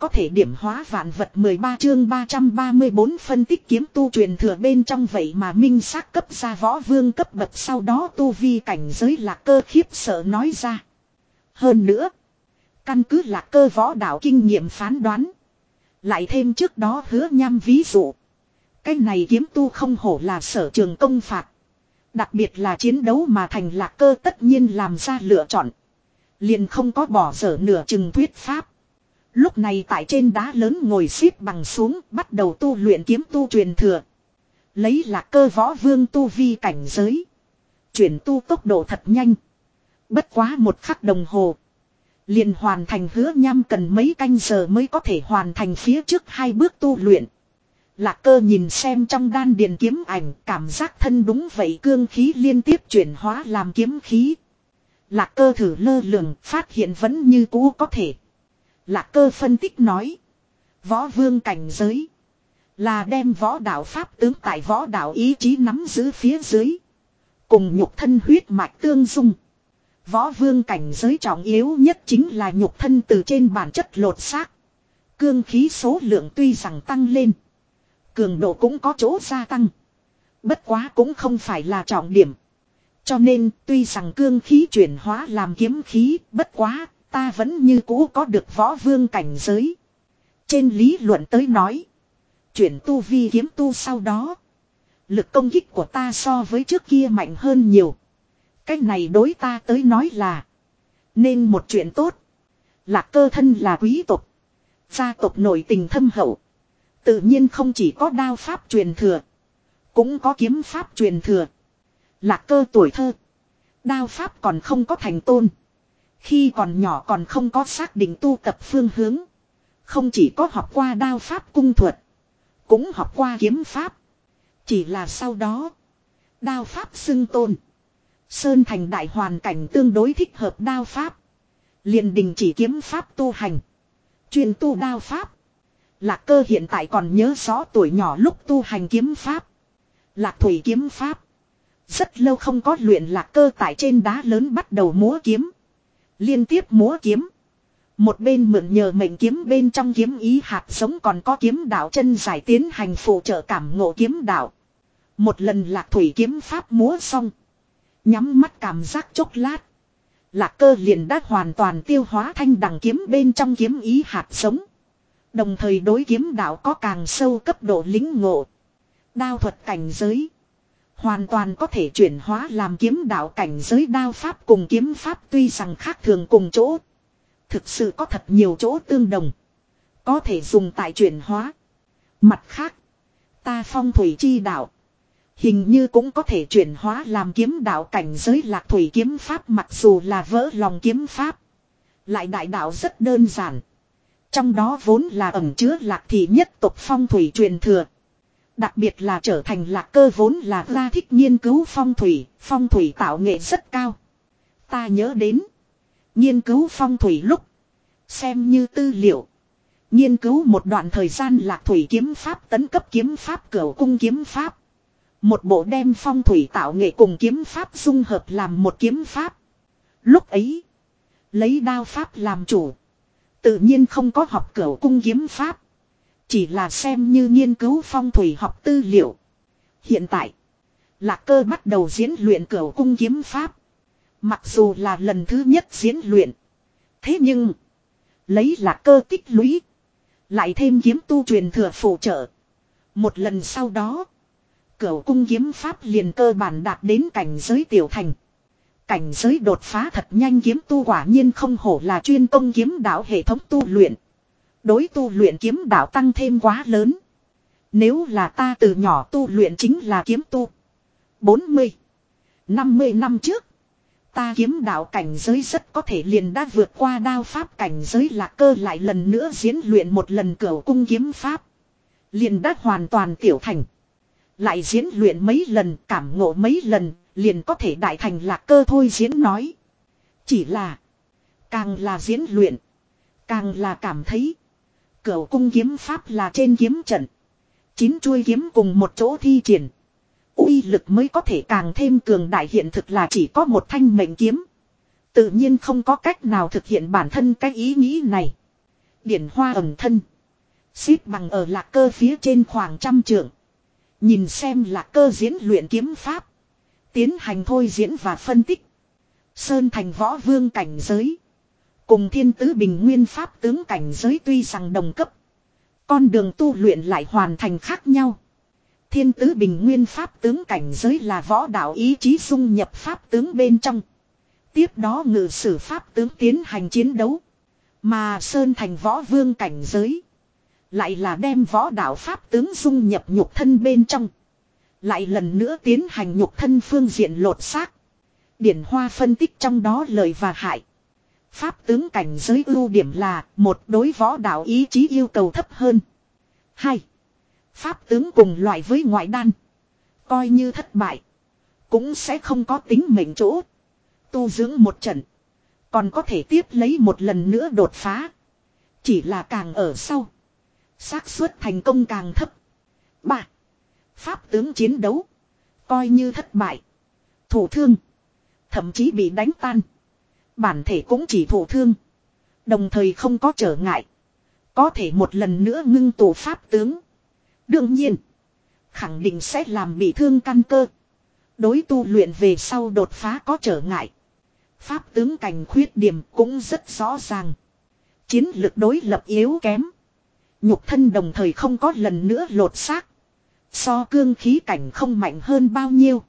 có thể điểm hóa vạn vật 13 chương 334 phân tích kiếm tu truyền thừa bên trong vậy mà minh xác cấp ra võ vương cấp bậc sau đó tu vi cảnh giới là cơ khiếp sợ nói ra. Hơn nữa, căn cứ là cơ võ đạo kinh nghiệm phán đoán. Lại thêm trước đó hứa nham ví dụ. Cái này kiếm tu không hổ là sở trường công phạt. Đặc biệt là chiến đấu mà thành lạc cơ tất nhiên làm ra lựa chọn. Liền không có bỏ dở nửa chừng thuyết pháp. Lúc này tại trên đá lớn ngồi xếp bằng xuống, bắt đầu tu luyện kiếm tu truyền thừa. Lấy là cơ võ vương tu vi cảnh giới. Chuyển tu tốc độ thật nhanh. Bất quá một khắc đồng hồ. Liền hoàn thành hứa nham cần mấy canh giờ mới có thể hoàn thành phía trước hai bước tu luyện. Lạc cơ nhìn xem trong đan điền kiếm ảnh, cảm giác thân đúng vậy cương khí liên tiếp chuyển hóa làm kiếm khí. Lạc cơ thử lơ lường phát hiện vẫn như cũ có thể. Lạc cơ phân tích nói. Võ vương cảnh giới. Là đem võ đạo pháp tướng tại võ đạo ý chí nắm giữ phía dưới. Cùng nhục thân huyết mạch tương dung. Võ vương cảnh giới trọng yếu nhất chính là nhục thân từ trên bản chất lột xác. Cương khí số lượng tuy rằng tăng lên. Cường độ cũng có chỗ gia tăng. Bất quá cũng không phải là trọng điểm. Cho nên tuy rằng cương khí chuyển hóa làm kiếm khí, bất quá ta vẫn như cũ có được võ vương cảnh giới. Trên lý luận tới nói. Chuyển tu vi kiếm tu sau đó. Lực công kích của ta so với trước kia mạnh hơn nhiều. Cái này đối ta tới nói là. Nên một chuyện tốt. Lạc cơ thân là quý tộc. Gia tộc nổi tình thâm hậu. Tự nhiên không chỉ có đao pháp truyền thừa. Cũng có kiếm pháp truyền thừa. Lạc cơ tuổi thơ. Đao pháp còn không có thành tôn. Khi còn nhỏ còn không có xác định tu tập phương hướng. Không chỉ có học qua đao pháp cung thuật. Cũng học qua kiếm pháp. Chỉ là sau đó. Đao pháp xưng tôn. Sơn thành đại hoàn cảnh tương đối thích hợp đao pháp. liền đình chỉ kiếm pháp tu hành. Chuyên tu đao pháp. Lạc cơ hiện tại còn nhớ rõ tuổi nhỏ lúc tu hành kiếm pháp. Lạc thủy kiếm pháp. Rất lâu không có luyện lạc cơ tại trên đá lớn bắt đầu múa kiếm. Liên tiếp múa kiếm. Một bên mượn nhờ mệnh kiếm bên trong kiếm ý hạt sống còn có kiếm đạo chân giải tiến hành phụ trợ cảm ngộ kiếm đạo. Một lần lạc thủy kiếm pháp múa xong. Nhắm mắt cảm giác chốc lát. Lạc cơ liền đã hoàn toàn tiêu hóa thanh đằng kiếm bên trong kiếm ý hạt sống, Đồng thời đối kiếm đạo có càng sâu cấp độ lính ngộ. Đao thuật cảnh giới. Hoàn toàn có thể chuyển hóa làm kiếm đạo cảnh giới đao pháp cùng kiếm pháp tuy rằng khác thường cùng chỗ. Thực sự có thật nhiều chỗ tương đồng. Có thể dùng tại chuyển hóa. Mặt khác. Ta phong thủy chi đạo. Hình như cũng có thể chuyển hóa làm kiếm đạo cảnh giới lạc thủy kiếm pháp mặc dù là vỡ lòng kiếm pháp. Lại đại đạo rất đơn giản. Trong đó vốn là ẩm chứa lạc thị nhất tộc phong thủy truyền thừa. Đặc biệt là trở thành lạc cơ vốn là ra thích nghiên cứu phong thủy, phong thủy tạo nghệ rất cao. Ta nhớ đến, nghiên cứu phong thủy lúc, xem như tư liệu. Nghiên cứu một đoạn thời gian lạc thủy kiếm pháp tấn cấp kiếm pháp cửa cung kiếm pháp. Một bộ đem phong thủy tạo nghệ cùng kiếm pháp dung hợp làm một kiếm pháp. Lúc ấy, lấy đao pháp làm chủ. Tự nhiên không có học cửa cung kiếm pháp. Chỉ là xem như nghiên cứu phong thủy học tư liệu. Hiện tại, Lạc cơ bắt đầu diễn luyện cửu cung kiếm pháp. Mặc dù là lần thứ nhất diễn luyện. Thế nhưng, lấy lạc cơ tích lũy. Lại thêm kiếm tu truyền thừa phụ trợ. Một lần sau đó, cửu cung kiếm pháp liền cơ bản đạt đến cảnh giới tiểu thành. Cảnh giới đột phá thật nhanh kiếm tu quả nhiên không hổ là chuyên công kiếm đạo hệ thống tu luyện. Đối tu luyện kiếm đạo tăng thêm quá lớn. Nếu là ta từ nhỏ tu luyện chính là kiếm tu. 40, 50 năm trước. Ta kiếm đạo cảnh giới rất có thể liền đã vượt qua đao pháp cảnh giới là cơ lại lần nữa diễn luyện một lần cửa cung kiếm pháp. Liền đã hoàn toàn tiểu thành. Lại diễn luyện mấy lần cảm ngộ mấy lần liền có thể đại thành lạc cơ thôi diễn nói. Chỉ là càng là diễn luyện càng là cảm thấy Cửu cung kiếm pháp là trên kiếm trận. Chín chuôi kiếm cùng một chỗ thi triển. uy lực mới có thể càng thêm cường đại hiện thực là chỉ có một thanh mệnh kiếm. Tự nhiên không có cách nào thực hiện bản thân cái ý nghĩ này. Điển hoa ẩm thân. Xít bằng ở lạc cơ phía trên khoảng trăm trượng. Nhìn xem lạc cơ diễn luyện kiếm pháp. Tiến hành thôi diễn và phân tích. Sơn thành võ vương cảnh giới. Cùng thiên tứ bình nguyên pháp tướng cảnh giới tuy rằng đồng cấp. Con đường tu luyện lại hoàn thành khác nhau. Thiên tứ bình nguyên pháp tướng cảnh giới là võ đạo ý chí dung nhập pháp tướng bên trong. Tiếp đó ngự sử pháp tướng tiến hành chiến đấu. Mà Sơn thành võ vương cảnh giới. Lại là đem võ đạo pháp tướng dung nhập nhục thân bên trong. Lại lần nữa tiến hành nhục thân phương diện lột xác. Điển hoa phân tích trong đó lời và hại. Pháp tướng cảnh giới ưu điểm là một đối võ đạo ý chí yêu cầu thấp hơn. Hai. Pháp tướng cùng loại với ngoại đan. Coi như thất bại. Cũng sẽ không có tính mệnh chỗ. Tu dưỡng một trận. Còn có thể tiếp lấy một lần nữa đột phá. Chỉ là càng ở sau. xác suất thành công càng thấp. ba, Pháp tướng chiến đấu. Coi như thất bại. Thủ thương. Thậm chí bị đánh tan. Bản thể cũng chỉ thủ thương. Đồng thời không có trở ngại. Có thể một lần nữa ngưng tổ pháp tướng. Đương nhiên. Khẳng định sẽ làm bị thương căn cơ. Đối tu luyện về sau đột phá có trở ngại. Pháp tướng cảnh khuyết điểm cũng rất rõ ràng. Chiến lược đối lập yếu kém. Nhục thân đồng thời không có lần nữa lột xác. So cương khí cảnh không mạnh hơn bao nhiêu.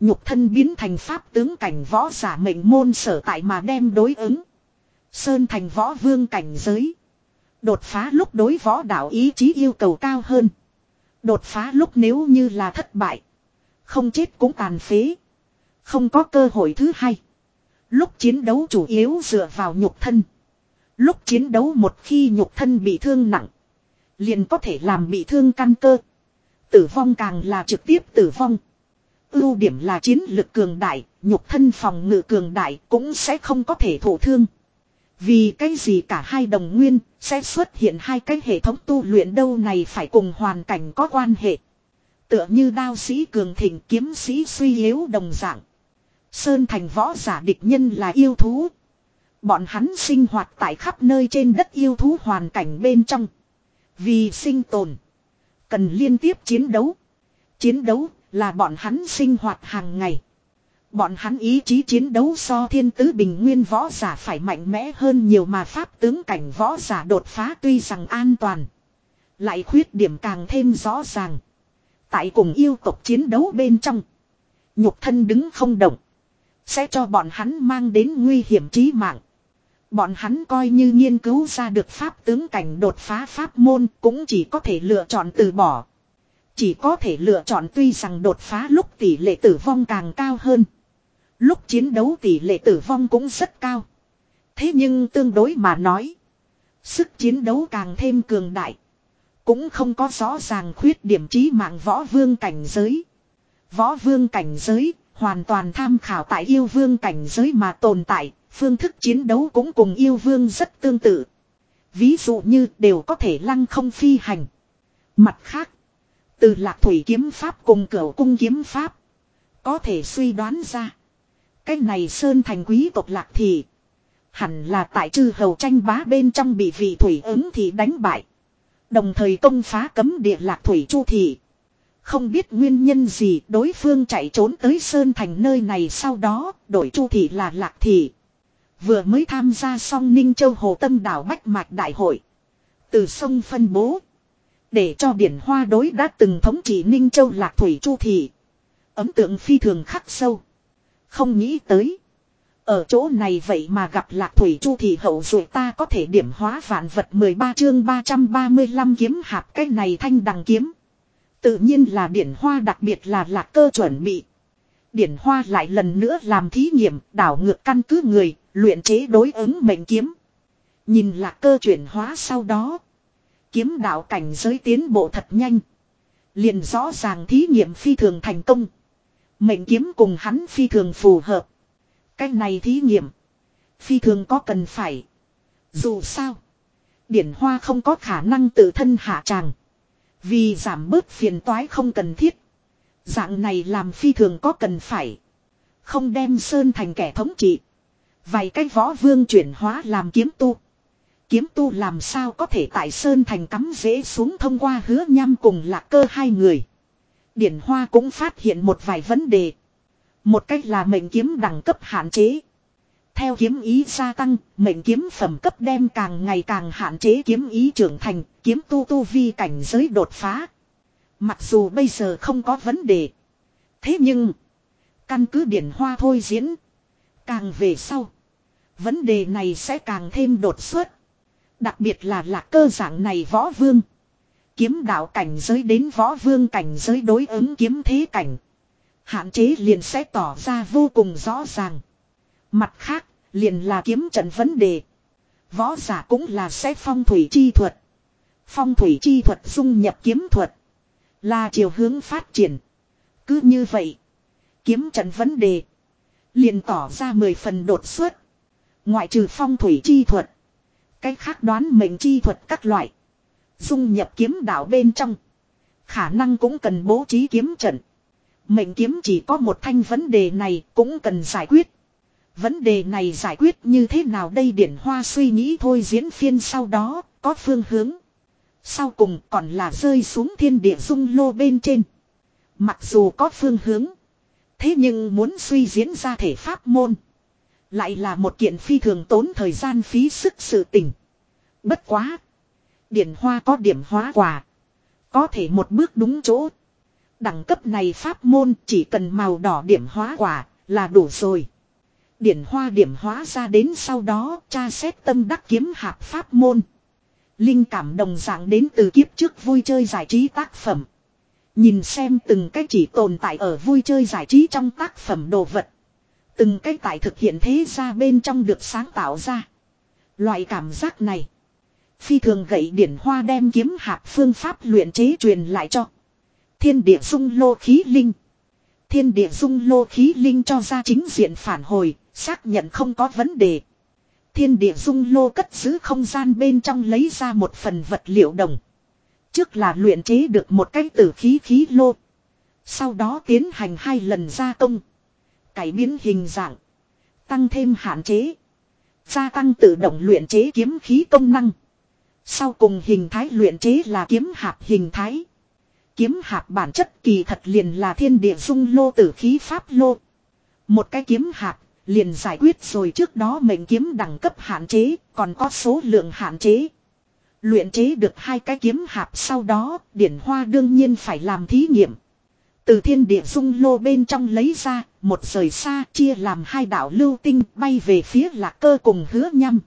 Nhục thân biến thành pháp tướng cảnh võ giả mệnh môn sở tại mà đem đối ứng. Sơn thành võ vương cảnh giới. Đột phá lúc đối võ đạo ý chí yêu cầu cao hơn. Đột phá lúc nếu như là thất bại. Không chết cũng tàn phế. Không có cơ hội thứ hai. Lúc chiến đấu chủ yếu dựa vào nhục thân. Lúc chiến đấu một khi nhục thân bị thương nặng. Liền có thể làm bị thương căn cơ. Tử vong càng là trực tiếp tử vong. Ưu điểm là chiến lực cường đại, nhục thân phòng ngự cường đại cũng sẽ không có thể thổ thương. Vì cái gì cả hai đồng nguyên sẽ xuất hiện hai cái hệ thống tu luyện đâu này phải cùng hoàn cảnh có quan hệ. Tựa như đao sĩ cường thịnh kiếm sĩ suy yếu đồng dạng. Sơn thành võ giả địch nhân là yêu thú. Bọn hắn sinh hoạt tại khắp nơi trên đất yêu thú hoàn cảnh bên trong. Vì sinh tồn. Cần liên tiếp chiến đấu. Chiến đấu là bọn hắn sinh hoạt hàng ngày. Bọn hắn ý chí chiến đấu so thiên tứ bình nguyên võ giả phải mạnh mẽ hơn nhiều mà pháp tướng cảnh võ giả đột phá tuy rằng an toàn. Lại khuyết điểm càng thêm rõ ràng. Tại cùng yêu tộc chiến đấu bên trong. Nhục thân đứng không động. Sẽ cho bọn hắn mang đến nguy hiểm chí mạng. Bọn hắn coi như nghiên cứu ra được pháp tướng cảnh đột phá pháp môn cũng chỉ có thể lựa chọn từ bỏ. Chỉ có thể lựa chọn tuy rằng đột phá lúc tỷ lệ tử vong càng cao hơn. Lúc chiến đấu tỷ lệ tử vong cũng rất cao. Thế nhưng tương đối mà nói. Sức chiến đấu càng thêm cường đại. Cũng không có rõ ràng khuyết điểm trí mạng võ vương cảnh giới. Võ vương cảnh giới hoàn toàn tham khảo tại yêu vương cảnh giới mà tồn tại. Phương thức chiến đấu cũng cùng yêu vương rất tương tự. Ví dụ như đều có thể lăng không phi hành. Mặt khác. Từ lạc thủy kiếm pháp cùng cửu cung kiếm pháp. Có thể suy đoán ra. Cái này sơn thành quý tộc lạc thì. Hẳn là tại chư hầu tranh bá bên trong bị vị thủy ứng thì đánh bại. Đồng thời công phá cấm địa lạc thủy chu thị. Không biết nguyên nhân gì đối phương chạy trốn tới Sơn Thành nơi này sau đó, đổi chu thị là lạc thị. Vừa mới tham gia xong Ninh Châu Hồ Tâm đảo Bách Mạch Đại hội. Từ sông phân bố. Để cho điển hoa đối đã từng thống trị Ninh Châu Lạc Thủy Chu Thị. Ấm tượng phi thường khắc sâu. Không nghĩ tới. Ở chỗ này vậy mà gặp Lạc Thủy Chu Thị hậu rồi ta có thể điểm hóa vạn vật 13 chương 335 kiếm hạp cái này thanh đằng kiếm. Tự nhiên là điển hoa đặc biệt là lạc cơ chuẩn bị. Điển hoa lại lần nữa làm thí nghiệm đảo ngược căn cứ người, luyện chế đối ứng mệnh kiếm. Nhìn lạc cơ chuyển hóa sau đó. Kiếm đạo cảnh giới tiến bộ thật nhanh. Liền rõ ràng thí nghiệm phi thường thành công. Mệnh kiếm cùng hắn phi thường phù hợp. Cái này thí nghiệm. Phi thường có cần phải. Dù sao. Điển hoa không có khả năng tự thân hạ tràng. Vì giảm bớt phiền toái không cần thiết. Dạng này làm phi thường có cần phải. Không đem Sơn thành kẻ thống trị. Vài cái võ vương chuyển hóa làm kiếm tu kiếm tu làm sao có thể tại Sơn Thành cắm dễ xuống thông qua hứa nham cùng lạc cơ hai người. Điển Hoa cũng phát hiện một vài vấn đề. Một cách là mệnh kiếm đẳng cấp hạn chế. Theo kiếm ý gia tăng, mệnh kiếm phẩm cấp đem càng ngày càng hạn chế kiếm ý trưởng thành, kiếm tu tu vi cảnh giới đột phá. Mặc dù bây giờ không có vấn đề. Thế nhưng, căn cứ điển hoa thôi diễn. Càng về sau, vấn đề này sẽ càng thêm đột xuất. Đặc biệt là lạc cơ dạng này võ vương. Kiếm đạo cảnh giới đến võ vương cảnh giới đối ứng kiếm thế cảnh. Hạn chế liền sẽ tỏ ra vô cùng rõ ràng. Mặt khác, liền là kiếm trận vấn đề. Võ giả cũng là sẽ phong thủy chi thuật. Phong thủy chi thuật dung nhập kiếm thuật. Là chiều hướng phát triển. Cứ như vậy. Kiếm trận vấn đề. Liền tỏ ra mười phần đột xuất. Ngoại trừ phong thủy chi thuật. Cách khác đoán mệnh chi thuật các loại. Dung nhập kiếm đạo bên trong. Khả năng cũng cần bố trí kiếm trận. Mệnh kiếm chỉ có một thanh vấn đề này cũng cần giải quyết. Vấn đề này giải quyết như thế nào đây điển hoa suy nghĩ thôi diễn phiên sau đó, có phương hướng. Sau cùng còn là rơi xuống thiên địa dung lô bên trên. Mặc dù có phương hướng. Thế nhưng muốn suy diễn ra thể pháp môn. Lại là một kiện phi thường tốn thời gian phí sức sự tình. Bất quá. Điển hoa có điểm hóa quả. Có thể một bước đúng chỗ. Đẳng cấp này pháp môn chỉ cần màu đỏ điểm hóa quả là đủ rồi. Điển hoa điểm hóa ra đến sau đó tra xét tâm đắc kiếm hạp pháp môn. Linh cảm đồng dạng đến từ kiếp trước vui chơi giải trí tác phẩm. Nhìn xem từng cái chỉ tồn tại ở vui chơi giải trí trong tác phẩm đồ vật. Từng cái tại thực hiện thế ra bên trong được sáng tạo ra. Loại cảm giác này. Phi thường gậy điển hoa đem kiếm hạp phương pháp luyện chế truyền lại cho. Thiên địa dung lô khí linh. Thiên địa dung lô khí linh cho ra chính diện phản hồi, xác nhận không có vấn đề. Thiên địa dung lô cất giữ không gian bên trong lấy ra một phần vật liệu đồng. Trước là luyện chế được một cái tử khí khí lô. Sau đó tiến hành hai lần gia công. Cải biến hình dạng. Tăng thêm hạn chế. Gia tăng tự động luyện chế kiếm khí công năng. Sau cùng hình thái luyện chế là kiếm hạp hình thái. Kiếm hạp bản chất kỳ thật liền là thiên địa dung lô tử khí pháp lô. Một cái kiếm hạp liền giải quyết rồi trước đó mệnh kiếm đẳng cấp hạn chế, còn có số lượng hạn chế. Luyện chế được hai cái kiếm hạp sau đó, điển hoa đương nhiên phải làm thí nghiệm. Từ thiên địa dung lô bên trong lấy ra, một rời xa chia làm hai đạo lưu tinh bay về phía lạc cơ cùng hứa nhăm.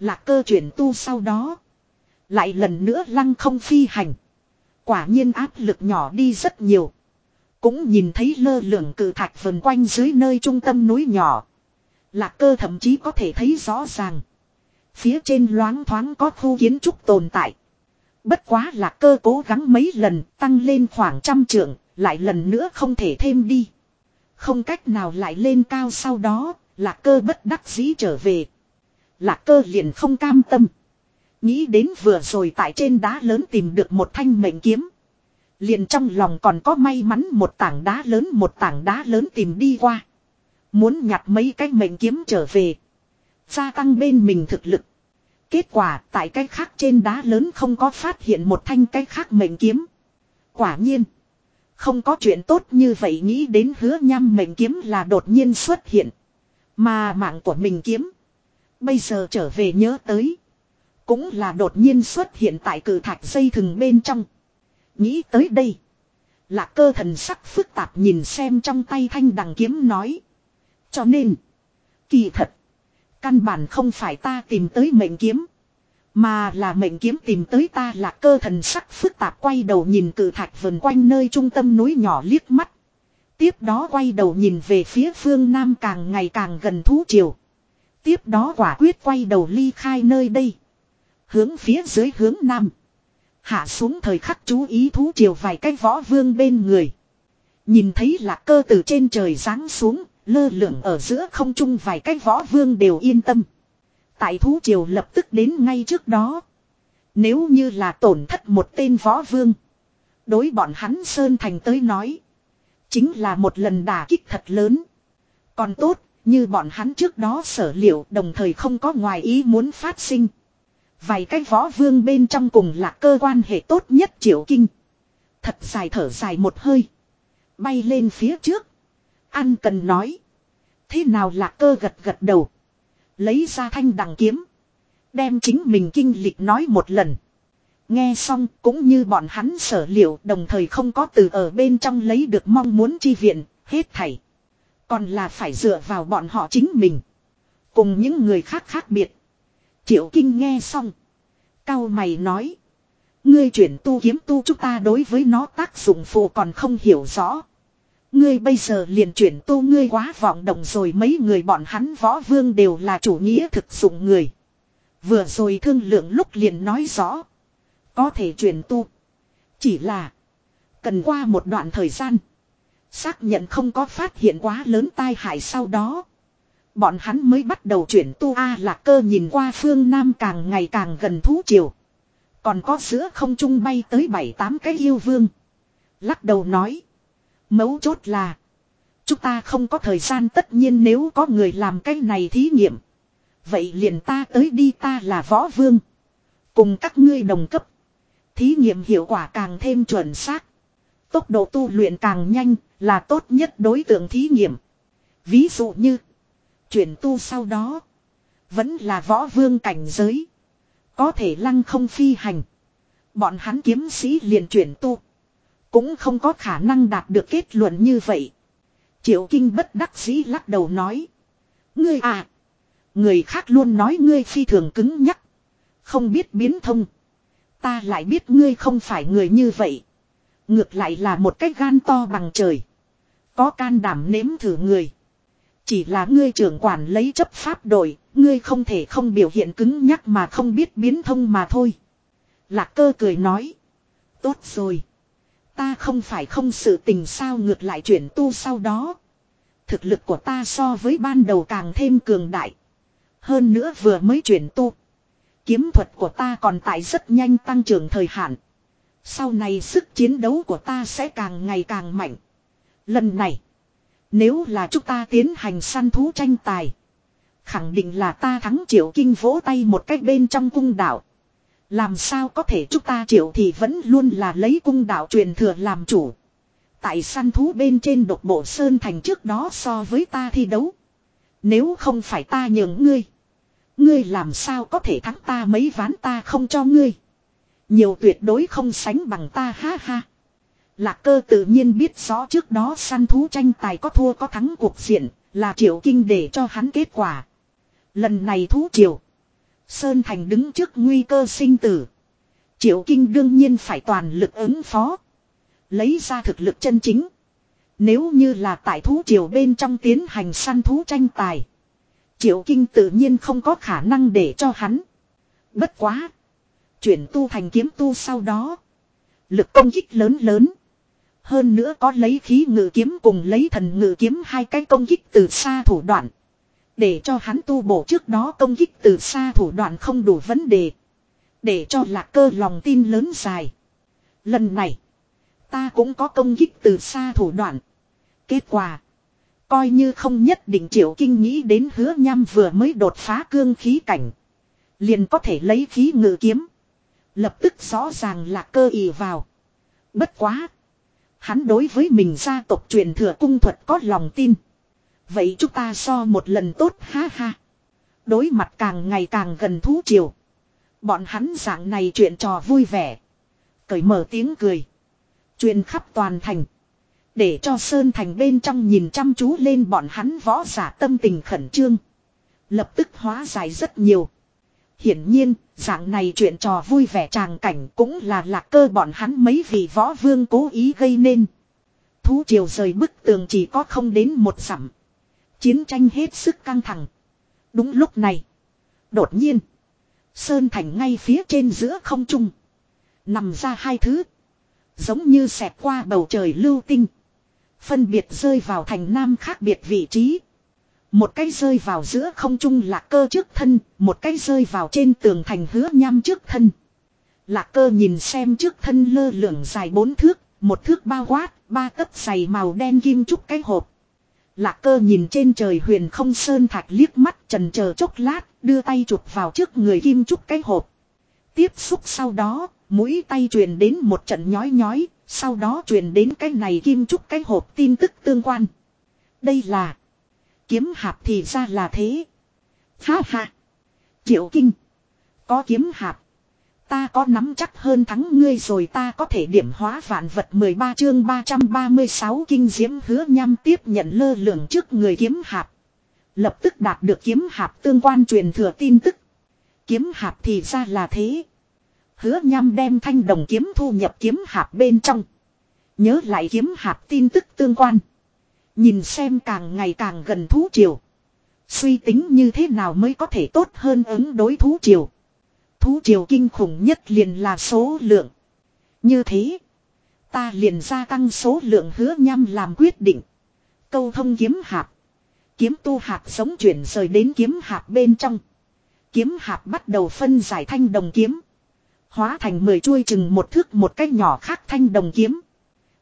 Lạc cơ chuyển tu sau đó. Lại lần nữa lăng không phi hành. Quả nhiên áp lực nhỏ đi rất nhiều. Cũng nhìn thấy lơ lửng cử thạch vần quanh dưới nơi trung tâm núi nhỏ. Lạc cơ thậm chí có thể thấy rõ ràng. Phía trên loáng thoáng có khu kiến trúc tồn tại. Bất quá lạc cơ cố gắng mấy lần tăng lên khoảng trăm trượng, lại lần nữa không thể thêm đi. Không cách nào lại lên cao sau đó, lạc cơ bất đắc dĩ trở về. Lạc cơ liền không cam tâm. Nghĩ đến vừa rồi tại trên đá lớn tìm được một thanh mệnh kiếm. Liền trong lòng còn có may mắn một tảng đá lớn một tảng đá lớn tìm đi qua. Muốn nhặt mấy cái mệnh kiếm trở về. Gia tăng bên mình thực lực. Kết quả tại cái khác trên đá lớn không có phát hiện một thanh cái khác mệnh kiếm. Quả nhiên. Không có chuyện tốt như vậy nghĩ đến hứa nhăm mệnh kiếm là đột nhiên xuất hiện. Mà mạng của mình kiếm. Bây giờ trở về nhớ tới. Cũng là đột nhiên xuất hiện tại cử thạch dây thừng bên trong. Nghĩ tới đây. là cơ thần sắc phức tạp nhìn xem trong tay thanh đằng kiếm nói. Cho nên. Kỳ thật. Căn bản không phải ta tìm tới mệnh kiếm. Mà là mệnh kiếm tìm tới ta là cơ thần sắc phức tạp quay đầu nhìn cử thạch vần quanh nơi trung tâm núi nhỏ liếc mắt. Tiếp đó quay đầu nhìn về phía phương Nam càng ngày càng gần thú triều. Tiếp đó quả quyết quay đầu ly khai nơi đây. Hướng phía dưới hướng Nam. Hạ xuống thời khắc chú ý thú triều vài cái võ vương bên người. Nhìn thấy là cơ từ trên trời giáng xuống, lơ lửng ở giữa không trung vài cái võ vương đều yên tâm. Tại thú triều lập tức đến ngay trước đó. Nếu như là tổn thất một tên võ vương. Đối bọn hắn Sơn Thành tới nói. Chính là một lần đả kích thật lớn. Còn tốt, như bọn hắn trước đó sở liệu đồng thời không có ngoài ý muốn phát sinh. Vài cái võ vương bên trong cùng là cơ quan hệ tốt nhất triệu kinh. Thật dài thở dài một hơi. Bay lên phía trước. Ăn cần nói. Thế nào là cơ gật gật đầu. Lấy ra thanh đằng kiếm. Đem chính mình kinh lịch nói một lần. Nghe xong cũng như bọn hắn sở liệu đồng thời không có từ ở bên trong lấy được mong muốn chi viện, hết thảy. Còn là phải dựa vào bọn họ chính mình. Cùng những người khác khác biệt. Triệu Kinh nghe xong. Cao mày nói. Ngươi chuyển tu kiếm tu chúng ta đối với nó tác dụng phụ còn không hiểu rõ. Ngươi bây giờ liền chuyển tu ngươi quá vọng động rồi, mấy người bọn hắn võ vương đều là chủ nghĩa thực dụng người. Vừa rồi thương lượng lúc liền nói rõ. Có thể chuyển tu. Chỉ là. Cần qua một đoạn thời gian. Xác nhận không có phát hiện quá lớn tai hại sau đó. Bọn hắn mới bắt đầu chuyển tu A lạc cơ nhìn qua phương Nam càng ngày càng gần thú triều. Còn có giữa không trung bay tới bảy tám cái yêu vương. Lắc đầu nói. Mấu chốt là. Chúng ta không có thời gian, tất nhiên nếu có người làm cái này thí nghiệm. Vậy liền ta tới đi, ta là võ vương. Cùng các ngươi đồng cấp. Thí nghiệm hiệu quả càng thêm chuẩn xác. Tốc độ tu luyện càng nhanh là tốt nhất đối tượng thí nghiệm. Ví dụ như. Chuyển tu sau đó. Vẫn là võ vương cảnh giới. Có thể lăng không phi hành. Bọn hắn kiếm sĩ liền chuyển tu. Cũng không có khả năng đạt được kết luận như vậy. Triệu Kinh bất đắc dĩ lắc đầu nói. Ngươi à. Người khác luôn nói ngươi phi thường cứng nhắc. Không biết biến thông. Ta lại biết ngươi không phải người như vậy. Ngược lại là một cái gan to bằng trời. Có can đảm nếm thử người. Chỉ là ngươi trưởng quản lấy chấp pháp đội, ngươi không thể không biểu hiện cứng nhắc mà không biết biến thông mà thôi. Lạc cơ cười nói. Tốt rồi. Ta không phải không sự tình sao ngược lại chuyển tu sau đó. Thực lực của ta so với ban đầu càng thêm cường đại. Hơn nữa vừa mới chuyển tu. Kiếm thuật của ta còn tại rất nhanh tăng trưởng thời hạn. Sau này sức chiến đấu của ta sẽ càng ngày càng mạnh. Lần này. Nếu là chúng ta tiến hành săn thú tranh tài. Khẳng định là ta thắng triệu kinh vỗ tay một cách bên trong cung đảo. Làm sao có thể chúng ta triệu thì vẫn luôn là lấy cung đạo truyền thừa làm chủ. Tại săn thú bên trên độc bộ sơn thành trước đó so với ta thi đấu. Nếu không phải ta nhường ngươi. Ngươi làm sao có thể thắng ta mấy ván ta không cho ngươi. Nhiều tuyệt đối không sánh bằng ta ha ha. Lạc cơ tự nhiên biết rõ trước đó săn thú tranh tài có thua có thắng cuộc diện, là triệu kinh để cho hắn kết quả. Lần này thú triều. Sơn Thành đứng trước nguy cơ sinh tử. Triệu kinh đương nhiên phải toàn lực ứng phó. Lấy ra thực lực chân chính. Nếu như là tại thú triều bên trong tiến hành săn thú tranh tài. Triệu kinh tự nhiên không có khả năng để cho hắn. Bất quá. Chuyển tu thành kiếm tu sau đó. Lực công kích lớn lớn. Hơn nữa có lấy khí ngự kiếm cùng lấy thần ngự kiếm hai cái công kích từ xa thủ đoạn. Để cho hắn tu bổ trước đó công kích từ xa thủ đoạn không đủ vấn đề. Để cho lạc cơ lòng tin lớn dài. Lần này. Ta cũng có công kích từ xa thủ đoạn. Kết quả. Coi như không nhất định triệu kinh nghĩ đến hứa nham vừa mới đột phá cương khí cảnh. Liền có thể lấy khí ngự kiếm. Lập tức rõ ràng là cơ ý vào. Bất quá. Hắn đối với mình gia tộc truyền thừa cung thuật có lòng tin. Vậy chúng ta so một lần tốt ha ha. Đối mặt càng ngày càng gần thú chiều. Bọn hắn dạng này chuyện trò vui vẻ. Cởi mở tiếng cười. Truyền khắp toàn thành. Để cho Sơn Thành bên trong nhìn chăm chú lên bọn hắn võ giả tâm tình khẩn trương. Lập tức hóa giải rất nhiều. Hiển nhiên, dạng này chuyện trò vui vẻ tràng cảnh cũng là lạc cơ bọn hắn mấy vị võ vương cố ý gây nên. Thú triều rời bức tường chỉ có không đến một sẵm. Chiến tranh hết sức căng thẳng. Đúng lúc này. Đột nhiên. Sơn thành ngay phía trên giữa không trung. Nằm ra hai thứ. Giống như xẹt qua bầu trời lưu tinh. Phân biệt rơi vào thành nam khác biệt vị trí. Một cái rơi vào giữa không trung lạc cơ trước thân, một cái rơi vào trên tường thành hứa nham trước thân. Lạc cơ nhìn xem trước thân lơ lửng dài bốn thước, một thước bao quát, ba tấc dày màu đen kim trúc cái hộp. Lạc cơ nhìn trên trời huyền không sơn thạch liếc mắt trần chờ chốc lát, đưa tay chụp vào trước người kim trúc cái hộp. tiếp xúc sau đó, mũi tay truyền đến một trận nhói nhói, sau đó truyền đến cái này kim trúc cái hộp tin tức tương quan. Đây là kiếm hạp thì ra là thế. Ha ha. Triệu kinh. Có kiếm hạp. Ta có nắm chắc hơn thắng ngươi rồi ta có thể điểm hóa vạn vật 13 chương 336 kinh diễm hứa nham tiếp nhận lơ lửng trước người kiếm hạp. Lập tức đạt được kiếm hạp tương quan truyền thừa tin tức. Kiếm hạp thì ra là thế. Hứa nham đem thanh đồng kiếm thu nhập kiếm hạp bên trong. Nhớ lại kiếm hạp tin tức tương quan. Nhìn xem càng ngày càng gần thú triều. Suy tính như thế nào mới có thể tốt hơn ứng đối thú triều. Thú triều kinh khủng nhất liền là số lượng. Như thế. Ta liền gia tăng số lượng hứa nhăm làm quyết định. Câu thông kiếm hạp. Kiếm tu hạp sống chuyển rời đến kiếm hạp bên trong. Kiếm hạp bắt đầu phân giải thanh đồng kiếm. Hóa thành mười chuôi chừng một thước một cách nhỏ khác thanh đồng kiếm.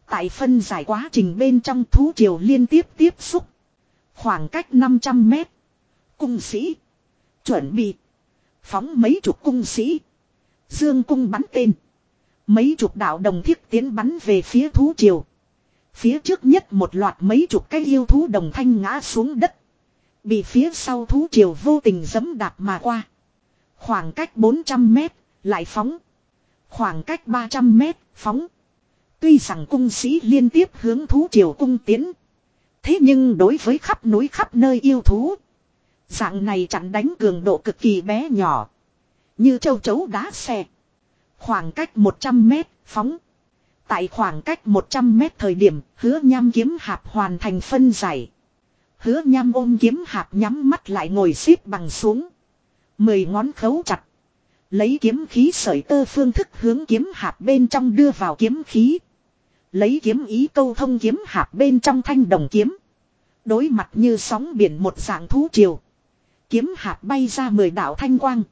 Tại phân giải quá trình bên trong thú triều liên tiếp tiếp xúc. Khoảng cách 500 mét. Cung sĩ. Chuẩn bị. Phóng mấy chục cung sĩ. Dương cung bắn tên. Mấy chục đạo đồng thiết tiến bắn về phía thú triều. Phía trước nhất một loạt mấy chục cái yêu thú đồng thanh ngã xuống đất. Bị phía sau thú triều vô tình dẫm đạp mà qua. Khoảng cách 400 mét, lại phóng. Khoảng cách 300 mét, phóng. Tuy rằng cung sĩ liên tiếp hướng thú triều cung tiến. Thế nhưng đối với khắp núi khắp nơi yêu thú. Dạng này chặn đánh cường độ cực kỳ bé nhỏ. Như châu chấu đá xe. Khoảng cách 100 mét, phóng. Tại khoảng cách 100 mét thời điểm, hứa nham kiếm hạp hoàn thành phân giải. Hứa nham ôm kiếm hạp nhắm mắt lại ngồi xếp bằng xuống. Mười ngón khấu chặt. Lấy kiếm khí sởi tơ phương thức hướng kiếm hạp bên trong đưa vào kiếm khí. Lấy kiếm ý câu thông kiếm hạp bên trong thanh đồng kiếm. Đối mặt như sóng biển một dạng thú triều. Kiếm hạt bay ra mười đạo thanh quang.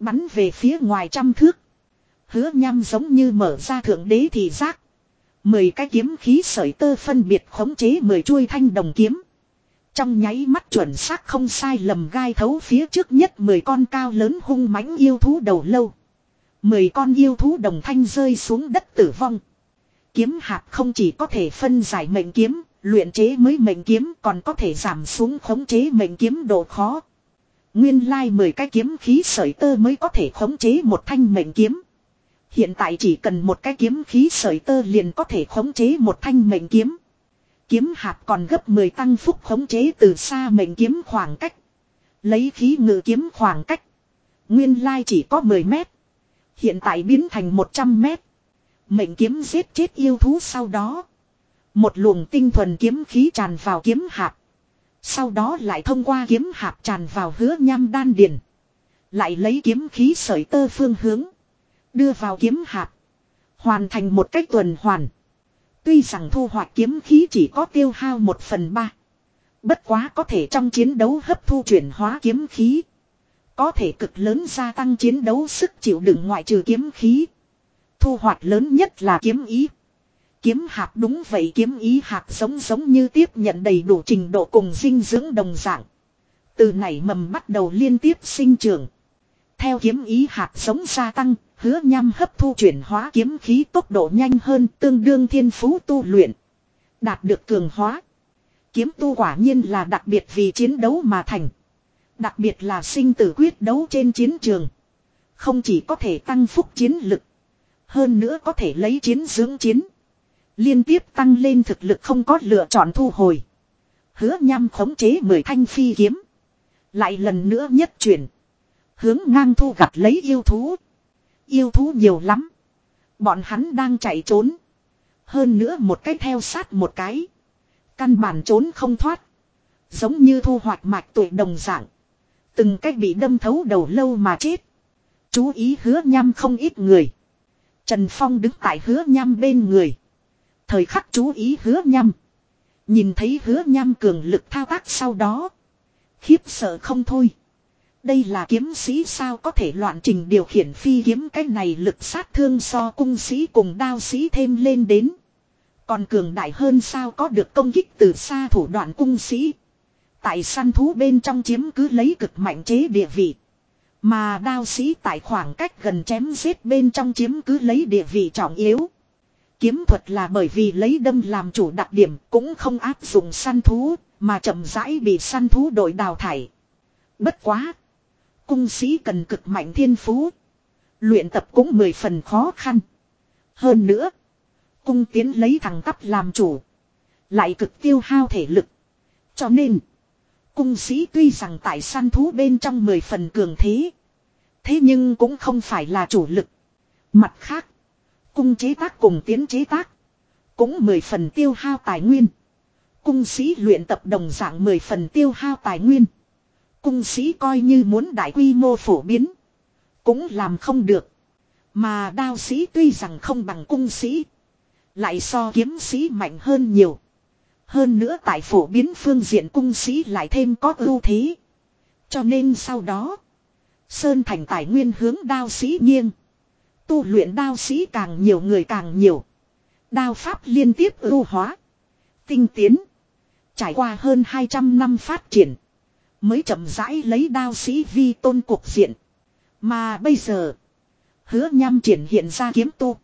Bắn về phía ngoài trăm thước. Hứa nham giống như mở ra thượng đế thì giác. Mười cái kiếm khí sởi tơ phân biệt khống chế mười chuôi thanh đồng kiếm. Trong nháy mắt chuẩn xác không sai lầm gai thấu phía trước nhất mười con cao lớn hung mãnh yêu thú đầu lâu. Mười con yêu thú đồng thanh rơi xuống đất tử vong. Kiếm hạt không chỉ có thể phân giải mệnh kiếm, luyện chế mới mệnh kiếm còn có thể giảm xuống khống chế mệnh kiếm độ khó. Nguyên lai 10 cái kiếm khí sợi tơ mới có thể khống chế một thanh mệnh kiếm. Hiện tại chỉ cần một cái kiếm khí sợi tơ liền có thể khống chế một thanh mệnh kiếm. Kiếm hạt còn gấp 10 tăng phúc khống chế từ xa mệnh kiếm khoảng cách. Lấy khí ngự kiếm khoảng cách. Nguyên lai chỉ có 10 mét. Hiện tại biến thành 100 mét. Mệnh kiếm giết chết yêu thú sau đó. Một luồng tinh thuần kiếm khí tràn vào kiếm hạt. Sau đó lại thông qua kiếm hạp tràn vào hứa nham đan điền. Lại lấy kiếm khí sởi tơ phương hướng. Đưa vào kiếm hạp. Hoàn thành một cách tuần hoàn. Tuy rằng thu hoạch kiếm khí chỉ có tiêu hao một phần ba. Bất quá có thể trong chiến đấu hấp thu chuyển hóa kiếm khí. Có thể cực lớn gia tăng chiến đấu sức chịu đựng ngoại trừ kiếm khí. Thu hoạch lớn nhất là kiếm ý. Kiếm hạt đúng vậy kiếm ý hạt giống giống như tiếp nhận đầy đủ trình độ cùng dinh dưỡng đồng dạng. Từ nảy mầm bắt đầu liên tiếp sinh trưởng. Theo kiếm ý hạt giống gia tăng, hứa nhằm hấp thu chuyển hóa kiếm khí tốc độ nhanh hơn tương đương thiên phú tu luyện. Đạt được cường hóa. Kiếm tu quả nhiên là đặc biệt vì chiến đấu mà thành. Đặc biệt là sinh tử quyết đấu trên chiến trường. Không chỉ có thể tăng phúc chiến lực. Hơn nữa có thể lấy chiến dưỡng chiến. Liên tiếp tăng lên thực lực không có lựa chọn thu hồi. Hứa nhằm khống chế mười thanh phi kiếm. Lại lần nữa nhất chuyển. Hướng ngang thu gặt lấy yêu thú. Yêu thú nhiều lắm. Bọn hắn đang chạy trốn. Hơn nữa một cái theo sát một cái. Căn bản trốn không thoát. Giống như thu hoạch mạch tuổi đồng dạng. Từng cách bị đâm thấu đầu lâu mà chết. Chú ý hứa nhăm không ít người. Trần Phong đứng tại hứa nhăm bên người. Thời khắc chú ý hứa nhăm. Nhìn thấy hứa nhăm cường lực thao tác sau đó. Khiếp sợ không thôi. Đây là kiếm sĩ sao có thể loạn trình điều khiển phi kiếm cái này lực sát thương so cung sĩ cùng đao sĩ thêm lên đến. Còn cường đại hơn sao có được công kích từ xa thủ đoạn cung sĩ. Tại săn thú bên trong chiếm cứ lấy cực mạnh chế địa vị. Mà đao sĩ tại khoảng cách gần chém giết bên trong chiếm cứ lấy địa vị trọng yếu. Kiếm thuật là bởi vì lấy đâm làm chủ đặc điểm cũng không áp dụng săn thú, mà chậm rãi bị săn thú đội đào thải. Bất quá. Cung sĩ cần cực mạnh thiên phú. Luyện tập cũng mười phần khó khăn. Hơn nữa. Cung tiến lấy thằng tắp làm chủ. Lại cực tiêu hao thể lực. Cho nên. Cung sĩ tuy rằng tại săn thú bên trong mười phần cường thế. Thế nhưng cũng không phải là chủ lực. Mặt khác. Cung chế tác cùng tiến chế tác. Cũng mười phần tiêu hao tài nguyên. Cung sĩ luyện tập đồng dạng mười phần tiêu hao tài nguyên. Cung sĩ coi như muốn đại quy mô phổ biến. Cũng làm không được. Mà đao sĩ tuy rằng không bằng cung sĩ. Lại so kiếm sĩ mạnh hơn nhiều. Hơn nữa tại phổ biến phương diện cung sĩ lại thêm có ưu thế. Cho nên sau đó. Sơn thành tài nguyên hướng đao sĩ nghiêng. Tu luyện đao sĩ càng nhiều người càng nhiều. Đao pháp liên tiếp ưu hóa. Tinh tiến. Trải qua hơn 200 năm phát triển. Mới chậm rãi lấy đao sĩ vi tôn cuộc diện. Mà bây giờ. Hứa nhăm triển hiện ra kiếm tu.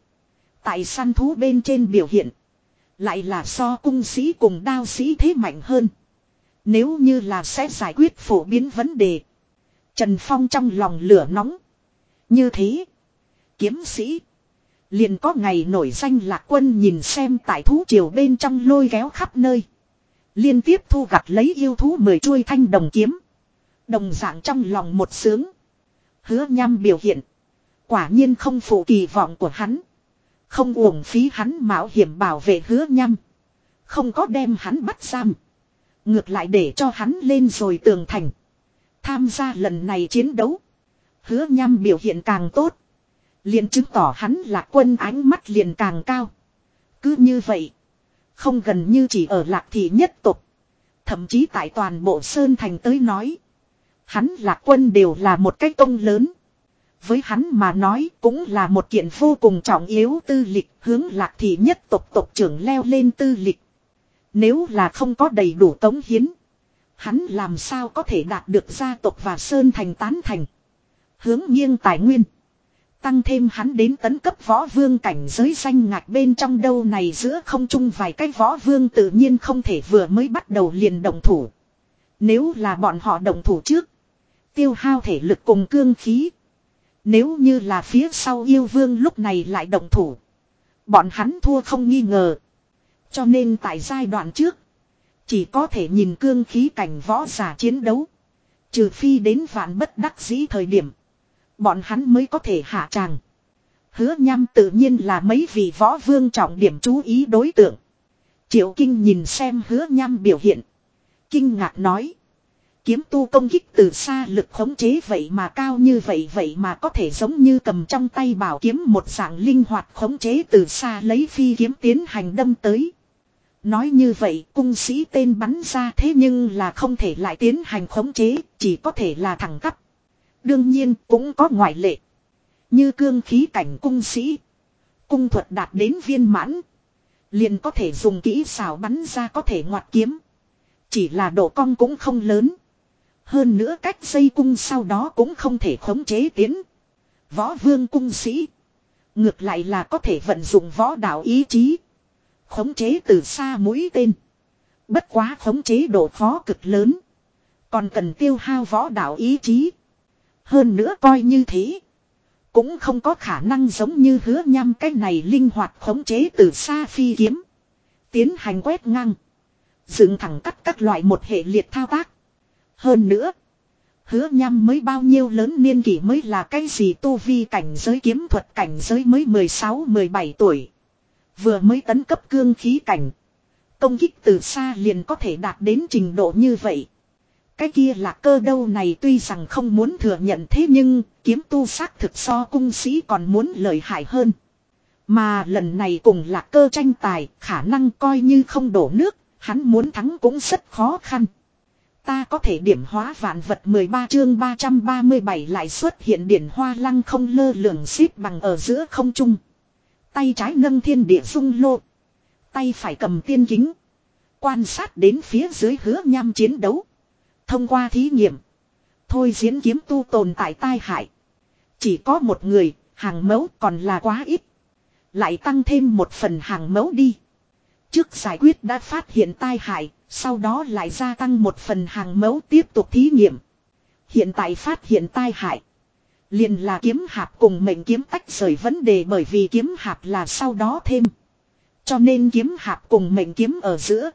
Tại săn thú bên trên biểu hiện. Lại là so cung sĩ cùng đao sĩ thế mạnh hơn. Nếu như là sẽ giải quyết phổ biến vấn đề. Trần Phong trong lòng lửa nóng. Như thế. Kiếm sĩ. Liền có ngày nổi danh lạc quân nhìn xem tại thú triều bên trong lôi kéo khắp nơi. Liên tiếp thu gặt lấy yêu thú mười chuôi thanh đồng kiếm. Đồng dạng trong lòng một sướng. Hứa nhăm biểu hiện. Quả nhiên không phụ kỳ vọng của hắn. Không uổng phí hắn mạo hiểm bảo vệ hứa nhăm. Không có đem hắn bắt giam. Ngược lại để cho hắn lên rồi tường thành. Tham gia lần này chiến đấu. Hứa nhăm biểu hiện càng tốt liền chứng tỏ hắn là quân ánh mắt liền càng cao. Cứ như vậy. Không gần như chỉ ở lạc thị nhất tục. Thậm chí tại toàn bộ Sơn Thành tới nói. Hắn lạc quân đều là một cái công lớn. Với hắn mà nói cũng là một kiện vô cùng trọng yếu tư lịch hướng lạc thị nhất tộc tộc trưởng leo lên tư lịch. Nếu là không có đầy đủ tống hiến. Hắn làm sao có thể đạt được gia tộc và Sơn Thành tán thành. Hướng nghiêng tài nguyên. Tăng thêm hắn đến tấn cấp võ vương cảnh giới danh ngạch bên trong đâu này giữa không chung vài cái võ vương tự nhiên không thể vừa mới bắt đầu liền động thủ. Nếu là bọn họ động thủ trước. Tiêu hao thể lực cùng cương khí. Nếu như là phía sau yêu vương lúc này lại động thủ. Bọn hắn thua không nghi ngờ. Cho nên tại giai đoạn trước. Chỉ có thể nhìn cương khí cảnh võ giả chiến đấu. Trừ phi đến vạn bất đắc dĩ thời điểm. Bọn hắn mới có thể hạ tràng. Hứa nhăm tự nhiên là mấy vị võ vương trọng điểm chú ý đối tượng. Triệu Kinh nhìn xem hứa nhăm biểu hiện. Kinh ngạc nói. Kiếm tu công kích từ xa lực khống chế vậy mà cao như vậy vậy mà có thể giống như cầm trong tay bảo kiếm một dạng linh hoạt khống chế từ xa lấy phi kiếm tiến hành đâm tới. Nói như vậy cung sĩ tên bắn ra thế nhưng là không thể lại tiến hành khống chế, chỉ có thể là thẳng cấp. Đương nhiên cũng có ngoại lệ. Như cương khí cảnh cung sĩ. Cung thuật đạt đến viên mãn. Liền có thể dùng kỹ xảo bắn ra có thể ngoặt kiếm. Chỉ là độ cong cũng không lớn. Hơn nữa cách dây cung sau đó cũng không thể khống chế tiến. Võ vương cung sĩ. Ngược lại là có thể vận dụng võ đạo ý chí. Khống chế từ xa mũi tên. Bất quá khống chế độ khó cực lớn. Còn cần tiêu hao võ đạo ý chí. Hơn nữa coi như thế. Cũng không có khả năng giống như hứa nhăm cái này linh hoạt khống chế từ xa phi kiếm. Tiến hành quét ngang. Dựng thẳng cắt các loại một hệ liệt thao tác. Hơn nữa. Hứa nhăm mới bao nhiêu lớn niên kỷ mới là cái gì tu vi cảnh giới kiếm thuật cảnh giới mới 16-17 tuổi. Vừa mới tấn cấp cương khí cảnh. Công kích từ xa liền có thể đạt đến trình độ như vậy. Cái kia là cơ đâu này tuy rằng không muốn thừa nhận thế nhưng kiếm tu xác thực so cung sĩ còn muốn lợi hại hơn. Mà lần này cùng là cơ tranh tài khả năng coi như không đổ nước, hắn muốn thắng cũng rất khó khăn. Ta có thể điểm hóa vạn vật 13 chương 337 lại xuất hiện điển hoa lăng không lơ lửng xếp bằng ở giữa không trung. Tay trái nâng thiên địa dung lô. Tay phải cầm tiên kính. Quan sát đến phía dưới hứa nham chiến đấu. Thông qua thí nghiệm. thôi diễn kiếm tu tồn tại tai hại. Chỉ có một người, hàng mẫu còn là quá ít. Lại tăng thêm một phần hàng mẫu đi. Trước giải quyết đã phát hiện tai hại, sau đó lại gia tăng một phần hàng mẫu tiếp tục thí nghiệm. Hiện tại phát hiện tai hại. Liền là kiếm hạp cùng mệnh kiếm tách rời vấn đề bởi vì kiếm hạp là sau đó thêm. Cho nên kiếm hạp cùng mệnh kiếm ở giữa.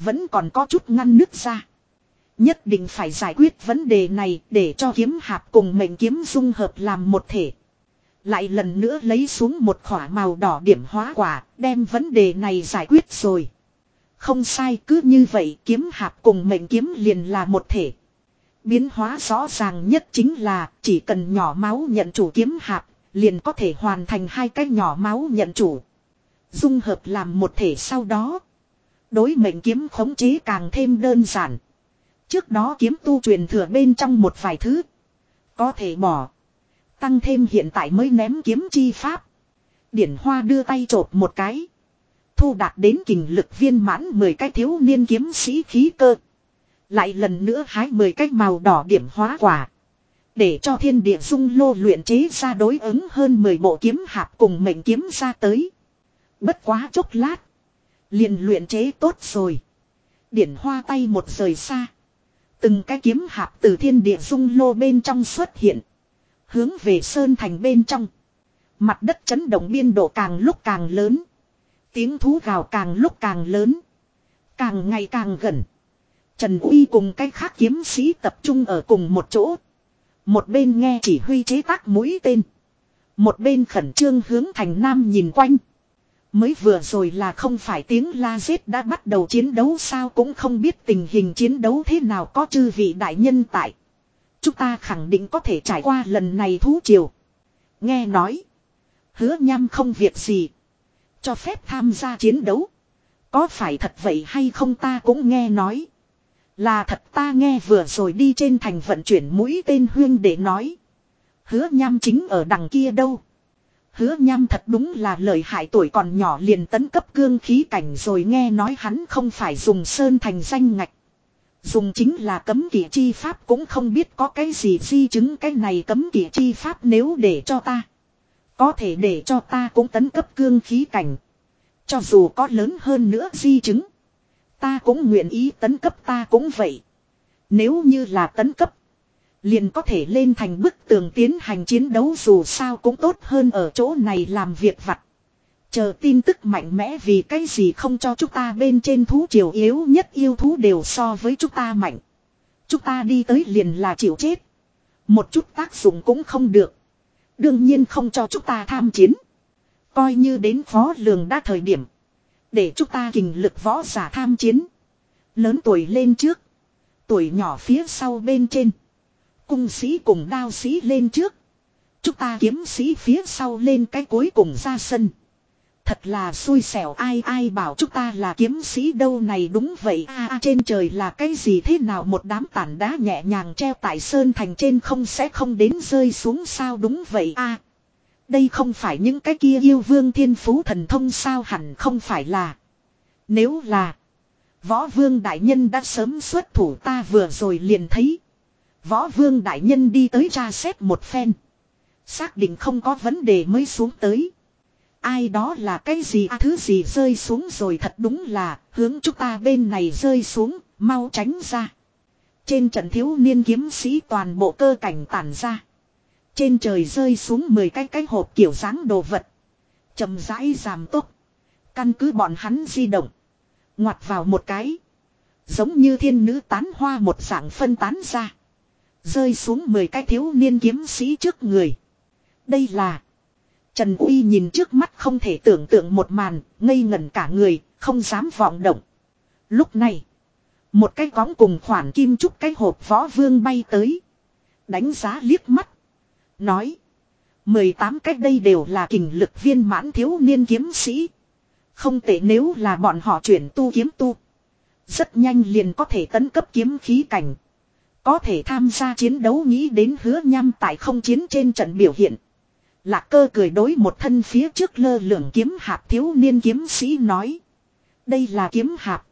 Vẫn còn có chút ngăn nước ra. Nhất định phải giải quyết vấn đề này để cho kiếm hạp cùng mệnh kiếm dung hợp làm một thể. Lại lần nữa lấy xuống một khỏa màu đỏ điểm hóa quả, đem vấn đề này giải quyết rồi. Không sai cứ như vậy kiếm hạp cùng mệnh kiếm liền là một thể. Biến hóa rõ ràng nhất chính là chỉ cần nhỏ máu nhận chủ kiếm hạp, liền có thể hoàn thành hai cái nhỏ máu nhận chủ. Dung hợp làm một thể sau đó. Đối mệnh kiếm khống chế càng thêm đơn giản. Trước đó kiếm tu truyền thừa bên trong một vài thứ. Có thể bỏ. Tăng thêm hiện tại mới ném kiếm chi pháp. Điển hoa đưa tay trộp một cái. Thu đạt đến kình lực viên mãn 10 cái thiếu niên kiếm sĩ khí cơ. Lại lần nữa hái 10 cái màu đỏ điểm hóa quả. Để cho thiên địa dung lô luyện chế ra đối ứng hơn 10 bộ kiếm hạp cùng mệnh kiếm ra tới. Bất quá chốc lát. Liền luyện chế tốt rồi. Điển hoa tay một rời xa. Từng cái kiếm hạp từ thiên địa dung lô bên trong xuất hiện. Hướng về sơn thành bên trong. Mặt đất chấn động biên độ càng lúc càng lớn. Tiếng thú gào càng lúc càng lớn. Càng ngày càng gần. Trần Uy cùng cái khác kiếm sĩ tập trung ở cùng một chỗ. Một bên nghe chỉ huy chế tác mũi tên. Một bên khẩn trương hướng thành nam nhìn quanh. Mới vừa rồi là không phải tiếng la giết đã bắt đầu chiến đấu sao cũng không biết tình hình chiến đấu thế nào có chư vị đại nhân tại. Chúng ta khẳng định có thể trải qua lần này thú triều. Nghe nói. Hứa nhăm không việc gì. Cho phép tham gia chiến đấu. Có phải thật vậy hay không ta cũng nghe nói. Là thật ta nghe vừa rồi đi trên thành vận chuyển mũi tên huyên để nói. Hứa nham chính ở đằng kia đâu. Hứa nham thật đúng là lời hại tuổi còn nhỏ liền tấn cấp cương khí cảnh rồi nghe nói hắn không phải dùng sơn thành danh ngạch. Dùng chính là cấm kỵ chi pháp cũng không biết có cái gì di chứng cái này cấm kỵ chi pháp nếu để cho ta. Có thể để cho ta cũng tấn cấp cương khí cảnh. Cho dù có lớn hơn nữa di chứng. Ta cũng nguyện ý tấn cấp ta cũng vậy. Nếu như là tấn cấp. Liền có thể lên thành bức tường tiến hành chiến đấu dù sao cũng tốt hơn ở chỗ này làm việc vặt. Chờ tin tức mạnh mẽ vì cái gì không cho chúng ta bên trên thú triều yếu nhất yêu thú đều so với chúng ta mạnh. Chúng ta đi tới liền là chịu chết. Một chút tác dụng cũng không được. Đương nhiên không cho chúng ta tham chiến. Coi như đến phó lường đã thời điểm. Để chúng ta kình lực võ giả tham chiến. Lớn tuổi lên trước. Tuổi nhỏ phía sau bên trên. Cung sĩ cùng đao sĩ lên trước. Chúng ta kiếm sĩ phía sau lên cái cuối cùng ra sân. Thật là xui xẻo ai ai bảo chúng ta là kiếm sĩ đâu này đúng vậy a à, trên trời là cái gì thế nào một đám tản đá nhẹ nhàng treo tại sơn thành trên không sẽ không đến rơi xuống sao đúng vậy a đây không phải những cái kia yêu vương thiên phú thần thông sao hẳn không phải là. Nếu là. Võ vương đại nhân đã sớm xuất thủ ta vừa rồi liền thấy. Võ vương đại nhân đi tới tra xét một phen. Xác định không có vấn đề mới xuống tới. Ai đó là cái gì à, thứ gì rơi xuống rồi thật đúng là hướng chúng ta bên này rơi xuống, mau tránh ra. Trên trận thiếu niên kiếm sĩ toàn bộ cơ cảnh tản ra. Trên trời rơi xuống 10 cái cái hộp kiểu dáng đồ vật. chậm rãi giảm tốc. Căn cứ bọn hắn di động. Ngoặt vào một cái. Giống như thiên nữ tán hoa một dạng phân tán ra. Rơi xuống 10 cái thiếu niên kiếm sĩ trước người. Đây là. Trần Uy nhìn trước mắt không thể tưởng tượng một màn, ngây ngẩn cả người, không dám vọng động. Lúc này. Một cái cóng cùng khoản kim trúc cái hộp võ vương bay tới. Đánh giá liếc mắt. Nói. 18 cách đây đều là kình lực viên mãn thiếu niên kiếm sĩ. Không tệ nếu là bọn họ chuyển tu kiếm tu. Rất nhanh liền có thể tấn cấp kiếm khí cảnh. Có thể tham gia chiến đấu nghĩ đến hứa nham tại không chiến trên trận biểu hiện. Lạc cơ cười đối một thân phía trước lơ lửng kiếm hạp thiếu niên kiếm sĩ nói. Đây là kiếm hạp.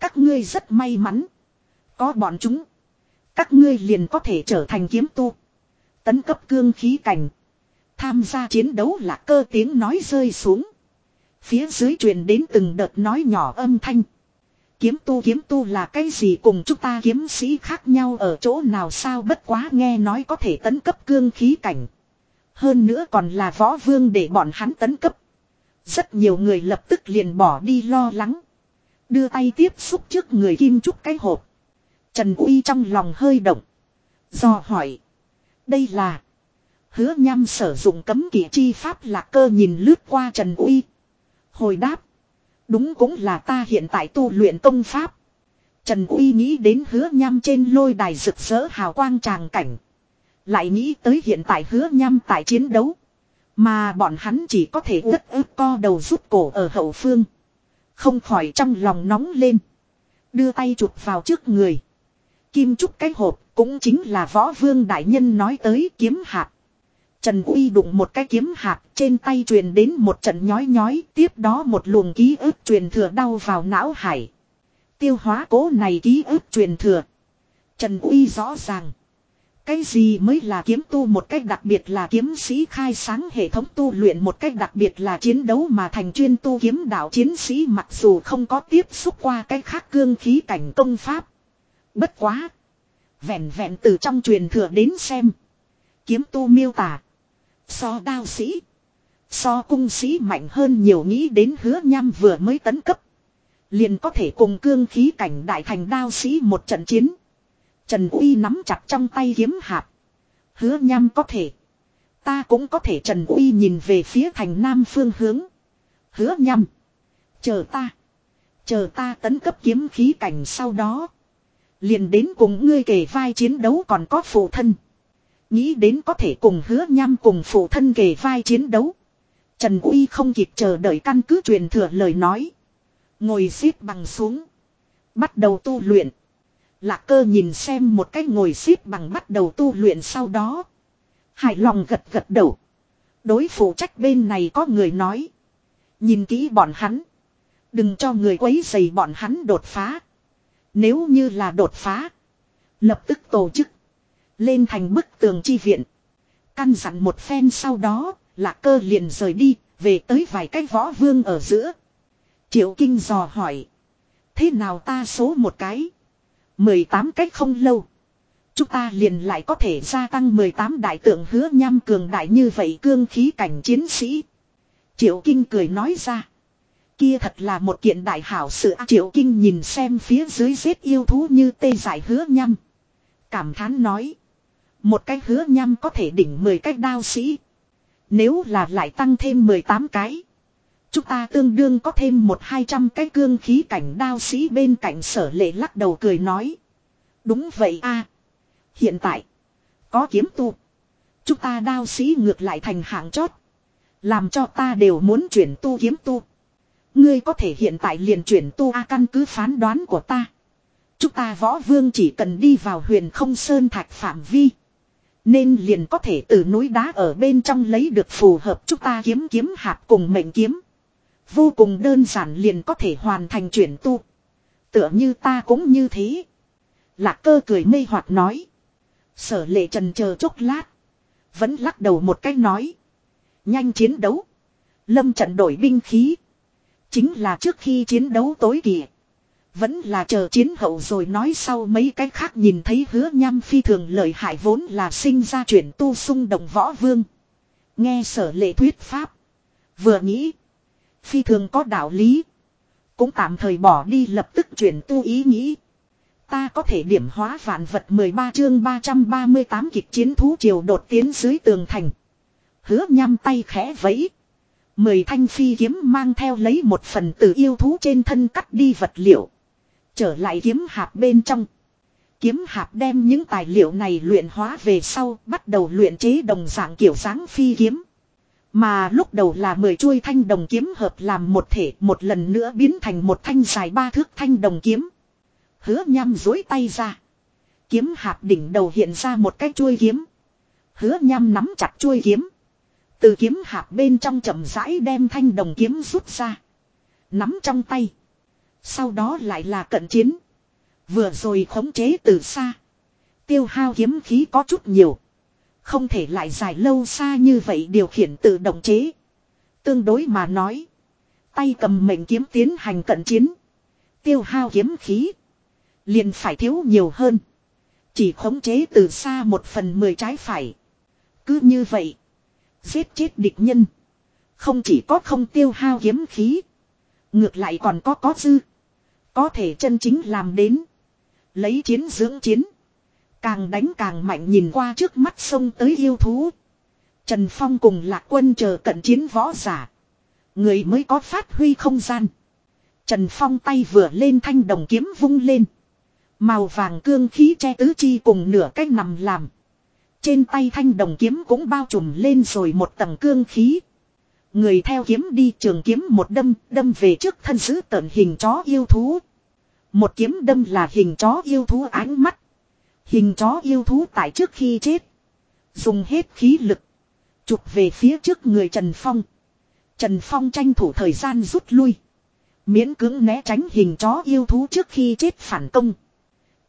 Các ngươi rất may mắn. Có bọn chúng. Các ngươi liền có thể trở thành kiếm tu. Tấn cấp cương khí cảnh. Tham gia chiến đấu lạc cơ tiếng nói rơi xuống. Phía dưới truyền đến từng đợt nói nhỏ âm thanh. Kiếm tu kiếm tu là cái gì cùng chúng ta kiếm sĩ khác nhau ở chỗ nào sao bất quá nghe nói có thể tấn cấp cương khí cảnh. Hơn nữa còn là võ vương để bọn hắn tấn cấp. Rất nhiều người lập tức liền bỏ đi lo lắng. Đưa tay tiếp xúc trước người kim trúc cái hộp. Trần Uy trong lòng hơi động. Do hỏi. Đây là. Hứa nhăm sử dụng cấm kỵ chi pháp lạc cơ nhìn lướt qua Trần Uy. Hồi đáp. Đúng cũng là ta hiện tại tu luyện công pháp. Trần Uy nghĩ đến hứa nham trên lôi đài rực rỡ hào quang tràng cảnh. Lại nghĩ tới hiện tại hứa nham tại chiến đấu. Mà bọn hắn chỉ có thể ướt ướt co đầu rút cổ ở hậu phương. Không khỏi trong lòng nóng lên. Đưa tay chụp vào trước người. Kim trúc cái hộp cũng chính là võ vương đại nhân nói tới kiếm hạt. Trần Uy đụng một cái kiếm hạt trên tay truyền đến một trận nhói nhói, tiếp đó một luồng ký ức truyền thừa đau vào não hải. Tiêu hóa cố này ký ức truyền thừa. Trần Uy rõ ràng. Cái gì mới là kiếm tu một cách đặc biệt là kiếm sĩ khai sáng hệ thống tu luyện một cách đặc biệt là chiến đấu mà thành chuyên tu kiếm đạo chiến sĩ mặc dù không có tiếp xúc qua cái khác cương khí cảnh công pháp. Bất quá. Vẹn vẹn từ trong truyền thừa đến xem. Kiếm tu miêu tả. So đao sĩ. So cung sĩ mạnh hơn nhiều nghĩ đến hứa nham vừa mới tấn cấp. Liền có thể cùng cương khí cảnh đại thành đao sĩ một trận chiến. Trần Uy nắm chặt trong tay kiếm hạp. Hứa nham có thể. Ta cũng có thể Trần Uy nhìn về phía thành nam phương hướng. Hứa nham. Chờ ta. Chờ ta tấn cấp kiếm khí cảnh sau đó. Liền đến cùng ngươi kể vai chiến đấu còn có phụ thân. Nghĩ đến có thể cùng hứa nham cùng phụ thân kề vai chiến đấu. Trần Uy không kịp chờ đợi căn cứ truyền thừa lời nói. Ngồi xếp bằng xuống. Bắt đầu tu luyện. Lạc cơ nhìn xem một cái ngồi xếp bằng bắt đầu tu luyện sau đó. Hài lòng gật gật đầu. Đối phụ trách bên này có người nói. Nhìn kỹ bọn hắn. Đừng cho người quấy dày bọn hắn đột phá. Nếu như là đột phá. Lập tức tổ chức. Lên thành bức tường chi viện. Căn dặn một phen sau đó, lạc cơ liền rời đi, về tới vài cái võ vương ở giữa. Triệu Kinh dò hỏi. Thế nào ta số một cái? 18 cách không lâu. Chúng ta liền lại có thể gia tăng 18 đại tượng hứa nham cường đại như vậy cương khí cảnh chiến sĩ. Triệu Kinh cười nói ra. Kia thật là một kiện đại hảo sự Triệu Kinh nhìn xem phía dưới giết yêu thú như tê giải hứa nham. Cảm thán nói. Một cái hứa nhăm có thể đỉnh 10 cái đao sĩ. Nếu là lại tăng thêm 18 cái. Chúng ta tương đương có thêm một hai trăm cái cương khí cảnh đao sĩ bên cạnh sở lệ lắc đầu cười nói. Đúng vậy a Hiện tại. Có kiếm tu. Chúng ta đao sĩ ngược lại thành hạng chót. Làm cho ta đều muốn chuyển tu kiếm tu. Ngươi có thể hiện tại liền chuyển tu a căn cứ phán đoán của ta. Chúng ta võ vương chỉ cần đi vào huyền không sơn thạch phạm vi. Nên liền có thể từ núi đá ở bên trong lấy được phù hợp chúng ta kiếm kiếm hạt cùng mệnh kiếm. Vô cùng đơn giản liền có thể hoàn thành chuyển tu. Tựa như ta cũng như thế. Lạc cơ cười mê hoặc nói. Sở lệ trần chờ chốc lát. Vẫn lắc đầu một cách nói. Nhanh chiến đấu. Lâm trận đổi binh khí. Chính là trước khi chiến đấu tối kỳ. Vẫn là chờ chiến hậu rồi nói sau mấy cái khác nhìn thấy hứa nham phi thường lợi hại vốn là sinh ra chuyển tu sung đồng võ vương. Nghe sở lệ thuyết pháp. Vừa nghĩ. Phi thường có đạo lý. Cũng tạm thời bỏ đi lập tức chuyển tu ý nghĩ. Ta có thể điểm hóa vạn vật 13 chương 338 kịch chiến thú triều đột tiến dưới tường thành. Hứa nham tay khẽ vẫy. Mười thanh phi kiếm mang theo lấy một phần từ yêu thú trên thân cắt đi vật liệu. Trở lại kiếm hạp bên trong. Kiếm hạp đem những tài liệu này luyện hóa về sau, bắt đầu luyện chế đồng dạng kiểu dáng phi kiếm. Mà lúc đầu là 10 chuôi thanh đồng kiếm hợp làm một thể, một lần nữa biến thành một thanh dài ba thước thanh đồng kiếm. Hứa nhăm dối tay ra. Kiếm hạp đỉnh đầu hiện ra một cái chuôi kiếm. Hứa nhăm nắm chặt chuôi kiếm. Từ kiếm hạp bên trong chậm rãi đem thanh đồng kiếm rút ra. Nắm trong tay. Sau đó lại là cận chiến. Vừa rồi khống chế từ xa. Tiêu hao kiếm khí có chút nhiều. Không thể lại dài lâu xa như vậy điều khiển tự động chế. Tương đối mà nói. Tay cầm mệnh kiếm tiến hành cận chiến. Tiêu hao kiếm khí. Liền phải thiếu nhiều hơn. Chỉ khống chế từ xa một phần mười trái phải. Cứ như vậy. Giết chết địch nhân. Không chỉ có không tiêu hao kiếm khí. Ngược lại còn có có dư. Có thể chân chính làm đến. Lấy chiến dưỡng chiến. Càng đánh càng mạnh nhìn qua trước mắt sông tới yêu thú. Trần Phong cùng lạc quân chờ cận chiến võ giả. Người mới có phát huy không gian. Trần Phong tay vừa lên thanh đồng kiếm vung lên. Màu vàng cương khí che tứ chi cùng nửa cách nằm làm. Trên tay thanh đồng kiếm cũng bao trùm lên rồi một tầng cương khí. Người theo kiếm đi trường kiếm một đâm, đâm về trước thân giữ tợn hình chó yêu thú. Một kiếm đâm là hình chó yêu thú ánh mắt. Hình chó yêu thú tại trước khi chết. Dùng hết khí lực. Chụp về phía trước người Trần Phong. Trần Phong tranh thủ thời gian rút lui. Miễn cưỡng né tránh hình chó yêu thú trước khi chết phản công.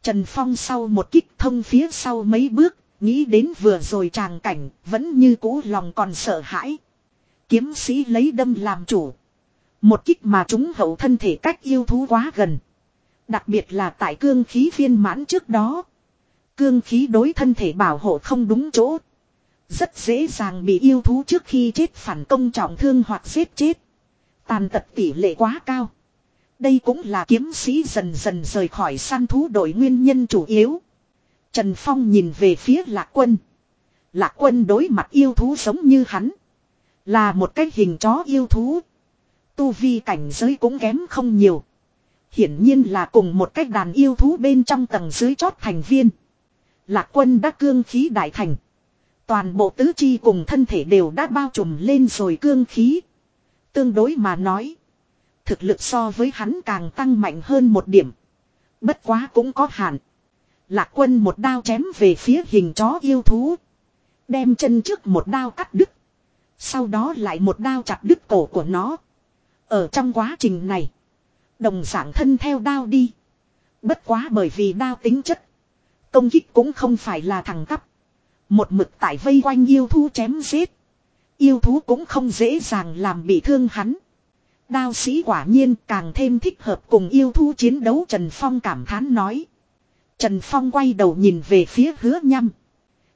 Trần Phong sau một kích thông phía sau mấy bước, nghĩ đến vừa rồi tràng cảnh, vẫn như cũ lòng còn sợ hãi. Kiếm sĩ lấy đâm làm chủ. Một kích mà chúng hậu thân thể cách yêu thú quá gần. Đặc biệt là tại cương khí viên mãn trước đó. Cương khí đối thân thể bảo hộ không đúng chỗ. Rất dễ dàng bị yêu thú trước khi chết phản công trọng thương hoặc giết chết. Tàn tật tỷ lệ quá cao. Đây cũng là kiếm sĩ dần dần rời khỏi săn thú đội nguyên nhân chủ yếu. Trần Phong nhìn về phía lạc quân. Lạc quân đối mặt yêu thú giống như hắn. Là một cái hình chó yêu thú. Tu vi cảnh giới cũng kém không nhiều. Hiển nhiên là cùng một cách đàn yêu thú bên trong tầng dưới chót thành viên. Lạc quân đã cương khí đại thành. Toàn bộ tứ chi cùng thân thể đều đã bao trùm lên rồi cương khí. Tương đối mà nói. Thực lực so với hắn càng tăng mạnh hơn một điểm. Bất quá cũng có hạn. Lạc quân một đao chém về phía hình chó yêu thú. Đem chân trước một đao cắt đứt. Sau đó lại một đao chặt đứt cổ của nó. Ở trong quá trình này. Đồng dạng thân theo đao đi. Bất quá bởi vì đao tính chất. Công kích cũng không phải là thằng cấp. Một mực tại vây quanh yêu thú chém giết. Yêu thú cũng không dễ dàng làm bị thương hắn. Đao sĩ quả nhiên càng thêm thích hợp cùng yêu thú chiến đấu, Trần Phong cảm thán nói. Trần Phong quay đầu nhìn về phía hứa nhăm.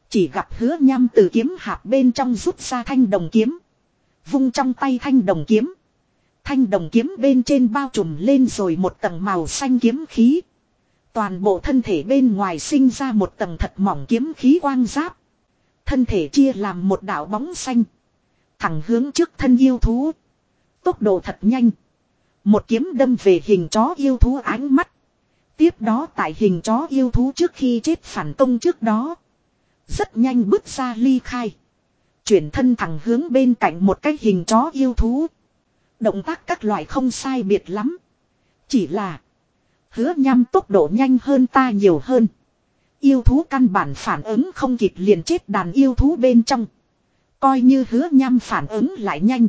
Chỉ gặp hứa nhăm từ kiếm hạp bên trong rút ra thanh đồng kiếm. Vung trong tay thanh đồng kiếm. Thanh đồng kiếm bên trên bao trùm lên rồi một tầng màu xanh kiếm khí. Toàn bộ thân thể bên ngoài sinh ra một tầng thật mỏng kiếm khí quang giáp. Thân thể chia làm một đảo bóng xanh. Thẳng hướng trước thân yêu thú. Tốc độ thật nhanh. Một kiếm đâm về hình chó yêu thú ánh mắt. Tiếp đó tại hình chó yêu thú trước khi chết phản công trước đó. Rất nhanh bước ra ly khai. Chuyển thân thẳng hướng bên cạnh một cái hình chó yêu thú. Động tác các loại không sai biệt lắm. Chỉ là. Hứa nhăm tốc độ nhanh hơn ta nhiều hơn. Yêu thú căn bản phản ứng không kịp liền chết đàn yêu thú bên trong. Coi như hứa nhăm phản ứng lại nhanh.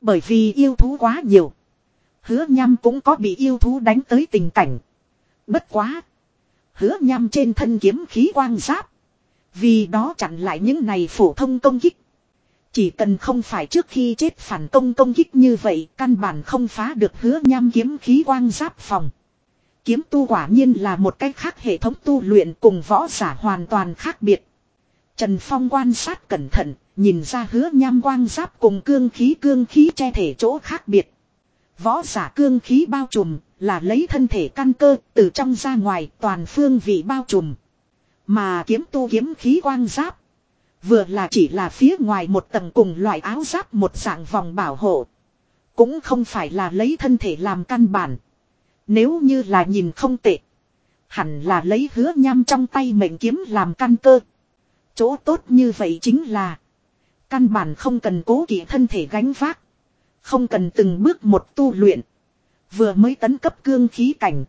Bởi vì yêu thú quá nhiều. Hứa nhăm cũng có bị yêu thú đánh tới tình cảnh. Bất quá. Hứa nhăm trên thân kiếm khí quang giáp. Vì đó chặn lại những này phổ thông công kích. Chỉ cần không phải trước khi chết phản công công kích như vậy, căn bản không phá được hứa nham kiếm khí quang giáp phòng. Kiếm tu quả nhiên là một cách khác hệ thống tu luyện cùng võ giả hoàn toàn khác biệt. Trần Phong quan sát cẩn thận, nhìn ra hứa nham quang giáp cùng cương khí cương khí che thể chỗ khác biệt. Võ giả cương khí bao trùm là lấy thân thể căn cơ từ trong ra ngoài toàn phương vị bao trùm. Mà kiếm tu kiếm khí quang giáp. Vừa là chỉ là phía ngoài một tầng cùng loại áo giáp một dạng vòng bảo hộ. Cũng không phải là lấy thân thể làm căn bản. Nếu như là nhìn không tệ. Hẳn là lấy hứa nham trong tay mệnh kiếm làm căn cơ. Chỗ tốt như vậy chính là. Căn bản không cần cố kỵ thân thể gánh vác. Không cần từng bước một tu luyện. Vừa mới tấn cấp cương khí cảnh.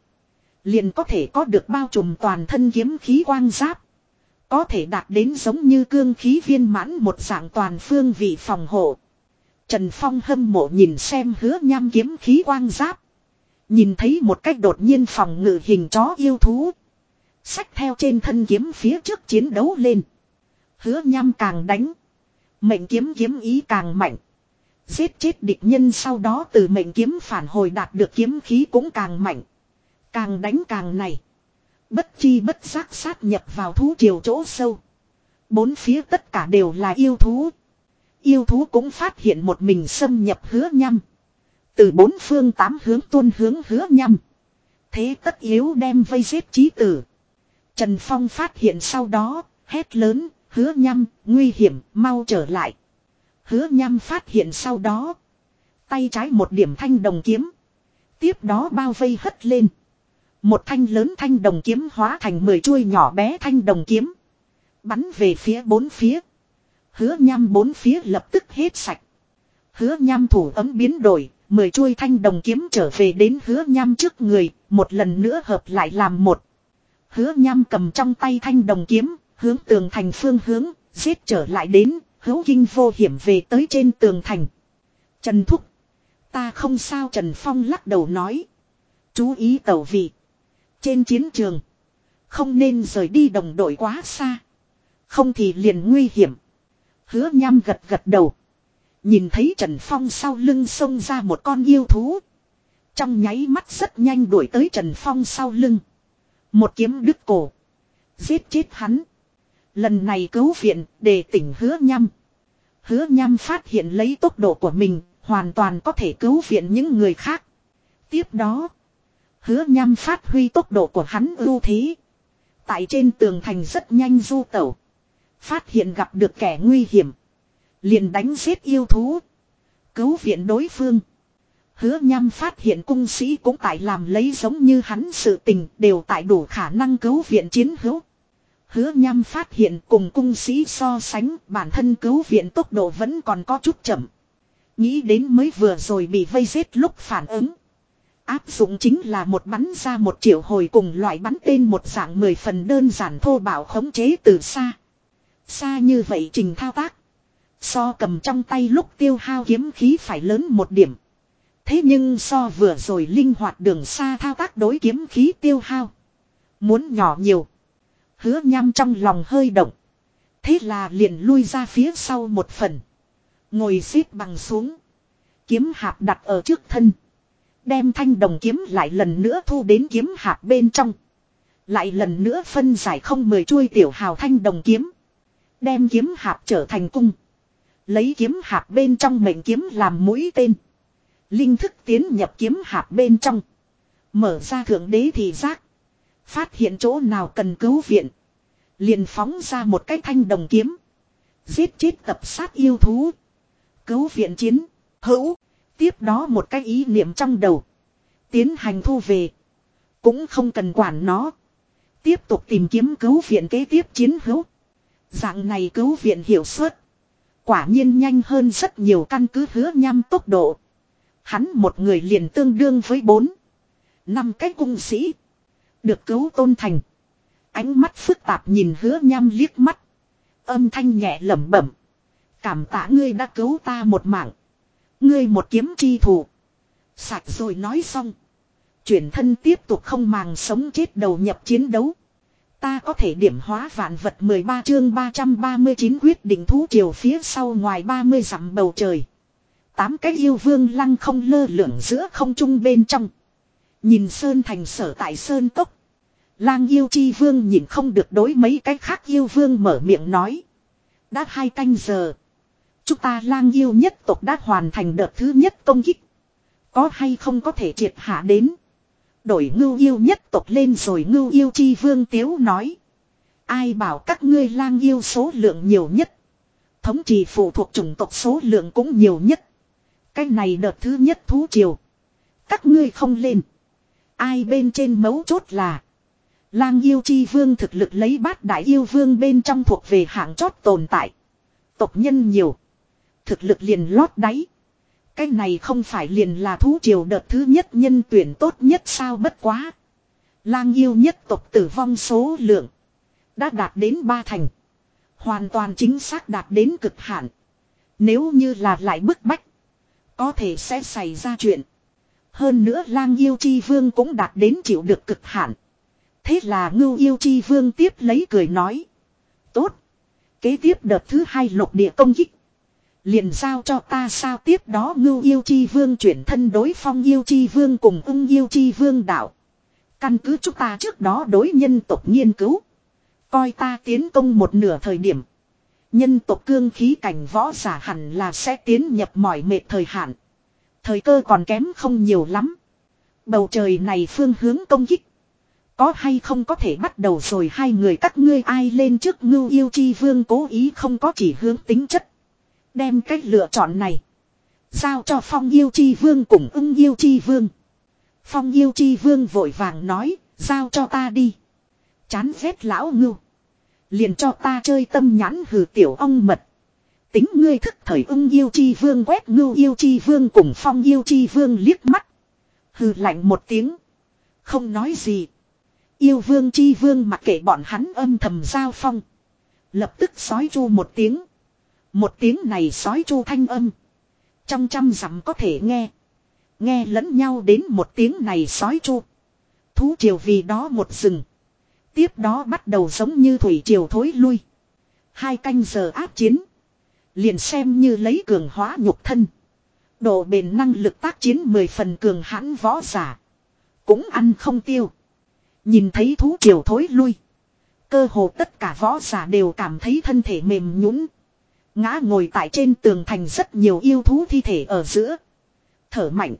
Liền có thể có được bao trùm toàn thân kiếm khí quang giáp. Có thể đạt đến giống như cương khí viên mãn một dạng toàn phương vị phòng hộ. Trần Phong hâm mộ nhìn xem hứa nham kiếm khí quang giáp. Nhìn thấy một cách đột nhiên phòng ngự hình chó yêu thú. Sách theo trên thân kiếm phía trước chiến đấu lên. Hứa nham càng đánh. Mệnh kiếm kiếm ý càng mạnh. Giết chết địch nhân sau đó từ mệnh kiếm phản hồi đạt được kiếm khí cũng càng mạnh. Càng đánh càng này. Bất chi bất giác sát nhập vào thú triều chỗ sâu. Bốn phía tất cả đều là yêu thú. Yêu thú cũng phát hiện một mình xâm nhập hứa nhăm. Từ bốn phương tám hướng tuôn hướng hứa nhăm. Thế tất yếu đem vây giết trí tử. Trần Phong phát hiện sau đó, hét lớn, hứa nhăm, nguy hiểm, mau trở lại. Hứa nhăm phát hiện sau đó. Tay trái một điểm thanh đồng kiếm. Tiếp đó bao vây hất lên. Một thanh lớn thanh đồng kiếm hóa thành mười chuôi nhỏ bé thanh đồng kiếm. Bắn về phía bốn phía. Hứa nhăm bốn phía lập tức hết sạch. Hứa nhăm thủ ấm biến đổi, mười chuôi thanh đồng kiếm trở về đến hứa nhăm trước người, một lần nữa hợp lại làm một. Hứa nhăm cầm trong tay thanh đồng kiếm, hướng tường thành phương hướng, giết trở lại đến, hữu kinh vô hiểm về tới trên tường thành. Trần Thúc. Ta không sao Trần Phong lắc đầu nói. Chú ý tẩu vị. Trên chiến trường. Không nên rời đi đồng đội quá xa. Không thì liền nguy hiểm. Hứa nham gật gật đầu. Nhìn thấy Trần Phong sau lưng xông ra một con yêu thú. Trong nháy mắt rất nhanh đuổi tới Trần Phong sau lưng. Một kiếm đứt cổ. Giết chết hắn. Lần này cứu viện để tỉnh hứa nhăm. Hứa nhăm phát hiện lấy tốc độ của mình, hoàn toàn có thể cứu viện những người khác. Tiếp đó, hứa nham phát huy tốc độ của hắn ưu thế. Tại trên tường thành rất nhanh du tẩu. Phát hiện gặp được kẻ nguy hiểm. Liền đánh giết yêu thú. Cứu viện đối phương. Hứa nham phát hiện cung sĩ cũng tại làm lấy giống như hắn sự tình đều tại đủ khả năng cứu viện chiến hữu. Hứa nham phát hiện cùng cung sĩ so sánh bản thân cứu viện tốc độ vẫn còn có chút chậm. Nghĩ đến mới vừa rồi bị vây giết lúc phản ứng. Áp dụng chính là một bắn ra một triệu hồi cùng loại bắn tên một dạng mười phần đơn giản thô bạo khống chế từ xa. Xa như vậy trình thao tác. So cầm trong tay lúc tiêu hao kiếm khí phải lớn một điểm. Thế nhưng so vừa rồi linh hoạt đường xa thao tác đối kiếm khí tiêu hao. Muốn nhỏ nhiều. Hứa nham trong lòng hơi động. Thế là liền lui ra phía sau một phần. Ngồi xếp bằng xuống. Kiếm hạp đặt ở trước thân. Đem thanh đồng kiếm lại lần nữa thu đến kiếm hạp bên trong. Lại lần nữa phân giải không mười chuôi tiểu hào thanh đồng kiếm. Đem kiếm hạp trở thành cung. Lấy kiếm hạp bên trong mệnh kiếm làm mũi tên. Linh thức tiến nhập kiếm hạp bên trong. Mở ra thượng đế thì giác. Phát hiện chỗ nào cần cứu viện. Liền phóng ra một cái thanh đồng kiếm. Giết chết tập sát yêu thú. Cứu viện chiến. Hữu. Tiếp đó một cái ý niệm trong đầu. Tiến hành thu về. Cũng không cần quản nó. Tiếp tục tìm kiếm cứu viện kế tiếp chiến hữu. Dạng này cứu viện hiệu suất. Quả nhiên nhanh hơn rất nhiều căn cứ hứa nhăm tốc độ. Hắn một người liền tương đương với bốn. Năm cái cung sĩ. Được cứu tôn thành. Ánh mắt phức tạp nhìn hứa nhăm liếc mắt. Âm thanh nhẹ lẩm bẩm. Cảm tạ ngươi đã cứu ta một mạng. Ngươi một kiếm chi thủ. Sạch rồi nói xong. Chuyển thân tiếp tục không màng sống chết đầu nhập chiến đấu. Ta có thể điểm hóa vạn vật 13 chương 339 quyết định thú triều phía sau ngoài 30 dặm bầu trời. Tám cái yêu vương lăng không lơ lửng giữa không trung bên trong. Nhìn Sơn thành sở tại Sơn Cốc. Lang yêu chi vương nhìn không được đối mấy cái khác yêu vương mở miệng nói. Đã hai canh giờ. Chúng ta lang yêu nhất tộc đã hoàn thành đợt thứ nhất công kích. Có hay không có thể triệt hạ đến. Đổi ngưu yêu nhất tộc lên rồi ngưu yêu chi vương tiếu nói. Ai bảo các ngươi lang yêu số lượng nhiều nhất. Thống trị phụ thuộc chủng tộc số lượng cũng nhiều nhất. Cái này đợt thứ nhất thú triều. Các ngươi không lên. Ai bên trên mấu chốt là. Lang yêu chi vương thực lực lấy bát đại yêu vương bên trong thuộc về hạng chót tồn tại. Tộc nhân nhiều. Thực lực liền lót đáy. Cái này không phải liền là thú triều đợt thứ nhất nhân tuyển tốt nhất sao bất quá. Lang yêu nhất tộc tử vong số lượng. Đã đạt đến ba thành. Hoàn toàn chính xác đạt đến cực hạn. Nếu như là lại bức bách. Có thể sẽ xảy ra chuyện. Hơn nữa lang yêu chi vương cũng đạt đến chịu được cực hạn. Thế là ngưu yêu chi vương tiếp lấy cười nói. Tốt. Kế tiếp đợt thứ hai lục địa công kích. Liền giao cho ta sao tiếp đó ngưu yêu chi vương chuyển thân đối phong yêu chi vương cùng ung yêu chi vương đạo. Căn cứ chúng ta trước đó đối nhân tộc nghiên cứu. Coi ta tiến công một nửa thời điểm. Nhân tộc cương khí cảnh võ giả hẳn là sẽ tiến nhập mỏi mệt thời hạn. Thời cơ còn kém không nhiều lắm. Bầu trời này phương hướng công kích. Có hay không có thể bắt đầu rồi hai người các ngươi ai lên trước ngưu yêu chi vương cố ý không có chỉ hướng tính chất. Đem cách lựa chọn này. Giao cho phong yêu chi vương cùng ưng yêu chi vương. Phong yêu chi vương vội vàng nói, giao cho ta đi. Chán ghét lão ngưu. Liền cho ta chơi tâm nhãn hừ tiểu ong mật. Tính ngươi thức thời ưng yêu chi vương quét ngưu yêu chi vương cùng phong yêu chi vương liếc mắt. Hừ lạnh một tiếng. Không nói gì. Yêu vương chi vương mặc kệ bọn hắn âm thầm giao phong. Lập tức sói chu một tiếng. Một tiếng này sói chu thanh âm. Trong trăm dặm có thể nghe. Nghe lẫn nhau đến một tiếng này sói chu. Thú triều vì đó một rừng. Tiếp đó bắt đầu giống như thủy triều thối lui. Hai canh giờ áp chiến. Liền xem như lấy cường hóa nhục thân. Độ bền năng lực tác chiến mười phần cường hãn võ giả. Cũng ăn không tiêu. Nhìn thấy thú triều thối lui. Cơ hồ tất cả võ giả đều cảm thấy thân thể mềm nhũn Ngã ngồi tại trên tường thành rất nhiều yêu thú thi thể ở giữa. Thở mạnh.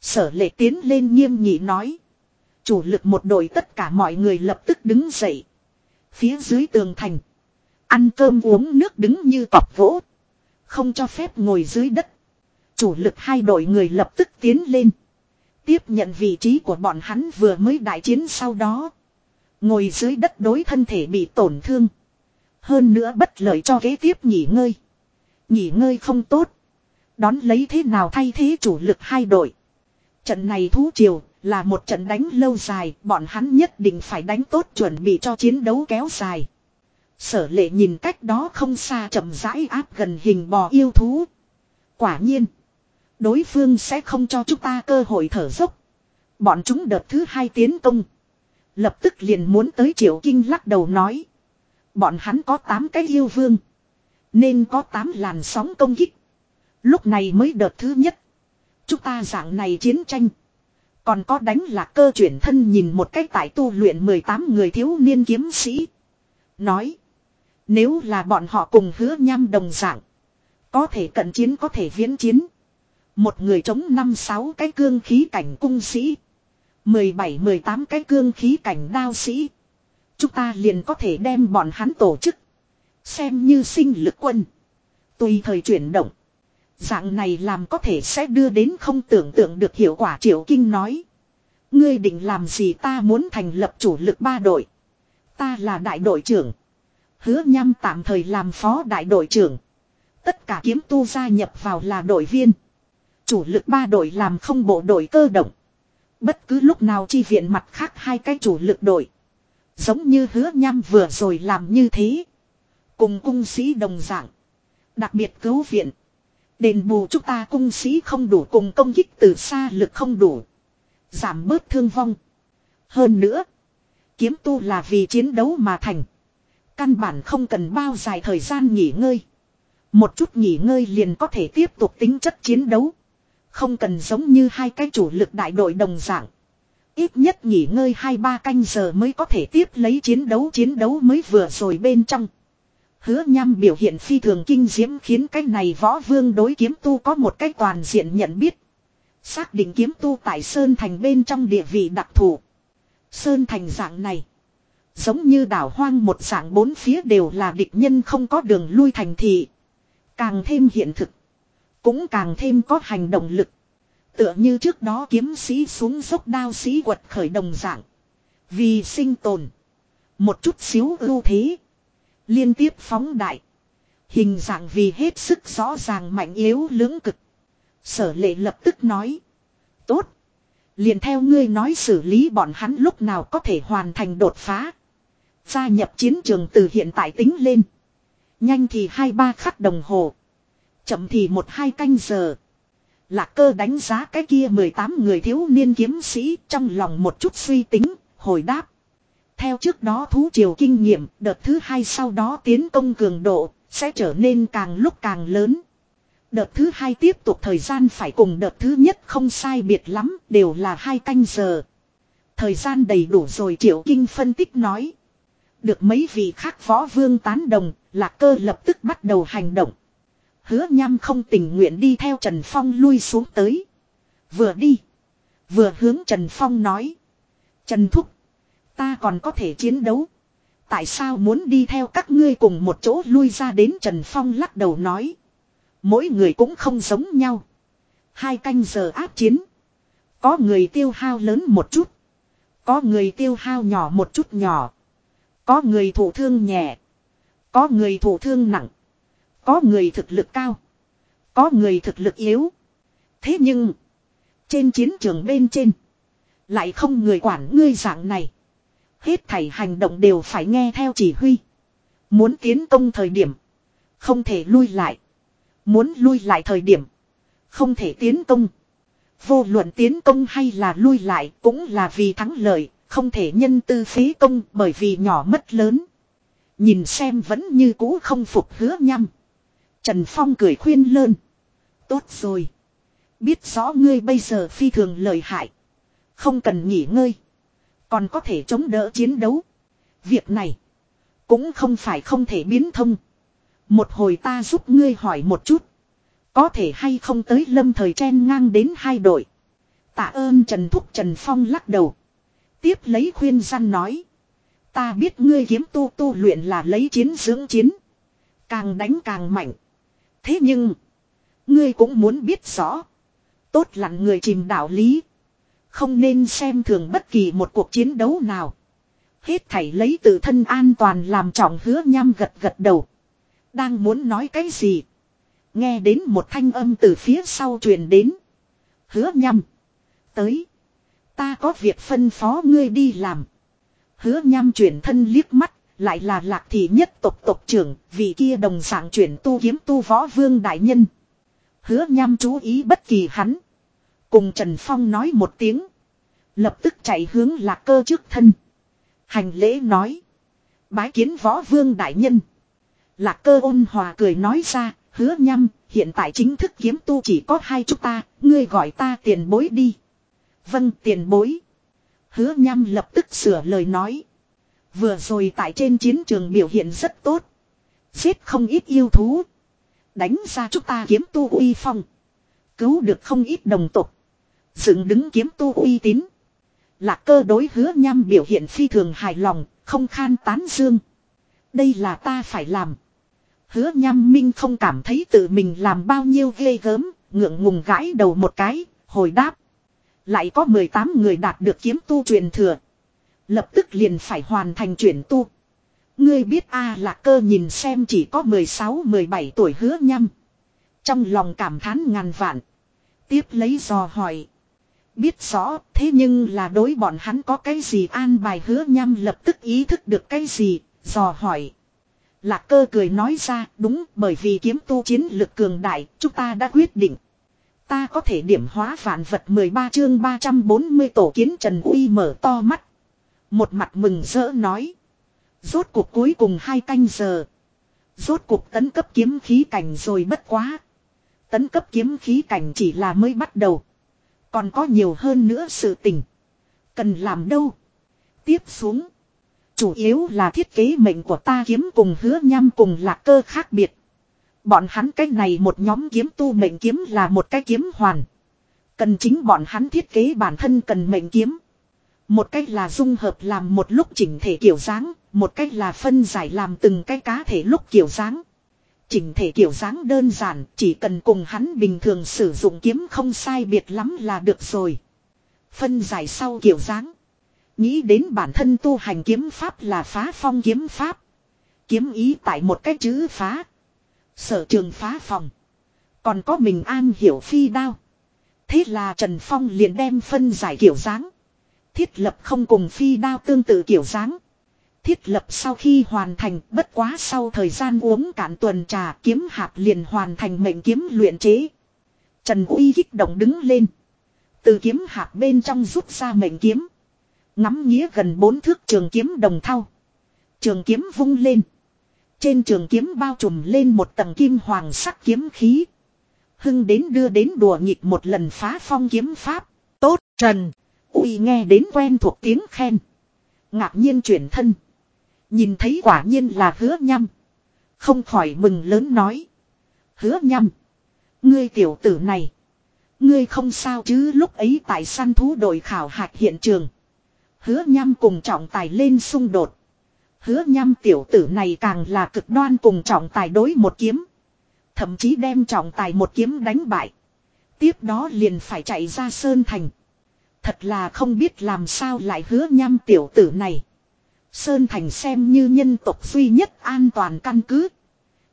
Sở lệ tiến lên nghiêm nghị nói. Chủ lực một đội tất cả mọi người lập tức đứng dậy. Phía dưới tường thành. Ăn cơm uống nước đứng như cọp vỗ. Không cho phép ngồi dưới đất. Chủ lực hai đội người lập tức tiến lên. Tiếp nhận vị trí của bọn hắn vừa mới đại chiến sau đó. Ngồi dưới đất đối thân thể bị tổn thương. Hơn nữa bất lợi cho kế tiếp nghỉ ngơi. Nghỉ ngơi không tốt. Đón lấy thế nào thay thế chủ lực hai đội. Trận này thú triều là một trận đánh lâu dài, bọn hắn nhất định phải đánh tốt chuẩn bị cho chiến đấu kéo dài. Sở lệ nhìn cách đó không xa chậm rãi áp gần hình bò yêu thú. Quả nhiên, đối phương sẽ không cho chúng ta cơ hội thở dốc. Bọn chúng đợt thứ hai tiến công. Lập tức liền muốn tới triệu kinh lắc đầu nói. Bọn hắn có 8 cái yêu vương. Nên có 8 làn sóng công kích. Lúc này mới đợt thứ nhất. Chúng ta dạng này chiến tranh. Còn có đánh là cơ chuyển thân nhìn một cách tại tu luyện 18 người thiếu niên kiếm sĩ. Nói. Nếu là bọn họ cùng hứa nham đồng dạng. Có thể cận chiến có thể viễn chiến. Một người chống năm sáu cái cương khí cảnh cung sĩ. 17-18 cái cương khí cảnh đao sĩ. Chúng ta liền có thể đem bọn hắn tổ chức. Xem như sinh lực quân. Tùy thời chuyển động. Dạng này làm có thể sẽ đưa đến không tưởng tượng được hiệu quả triệu kinh nói. Ngươi định làm gì ta muốn thành lập chủ lực ba đội. Ta là đại đội trưởng. Hứa nhăm tạm thời làm phó đại đội trưởng. Tất cả kiếm tu gia nhập vào là đội viên. Chủ lực ba đội làm không bộ đội cơ động. Bất cứ lúc nào chi viện mặt khác hai cái chủ lực đội. Giống như hứa nhăm vừa rồi làm như thế. Cùng cung sĩ đồng dạng. Đặc biệt cứu viện. Đền bù chúng ta cung sĩ không đủ cùng công kích từ xa lực không đủ. Giảm bớt thương vong. Hơn nữa. Kiếm tu là vì chiến đấu mà thành. Căn bản không cần bao dài thời gian nghỉ ngơi. Một chút nghỉ ngơi liền có thể tiếp tục tính chất chiến đấu. Không cần giống như hai cái chủ lực đại đội đồng dạng. Ít nhất nghỉ ngơi 2-3 canh giờ mới có thể tiếp lấy chiến đấu chiến đấu mới vừa rồi bên trong. Hứa nham biểu hiện phi thường kinh diễm khiến cái này võ vương đối kiếm tu có một cách toàn diện nhận biết. Xác định kiếm tu tại Sơn Thành bên trong địa vị đặc thù. Sơn Thành dạng này. Giống như đảo hoang một dạng bốn phía đều là địch nhân không có đường lui thành thị. Càng thêm hiện thực. Cũng càng thêm có hành động lực. Tựa như trước đó kiếm sĩ xuống dốc đao sĩ quật khởi đồng dạng. Vì sinh tồn. Một chút xíu ưu thế. Liên tiếp phóng đại. Hình dạng vì hết sức rõ ràng mạnh yếu lưỡng cực. Sở lệ lập tức nói. Tốt. Liền theo ngươi nói xử lý bọn hắn lúc nào có thể hoàn thành đột phá. Gia nhập chiến trường từ hiện tại tính lên. Nhanh thì hai ba khắc đồng hồ. Chậm thì một hai canh giờ. Lạc cơ đánh giá cái kia 18 người thiếu niên kiếm sĩ trong lòng một chút suy tính, hồi đáp. Theo trước đó thú triều kinh nghiệm, đợt thứ hai sau đó tiến công cường độ, sẽ trở nên càng lúc càng lớn. Đợt thứ hai tiếp tục thời gian phải cùng đợt thứ nhất không sai biệt lắm, đều là hai canh giờ. Thời gian đầy đủ rồi triệu kinh phân tích nói. Được mấy vị khác võ vương tán đồng, lạc cơ lập tức bắt đầu hành động. Hứa nham không tình nguyện đi theo Trần Phong lui xuống tới. Vừa đi. Vừa hướng Trần Phong nói. Trần Thúc. Ta còn có thể chiến đấu. Tại sao muốn đi theo các ngươi cùng một chỗ lui ra đến Trần Phong lắc đầu nói. Mỗi người cũng không giống nhau. Hai canh giờ áp chiến. Có người tiêu hao lớn một chút. Có người tiêu hao nhỏ một chút nhỏ. Có người thụ thương nhẹ. Có người thụ thương nặng. Có người thực lực cao. Có người thực lực yếu. Thế nhưng. Trên chiến trường bên trên. Lại không người quản ngươi dạng này. Hết thảy hành động đều phải nghe theo chỉ huy. Muốn tiến công thời điểm. Không thể lui lại. Muốn lui lại thời điểm. Không thể tiến công. Vô luận tiến công hay là lui lại cũng là vì thắng lợi. Không thể nhân tư phí công bởi vì nhỏ mất lớn. Nhìn xem vẫn như cũ không phục hứa nhăm. Trần Phong cười khuyên lơn. Tốt rồi. Biết rõ ngươi bây giờ phi thường lợi hại. Không cần nghỉ ngơi. Còn có thể chống đỡ chiến đấu. Việc này. Cũng không phải không thể biến thông. Một hồi ta giúp ngươi hỏi một chút. Có thể hay không tới lâm thời chen ngang đến hai đội. Tạ ơn Trần Thúc Trần Phong lắc đầu. Tiếp lấy khuyên gian nói. Ta biết ngươi kiếm tu tu luyện là lấy chiến dưỡng chiến. Càng đánh càng mạnh. Thế nhưng. Ngươi cũng muốn biết rõ. Tốt lặn người chìm đạo lý. Không nên xem thường bất kỳ một cuộc chiến đấu nào. Hết thảy lấy tự thân an toàn làm trọng hứa nham gật gật đầu. Đang muốn nói cái gì. Nghe đến một thanh âm từ phía sau truyền đến. Hứa nhăm. Tới. Ta có việc phân phó ngươi đi làm. Hứa nhăm chuyển thân liếc mắt. Lại là lạc thị nhất tộc tộc trưởng. Vì kia đồng dạng chuyển tu kiếm tu võ vương đại nhân. Hứa nham chú ý bất kỳ hắn. Cùng Trần Phong nói một tiếng. Lập tức chạy hướng lạc cơ trước thân. Hành lễ nói. Bái kiến võ vương đại nhân. Lạc cơ ôn hòa cười nói ra. Hứa nham, hiện tại chính thức kiếm tu chỉ có hai chúng ta. Ngươi gọi ta tiền bối đi. Vâng tiền bối. Hứa nham lập tức sửa lời nói. Vừa rồi tại trên chiến trường biểu hiện rất tốt. Giết không ít yêu thú. Đánh ra chúng ta kiếm tu uy phong. Cứu được không ít đồng tục. Dựng đứng kiếm tu uy tín. Lạc cơ đối hứa nhăm biểu hiện phi thường hài lòng, không khan tán dương. Đây là ta phải làm. Hứa nhăm minh không cảm thấy tự mình làm bao nhiêu ghê gớm, ngượng ngùng gãi đầu một cái, hồi đáp. Lại có 18 người đạt được kiếm tu truyền thừa. Lập tức liền phải hoàn thành chuyển tu. Ngươi biết a à cơ nhìn xem chỉ có 16-17 tuổi hứa nhăm. Trong lòng cảm thán ngàn vạn. Tiếp lấy dò hỏi. Biết rõ thế nhưng là đối bọn hắn có cái gì an bài hứa nhăm lập tức ý thức được cái gì, dò hỏi. Lạc cơ cười nói ra đúng bởi vì kiếm tu chiến lực cường đại chúng ta đã quyết định. Ta có thể điểm hóa vạn vật 13 chương 340 tổ kiến Trần Uy mở to mắt. Một mặt mừng rỡ nói. Rốt cuộc cuối cùng hai canh giờ. Rốt cuộc tấn cấp kiếm khí cảnh rồi bất quá. Tấn cấp kiếm khí cảnh chỉ là mới bắt đầu. Còn có nhiều hơn nữa sự tình. Cần làm đâu. Tiếp xuống. Chủ yếu là thiết kế mệnh của ta kiếm cùng hứa nham cùng là cơ khác biệt. Bọn hắn cái này một nhóm kiếm tu mệnh kiếm là một cái kiếm hoàn. Cần chính bọn hắn thiết kế bản thân cần mệnh kiếm. Một cách là dung hợp làm một lúc chỉnh thể kiểu dáng, một cách là phân giải làm từng cái cá thể lúc kiểu dáng. Chỉnh thể kiểu dáng đơn giản, chỉ cần cùng hắn bình thường sử dụng kiếm không sai biệt lắm là được rồi. Phân giải sau kiểu dáng. Nghĩ đến bản thân tu hành kiếm pháp là phá phong kiếm pháp. Kiếm ý tại một cái chữ phá. Sở trường phá phòng. Còn có mình an hiểu phi đao. Thế là Trần Phong liền đem phân giải kiểu dáng. Thiết lập không cùng phi đao tương tự kiểu dáng. Thiết lập sau khi hoàn thành bất quá sau thời gian uống cạn tuần trà kiếm hạp liền hoàn thành mệnh kiếm luyện chế. Trần Uy kích động đứng lên. Từ kiếm hạp bên trong rút ra mệnh kiếm. Ngắm nghĩa gần bốn thước trường kiếm đồng thau. Trường kiếm vung lên. Trên trường kiếm bao trùm lên một tầng kim hoàng sắc kiếm khí. Hưng đến đưa đến đùa nghịch một lần phá phong kiếm pháp. Tốt, Trần. Uy nghe đến quen thuộc tiếng khen. Ngạc nhiên chuyển thân. Nhìn thấy quả nhiên là hứa nhăm. Không khỏi mừng lớn nói. Hứa nhăm. Ngươi tiểu tử này. Ngươi không sao chứ, lúc ấy tại săn thú đội khảo hạch hiện trường. Hứa nhăm cùng trọng tài lên xung đột. Hứa nhăm tiểu tử này càng là cực đoan cùng trọng tài đối một kiếm. Thậm chí đem trọng tài một kiếm đánh bại. Tiếp đó liền phải chạy ra Sơn Thành. Thật là không biết làm sao lại hứa nhăm tiểu tử này. Sơn Thành xem như nhân tộc duy nhất an toàn căn cứ.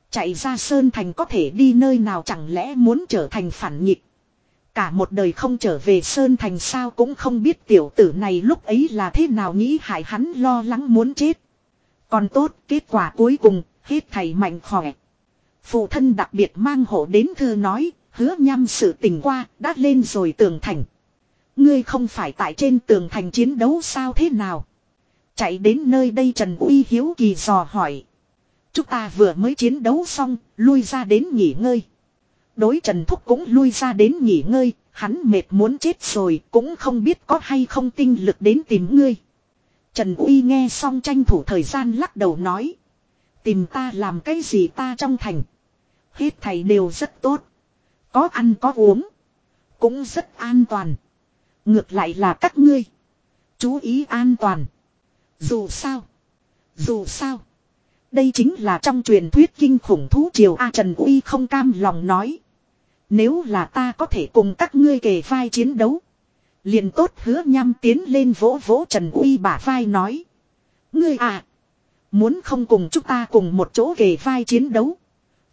Chạy ra Sơn Thành có thể đi nơi nào chẳng lẽ muốn trở thành phản nghịch. Cả một đời không trở về Sơn Thành sao cũng không biết tiểu tử này lúc ấy là thế nào nghĩ hại hắn lo lắng muốn chết. Còn tốt, kết quả cuối cùng, hết thầy mạnh khỏe. Phụ thân đặc biệt mang hộ đến thư nói, hứa nhăm sự tình qua, đã lên rồi tường thành. Ngươi không phải tại trên tường thành chiến đấu sao thế nào? Chạy đến nơi đây Trần Uy Hiếu kỳ dò hỏi. Chúng ta vừa mới chiến đấu xong, lui ra đến nghỉ ngơi. Đối Trần Thúc cũng lui ra đến nghỉ ngơi, hắn mệt muốn chết rồi, cũng không biết có hay không tinh lực đến tìm ngươi. Trần Uy nghe xong tranh thủ thời gian lắc đầu nói. Tìm ta làm cái gì ta trong thành. Hết thầy đều rất tốt. Có ăn có uống. Cũng rất an toàn. Ngược lại là các ngươi. Chú ý an toàn. Dù sao. Dù sao. Đây chính là trong truyền thuyết kinh khủng thú triều A Trần Uy không cam lòng nói. Nếu là ta có thể cùng các ngươi kề vai chiến đấu. Liền tốt hứa nhăm tiến lên vỗ vỗ Trần Uy bả vai nói. Ngươi à. Muốn không cùng chúng ta cùng một chỗ kề vai chiến đấu.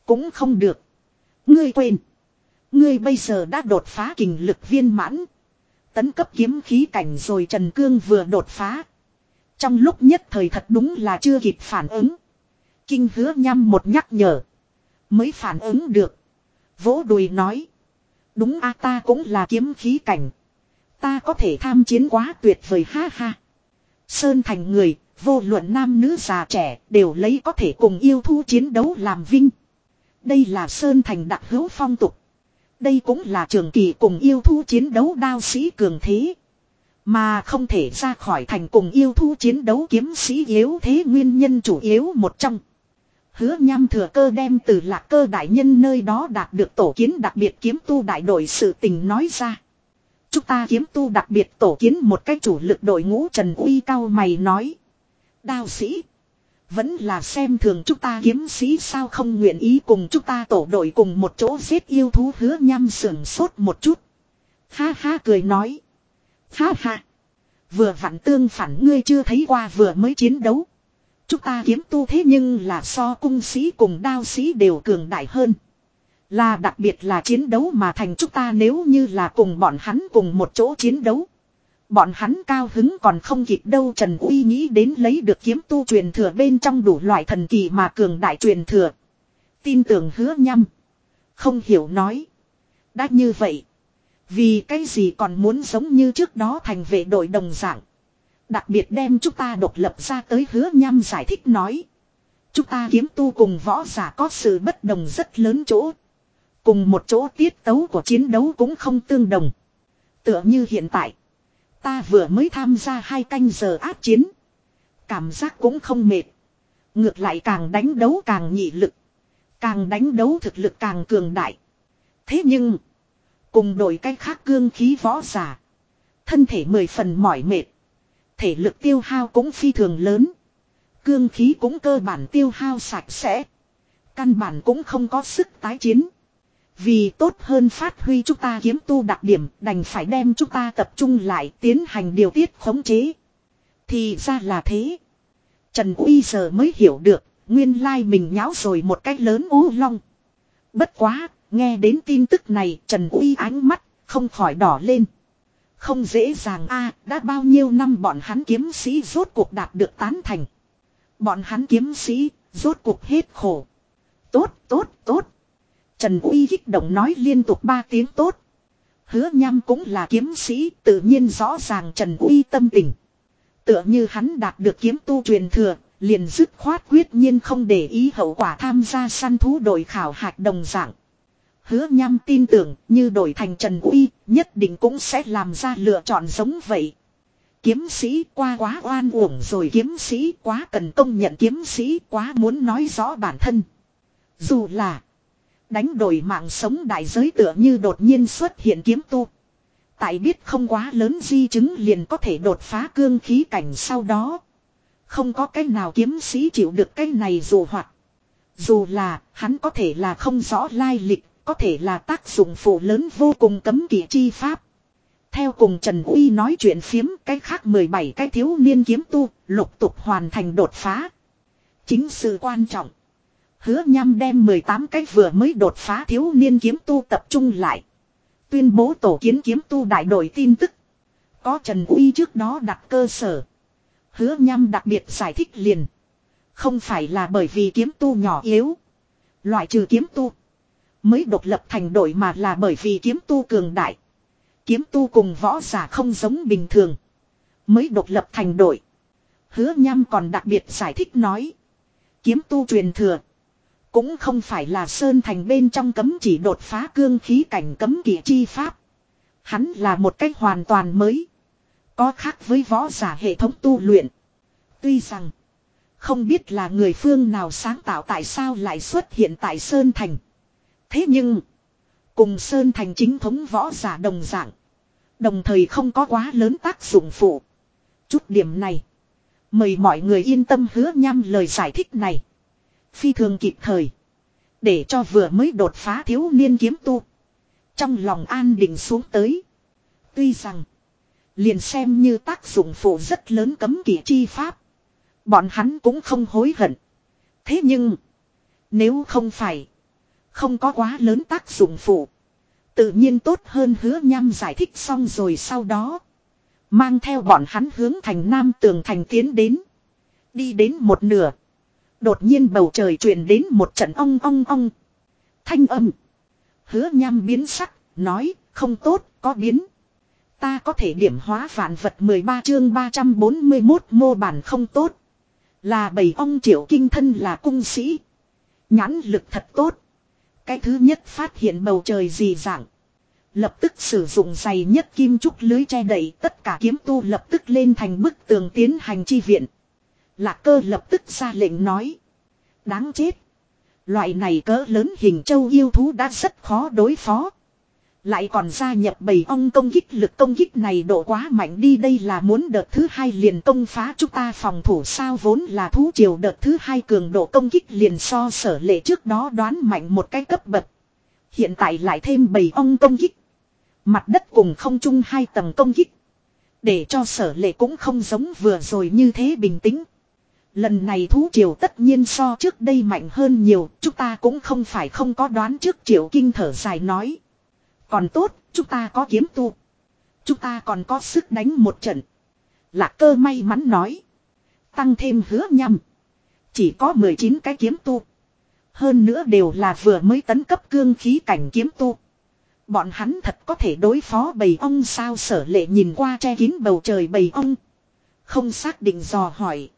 Cũng không được. Ngươi quên. Ngươi bây giờ đã đột phá kình lực viên mãn. Tấn cấp kiếm khí cảnh rồi Trần Cương vừa đột phá. Trong lúc nhất thời thật đúng là chưa kịp phản ứng. Kinh hứa nhăm một nhắc nhở. Mới phản ứng được. Vỗ đùi nói. Đúng a ta cũng là kiếm khí cảnh. Ta có thể tham chiến quá tuyệt vời ha ha. Sơn thành người, vô luận nam nữ già trẻ đều lấy có thể cùng yêu thu chiến đấu làm vinh. Đây là Sơn thành đặc hữu phong tục. Đây cũng là trường kỳ cùng yêu thu chiến đấu đao sĩ cường thế. Mà không thể ra khỏi thành cùng yêu thu chiến đấu kiếm sĩ yếu thế nguyên nhân chủ yếu một trong. Hứa nham thừa cơ đem từ lạc cơ đại nhân nơi đó đạt được tổ kiến đặc biệt kiếm tu đại đội sự tình nói ra. Chúng ta kiếm tu đặc biệt tổ kiến một cách chủ lực đội ngũ Trần Uy cao mày nói. Đao sĩ. Vẫn là xem thường chúng ta kiếm sĩ sao không nguyện ý cùng chúng ta tổ đội cùng một chỗ giết yêu thú hứa nhăm sưởng sốt một chút. Ha ha cười nói. Ha ha. Vừa vặn tương phản ngươi chưa thấy qua vừa mới chiến đấu. Chúng ta kiếm tu thế nhưng là so cung sĩ cùng đao sĩ đều cường đại hơn. Là đặc biệt là chiến đấu mà thành chúng ta nếu như là cùng bọn hắn cùng một chỗ chiến đấu. Bọn hắn cao hứng còn không kịp đâu Trần Uy nghĩ đến lấy được kiếm tu truyền thừa bên trong đủ loại thần kỳ mà cường đại truyền thừa. Tin tưởng hứa nhăm. Không hiểu nói. Đã như vậy. Vì cái gì còn muốn giống như trước đó thành vệ đội đồng dạng. Đặc biệt đem chúng ta độc lập ra tới hứa nhăm giải thích nói. Chúng ta kiếm tu cùng võ giả có sự bất đồng rất lớn chỗ. Cùng một chỗ tiết tấu của chiến đấu cũng không tương đồng. Tựa như hiện tại. Ta vừa mới tham gia hai canh giờ áp chiến. Cảm giác cũng không mệt. Ngược lại càng đánh đấu càng nhị lực. Càng đánh đấu thực lực càng cường đại. Thế nhưng. Cùng đổi cách khác cương khí võ giả. Thân thể mười phần mỏi mệt. Thể lực tiêu hao cũng phi thường lớn. Cương khí cũng cơ bản tiêu hao sạch sẽ. Căn bản cũng không có sức tái chiến. Vì tốt hơn phát huy chúng ta kiếm tu đặc điểm đành phải đem chúng ta tập trung lại tiến hành điều tiết khống chế. Thì ra là thế. Trần Uy giờ mới hiểu được, nguyên lai mình nháo rồi một cách lớn ú long. Bất quá, nghe đến tin tức này Trần Uy ánh mắt, không khỏi đỏ lên. Không dễ dàng a đã bao nhiêu năm bọn hắn kiếm sĩ rốt cuộc đạt được tán thành. Bọn hắn kiếm sĩ, rốt cuộc hết khổ. Tốt, tốt, tốt. Trần Uy kích động nói liên tục ba tiếng tốt. Hứa nham cũng là kiếm sĩ, tự nhiên rõ ràng Trần Uy tâm tình. Tựa như hắn đạt được kiếm tu truyền thừa, liền dứt khoát quyết nhiên không để ý hậu quả tham gia săn thú đội khảo hạch đồng dạng. Hứa Nham tin tưởng như đổi thành Trần Uy nhất định cũng sẽ làm ra lựa chọn giống vậy. Kiếm sĩ qua quá oan uổng rồi kiếm sĩ quá cần công nhận kiếm sĩ quá muốn nói rõ bản thân. Dù là đánh đổi mạng sống đại giới tựa như đột nhiên xuất hiện kiếm tu. Tại biết không quá lớn di chứng liền có thể đột phá cương khí cảnh sau đó. Không có cách nào kiếm sĩ chịu được cái này dù hoặc. Dù là hắn có thể là không rõ lai lịch, có thể là tác dụng phụ lớn vô cùng cấm kỵ chi pháp. Theo cùng Trần Uy nói chuyện phiếm cái khác 17 cái thiếu niên kiếm tu, lục tục hoàn thành đột phá. Chính sự quan trọng. Hứa nham đem 18 cái vừa mới đột phá thiếu niên kiếm tu tập trung lại. Tuyên bố tổ kiến kiếm tu đại đội tin tức. Có Trần Uy trước đó đặt cơ sở. Hứa nham đặc biệt giải thích liền. Không phải là bởi vì kiếm tu nhỏ yếu. Loại trừ kiếm tu. Mới độc lập thành đội mà là bởi vì kiếm tu cường đại. Kiếm tu cùng võ giả không giống bình thường. Mới độc lập thành đội. Hứa nham còn đặc biệt giải thích nói. Kiếm tu truyền thừa. Cũng không phải là sơn thành bên trong cấm chỉ đột phá cương khí cảnh cấm kỵ chi pháp. Hắn là một cách hoàn toàn mới. Có khác với võ giả hệ thống tu luyện. Tuy rằng. Không biết là người phương nào sáng tạo tại sao lại xuất hiện tại Sơn Thành. Thế nhưng. Cùng Sơn Thành chính thống võ giả đồng dạng. Đồng thời không có quá lớn tác dụng phụ. Chút điểm này. Mời mọi người yên tâm hứa nhăm lời giải thích này. Phi thường kịp thời. Để cho vừa mới đột phá thiếu niên kiếm tu. Trong lòng an định xuống tới. Tuy rằng. Liền xem như tác dụng phụ rất lớn cấm kỵ chi pháp. Bọn hắn cũng không hối hận. Thế nhưng. Nếu không phải. Không có quá lớn tác dụng phụ. Tự nhiên tốt hơn hứa nhăm giải thích xong rồi sau đó. Mang theo bọn hắn hướng thành nam tường thành tiến đến. Đi đến một nửa. Đột nhiên bầu trời truyền đến một trận ong ong ong. Thanh âm. Hứa nham biến sắc, nói, không tốt, có biến. Ta có thể điểm hóa vạn vật 13 chương 341 mô bản không tốt. Là bầy ong triệu kinh thân là cung sĩ. Nhãn lực thật tốt. Cái thứ nhất phát hiện bầu trời gì dạng. Lập tức sử dụng dày nhất kim trúc lưới che đẩy tất cả kiếm tu lập tức lên thành bức tường tiến hành chi viện. Lạc cơ lập tức ra lệnh nói. Đáng chết. Loại này cỡ lớn hình châu yêu thú đã rất khó đối phó. Lại còn gia nhập bầy ong công kích lực công kích này độ quá mạnh đi đây là muốn đợt thứ hai liền công phá chúng ta phòng thủ sao vốn là thú triều đợt thứ hai cường độ công kích liền so sở lệ trước đó đoán mạnh một cái cấp bậc. Hiện tại lại thêm bầy ong công kích. Mặt đất cùng không chung hai tầng công kích. Để cho sở lệ cũng không giống vừa rồi như thế bình tĩnh. Lần này thú triều tất nhiên so trước đây mạnh hơn nhiều, chúng ta cũng không phải không có đoán trước triều kinh thở dài nói. Còn tốt, chúng ta có kiếm tu. Chúng ta còn có sức đánh một trận. Lạc cơ may mắn nói. Tăng thêm hứa nhằm. Chỉ có 19 cái kiếm tu. Hơn nữa đều là vừa mới tấn cấp cương khí cảnh kiếm tu. Bọn hắn thật có thể đối phó bầy ong sao sở lệ nhìn qua che kín bầu trời bầy ong. Không xác định dò hỏi.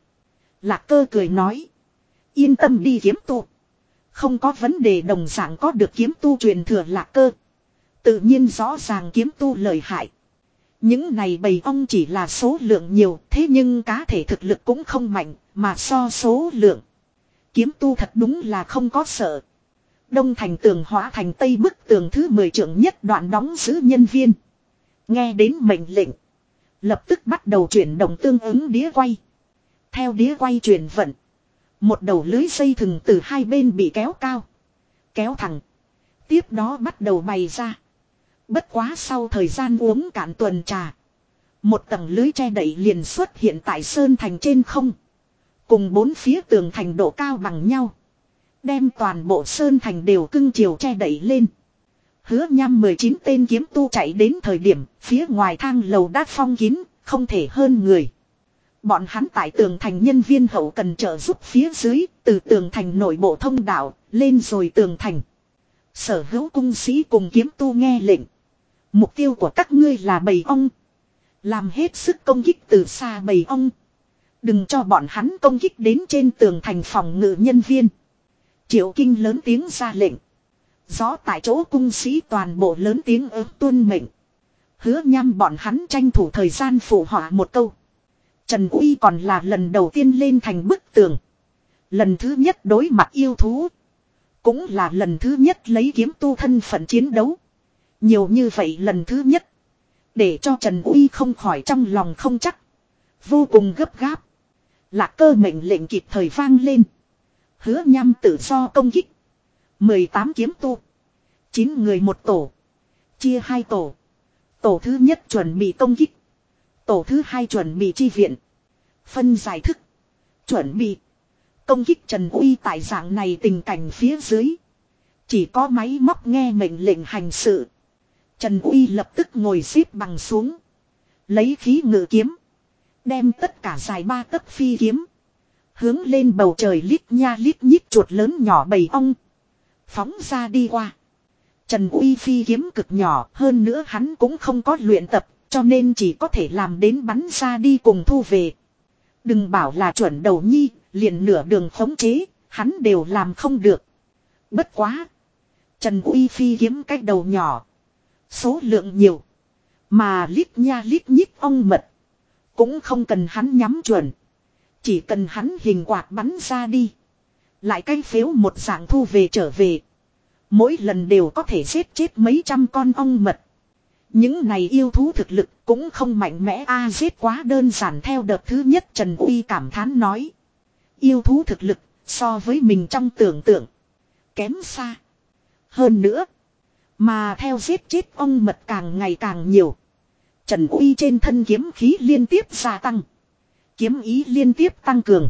Lạc cơ cười nói. Yên tâm đi kiếm tu. Không có vấn đề đồng dạng có được kiếm tu truyền thừa lạc cơ. Tự nhiên rõ ràng kiếm tu lợi hại. Những này bầy ong chỉ là số lượng nhiều, thế nhưng cá thể thực lực cũng không mạnh, mà so số lượng. Kiếm tu thật đúng là không có sợ. Đông thành tường hóa thành tây bức tường thứ 10 trưởng nhất đoạn đóng giữ nhân viên. Nghe đến mệnh lệnh. Lập tức bắt đầu chuyển động tương ứng đĩa quay. Theo đĩa quay chuyển vận. Một đầu lưới dây thừng từ hai bên bị kéo cao. Kéo thẳng. Tiếp đó bắt đầu bày ra. Bất quá sau thời gian uống cạn tuần trà. Một tầng lưới che đậy liền xuất hiện tại sơn thành trên không. Cùng bốn phía tường thành độ cao bằng nhau. Đem toàn bộ sơn thành đều cưng chiều che đậy lên. Hứa nhăm 19 tên kiếm tu chạy đến thời điểm phía ngoài thang lầu đã phong kín, không thể hơn người. Bọn hắn tại tường thành nhân viên hậu cần trợ giúp phía dưới, từ tường thành nội bộ thông đạo, lên rồi tường thành. Sở hữu cung sĩ cùng kiếm tu nghe lệnh. Mục tiêu của các ngươi là bầy ong. Làm hết sức công kích từ xa bầy ong. Đừng cho bọn hắn công kích đến trên tường thành phòng ngự nhân viên. Triệu kinh lớn tiếng ra lệnh. Gió tại chỗ cung sĩ toàn bộ lớn tiếng ớt tuân mệnh. Hứa nhăm bọn hắn tranh thủ thời gian phụ họa một câu. Trần Uy còn là lần đầu tiên lên thành bức tường. Lần thứ nhất đối mặt yêu thú. Cũng là lần thứ nhất lấy kiếm tu thân phận chiến đấu. Nhiều như vậy lần thứ nhất. Để cho Trần Uy không khỏi trong lòng không chắc. Vô cùng gấp gáp. Lạc cơ mệnh lệnh kịp thời vang lên. Hứa nham tự do công kích. 18 kiếm tu. 9 người một tổ. Chia hai tổ. Tổ thứ nhất chuẩn bị công kích. Tổ thứ hai chuẩn bị chi viện. Phân giải thức. Chuẩn bị. Công kích Trần Uy tại dạng này tình cảnh phía dưới. Chỉ có máy móc nghe mệnh lệnh hành sự. Trần Uy lập tức ngồi xếp bằng xuống. Lấy khí ngự kiếm. Đem tất cả dài ba tấc phi kiếm. Hướng lên bầu trời lít nha lít nhít chuột lớn nhỏ bầy ong. Phóng ra đi qua. Trần Uy phi kiếm cực nhỏ, hơn nữa hắn cũng không có luyện tập cho nên chỉ có thể làm đến bắn ra đi cùng thu về. Đừng bảo là chuẩn đầu nhi, liền nửa đường khống chế, hắn đều làm không được. Bất quá. Trần Uy phi kiếm cách đầu nhỏ. Số lượng nhiều. Mà lít nha lít nhít ong mật. Cũng không cần hắn nhắm chuẩn. Chỉ cần hắn hình quạt bắn ra đi. Lại cái phiếu một dạng thu về trở về. Mỗi lần đều có thể giết chết mấy trăm con ong mật. Những này yêu thú thực lực cũng không mạnh mẽ a, giết quá đơn giản theo đợt thứ nhất, Trần Uy cảm thán nói. Yêu thú thực lực so với mình trong tưởng tượng. Kém xa. Hơn nữa. Mà theo giết chết ông mật càng ngày càng nhiều. Trần Uy trên thân kiếm khí liên tiếp gia tăng. Kiếm ý liên tiếp tăng cường.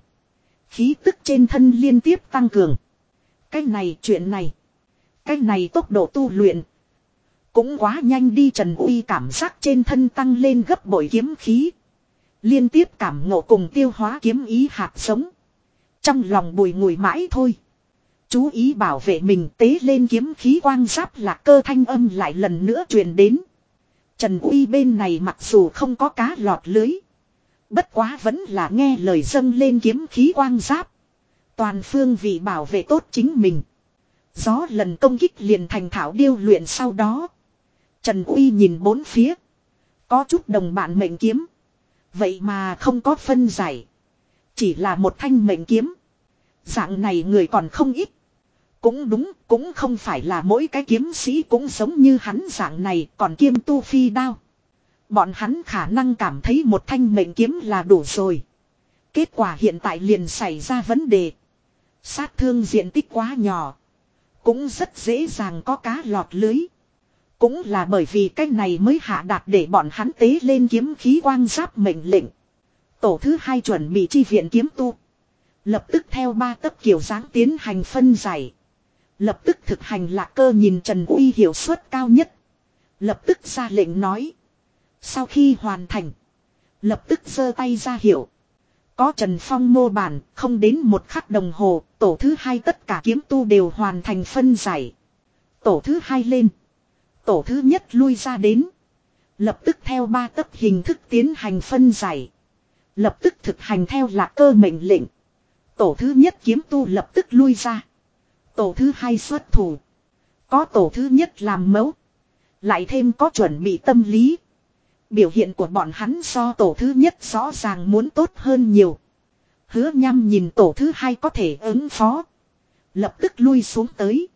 Khí tức trên thân liên tiếp tăng cường. Cái này, chuyện này. Cái này tốc độ tu luyện. Cũng quá nhanh đi Trần Uy cảm giác trên thân tăng lên gấp bội kiếm khí. Liên tiếp cảm ngộ cùng tiêu hóa kiếm ý hạt sống. Trong lòng bùi ngùi mãi thôi. Chú ý bảo vệ mình tế lên kiếm khí quang giáp là cơ thanh âm lại lần nữa truyền đến. Trần Uy bên này mặc dù không có cá lọt lưới. Bất quá vẫn là nghe lời dâng lên kiếm khí quang giáp. Toàn phương vị bảo vệ tốt chính mình. Gió lần công kích liền thành thảo điêu luyện sau đó. Trần Uy nhìn bốn phía. Có chút đồng bạn mệnh kiếm. Vậy mà không có phân giải. Chỉ là một thanh mệnh kiếm. Dạng này người còn không ít. Cũng đúng, cũng không phải là mỗi cái kiếm sĩ cũng giống như hắn dạng này còn kiêm tu phi đao. Bọn hắn khả năng cảm thấy một thanh mệnh kiếm là đủ rồi. Kết quả hiện tại liền xảy ra vấn đề. Sát thương diện tích quá nhỏ. Cũng rất dễ dàng có cá lọt lưới. Cũng là bởi vì cái này mới hạ đạt để bọn hắn tế lên kiếm khí quang giáp mệnh lệnh. Tổ thứ hai chuẩn bị chi viện kiếm tu. Lập tức theo ba tấc kiểu dáng tiến hành phân giải. Lập tức thực hành lạc cơ nhìn Trần Uy hiệu suất cao nhất. Lập tức ra lệnh nói. Sau khi hoàn thành. Lập tức giơ tay ra hiệu. Có Trần Phong mô bản, không đến một khắc đồng hồ, tổ thứ hai tất cả kiếm tu đều hoàn thành phân giải. Tổ thứ hai lên. Tổ thứ nhất lui ra đến. Lập tức theo ba tấc hình thức tiến hành phân giải. Lập tức thực hành theo lạc cơ mệnh lệnh. Tổ thứ nhất kiếm tu lập tức lui ra. Tổ thứ hai xuất thủ. Có tổ thứ nhất làm mẫu. Lại thêm có chuẩn bị tâm lý. Biểu hiện của bọn hắn so tổ thứ nhất rõ ràng muốn tốt hơn nhiều. Hứa nhăm nhìn tổ thứ hai có thể ứng phó. Lập tức lui xuống tới.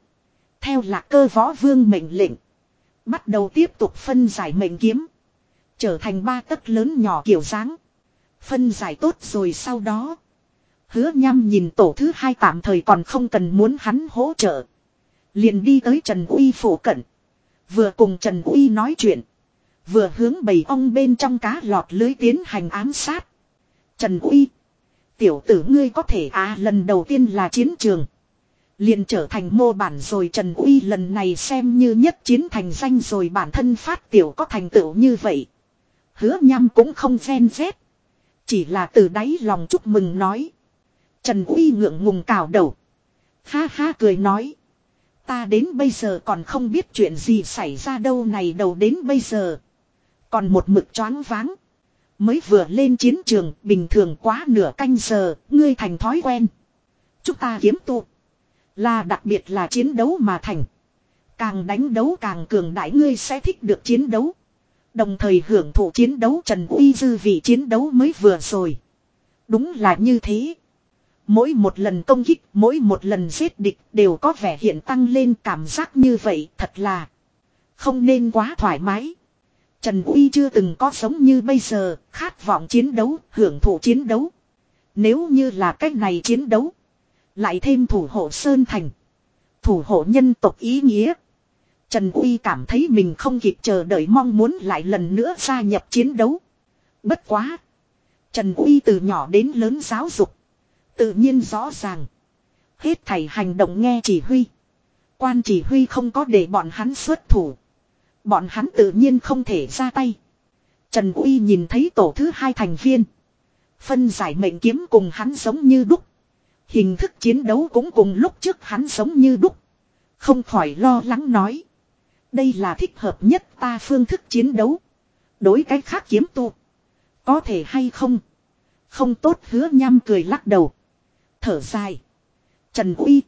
Theo lạc cơ võ vương mệnh lệnh. Bắt đầu tiếp tục phân giải mệnh kiếm. Trở thành ba tấc lớn nhỏ kiểu dáng. Phân giải tốt rồi sau đó. Hứa nhăm nhìn tổ thứ hai tạm thời còn không cần muốn hắn hỗ trợ. Liền đi tới Trần Uy phủ cận. Vừa cùng Trần Uy nói chuyện. Vừa hướng bầy ong bên trong cá lọt lưới tiến hành ám sát. Trần Uy. Tiểu tử ngươi có thể à lần đầu tiên là chiến trường. Liền trở thành mô bản rồi Trần Uy lần này xem như nhất chiến thành danh rồi bản thân phát tiểu có thành tựu như vậy. Hứa nhăm cũng không ghen rét. Chỉ là từ đáy lòng chúc mừng nói. Trần Uy ngượng ngùng cào đầu. Ha ha cười nói. Ta đến bây giờ còn không biết chuyện gì xảy ra đâu này đầu đến bây giờ. Còn một mực choáng váng. Mới vừa lên chiến trường, bình thường quá nửa canh giờ, ngươi thành thói quen. Chúng ta kiếm tụ. Là đặc biệt là chiến đấu mà thành. Càng đánh đấu càng cường đại ngươi sẽ thích được chiến đấu. Đồng thời hưởng thụ chiến đấu Trần Uy dư vị chiến đấu mới vừa rồi. Đúng là như thế. Mỗi một lần công kích, mỗi một lần giết địch đều có vẻ hiện tăng lên cảm giác như vậy thật là không nên quá thoải mái. Trần Uy chưa từng có sống như bây giờ, khát vọng chiến đấu, hưởng thụ chiến đấu. Nếu như là cách này chiến đấu, lại thêm thủ hộ Sơn Thành, thủ hộ nhân tộc ý nghĩa. Trần Uy cảm thấy mình không kịp chờ đợi mong muốn lại lần nữa gia nhập chiến đấu. Bất quá. Trần Uy từ nhỏ đến lớn giáo dục. Tự nhiên rõ ràng. Hết thảy hành động nghe chỉ huy. Quan chỉ huy không có để bọn hắn xuất thủ. Bọn hắn tự nhiên không thể ra tay. Trần Uy nhìn thấy tổ thứ hai thành viên. Phân giải mệnh kiếm cùng hắn giống như đúc. Hình thức chiến đấu cũng cùng lúc trước hắn sống như đúc. Không khỏi lo lắng nói. Đây là thích hợp nhất ta phương thức chiến đấu. Đối cách khác kiếm tu. Có thể hay không? Không tốt hứa nham cười lắc đầu. Thở dài. Trần Uy.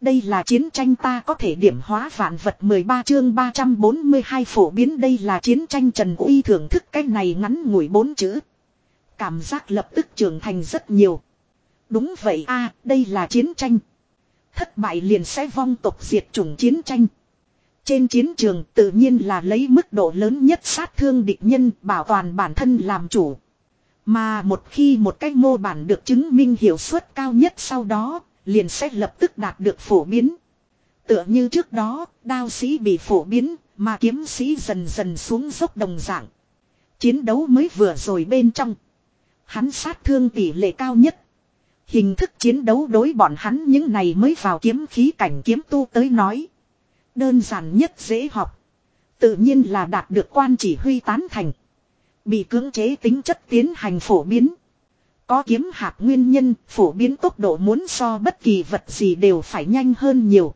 Đây là chiến tranh ta có thể điểm hóa vạn vật 13 chương 342 phổ biến đây là chiến tranh Trần Uy thưởng thức cái này ngắn ngủi bốn chữ. Cảm giác lập tức trưởng thành rất nhiều. Đúng vậy a đây là chiến tranh. Thất bại liền sẽ vong tộc diệt chủng chiến tranh. Trên chiến trường tự nhiên là lấy mức độ lớn nhất sát thương địch nhân bảo toàn bản thân làm chủ. Mà một khi một cái mô bản được chứng minh hiệu suất cao nhất sau đó, liền sẽ lập tức đạt được phổ biến. Tựa như trước đó, đao sĩ bị phổ biến, mà kiếm sĩ dần dần xuống dốc đồng dạng. Chiến đấu mới vừa rồi bên trong. Hắn sát thương tỷ lệ cao nhất. Hình thức chiến đấu đối bọn hắn những này mới vào kiếm khí cảnh kiếm tu tới nói. Đơn giản nhất dễ học. Tự nhiên là đạt được quan chỉ huy tán thành. Bị cưỡng chế tính chất tiến hành phổ biến. Có kiếm hạt nguyên nhân, phổ biến tốc độ muốn so bất kỳ vật gì đều phải nhanh hơn nhiều.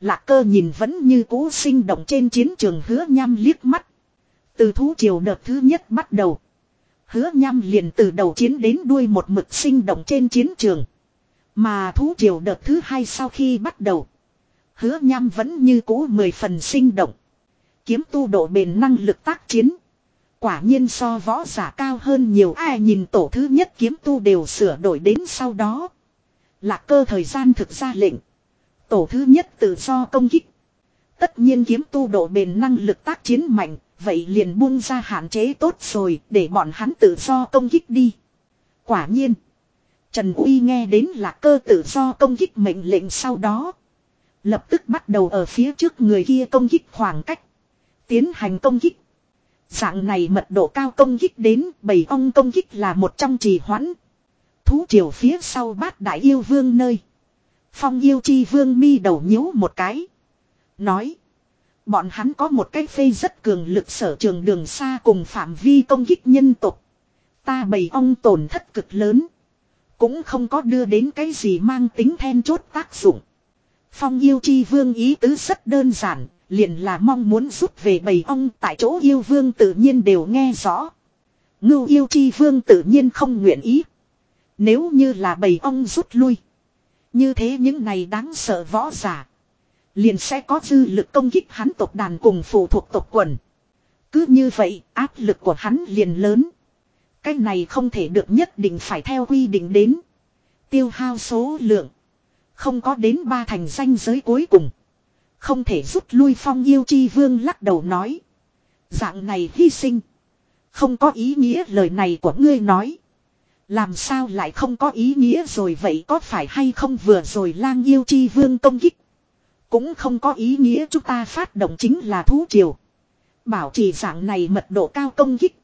Lạc cơ nhìn vẫn như cũ sinh động trên chiến trường hứa nham liếc mắt. Từ thú triều đợt thứ nhất bắt đầu. Hứa nham liền từ đầu chiến đến đuôi một mực sinh động trên chiến trường. Mà thú triều đợt thứ hai sau khi bắt đầu. Hứa nham vẫn như cũ mười phần sinh động. Kiếm tu độ bền năng lực tác chiến. Quả nhiên so võ giả cao hơn nhiều ai nhìn tổ thứ nhất kiếm tu đều sửa đổi đến sau đó. Lạc cơ thời gian thực ra lệnh. Tổ thứ nhất tự do công kích. Tất nhiên kiếm tu độ bền năng lực tác chiến mạnh, vậy liền buông ra hạn chế tốt rồi, để bọn hắn tự do công kích đi. Quả nhiên. Trần Uy nghe đến là cơ tự do công kích mệnh lệnh sau đó. Lập tức bắt đầu ở phía trước người kia công kích khoảng cách. Tiến hành công kích. Dạng này mật độ cao công kích đến, bầy ong công kích là một trong trì hoãn. Thú triều phía sau bát đại yêu vương nơi. Phong yêu chi vương mi đầu nhíu một cái. Nói. Bọn hắn có một cái phê rất cường lực sở trường đường xa cùng phạm vi công kích nhân tục. Ta bầy ong tổn thất cực lớn. Cũng không có đưa đến cái gì mang tính then chốt tác dụng. Phong yêu chi vương ý tứ rất đơn giản, liền là mong muốn rút về bầy ong tại chỗ yêu vương tự nhiên đều nghe rõ. Ngưu yêu chi vương tự nhiên không nguyện ý. Nếu như là bầy ong rút lui. Như thế những này đáng sợ võ giả. Liền sẽ có dư lực công kích hắn tộc đàn cùng phụ thuộc tộc quần. Cứ như vậy, áp lực của hắn liền lớn. Cái này không thể được nhất định phải theo quy định đến. Tiêu hao số lượng. Không có đến ba thành danh giới cuối cùng. Không thể rút lui phong yêu chi vương lắc đầu nói. Dạng này hy sinh. Không có ý nghĩa lời này của ngươi nói. Làm sao lại không có ý nghĩa rồi vậy có phải hay không vừa rồi lang yêu chi vương công kích. Cũng không có ý nghĩa chúng ta phát động chính là thú triều. Bảo trì dạng này mật độ cao công kích.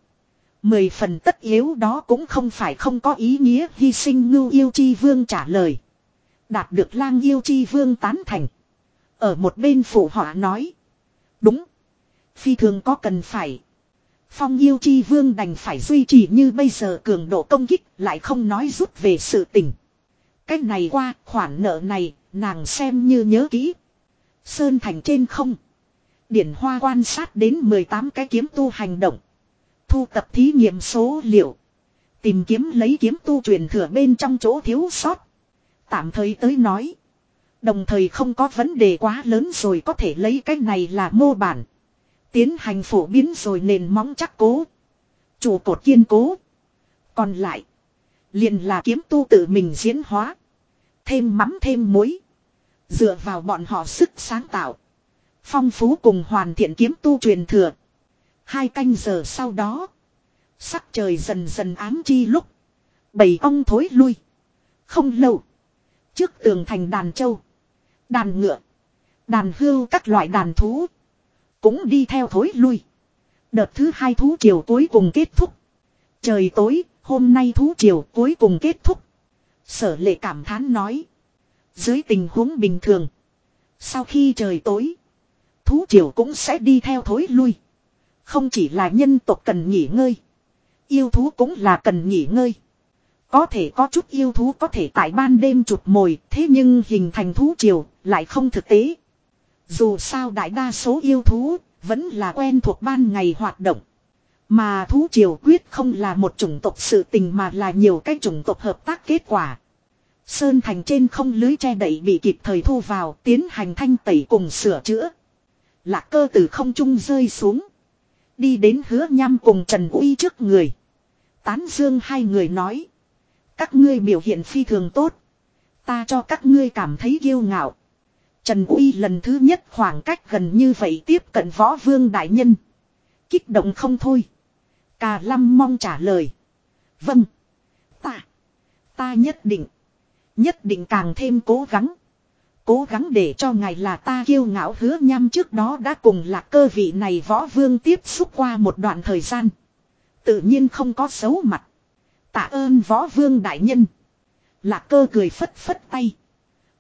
Mười phần tất yếu đó cũng không phải không có ý nghĩa, hy sinh ngưu yêu chi vương trả lời. Đạt được lang yêu chi vương tán thành. Ở một bên phụ họa nói. Đúng. Phi thường có cần phải. Phong yêu chi vương đành phải duy trì như bây giờ cường độ công kích, lại không nói rút về sự tình. Cách này qua, khoản nợ này, nàng xem như nhớ kỹ. Sơn thành trên không. Điển hoa quan sát đến 18 cái kiếm tu hành động. Thu tập thí nghiệm số liệu. Tìm kiếm lấy kiếm tu truyền thừa bên trong chỗ thiếu sót. Tạm thời tới nói. Đồng thời không có vấn đề quá lớn rồi có thể lấy cái này là mô bản. Tiến hành phổ biến rồi nền móng chắc cố. Chủ cột kiên cố. Còn lại. liền là kiếm tu tự mình diễn hóa. Thêm mắm thêm muối. Dựa vào bọn họ sức sáng tạo. Phong phú cùng hoàn thiện kiếm tu truyền thừa. Hai canh giờ sau đó. Sắc trời dần dần ám chi lúc. bảy ông thối lui. Không lâu. Trước tường thành đàn châu. Đàn ngựa. Đàn hưu các loại đàn thú. Cũng đi theo thối lui. Đợt thứ hai thú triều cuối cùng kết thúc. Trời tối, hôm nay thú triều cuối cùng kết thúc. Sở lệ cảm thán nói. Dưới tình huống bình thường. Sau khi trời tối. Thú triều cũng sẽ đi theo thối lui. Không chỉ là nhân tộc cần nghỉ ngơi. Yêu thú cũng là cần nghỉ ngơi. Có thể có chút yêu thú có thể tại ban đêm chụp mồi, thế nhưng hình thành thú triều lại không thực tế. Dù sao đại đa số yêu thú vẫn là quen thuộc ban ngày hoạt động. Mà thú triều quyết không là một chủng tộc sự tình mà là nhiều cái chủng tộc hợp tác kết quả. Sơn thành trên không lưới che đậy bị kịp thời thu vào, tiến hành thanh tẩy cùng sửa chữa. Lạc cơ từ không trung rơi xuống. Đi đến hứa nham cùng Trần Uy trước người. Tán dương hai người nói. Các ngươi biểu hiện phi thường tốt. Ta cho các ngươi cảm thấy kiêu ngạo. Trần Uy lần thứ nhất khoảng cách gần như vậy tiếp cận võ vương đại nhân. Kích động không thôi. Cà lâm mong trả lời. Vâng. Ta. Ta nhất định. Nhất định càng thêm cố gắng. Cố gắng để cho ngài là ta kiêu ngạo hứa nhăm trước đó đã cùng lạc cơ vị này võ vương tiếp xúc qua một đoạn thời gian. Tự nhiên không có xấu mặt. Tạ ơn võ vương đại nhân. Lạc cơ cười phất phất tay.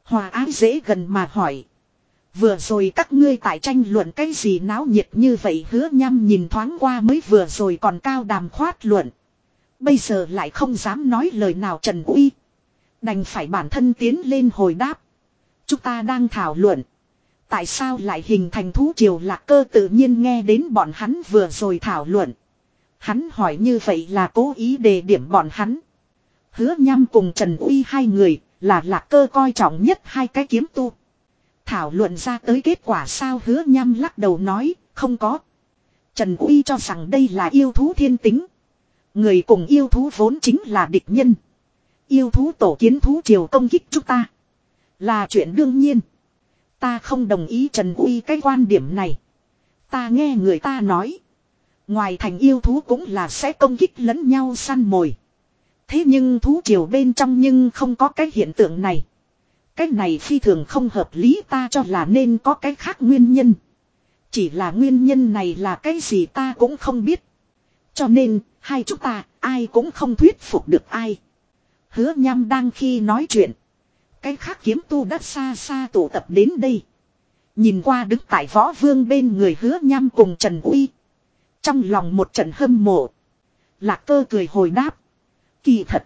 Hòa ái dễ gần mà hỏi. Vừa rồi các ngươi tại tranh luận cái gì náo nhiệt như vậy hứa nhăm nhìn thoáng qua mới vừa rồi còn cao đàm khoát luận. Bây giờ lại không dám nói lời nào Trần Uy. Đành phải bản thân tiến lên hồi đáp. Chúng ta đang thảo luận. Tại sao lại hình thành thú triều lạc cơ tự nhiên nghe đến bọn hắn vừa rồi thảo luận. Hắn hỏi như vậy là cố ý đề điểm bọn hắn. Hứa nhăm cùng Trần Uy hai người là lạc cơ coi trọng nhất hai cái kiếm tu. Thảo luận ra tới kết quả sao hứa nhăm lắc đầu nói, không có. Trần Uy cho rằng đây là yêu thú thiên tính. Người cùng yêu thú vốn chính là địch nhân. Yêu thú tổ kiến thú triều công kích chúng ta. Là chuyện đương nhiên. Ta không đồng ý Trần Uy cái quan điểm này. Ta nghe người ta nói. Ngoài thành yêu thú cũng là sẽ công kích lẫn nhau săn mồi. Thế nhưng thú triều bên trong nhưng không có cái hiện tượng này. Cái này phi thường không hợp lý ta cho là nên có cái khác nguyên nhân. Chỉ là nguyên nhân này là cái gì ta cũng không biết. Cho nên, hai chúng ta, ai cũng không thuyết phục được ai. Hứa nham đang khi nói chuyện. Cái khác kiếm tu đã xa xa tụ tập đến đây. Nhìn qua đứng tại võ vương bên người hứa nham cùng Trần Uy. Trong lòng một trận hâm mộ. Lạc cơ cười hồi đáp. Kỳ thật.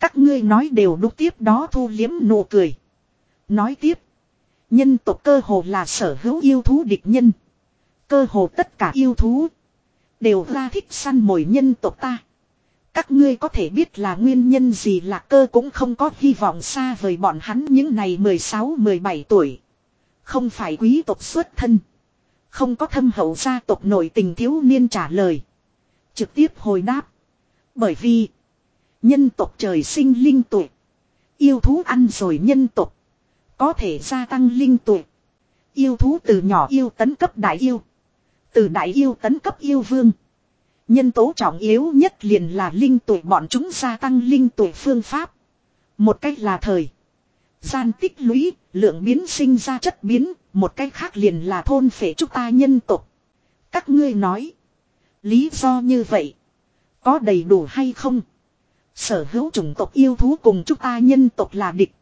Các ngươi nói đều đúng tiếp đó thu liếm nụ cười. Nói tiếp. Nhân tộc cơ hồ là sở hữu yêu thú địch nhân. Cơ hồ tất cả yêu thú. Đều ra thích săn mồi nhân tộc ta. Các ngươi có thể biết là nguyên nhân gì là cơ cũng không có hy vọng xa vời bọn hắn những này 16-17 tuổi. Không phải quý tộc xuất thân. Không có thâm hậu gia tộc nổi tình thiếu niên trả lời. Trực tiếp hồi đáp. Bởi vì. Nhân tộc trời sinh linh tuệ Yêu thú ăn rồi nhân tộc. Có thể gia tăng linh tuệ Yêu thú từ nhỏ yêu tấn cấp đại yêu. Từ đại yêu tấn cấp yêu vương. Nhân tố trọng yếu nhất liền là linh tuổi bọn chúng gia tăng linh tuổi phương pháp. Một cách là thời. Gian tích lũy, lượng biến sinh ra chất biến, một cách khác liền là thôn phệ chúng ta nhân tộc. Các ngươi nói. Lý do như vậy. Có đầy đủ hay không? Sở hữu chủng tộc yêu thú cùng chúng ta nhân tộc là địch.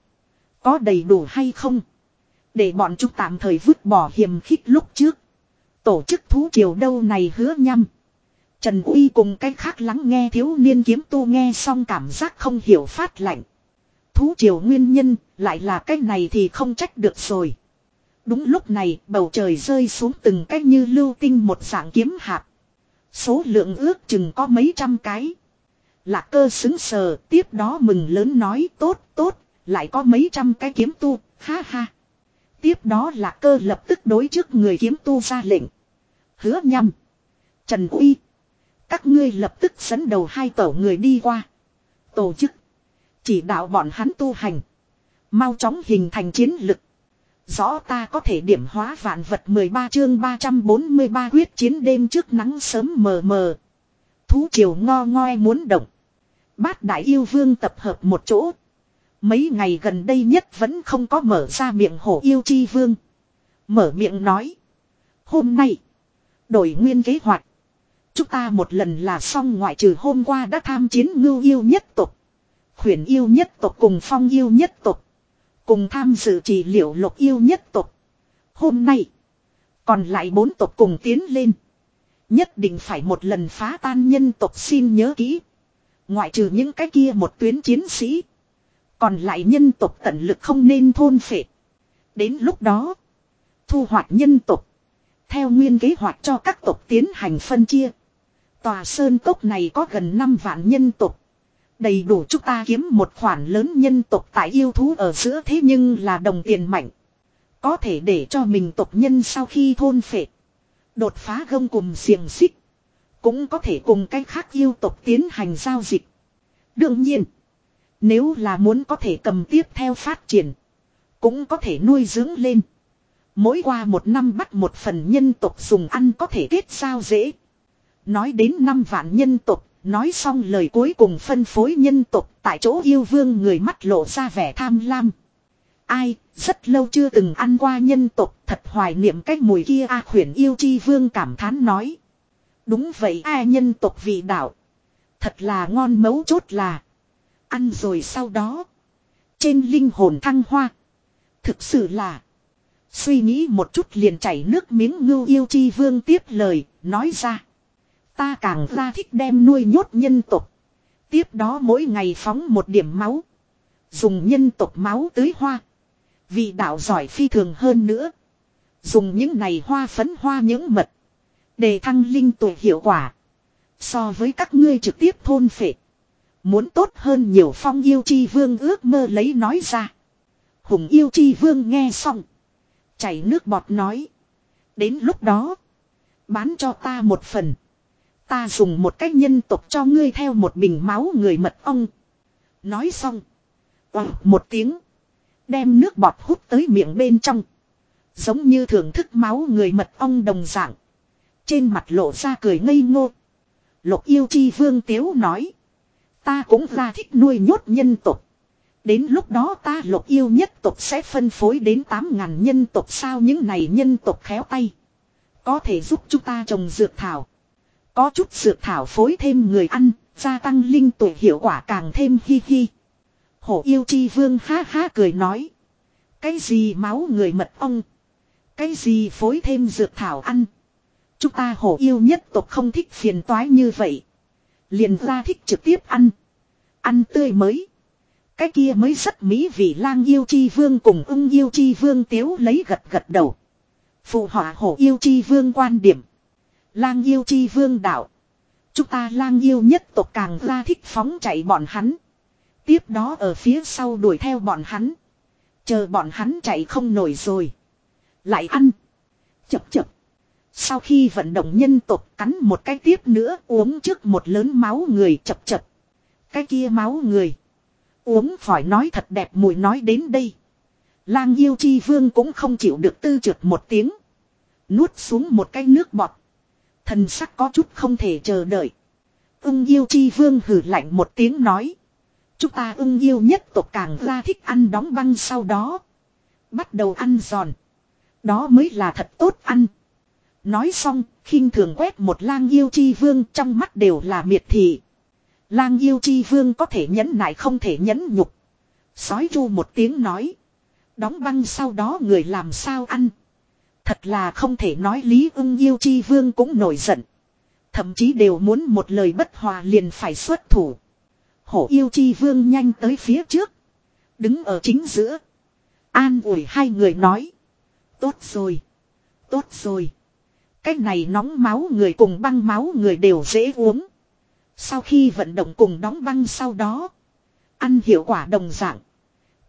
Có đầy đủ hay không? Để bọn chúng tạm thời vứt bỏ hiềm khích lúc trước. Tổ chức thú triều đâu này hứa nhăm. Trần Uy cùng cách khác lắng nghe thiếu niên kiếm tu nghe xong cảm giác không hiểu phát lạnh. Thú triều nguyên nhân, lại là cái này thì không trách được rồi. Đúng lúc này, bầu trời rơi xuống từng cách như lưu tinh một dạng kiếm hạt. Số lượng ước chừng có mấy trăm cái. Lạc cơ xứng sờ, tiếp đó mừng lớn nói tốt, tốt, lại có mấy trăm cái kiếm tu, ha ha. Tiếp đó lạc cơ lập tức đối trước người kiếm tu ra lệnh. Hứa nhằm. Trần Uy. Các ngươi lập tức dẫn đầu hai tổ người đi qua. Tổ chức. Chỉ đạo bọn hắn tu hành. Mau chóng hình thành chiến lực. Rõ ta có thể điểm hóa vạn vật 13 chương 343 quyết chiến đêm trước nắng sớm mờ mờ. Thú triều ngo ngoe muốn động. Bát đại yêu vương tập hợp một chỗ. Mấy ngày gần đây nhất vẫn không có mở ra miệng hổ yêu chi vương. Mở miệng nói. Hôm nay. Đổi nguyên kế hoạch. Chúng ta một lần là xong ngoại trừ hôm qua đã tham chiến ngưu yêu nhất tục. Khuyển yêu nhất tục cùng phong yêu nhất tục. Cùng tham dự trị liệu lục yêu nhất tục. Hôm nay. Còn lại bốn tộc cùng tiến lên. Nhất định phải một lần phá tan nhân tộc xin nhớ kỹ. Ngoại trừ những cái kia một tuyến chiến sĩ. Còn lại nhân tộc tận lực không nên thôn phệ. Đến lúc đó. Thu hoạch nhân tộc. Theo nguyên kế hoạch cho các tộc tiến hành phân chia. Tòa sơn cốc này có gần 5 vạn nhân tộc. Đầy đủ chúng ta kiếm một khoản lớn nhân tộc tại yêu thú ở giữa thế nhưng là đồng tiền mạnh. Có thể để cho mình tộc nhân sau khi thôn phệ. Đột phá gông cùng xiềng xích. Cũng có thể cùng cách khác yêu tộc tiến hành giao dịch. Đương nhiên. Nếu là muốn có thể cầm tiếp theo phát triển. Cũng có thể nuôi dưỡng lên. Mỗi qua một năm bắt một phần nhân tộc dùng ăn có thể kết giao dễ. Nói đến năm vạn nhân tộc, nói xong lời cuối cùng phân phối nhân tộc tại chỗ yêu vương người mắt lộ ra vẻ tham lam. Ai, rất lâu chưa từng ăn qua nhân tộc, thật hoài niệm cái mùi kia a khuyển yêu chi vương cảm thán nói. Đúng vậy a nhân tộc vị đạo. Thật là ngon mấu chốt là. Ăn rồi sau đó. Trên linh hồn thăng hoa. Thực sự là. Suy nghĩ một chút liền chảy nước miếng ngưu yêu chi vương tiếp lời, nói ra. Ta càng ra thích đem nuôi nhốt nhân tộc. Tiếp đó mỗi ngày phóng một điểm máu. Dùng nhân tộc máu tưới hoa. Vị đạo giỏi phi thường hơn nữa. Dùng những này hoa phấn hoa những mật. Để thăng linh tuổi hiệu quả. So với các ngươi trực tiếp thôn phệ. Muốn tốt hơn nhiều phong yêu chi vương ước mơ lấy nói ra. Hùng yêu chi vương nghe xong. Chảy nước bọt nói. Đến lúc đó. Bán cho ta một phần. Ta dùng một cách nhân tộc cho ngươi theo một bình máu người mật ong. Nói xong. Ờ, một tiếng. Đem nước bọt hút tới miệng bên trong. Giống như thưởng thức máu người mật ong đồng dạng. Trên mặt lộ ra cười ngây ngô. Lục yêu chi vương tiếu nói. Ta cũng ra thích nuôi nhốt nhân tộc. Đến lúc đó ta lục yêu nhất tộc sẽ phân phối đến 8.000 nhân tộc sao những này nhân tộc khéo tay. Có thể giúp chúng ta trồng dược thảo. Có chút dược thảo phối thêm người ăn, gia tăng linh tuổi hiệu quả càng thêm hi hi. Hổ yêu chi vương ha ha cười nói. Cái gì máu người mật ong. Cái gì phối thêm dược thảo ăn. Chúng ta hổ yêu nhất tộc không thích phiền toái như vậy. Liền ra thích trực tiếp ăn. Ăn tươi mới. Cái kia mới rất mỹ vì lang yêu chi vương cùng ưng yêu chi vương tiếu lấy gật gật đầu. Phụ họa hổ yêu chi vương quan điểm. Lang yêu chi vương đạo. Chúng ta lang yêu nhất tộc càng ra thích phóng chạy bọn hắn. Tiếp đó ở phía sau đuổi theo bọn hắn. Chờ bọn hắn chạy không nổi rồi. Lại ăn. Chập chập. Sau khi vận động nhân tộc cắn một cái tiếp nữa uống trước một lớn máu người chập chập. Cái kia máu người. Uống phải nói thật đẹp mùi nói đến đây. Lang yêu chi vương cũng không chịu được tư trượt một tiếng. Nuốt xuống một cái nước bọt. Thần sắc có chút không thể chờ đợi. Ưng yêu chi vương hử lạnh một tiếng nói. Chúng ta ưng yêu nhất tộc càng ra thích ăn đóng băng sau đó. Bắt đầu ăn giòn. Đó mới là thật tốt ăn. Nói xong, khinh thường quét một lang yêu chi vương trong mắt đều là miệt thị. Lang yêu chi vương có thể nhẫn nại không thể nhẫn nhục. Sói chu một tiếng nói. Đóng băng sau đó người làm sao ăn. Thật là không thể nói lý ưng yêu chi vương cũng nổi giận. Thậm chí đều muốn một lời bất hòa liền phải xuất thủ. Hổ yêu chi vương nhanh tới phía trước. Đứng ở chính giữa. An ủi hai người nói. Tốt rồi. Tốt rồi. Cái này nóng máu người cùng băng máu người đều dễ uống. Sau khi vận động cùng đóng băng sau đó. Ăn hiệu quả đồng dạng.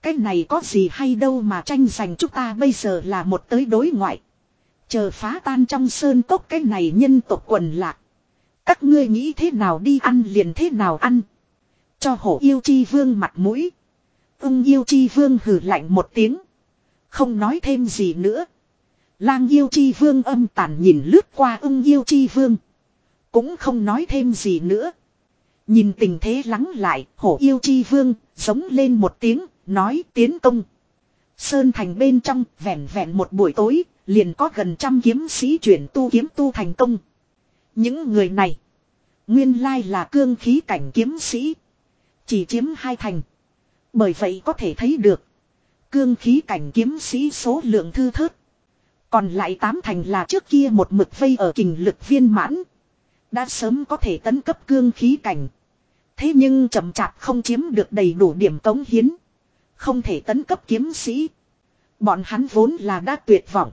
Cái này có gì hay đâu mà tranh giành chúng ta bây giờ là một tới đối ngoại. Chờ phá tan trong sơn cốc cái này nhân tộc quần lạc. Các ngươi nghĩ thế nào đi ăn liền thế nào ăn. Cho hổ yêu chi vương mặt mũi. Ưng yêu chi vương hừ lạnh một tiếng. Không nói thêm gì nữa. Lang yêu chi vương âm tàn nhìn lướt qua ưng yêu chi vương. Cũng không nói thêm gì nữa. Nhìn tình thế lắng lại, hổ yêu chi vương, giống lên một tiếng, nói tiến công. Sơn thành bên trong, vẹn vẹn một buổi tối, liền có gần trăm kiếm sĩ chuyển tu kiếm tu thành công. Những người này, nguyên lai là cương khí cảnh kiếm sĩ. Chỉ chiếm hai thành. Bởi vậy có thể thấy được, cương khí cảnh kiếm sĩ số lượng thư thớt. Còn lại tám thành là trước kia một mực vây ở kình lực viên mãn. Đã sớm có thể tấn cấp cương khí cảnh. Thế nhưng chậm chạp không chiếm được đầy đủ điểm cống hiến. Không thể tấn cấp kiếm sĩ. Bọn hắn vốn là đã tuyệt vọng.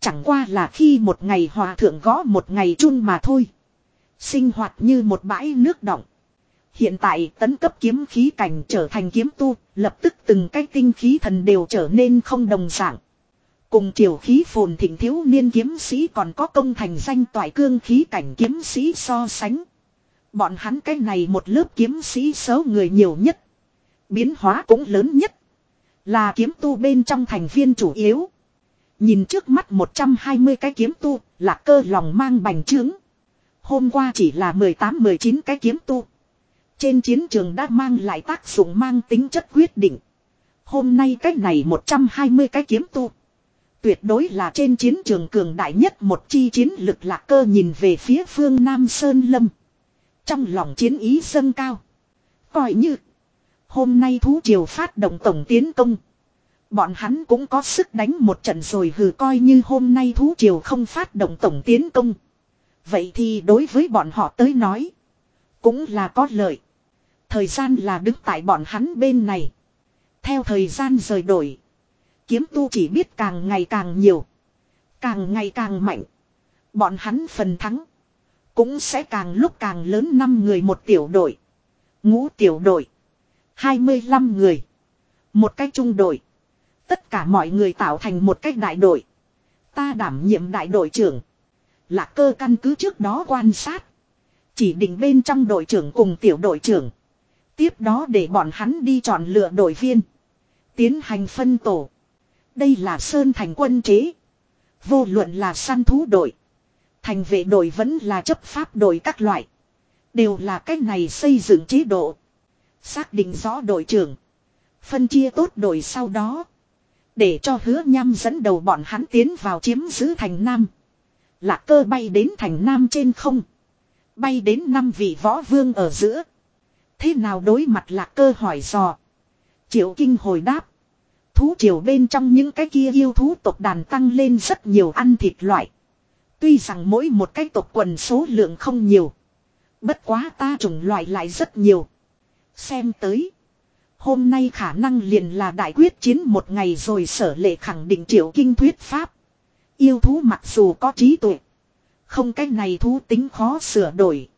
Chẳng qua là khi một ngày hòa thượng gõ một ngày chung mà thôi. Sinh hoạt như một bãi nước động. Hiện tại tấn cấp kiếm khí cảnh trở thành kiếm tu, lập tức từng cái tinh khí thần đều trở nên không đồng dạng. Cùng triều khí phồn thịnh thiếu niên kiếm sĩ còn có công thành danh toại cương khí cảnh kiếm sĩ so sánh. Bọn hắn cái này một lớp kiếm sĩ số người nhiều nhất. Biến hóa cũng lớn nhất. Là kiếm tu bên trong thành viên chủ yếu. Nhìn trước mắt 120 cái kiếm tu, là cơ lòng mang bành trướng. Hôm qua chỉ là 18-19 cái kiếm tu. Trên chiến trường đã mang lại tác dụng mang tính chất quyết định. Hôm nay cách này 120 cái kiếm tu. Tuyệt đối là trên chiến trường cường đại nhất một chi chiến lực lạc cơ nhìn về phía phương Nam Sơn Lâm. Trong lòng chiến ý dâng cao. Coi như. Hôm nay thú triều phát động tổng tiến công. Bọn hắn cũng có sức đánh một trận rồi hừ coi như hôm nay thú triều không phát động tổng tiến công. Vậy thì đối với bọn họ tới nói. Cũng là có lợi. Thời gian là đứng tại bọn hắn bên này. Theo thời gian rời đổi. Kiếm tu chỉ biết càng ngày càng nhiều. Càng ngày càng mạnh. Bọn hắn phần thắng. Cũng sẽ càng lúc càng lớn năm người một tiểu đội. Ngũ tiểu đội. 25 người. Một cái trung đội. Tất cả mọi người tạo thành một cái đại đội. Ta đảm nhiệm đại đội trưởng. Là cơ căn cứ trước đó quan sát. Chỉ định bên trong đội trưởng cùng tiểu đội trưởng. Tiếp đó để bọn hắn đi chọn lựa đội viên. Tiến hành phân tổ. Đây là Sơn Thành quân chế. Vô luận là săn thú đội. Thành vệ đội vẫn là chấp pháp đội các loại. Đều là cách này xây dựng chế độ. Xác định rõ đội trưởng. Phân chia tốt đội sau đó. Để cho hứa nhăm dẫn đầu bọn hắn tiến vào chiếm giữ thành Nam. Lạc cơ bay đến thành Nam trên không. Bay đến năm vị võ vương ở giữa. Thế nào đối mặt lạc cơ hỏi dò. Triệu kinh hồi đáp. Thú triều bên trong những cái kia yêu thú tộc đàn tăng lên rất nhiều ăn thịt loại. Tuy rằng mỗi một cái tộc quần số lượng không nhiều. Bất quá ta chủng loại lại rất nhiều. Xem tới. Hôm nay khả năng liền là đại quyết chiến một ngày rồi sở lệ khẳng định triệu kinh thuyết pháp. Yêu thú mặc dù có trí tuệ. Không cái này thú tính khó sửa đổi.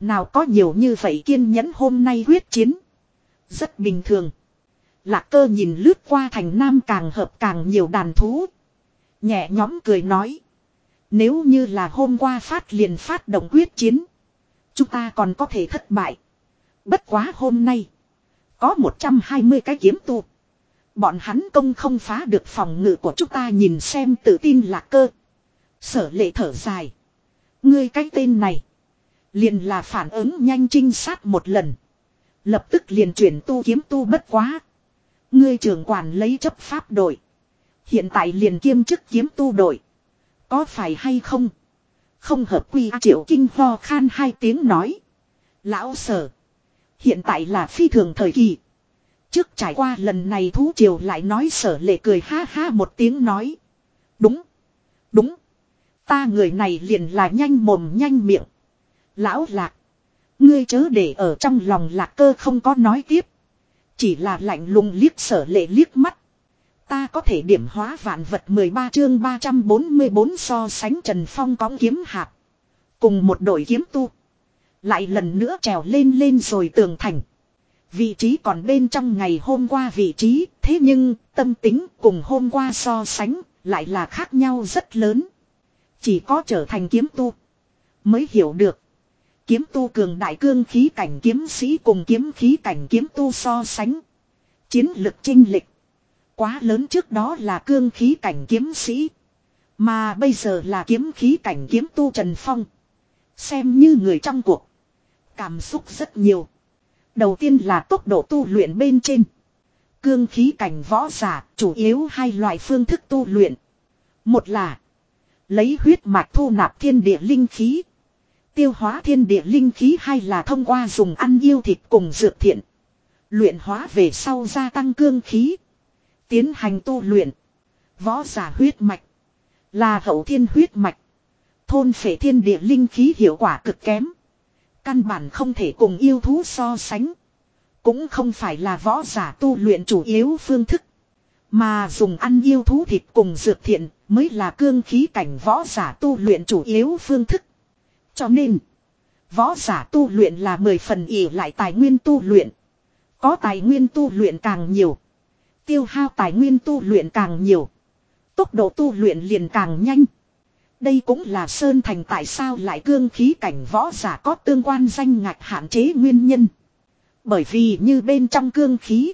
Nào có nhiều như vậy kiên nhẫn hôm nay quyết chiến. Rất bình thường. Lạc cơ nhìn lướt qua thành nam càng hợp càng nhiều đàn thú. Nhẹ nhóm cười nói. Nếu như là hôm qua phát liền phát động quyết chiến. Chúng ta còn có thể thất bại. Bất quá hôm nay. Có 120 cái kiếm tu. Bọn hắn công không phá được phòng ngự của chúng ta nhìn xem tự tin là cơ. Sở lệ thở dài. Ngươi cái tên này. Liền là phản ứng nhanh trinh sát một lần. Lập tức liền chuyển tu kiếm tu bất quá. Ngươi trưởng quản lấy chấp pháp đội. Hiện tại liền kiêm chức kiếm tu đội. Có phải hay không? Không hợp quy triệu kinh ho khan hai tiếng nói. Lão sở. Hiện tại là phi thường thời kỳ. Trước trải qua lần này thú triều lại nói sở lệ cười ha ha một tiếng nói. Đúng. Đúng. Ta người này liền là nhanh mồm nhanh miệng. Lão lạc. Ngươi chớ để ở trong lòng lạc cơ không có nói tiếp. Chỉ là lạnh lùng liếc sở lệ liếc mắt. Ta có thể điểm hóa vạn vật 13 chương 344 so sánh Trần Phong cõng kiếm hạp Cùng một đội kiếm tu. Lại lần nữa trèo lên lên rồi tường thành. Vị trí còn bên trong ngày hôm qua vị trí, thế nhưng tâm tính cùng hôm qua so sánh lại là khác nhau rất lớn. Chỉ có trở thành kiếm tu mới hiểu được. Kiếm tu cường đại cương khí cảnh kiếm sĩ cùng kiếm khí cảnh kiếm tu so sánh. Chiến lực chinh lịch. Quá lớn trước đó là cương khí cảnh kiếm sĩ. Mà bây giờ là kiếm khí cảnh kiếm tu Trần Phong. Xem như người trong cuộc. Cảm xúc rất nhiều. Đầu tiên là tốc độ tu luyện bên trên. Cương khí cảnh võ giả, chủ yếu hai loại phương thức tu luyện. Một là, lấy huyết mạch thu nạp thiên địa linh khí. Tiêu hóa thiên địa linh khí hay là thông qua dùng ăn yêu thịt cùng dược thiện. Luyện hóa về sau gia tăng cương khí. Tiến hành tu luyện. Võ giả huyết mạch. Là hậu thiên huyết mạch. Thôn phệ thiên địa linh khí hiệu quả cực kém. Căn bản không thể cùng yêu thú so sánh. Cũng không phải là võ giả tu luyện chủ yếu phương thức. Mà dùng ăn yêu thú thịt cùng dược thiện mới là cương khí cảnh võ giả tu luyện chủ yếu phương thức. Cho nên, võ giả tu luyện là mười phần ỉ lại tài nguyên tu luyện. Có tài nguyên tu luyện càng nhiều. Tiêu hao tài nguyên tu luyện càng nhiều. Tốc độ tu luyện liền càng nhanh. Đây cũng là Sơn Thành tại sao lại cương khí cảnh võ giả có tương quan danh ngạch hạn chế nguyên nhân. Bởi vì như bên trong cương khí.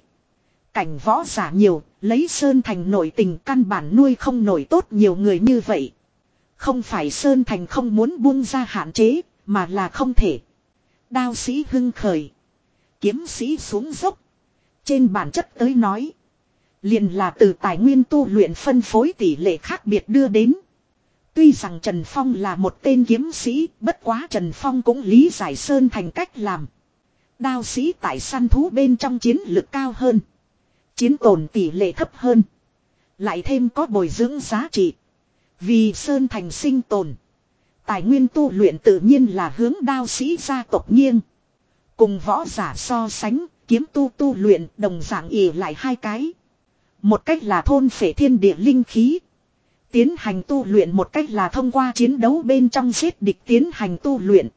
Cảnh võ giả nhiều, lấy Sơn Thành nổi tình căn bản nuôi không nổi tốt nhiều người như vậy. Không phải Sơn Thành không muốn buông ra hạn chế, mà là không thể. Đao sĩ hưng khởi. Kiếm sĩ xuống dốc. Trên bản chất tới nói. liền là từ tài nguyên tu luyện phân phối tỷ lệ khác biệt đưa đến. Tuy rằng Trần Phong là một tên kiếm sĩ, bất quá Trần Phong cũng lý giải Sơn thành cách làm. Đao sĩ tại săn thú bên trong chiến lực cao hơn. Chiến tồn tỷ lệ thấp hơn. Lại thêm có bồi dưỡng giá trị. Vì Sơn Thành sinh tồn. Tài nguyên tu luyện tự nhiên là hướng đao sĩ gia tộc nghiêng. Cùng võ giả so sánh, kiếm tu tu luyện đồng dạng ỉ lại hai cái. Một cách là thôn phệ thiên địa linh khí. Tiến hành tu luyện một cách là thông qua chiến đấu bên trong giết địch tiến hành tu luyện.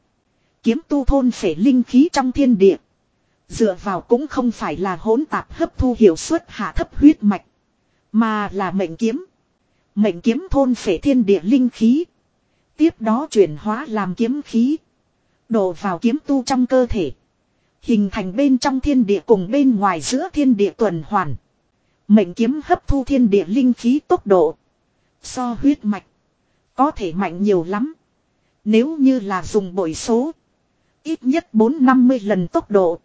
Kiếm tu thôn phể linh khí trong thiên địa. Dựa vào cũng không phải là hỗn tạp hấp thu hiệu suất hạ thấp huyết mạch. Mà là mệnh kiếm. Mệnh kiếm thôn phể thiên địa linh khí. Tiếp đó chuyển hóa làm kiếm khí. Đổ vào kiếm tu trong cơ thể. Hình thành bên trong thiên địa cùng bên ngoài giữa thiên địa tuần hoàn. Mệnh kiếm hấp thu thiên địa linh khí tốc độ. So huyết mạch. Có thể mạnh nhiều lắm. Nếu như là dùng bội số. Ít nhất 4-50 lần tốc độ.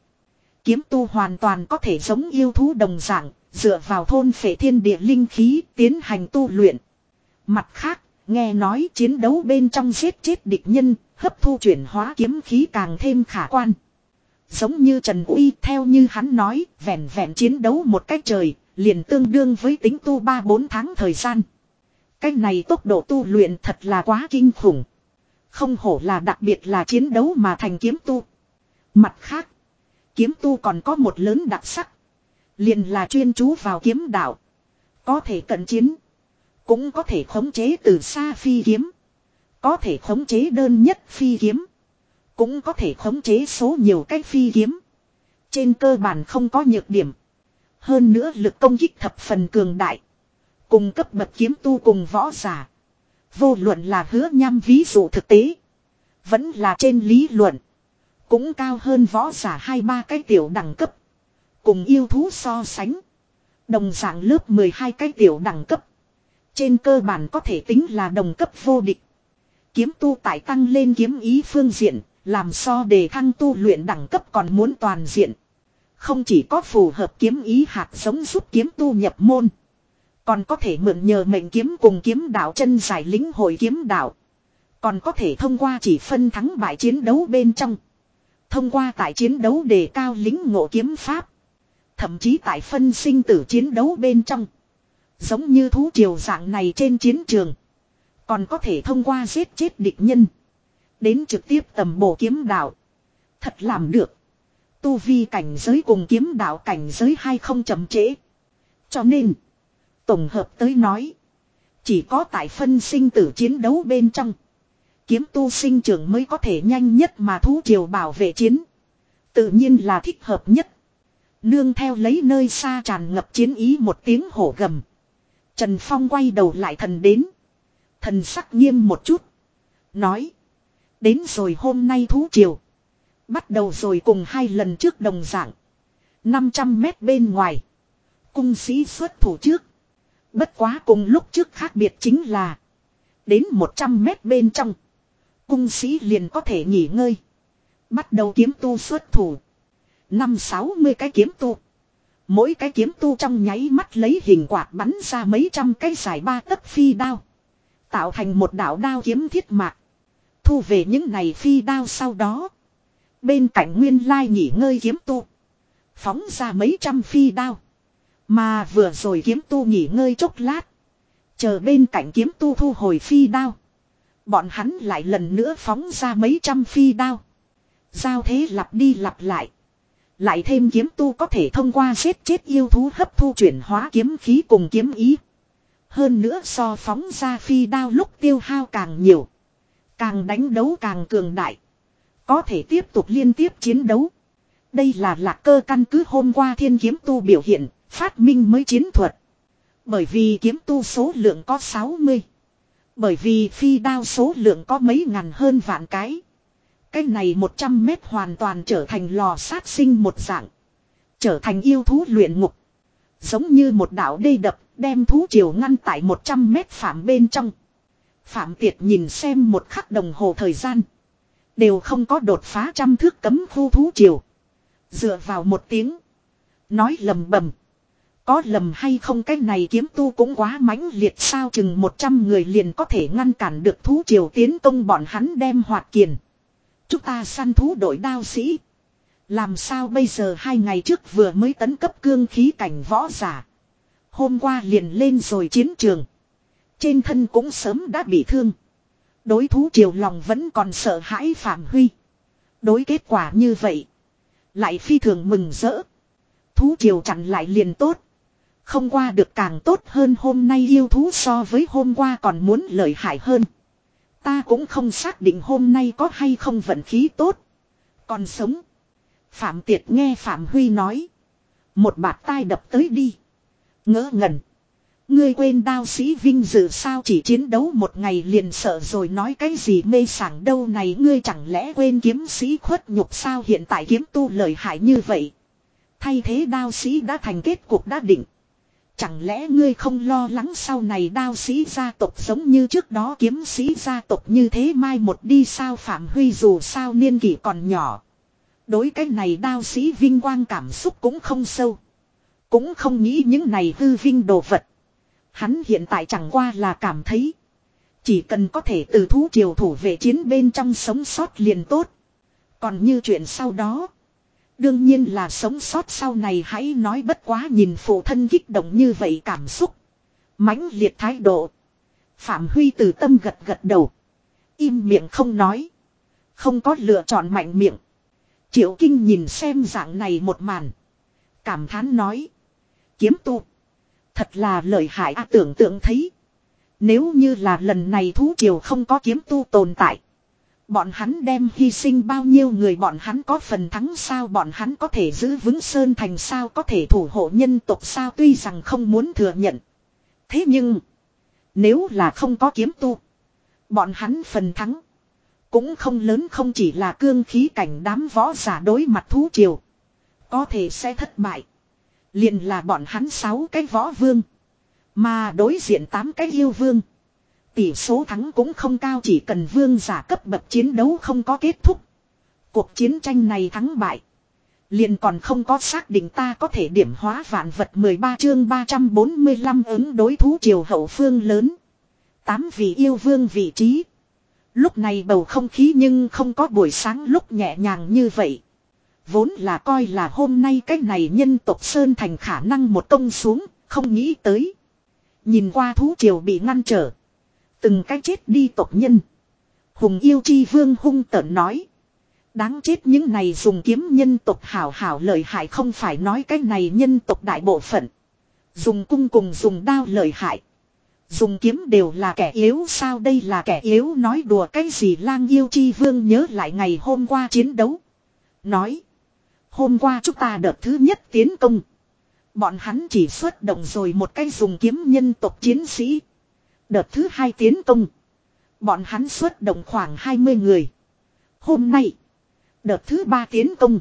Kiếm tu hoàn toàn có thể giống yêu thú đồng dạng. Dựa vào thôn phệ thiên địa linh khí tiến hành tu luyện. Mặt khác, nghe nói chiến đấu bên trong giết chết địch nhân, hấp thu chuyển hóa kiếm khí càng thêm khả quan. Giống như Trần Uy theo như hắn nói, vẹn vẹn chiến đấu một cách trời, liền tương đương với tính tu 3-4 tháng thời gian. Cái này tốc độ tu luyện thật là quá kinh khủng. Không hổ là đặc biệt là chiến đấu mà thành kiếm tu. Mặt khác, kiếm tu còn có một lớn đặc sắc. Liền là chuyên chú vào kiếm đạo. Có thể cận chiến. Cũng có thể khống chế từ xa phi kiếm. Có thể khống chế đơn nhất phi kiếm. Cũng có thể khống chế số nhiều cách phi kiếm. Trên cơ bản không có nhược điểm. Hơn nữa lực công kích thập phần cường đại. Cùng cấp bậc kiếm tu cùng võ giả. Vô luận là hứa nhăm ví dụ thực tế. Vẫn là trên lý luận. Cũng cao hơn võ giả hai ba cái tiểu đẳng cấp. Cùng yêu thú so sánh. Đồng dạng lớp 12 cái tiểu đẳng cấp. Trên cơ bản có thể tính là đồng cấp vô địch. Kiếm tu tại tăng lên kiếm ý phương diện, làm so đề thăng tu luyện đẳng cấp còn muốn toàn diện. Không chỉ có phù hợp kiếm ý hạt giống giúp kiếm tu nhập môn. Còn có thể mượn nhờ mệnh kiếm cùng kiếm đạo chân giải lính hội kiếm đạo. Còn có thể thông qua chỉ phân thắng bại chiến đấu bên trong. Thông qua tại chiến đấu đề cao lính ngộ kiếm pháp. Thậm chí tại phân sinh tử chiến đấu bên trong. Giống như thú triều dạng này trên chiến trường. Còn có thể thông qua giết chết địch nhân. Đến trực tiếp tầm bổ kiếm đạo. Thật làm được. Tu vi cảnh giới cùng kiếm đạo cảnh giới hay không chậm trễ. Cho nên. Tổng hợp tới nói. Chỉ có tại phân sinh tử chiến đấu bên trong. Kiếm tu sinh trưởng mới có thể nhanh nhất mà thú triều bảo vệ chiến. Tự nhiên là thích hợp nhất. Nương theo lấy nơi xa tràn ngập chiến ý một tiếng hổ gầm. Trần Phong quay đầu lại thần đến. Thần sắc nghiêm một chút. Nói. Đến rồi hôm nay thú triều. Bắt đầu rồi cùng hai lần trước đồng dạng. 500 mét bên ngoài. Cung sĩ xuất thủ trước. Bất quá cùng lúc trước khác biệt chính là. Đến 100 mét bên trong. Cung sĩ liền có thể nghỉ ngơi. Bắt đầu kiếm tu xuất thủ. Năm sáu mươi cái kiếm tu. Mỗi cái kiếm tu trong nháy mắt lấy hình quạt bắn ra mấy trăm cái dài ba tấc phi đao. Tạo thành một đạo đao kiếm thiết mạc. Thu về những này phi đao sau đó. Bên cạnh nguyên lai nghỉ ngơi kiếm tu. Phóng ra mấy trăm phi đao. Mà vừa rồi kiếm tu nghỉ ngơi chốc lát. Chờ bên cạnh kiếm tu thu hồi phi đao. Bọn hắn lại lần nữa phóng ra mấy trăm phi đao. Giao thế lặp đi lặp lại. Lại thêm kiếm tu có thể thông qua giết chết yêu thú hấp thu chuyển hóa kiếm khí cùng kiếm ý. Hơn nữa so phóng ra phi đao lúc tiêu hao càng nhiều. Càng đánh đấu càng cường đại. Có thể tiếp tục liên tiếp chiến đấu. Đây là lạc cơ căn cứ hôm qua thiên kiếm tu biểu hiện, phát minh mới chiến thuật. Bởi vì kiếm tu số lượng có 60. Bởi vì phi đao số lượng có mấy ngàn hơn vạn cái. Cái này 100 mét hoàn toàn trở thành lò sát sinh một dạng. Trở thành yêu thú luyện ngục. Giống như một đảo đê đập, đem thú triều ngăn tại 100 mét phạm bên trong. Phạm Tiệt nhìn xem một khắc đồng hồ thời gian. Đều không có đột phá trăm thước cấm khu thú triều. Dựa vào một tiếng. Nói lầm bầm. Có lầm hay không cái này kiếm tu cũng quá mãnh liệt sao chừng 100 người liền có thể ngăn cản được thú triều tiến công bọn hắn đem hoạt kiền. Chúng ta săn thú đội đao sĩ. Làm sao bây giờ hai ngày trước vừa mới tấn cấp cương khí cảnh võ giả. Hôm qua liền lên rồi chiến trường. Trên thân cũng sớm đã bị thương. Đối thú triều lòng vẫn còn sợ hãi Phạm Huy. Đối kết quả như vậy. Lại phi thường mừng rỡ. Thú triều chặn lại liền tốt. Không qua được càng tốt hơn hôm nay yêu thú so với hôm qua còn muốn lợi hại hơn. Ta cũng không xác định hôm nay có hay không vận khí tốt. Còn sống. Phạm Tiệt nghe Phạm Huy nói. Một bạt tai đập tới đi. Ngỡ ngẩn. Ngươi quên đao sĩ vinh dự sao chỉ chiến đấu một ngày liền sợ rồi nói cái gì mê sảng đâu này ngươi chẳng lẽ quên kiếm sĩ khuất nhục sao hiện tại kiếm tu lợi hại như vậy. Thay thế đao sĩ đã thành kết cục đã định. Chẳng lẽ ngươi không lo lắng sau này đao sĩ gia tộc giống như trước đó kiếm sĩ gia tộc như thế mai một đi sao Phạm Huy dù sao niên kỷ còn nhỏ. Đối cái này đao sĩ vinh quang cảm xúc cũng không sâu. Cũng không nghĩ những này hư vinh đồ vật. Hắn hiện tại chẳng qua là cảm thấy. Chỉ cần có thể từ thú triều thủ về chiến bên trong sống sót liền tốt. Còn như chuyện sau đó. Đương nhiên là sống sót sau này hãy nói bất quá nhìn phụ thân kích động như vậy cảm xúc. mãnh liệt thái độ. Phạm Huy từ tâm gật gật đầu. Im miệng không nói. Không có lựa chọn mạnh miệng. Triệu Kinh nhìn xem dạng này một màn. Cảm thán nói. Kiếm tu. Thật là lợi hại a tưởng tượng thấy. Nếu như là lần này thú triều không có kiếm tu tồn tại. Bọn hắn đem hy sinh bao nhiêu người bọn hắn có phần thắng sao bọn hắn có thể giữ vững Sơn Thành sao có thể thủ hộ nhân tộc sao tuy rằng không muốn thừa nhận. Thế nhưng, nếu là không có kiếm tu, bọn hắn phần thắng cũng không lớn không chỉ là cương khí cảnh đám võ giả đối mặt thú triều. Có thể sẽ thất bại. Liền là bọn hắn sáu cái võ vương. Mà đối diện tám cái yêu vương. Tỷ số thắng cũng không cao chỉ cần vương giả cấp bậc chiến đấu không có kết thúc. Cuộc chiến tranh này thắng bại. Liền còn không có xác định ta có thể điểm hóa vạn vật 13 chương 345 ứng đối thú triều hậu phương lớn. Tám vị yêu vương vị trí. Lúc này bầu không khí nhưng không có buổi sáng lúc nhẹ nhàng như vậy. Vốn là coi là hôm nay cái này nhân tộc Sơn thành khả năng một công xuống, không nghĩ tới. Nhìn qua thú triều bị ngăn trở. Từng cái chết đi tộc nhân. Hùng yêu chi vương hung tợn nói. Đáng chết những này dùng kiếm nhân tộc hảo hảo lợi hại không phải nói cái này nhân tộc đại bộ phận. Dùng cung cùng dùng đao lợi hại. Dùng kiếm đều là kẻ yếu sao đây là kẻ yếu nói đùa cái gì lang yêu chi vương nhớ lại ngày hôm qua chiến đấu. Nói. Hôm qua chúng ta đợt thứ nhất tiến công. Bọn hắn chỉ xuất động rồi một cái dùng kiếm nhân tộc chiến sĩ. Đợt thứ hai tiến công. Bọn hắn xuất động khoảng 20 người. Hôm nay. Đợt thứ ba tiến công.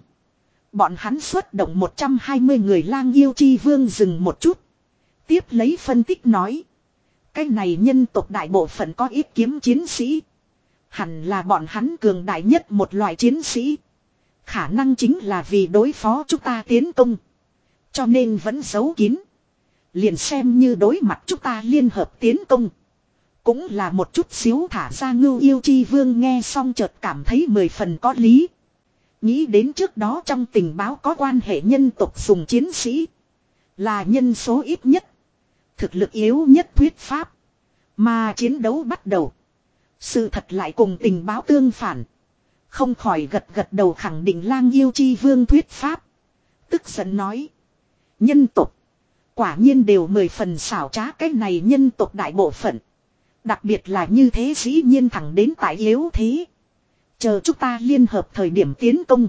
Bọn hắn xuất động 120 người lang yêu chi vương dừng một chút. Tiếp lấy phân tích nói. Cái này nhân tộc đại bộ phận có ít kiếm chiến sĩ. Hẳn là bọn hắn cường đại nhất một loại chiến sĩ. Khả năng chính là vì đối phó chúng ta tiến công. Cho nên vẫn giấu kín. Liền xem như đối mặt chúng ta liên hợp tiến công. Cũng là một chút xíu thả ra ngưu yêu chi vương nghe xong chợt cảm thấy mười phần có lý. Nghĩ đến trước đó trong tình báo có quan hệ nhân tộc dùng chiến sĩ. Là nhân số ít nhất. Thực lực yếu nhất thuyết pháp. Mà chiến đấu bắt đầu. Sự thật lại cùng tình báo tương phản. Không khỏi gật gật đầu khẳng định lang yêu chi vương thuyết pháp. Tức giận nói. Nhân tộc. Quả nhiên đều mười phần xảo trá cái này nhân tộc đại bộ phận. Đặc biệt là như thế dĩ nhiên thẳng đến tại yếu thế. Chờ chúng ta liên hợp thời điểm tiến công.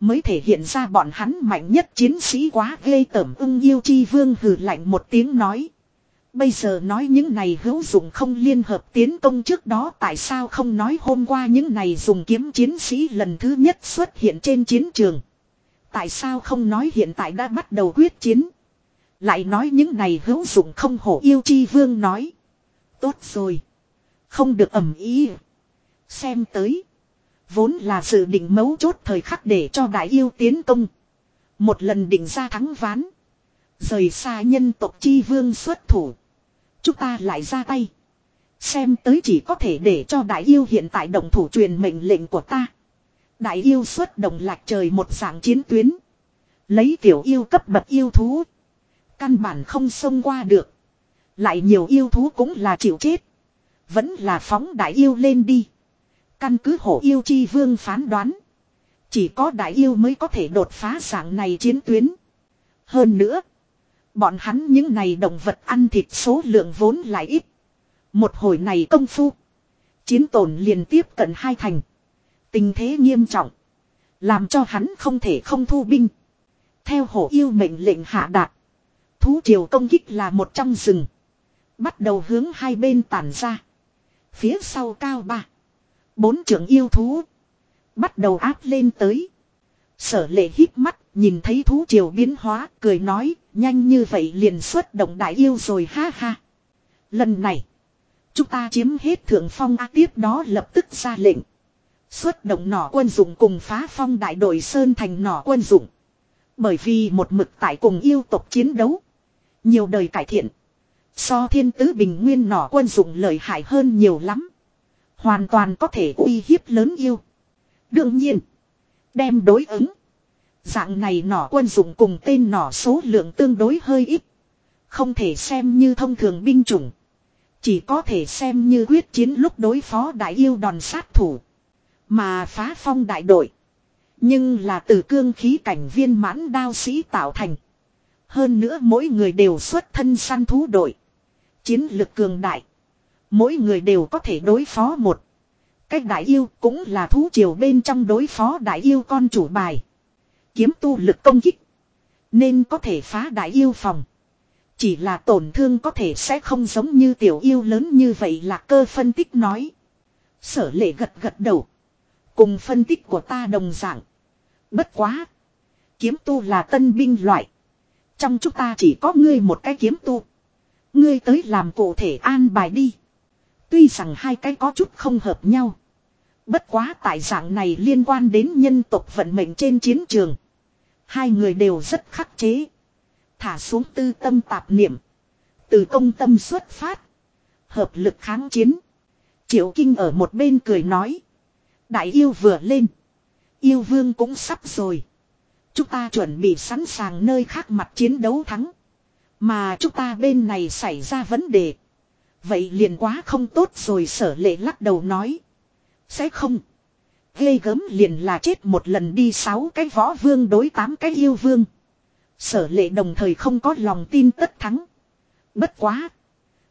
Mới thể hiện ra bọn hắn mạnh nhất chiến sĩ quá ghê tởm ưng yêu chi vương hừ lạnh một tiếng nói. Bây giờ nói những này hữu dụng không liên hợp tiến công trước đó tại sao không nói hôm qua những này dùng kiếm chiến sĩ lần thứ nhất xuất hiện trên chiến trường. Tại sao không nói hiện tại đã bắt đầu quyết chiến. Lại nói những này hữu dụng không hổ yêu chi vương nói. Tốt rồi. Không được ẩm ý. Xem tới. Vốn là sự định mấu chốt thời khắc để cho đại yêu tiến công. Một lần định ra thắng ván. Rời xa nhân tộc chi vương xuất thủ. Chúng ta lại ra tay. Xem tới chỉ có thể để cho đại yêu hiện tại động thủ truyền mệnh lệnh của ta. Đại yêu xuất động lạc trời một dạng chiến tuyến. Lấy tiểu yêu cấp bậc yêu thú. Căn bản không xông qua được. Lại nhiều yêu thú cũng là chịu chết. Vẫn là phóng đại yêu lên đi. Căn cứ hổ yêu chi vương phán đoán. Chỉ có đại yêu mới có thể đột phá dạng này chiến tuyến. Hơn nữa. Bọn hắn những này động vật ăn thịt số lượng vốn lại ít. Một hồi này công phu. Chiến tổn liền tiếp cận hai thành. Tình thế nghiêm trọng. Làm cho hắn không thể không thu binh. Theo hổ yêu mệnh lệnh hạ đạt. Thú triều công kích là một trong rừng. Bắt đầu hướng hai bên tản ra. Phía sau cao ba. Bốn trưởng yêu thú. Bắt đầu áp lên tới. Sở lệ hít mắt, nhìn thấy thú triều biến hóa, cười nói, nhanh như vậy liền xuất động đại yêu rồi ha ha. Lần này, chúng ta chiếm hết thượng phong A tiếp đó lập tức ra lệnh. Xuất động nỏ quân dụng cùng phá phong đại đội Sơn thành nỏ quân dụng. Bởi vì một mực tại cùng yêu tộc chiến đấu. Nhiều đời cải thiện. So thiên tứ bình nguyên nỏ quân dụng lợi hại hơn nhiều lắm. Hoàn toàn có thể uy hiếp lớn yêu. Đương nhiên. Đem đối ứng. Dạng này nỏ quân dụng cùng tên nỏ số lượng tương đối hơi ít. Không thể xem như thông thường binh chủng. Chỉ có thể xem như quyết chiến lúc đối phó đại yêu đòn sát thủ. Mà phá phong đại đội. Nhưng là từ cương khí cảnh viên mãn đao sĩ tạo thành. Hơn nữa mỗi người đều xuất thân săn thú đội. Chiến lực cường đại. Mỗi người đều có thể đối phó một. Cách đại yêu cũng là thú triều bên trong đối phó đại yêu con chủ bài. Kiếm tu lực công kích. Nên có thể phá đại yêu phòng. Chỉ là tổn thương có thể sẽ không giống như tiểu yêu lớn như vậy là cơ phân tích nói. Sở lệ gật gật đầu. Cùng phân tích của ta đồng dạng. Bất quá. Kiếm tu là tân binh loại. Trong chúng ta chỉ có ngươi một cái kiếm tu. Ngươi tới làm cụ thể an bài đi. Tuy rằng hai cái có chút không hợp nhau. Bất quá tại dạng này liên quan đến nhân tộc vận mệnh trên chiến trường. Hai người đều rất khắc chế. Thả xuống tư tâm tạp niệm. Từ công tâm xuất phát. Hợp lực kháng chiến. Triệu Kinh ở một bên cười nói. Đại yêu vừa lên. Yêu vương cũng sắp rồi. Chúng ta chuẩn bị sẵn sàng nơi khác mặt chiến đấu thắng. Mà chúng ta bên này xảy ra vấn đề. Vậy liền quá không tốt rồi sở lệ lắc đầu nói. Sẽ không. Ghê gớm liền là chết một lần đi sáu cái võ vương đối tám cái yêu vương. Sở lệ đồng thời không có lòng tin tất thắng. Bất quá.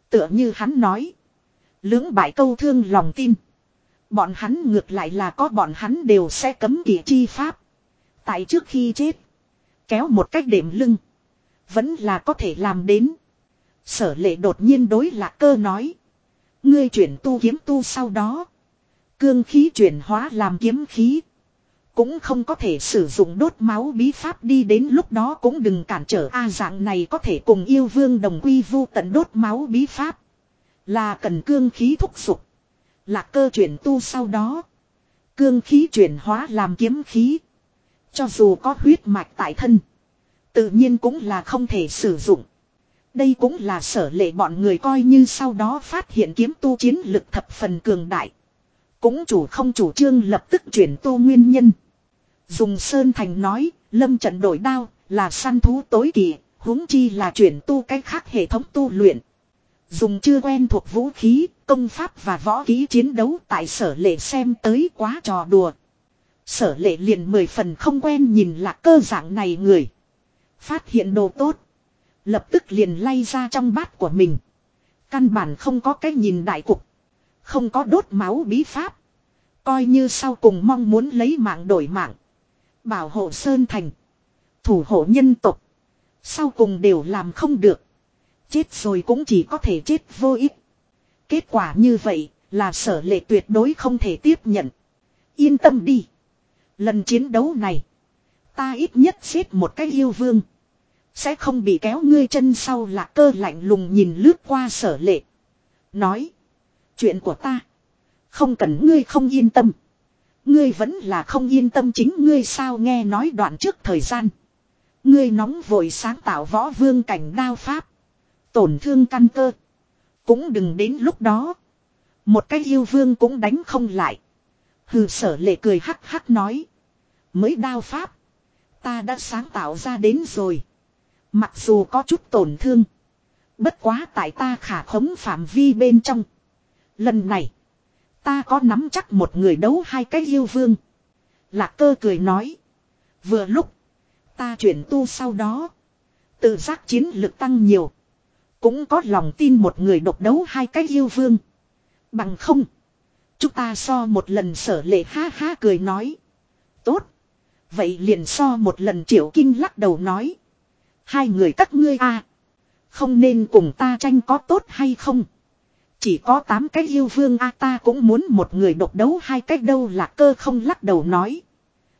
Tựa như hắn nói. Lưỡng bại câu thương lòng tin. Bọn hắn ngược lại là có bọn hắn đều sẽ cấm kỵ chi pháp. Tại trước khi chết. Kéo một cách đệm lưng. Vẫn là có thể làm đến. Sở lệ đột nhiên đối lạc cơ nói. Ngươi chuyển tu kiếm tu sau đó. Cương khí chuyển hóa làm kiếm khí. Cũng không có thể sử dụng đốt máu bí pháp đi đến lúc đó cũng đừng cản trở A dạng này có thể cùng yêu vương đồng quy vu tận đốt máu bí pháp. Là cần cương khí thúc sục. Lạc cơ chuyển tu sau đó. Cương khí chuyển hóa làm kiếm khí. Cho dù có huyết mạch tại thân. Tự nhiên cũng là không thể sử dụng. Đây cũng là sở lệ bọn người coi như sau đó phát hiện kiếm tu chiến lực thập phần cường đại. Cũng chủ không chủ trương lập tức chuyển tu nguyên nhân. Dùng Sơn Thành nói, lâm trận đổi đao, là săn thú tối kỳ, huống chi là chuyển tu cách khác hệ thống tu luyện. Dùng chưa quen thuộc vũ khí, công pháp và võ khí chiến đấu tại sở lệ xem tới quá trò đùa. Sở lệ liền mười phần không quen nhìn là cơ dạng này người. Phát hiện đồ tốt. Lập tức liền lay ra trong bát của mình. Căn bản không có cái nhìn đại cục. Không có đốt máu bí pháp. Coi như sau cùng mong muốn lấy mạng đổi mạng. Bảo hộ Sơn Thành. Thủ hộ nhân tộc, Sau cùng đều làm không được. Chết rồi cũng chỉ có thể chết vô ích. Kết quả như vậy là sở lệ tuyệt đối không thể tiếp nhận. Yên tâm đi. Lần chiến đấu này. Ta ít nhất xếp một cái yêu vương. Sẽ không bị kéo ngươi chân sau là cơ lạnh lùng nhìn lướt qua sở lệ. Nói. Chuyện của ta. Không cần ngươi không yên tâm. Ngươi vẫn là không yên tâm chính ngươi sao nghe nói đoạn trước thời gian. Ngươi nóng vội sáng tạo võ vương cảnh đao pháp. Tổn thương căn cơ. Cũng đừng đến lúc đó. Một cái yêu vương cũng đánh không lại. Hừ, sở lệ cười hắc hắc nói. Mới đao pháp. Ta đã sáng tạo ra đến rồi. Mặc dù có chút tổn thương. Bất quá tại ta khả khống phạm vi bên trong. Lần này. Ta có nắm chắc một người đấu hai cái yêu vương. Lạc cơ cười nói. Vừa lúc. Ta chuyển tu sau đó. Tự giác chiến lực tăng nhiều. Cũng có lòng tin một người độc đấu hai cái yêu vương. Bằng không. Chúng ta so một lần sở lệ ha ha cười nói. Tốt. Vậy liền so một lần triệu kinh lắc đầu nói. Hai người các ngươi a Không nên cùng ta tranh có tốt hay không. Chỉ có tám cái yêu vương a, ta cũng muốn một người độc đấu hai cách đâu là cơ không lắc đầu nói.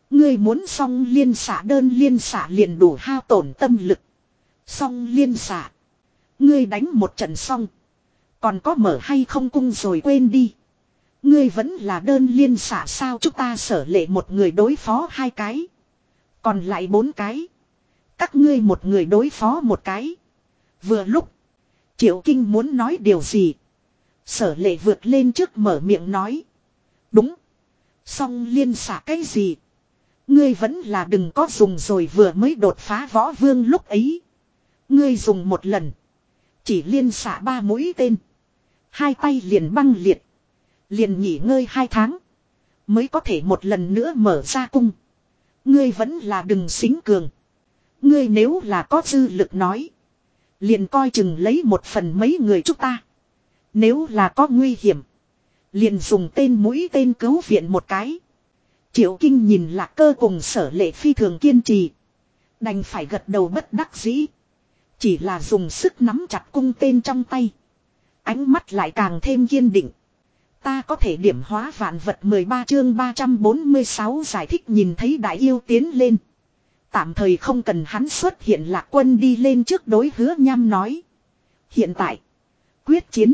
Ngươi muốn xong liên xả đơn liên xả liền đủ hao tổn tâm lực. Xong liên xả. Ngươi đánh một trận xong. Còn có mở hay không cung rồi quên đi. Ngươi vẫn là đơn liên xả sao chúng ta sở lệ một người đối phó hai cái. Còn lại bốn cái. Các ngươi một người đối phó một cái. Vừa lúc. Triệu Kinh muốn nói điều gì. Sở lệ vượt lên trước mở miệng nói. Đúng. Xong liên xả cái gì. Ngươi vẫn là đừng có dùng rồi vừa mới đột phá võ vương lúc ấy. Ngươi dùng một lần. Chỉ liên xả ba mũi tên. Hai tay liền băng liệt. Liền nghỉ ngơi hai tháng. Mới có thể một lần nữa mở ra cung. Ngươi vẫn là đừng xính cường. Ngươi nếu là có dư lực nói. Liền coi chừng lấy một phần mấy người chúng ta. Nếu là có nguy hiểm. Liền dùng tên mũi tên cứu viện một cái. Triệu Kinh nhìn lạc cơ cùng sở lệ phi thường kiên trì. Đành phải gật đầu bất đắc dĩ. Chỉ là dùng sức nắm chặt cung tên trong tay. Ánh mắt lại càng thêm kiên định. Ta có thể điểm hóa vạn vật 13 chương 346 giải thích nhìn thấy đại yêu tiến lên. Tạm thời không cần hắn xuất hiện lạc quân đi lên trước đối hứa nham nói. Hiện tại. Quyết chiến.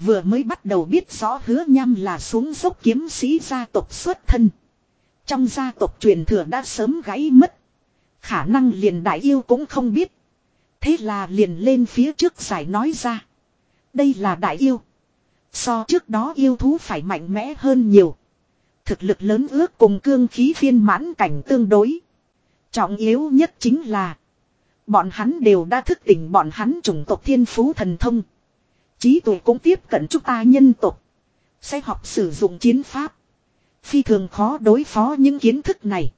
Vừa mới bắt đầu biết rõ hứa nham là xuống dốc kiếm sĩ gia tộc xuất thân. Trong gia tộc truyền thừa đã sớm gãy mất. Khả năng liền đại yêu cũng không biết. Thế là liền lên phía trước giải nói ra. Đây là đại yêu. So trước đó yêu thú phải mạnh mẽ hơn nhiều. Thực lực lớn ước cùng cương khí viên mãn cảnh tương đối. Trọng yếu nhất chính là. Bọn hắn đều đã thức tỉnh bọn hắn chủng tộc thiên phú thần thông. Trí tuệ cũng tiếp cận chúng ta nhân tộc. Sẽ học sử dụng chiến pháp. Phi thường khó đối phó những kiến thức này.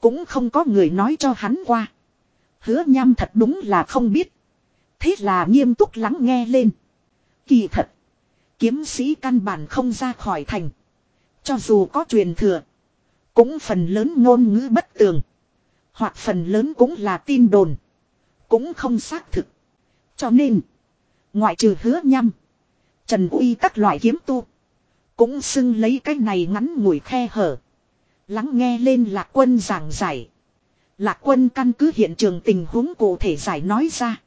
Cũng không có người nói cho hắn qua. Hứa nham thật đúng là không biết. Thế là nghiêm túc lắng nghe lên. Kỳ thật. Kiếm sĩ căn bản không ra khỏi thành. Cho dù có truyền thừa. Cũng phần lớn ngôn ngữ bất tường. Hoặc phần lớn cũng là tin đồn. Cũng không xác thực. Cho nên. Ngoại trừ hứa nhăm. Trần uy các loại kiếm tu. Cũng xưng lấy cái này ngắn ngủi khe hở. Lắng nghe lên lạc quân giảng giải. Lạc quân căn cứ hiện trường tình huống cụ thể giải nói ra.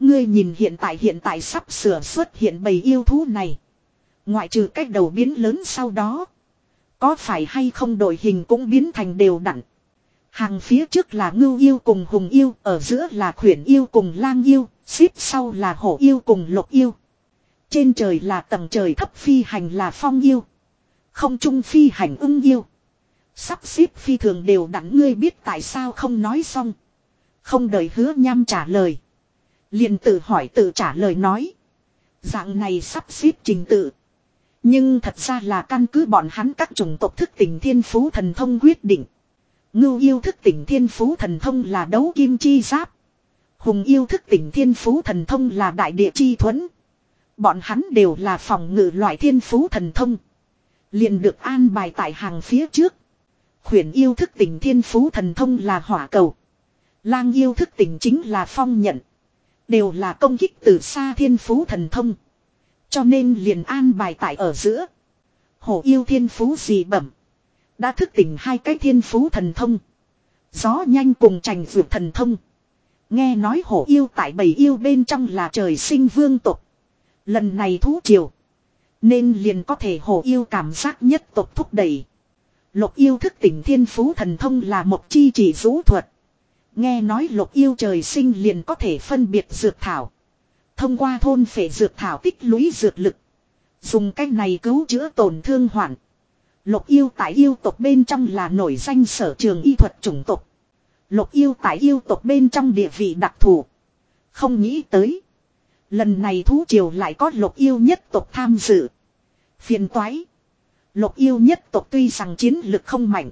Ngươi nhìn hiện tại hiện tại sắp sửa xuất hiện bầy yêu thú này. Ngoại trừ cách đầu biến lớn sau đó. Có phải hay không đội hình cũng biến thành đều đặn. Hàng phía trước là ngưu yêu cùng hùng yêu, ở giữa là khuyển yêu cùng lang yêu, xếp sau là hổ yêu cùng lục yêu. Trên trời là tầng trời thấp phi hành là phong yêu. Không trung phi hành ưng yêu. Sắp xếp phi thường đều đặn ngươi biết tại sao không nói xong. Không đợi hứa nham trả lời liền tự hỏi tự trả lời nói. Dạng này sắp xếp trình tự. Nhưng thật ra là căn cứ bọn hắn các chủng tộc thức tỉnh thiên phú thần thông quyết định. Ngưu yêu thức tỉnh thiên phú thần thông là đấu kim chi giáp. Hùng yêu thức tỉnh thiên phú thần thông là đại địa chi thuẫn. Bọn hắn đều là phòng ngự loại thiên phú thần thông. liền được an bài tại hàng phía trước. Khuyển yêu thức tỉnh thiên phú thần thông là hỏa cầu. Lang yêu thức tỉnh chính là phong nhận. Đều là công kích từ xa thiên phú thần thông. Cho nên liền an bài tại ở giữa. Hổ yêu thiên phú gì bẩm. Đã thức tỉnh hai cái thiên phú thần thông. Gió nhanh cùng trành vượt thần thông. Nghe nói hổ yêu tại bầy yêu bên trong là trời sinh vương tục. Lần này thú triều. Nên liền có thể hổ yêu cảm giác nhất tộc thúc đẩy. Lục yêu thức tỉnh thiên phú thần thông là một chi chỉ rũ thuật. Nghe nói lục yêu trời sinh liền có thể phân biệt dược thảo. Thông qua thôn phệ dược thảo tích lũy dược lực. Dùng cách này cứu chữa tổn thương hoạn. Lục yêu tại yêu tộc bên trong là nổi danh sở trường y thuật chủng tộc. Lục yêu tại yêu tộc bên trong địa vị đặc thù. Không nghĩ tới. Lần này thú triều lại có lục yêu nhất tộc tham dự. Phiền toái. Lục yêu nhất tộc tuy rằng chiến lực không mạnh.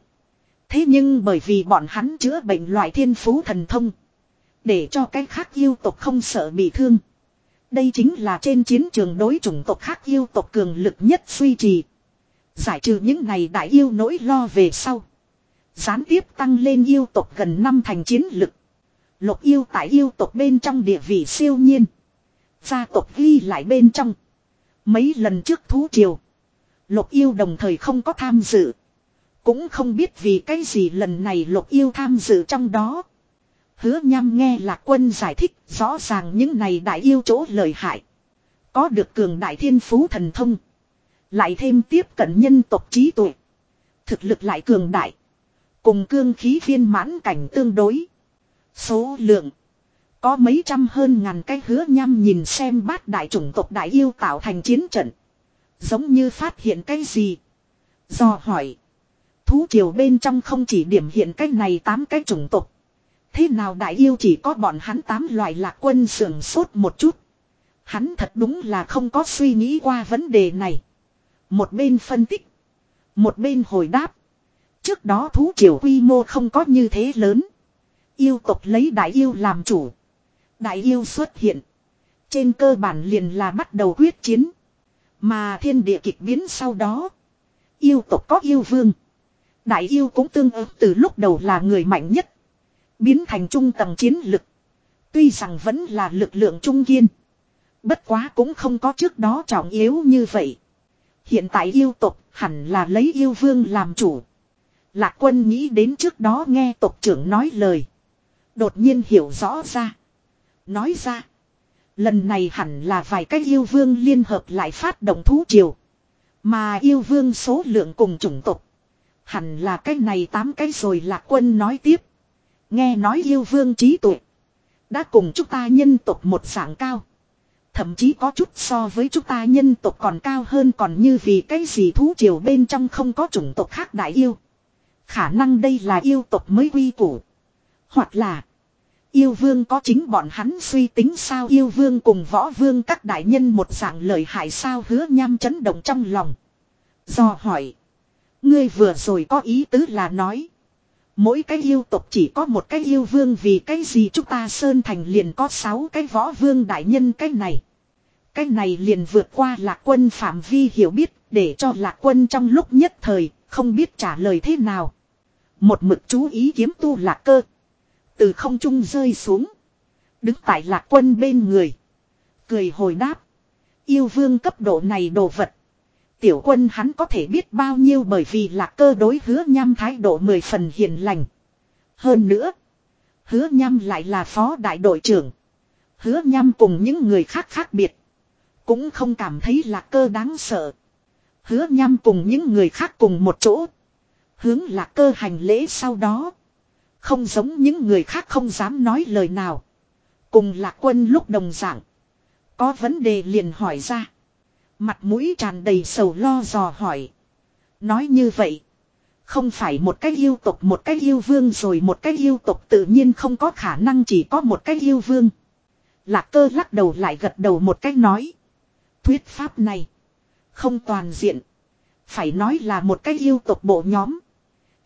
Thế nhưng bởi vì bọn hắn chữa bệnh loại thiên phú thần thông. Để cho cái khác yêu tộc không sợ bị thương. Đây chính là trên chiến trường đối chủng tộc khác yêu tộc cường lực nhất suy trì. Giải trừ những này đại yêu nỗi lo về sau. Gián tiếp tăng lên yêu tộc gần năm thành chiến lực. Lục yêu tại yêu tộc bên trong địa vị siêu nhiên. Gia tộc ghi lại bên trong. Mấy lần trước thú triều. Lục yêu đồng thời không có tham dự. Cũng không biết vì cái gì lần này lục yêu tham dự trong đó. Hứa nhăm nghe lạc quân giải thích, rõ ràng những này đại yêu chỗ lời hại. Có được cường đại thiên phú thần thông. Lại thêm tiếp cận nhân tộc trí tuệ. Thực lực lại cường đại. Cùng cương khí viên mãn cảnh tương đối. Số lượng. Có mấy trăm hơn ngàn cái hứa nhăm nhìn xem bát đại chủng tộc đại yêu tạo thành chiến trận. Giống như phát hiện cái gì. Do hỏi. Thú triều bên trong không chỉ điểm hiện cái này tám cái chủng tộc. Thế nào đại yêu chỉ có bọn hắn tám loại lạc quân sưởng sốt một chút. Hắn thật đúng là không có suy nghĩ qua vấn đề này. Một bên phân tích. Một bên hồi đáp. Trước đó thú triều quy mô không có như thế lớn. Yêu tộc lấy đại yêu làm chủ. Đại yêu xuất hiện. Trên cơ bản liền là bắt đầu quyết chiến. Mà thiên địa kịch biến sau đó. Yêu tộc có yêu vương. Đại yêu cũng tương ứng từ lúc đầu là người mạnh nhất. Biến thành trung tầng chiến lực. Tuy rằng vẫn là lực lượng trung kiên. Bất quá cũng không có trước đó trọng yếu như vậy. Hiện tại yêu tộc hẳn là lấy yêu vương làm chủ. Lạc quân nghĩ đến trước đó nghe tộc trưởng nói lời. Đột nhiên hiểu rõ ra. Nói ra. Lần này hẳn là vài cái yêu vương liên hợp lại phát động thú triều. Mà yêu vương số lượng cùng chủng tộc. Hẳn là cái này tám cái rồi lạc quân nói tiếp. Nghe nói yêu vương trí tuệ. Đã cùng chúng ta nhân tộc một dạng cao. Thậm chí có chút so với chúng ta nhân tộc còn cao hơn còn như vì cái gì thú triều bên trong không có chủng tộc khác đại yêu. Khả năng đây là yêu tộc mới quy củ. Hoặc là, yêu vương có chính bọn hắn suy tính sao yêu vương cùng võ vương các đại nhân một dạng lời hại sao hứa nham chấn động trong lòng. Do hỏi. Ngươi vừa rồi có ý tứ là nói. Mỗi cái yêu tộc chỉ có một cái yêu vương vì cái gì chúng ta Sơn Thành liền có sáu cái võ vương đại nhân cái này. Cái này liền vượt qua lạc quân phạm vi hiểu biết để cho lạc quân trong lúc nhất thời không biết trả lời thế nào. Một mực chú ý kiếm tu lạc cơ. Từ không trung rơi xuống. Đứng tại lạc quân bên người. Cười hồi đáp. Yêu vương cấp độ này đồ vật. Tiểu quân hắn có thể biết bao nhiêu bởi vì lạc cơ đối hứa nham thái độ mười phần hiền lành. Hơn nữa. Hứa nham lại là phó đại đội trưởng. Hứa nham cùng những người khác khác biệt. Cũng không cảm thấy lạc cơ đáng sợ. Hứa nham cùng những người khác cùng một chỗ. Hướng lạc cơ hành lễ sau đó. Không giống những người khác không dám nói lời nào. Cùng lạc quân lúc đồng dạng. Có vấn đề liền hỏi ra. Mặt mũi tràn đầy sầu lo dò hỏi. Nói như vậy. Không phải một cái yêu tục một cái yêu vương rồi một cái yêu tục tự nhiên không có khả năng chỉ có một cái yêu vương. Lạc cơ lắc đầu lại gật đầu một cách nói. Thuyết pháp này. Không toàn diện. Phải nói là một cái yêu tục bộ nhóm.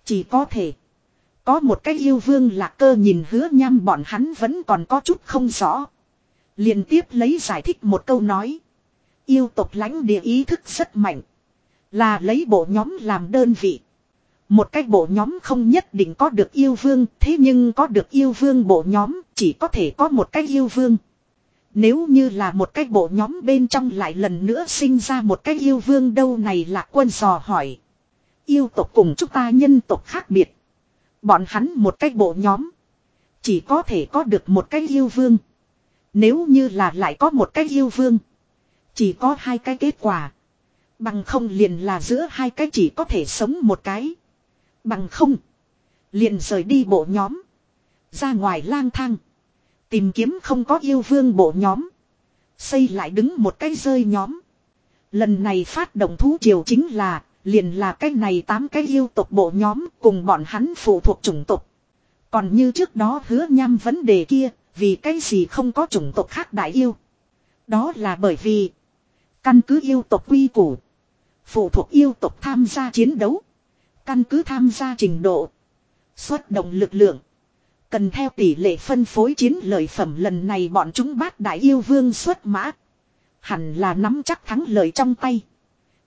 Chỉ có thể. Có một cái yêu vương lạc cơ nhìn hứa nham bọn hắn vẫn còn có chút không rõ. liền tiếp lấy giải thích một câu nói. Yêu tộc lãnh địa ý thức rất mạnh. Là lấy bộ nhóm làm đơn vị. Một cái bộ nhóm không nhất định có được yêu vương, thế nhưng có được yêu vương bộ nhóm, chỉ có thể có một cái yêu vương. Nếu như là một cái bộ nhóm bên trong lại lần nữa sinh ra một cái yêu vương đâu này là quân dò hỏi. Yêu tộc cùng chúng ta nhân tộc khác biệt. Bọn hắn một cái bộ nhóm. Chỉ có thể có được một cái yêu vương. Nếu như là lại có một cái yêu vương. Chỉ có hai cái kết quả. Bằng không liền là giữa hai cái chỉ có thể sống một cái. Bằng không. Liền rời đi bộ nhóm. Ra ngoài lang thang. Tìm kiếm không có yêu vương bộ nhóm. Xây lại đứng một cái rơi nhóm. Lần này phát động thú triều chính là. Liền là cái này tám cái yêu tộc bộ nhóm cùng bọn hắn phụ thuộc chủng tộc. Còn như trước đó hứa nhăm vấn đề kia. Vì cái gì không có chủng tộc khác đại yêu. Đó là bởi vì. Căn cứ yêu tộc quy củ. Phụ thuộc yêu tộc tham gia chiến đấu. Căn cứ tham gia trình độ. Xuất động lực lượng. Cần theo tỷ lệ phân phối chiến lợi phẩm lần này bọn chúng bát đại yêu vương xuất mã. Hẳn là nắm chắc thắng lợi trong tay.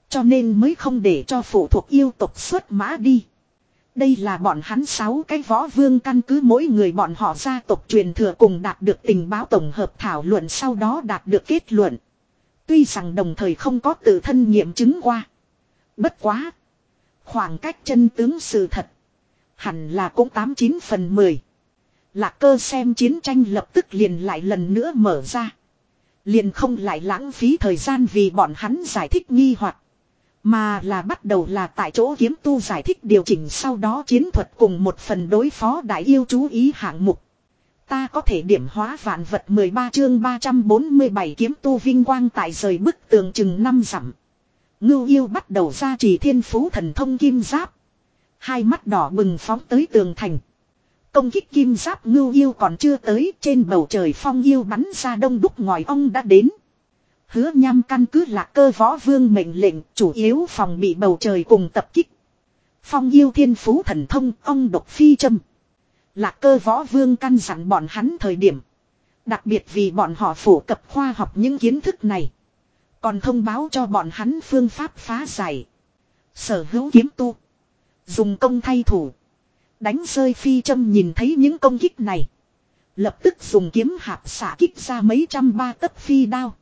Cho nên mới không để cho phụ thuộc yêu tộc xuất mã đi. Đây là bọn hắn sáu cái võ vương căn cứ mỗi người bọn họ gia tộc truyền thừa cùng đạt được tình báo tổng hợp thảo luận sau đó đạt được kết luận. Tuy rằng đồng thời không có tự thân nghiệm chứng qua. Bất quá. Khoảng cách chân tướng sự thật. Hẳn là cũng 89 phần 10. Lạc cơ xem chiến tranh lập tức liền lại lần nữa mở ra. Liền không lại lãng phí thời gian vì bọn hắn giải thích nghi hoặc Mà là bắt đầu là tại chỗ kiếm tu giải thích điều chỉnh sau đó chiến thuật cùng một phần đối phó đại yêu chú ý hạng mục. Ta có thể điểm hóa vạn vật 13 chương 347 kiếm tu vinh quang tại rời bức tường chừng năm dặm. Ngưu yêu bắt đầu ra trì thiên phú thần thông kim giáp. Hai mắt đỏ bừng phóng tới tường thành. Công kích kim giáp ngưu yêu còn chưa tới, trên bầu trời phong yêu bắn ra đông đúc ngòi ong đã đến. Hứa nham căn cứ là cơ võ vương mệnh lệnh, chủ yếu phòng bị bầu trời cùng tập kích. Phong yêu thiên phú thần thông ong độc phi châm. Lạc cơ võ vương căn dặn bọn hắn thời điểm. Đặc biệt vì bọn họ phổ cập khoa học những kiến thức này. Còn thông báo cho bọn hắn phương pháp phá giải. Sở hữu kiếm tu. Dùng công thay thủ. Đánh rơi phi châm nhìn thấy những công kích này. Lập tức dùng kiếm hạp xả kích ra mấy trăm ba tấc phi đao.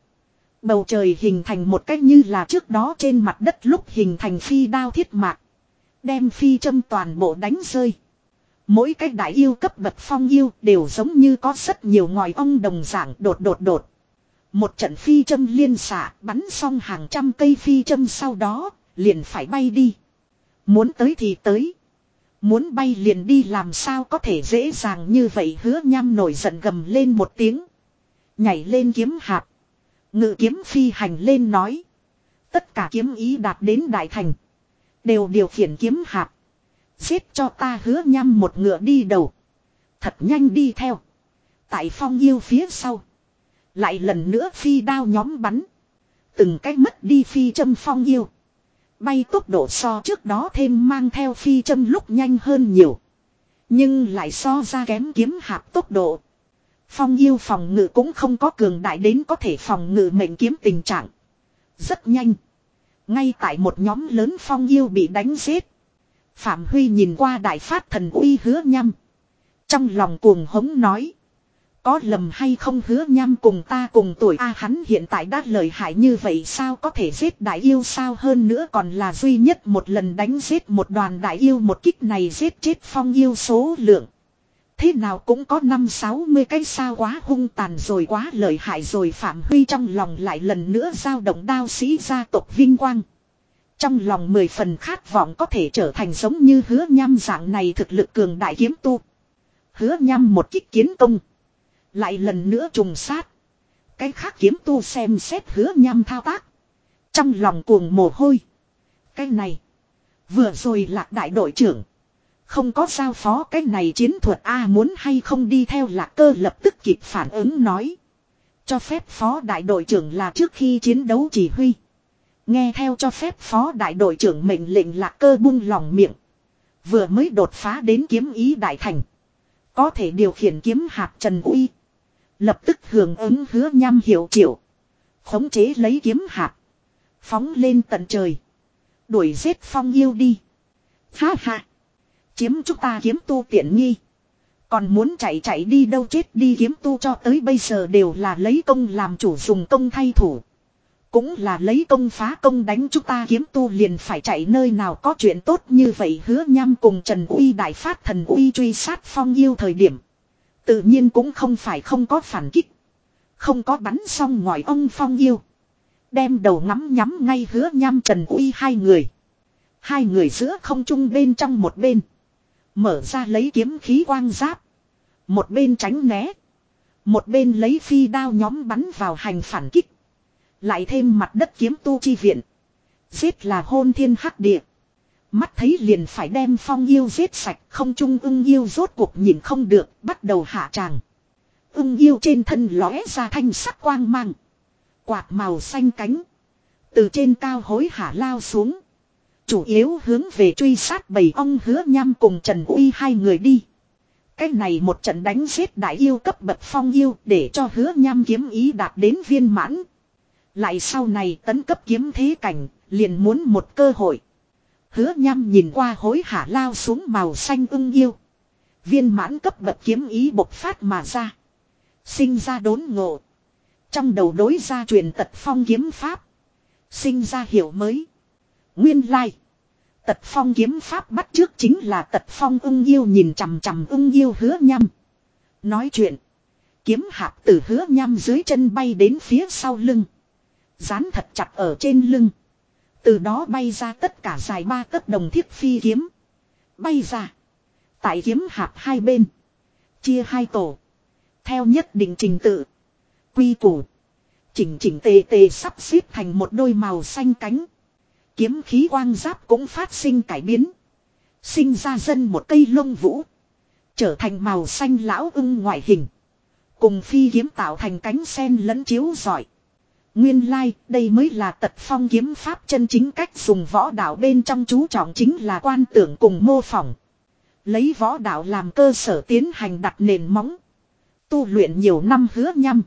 Bầu trời hình thành một cách như là trước đó trên mặt đất lúc hình thành phi đao thiết mạc. Đem phi châm toàn bộ đánh rơi. Mỗi cái đại yêu cấp bậc phong yêu đều giống như có rất nhiều ngòi ong đồng dạng đột đột đột. Một trận phi châm liên xạ, bắn xong hàng trăm cây phi châm sau đó, liền phải bay đi. Muốn tới thì tới. Muốn bay liền đi làm sao có thể dễ dàng như vậy hứa nham nổi giận gầm lên một tiếng. Nhảy lên kiếm hạt. Ngự kiếm phi hành lên nói. Tất cả kiếm ý đạt đến đại thành. Đều điều khiển kiếm hạt. Giết cho ta hứa nhăm một ngựa đi đầu. Thật nhanh đi theo. Tại phong yêu phía sau. Lại lần nữa phi đao nhóm bắn. Từng cách mất đi phi châm phong yêu. Bay tốc độ so trước đó thêm mang theo phi châm lúc nhanh hơn nhiều. Nhưng lại so ra kém kiếm hạp tốc độ. Phong yêu phòng ngự cũng không có cường đại đến có thể phòng ngự mệnh kiếm tình trạng. Rất nhanh. Ngay tại một nhóm lớn phong yêu bị đánh giết. Phạm Huy nhìn qua đại phát thần uy hứa nhăm. Trong lòng cuồng hống nói. Có lầm hay không hứa nhăm cùng ta cùng tuổi A hắn hiện tại đã lợi hại như vậy sao có thể giết đại yêu sao hơn nữa còn là duy nhất một lần đánh giết một đoàn đại yêu một kích này giết chết phong yêu số lượng. Thế nào cũng có năm sáu mươi cái sao quá hung tàn rồi quá lợi hại rồi Phạm Huy trong lòng lại lần nữa giao động đao sĩ gia tộc vinh quang. Trong lòng mười phần khát vọng có thể trở thành giống như hứa nham dạng này thực lực cường đại kiếm tu. Hứa nham một kích kiến công. Lại lần nữa trùng sát. Cái khác kiếm tu xem xét hứa nham thao tác. Trong lòng cuồng mồ hôi. Cái này. Vừa rồi lạc đại đội trưởng. Không có giao phó cái này chiến thuật A muốn hay không đi theo lạc cơ lập tức kịp phản ứng nói. Cho phép phó đại đội trưởng là trước khi chiến đấu chỉ huy. Nghe theo cho phép phó đại đội trưởng mệnh lệnh lạc cơ buông lòng miệng. Vừa mới đột phá đến kiếm ý đại thành. Có thể điều khiển kiếm hạt trần uy. Lập tức hưởng ứng hứa nham hiệu triệu. Khống chế lấy kiếm hạt. Phóng lên tận trời. Đuổi giết phong yêu đi. Ha ha. Chiếm chúng ta kiếm tu tiện nghi. Còn muốn chạy chạy đi đâu chết đi kiếm tu cho tới bây giờ đều là lấy công làm chủ dùng công thay thủ. Cũng là lấy công phá công đánh chúng ta kiếm tu liền phải chạy nơi nào có chuyện tốt như vậy hứa nham cùng Trần Uy đại phát thần Uy truy sát phong yêu thời điểm. Tự nhiên cũng không phải không có phản kích. Không có bắn xong ngòi ông phong yêu. Đem đầu ngắm nhắm ngay hứa nham Trần Uy hai người. Hai người giữa không trung bên trong một bên. Mở ra lấy kiếm khí quang giáp. Một bên tránh né. Một bên lấy phi đao nhóm bắn vào hành phản kích. Lại thêm mặt đất kiếm tu chi viện. Giết là hôn thiên hắc địa. Mắt thấy liền phải đem phong yêu giết sạch, không trung ưng yêu rốt cuộc nhìn không được, bắt đầu hạ tràng. Ưng yêu trên thân lóe ra thanh sắc quang mang. Quạt màu xanh cánh. Từ trên cao hối hả lao xuống. Chủ yếu hướng về truy sát bầy ong hứa nham cùng Trần Uy hai người đi. Cái này một trận đánh giết đại yêu cấp bậc phong yêu để cho hứa nham kiếm ý đạt đến viên mãn. Lại sau này tấn cấp kiếm thế cảnh, liền muốn một cơ hội. Hứa nham nhìn qua hối hả lao xuống màu xanh ưng yêu. Viên mãn cấp bậc kiếm ý bộc phát mà ra. Sinh ra đốn ngộ. Trong đầu đối ra truyền tật phong kiếm pháp. Sinh ra hiểu mới. Nguyên lai. Tật phong kiếm pháp bắt trước chính là tật phong ưng yêu nhìn chằm chằm ưng yêu hứa nhăm. Nói chuyện. Kiếm hạp từ hứa nhăm dưới chân bay đến phía sau lưng. Dán thật chặt ở trên lưng. Từ đó bay ra tất cả dài ba tấc đồng thiết phi kiếm. Bay ra. Tại kiếm hạp hai bên. Chia hai tổ. Theo nhất định trình tự. Quy củ. Chỉnh chỉnh tề tề sắp xếp thành một đôi màu xanh cánh. Kiếm khí quang giáp cũng phát sinh cải biến. Sinh ra dân một cây lông vũ. Trở thành màu xanh lão ưng ngoại hình. Cùng phi kiếm tạo thành cánh sen lẫn chiếu giỏi. Nguyên lai, like, đây mới là tật phong kiếm pháp chân chính cách dùng võ đạo bên trong chú trọng chính là quan tưởng cùng mô phỏng. Lấy võ đạo làm cơ sở tiến hành đặt nền móng. Tu luyện nhiều năm hứa nhăm.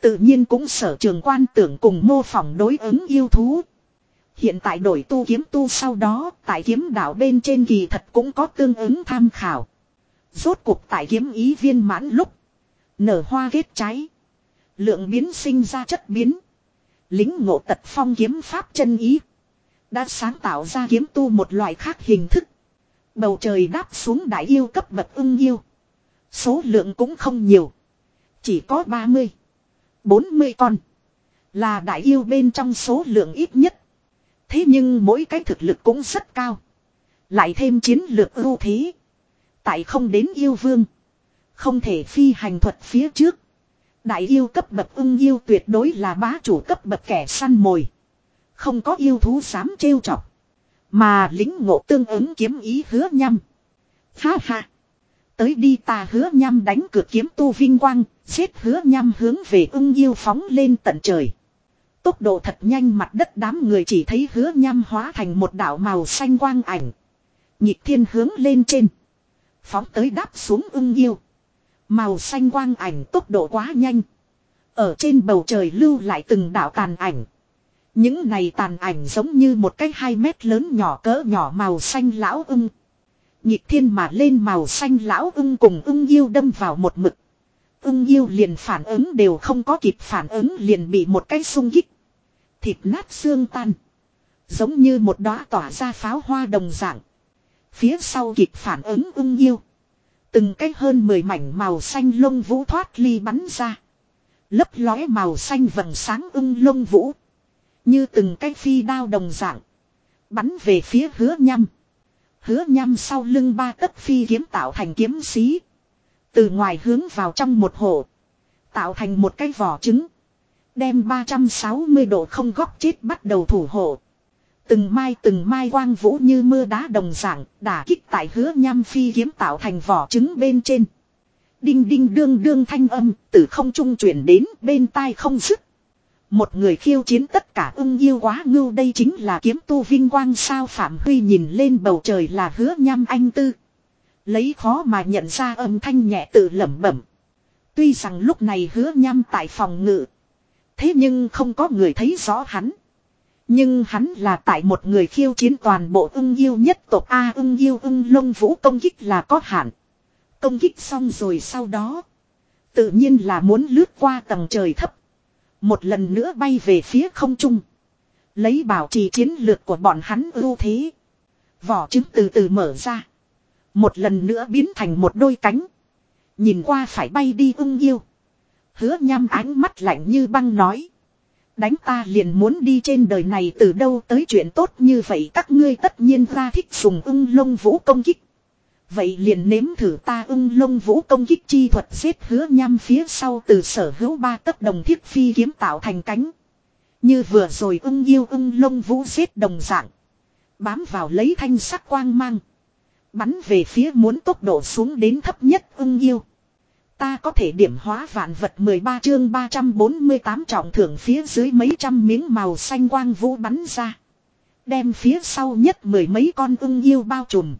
Tự nhiên cũng sở trường quan tưởng cùng mô phỏng đối ứng yêu thú. Hiện tại đổi tu kiếm tu sau đó, tại kiếm đạo bên trên kỳ thật cũng có tương ứng tham khảo. Rốt cuộc tại kiếm ý viên mãn lúc. Nở hoa kết trái. Lượng biến sinh ra chất biến. Lính ngộ tật phong kiếm pháp chân ý. Đã sáng tạo ra kiếm tu một loại khác hình thức. Bầu trời đáp xuống đại yêu cấp bậc ưng yêu. Số lượng cũng không nhiều. Chỉ có 30. 40 con. Là đại yêu bên trong số lượng ít nhất. Thế nhưng mỗi cái thực lực cũng rất cao. Lại thêm chiến lược ưu thế. Tại không đến yêu vương. Không thể phi hành thuật phía trước. Đại yêu cấp bậc ưng yêu tuyệt đối là bá chủ cấp bậc kẻ săn mồi. Không có yêu thú dám trêu chọc. Mà lính ngộ tương ứng kiếm ý hứa nhăm. Ha ha. Tới đi ta hứa nhăm đánh cược kiếm tu vinh quang, xếp hứa nhăm hướng về ưng yêu phóng lên tận trời. Tốc độ thật nhanh mặt đất đám người chỉ thấy hứa nhăm hóa thành một đảo màu xanh quang ảnh. Nhịp thiên hướng lên trên. Phóng tới đáp xuống ưng yêu. Màu xanh quang ảnh tốc độ quá nhanh. Ở trên bầu trời lưu lại từng đạo tàn ảnh. Những này tàn ảnh giống như một cái hai mét lớn nhỏ cỡ nhỏ màu xanh lão ưng. Nhịp thiên mà lên màu xanh lão ưng cùng ưng yêu đâm vào một mực. Ưng yêu liền phản ứng đều không có kịp phản ứng liền bị một cái sung kích. Thịt nát xương tan. Giống như một đóa tỏa ra pháo hoa đồng dạng. Phía sau kịp phản ứng ưng yêu. Từng cái hơn mười mảnh màu xanh lông vũ thoát ly bắn ra. Lấp lóe màu xanh vầng sáng ưng lông vũ. Như từng cái phi đao đồng dạng. Bắn về phía hứa nhăm. Hứa nhăm sau lưng ba tấc phi kiếm tạo thành kiếm xí. Từ ngoài hướng vào trong một hồ. Tạo thành một cái vỏ trứng. Đem 360 độ không góc chết bắt đầu thủ hộ. Từng mai từng mai quang vũ như mưa đá đồng dạng, đả kích tại hứa nham phi kiếm tạo thành vỏ trứng bên trên. Đinh đinh đương đương thanh âm, từ không trung chuyển đến bên tai không dứt. Một người khiêu chiến tất cả ưng yêu quá ngưu đây chính là kiếm tu vinh quang sao Phạm Huy nhìn lên bầu trời là hứa nham anh tư. Lấy khó mà nhận ra âm thanh nhẹ tự lẩm bẩm. Tuy rằng lúc này hứa nham tại phòng ngự. Thế nhưng không có người thấy rõ hắn. Nhưng hắn là tại một người khiêu chiến toàn bộ ưng yêu nhất tộc A, ưng yêu ưng lông vũ công kích là có hạn. Công kích xong rồi sau đó. Tự nhiên là muốn lướt qua tầng trời thấp. Một lần nữa bay về phía không trung. Lấy bảo trì chiến lược của bọn hắn ưu thế. Vỏ trứng từ từ mở ra. Một lần nữa biến thành một đôi cánh. Nhìn qua phải bay đi ưng yêu. Hứa nhăm ánh mắt lạnh như băng nói. Đánh ta liền muốn đi trên đời này từ đâu tới chuyện tốt như vậy các ngươi tất nhiên ra thích dùng ưng lông vũ công kích. Vậy liền nếm thử ta ưng lông vũ công kích chi thuật xếp hứa nhăm phía sau từ sở hữu ba tấc đồng thiết phi kiếm tạo thành cánh. Như vừa rồi ưng yêu ưng lông vũ xếp đồng dạng. Bám vào lấy thanh sắc quang mang. Bắn về phía muốn tốc độ xuống đến thấp nhất ưng yêu. Ta có thể điểm hóa vạn vật 13 chương 348 trọng thưởng phía dưới mấy trăm miếng màu xanh quang vũ bắn ra. Đem phía sau nhất mười mấy con ưng yêu bao trùm.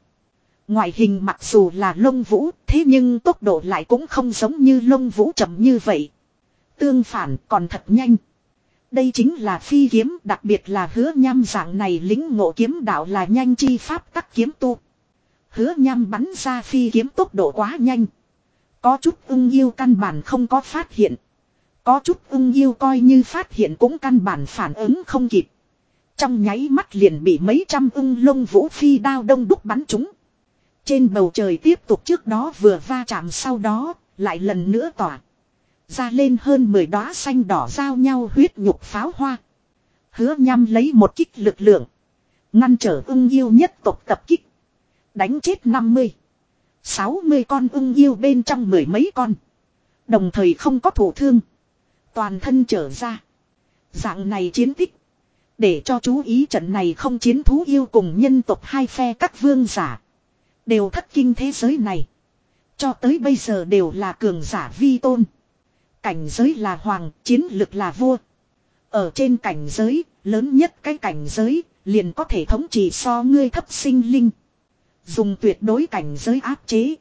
Ngoại hình mặc dù là lông vũ, thế nhưng tốc độ lại cũng không giống như lông vũ chậm như vậy. Tương phản còn thật nhanh. Đây chính là phi kiếm, đặc biệt là hứa nham dạng này lính ngộ kiếm đạo là nhanh chi pháp tắc kiếm tu. Hứa nham bắn ra phi kiếm tốc độ quá nhanh. Có chút ưng yêu căn bản không có phát hiện. Có chút ưng yêu coi như phát hiện cũng căn bản phản ứng không kịp. Trong nháy mắt liền bị mấy trăm ưng lông vũ phi đao đông đúc bắn chúng. Trên bầu trời tiếp tục trước đó vừa va chạm sau đó, lại lần nữa tỏa. Ra lên hơn 10 đóa xanh đỏ giao nhau huyết nhục pháo hoa. Hứa nhằm lấy một kích lực lượng. Ngăn trở ưng yêu nhất tộc tập kích. Đánh chết 50. 60 con ưng yêu bên trong mười mấy con. Đồng thời không có thủ thương. Toàn thân trở ra. Dạng này chiến tích. Để cho chú ý trận này không chiến thú yêu cùng nhân tộc hai phe các vương giả. Đều thất kinh thế giới này. Cho tới bây giờ đều là cường giả vi tôn. Cảnh giới là hoàng, chiến lực là vua. Ở trên cảnh giới, lớn nhất cái cảnh giới, liền có thể thống trị so ngươi thấp sinh linh. Dùng tuyệt đối cảnh giới áp chế.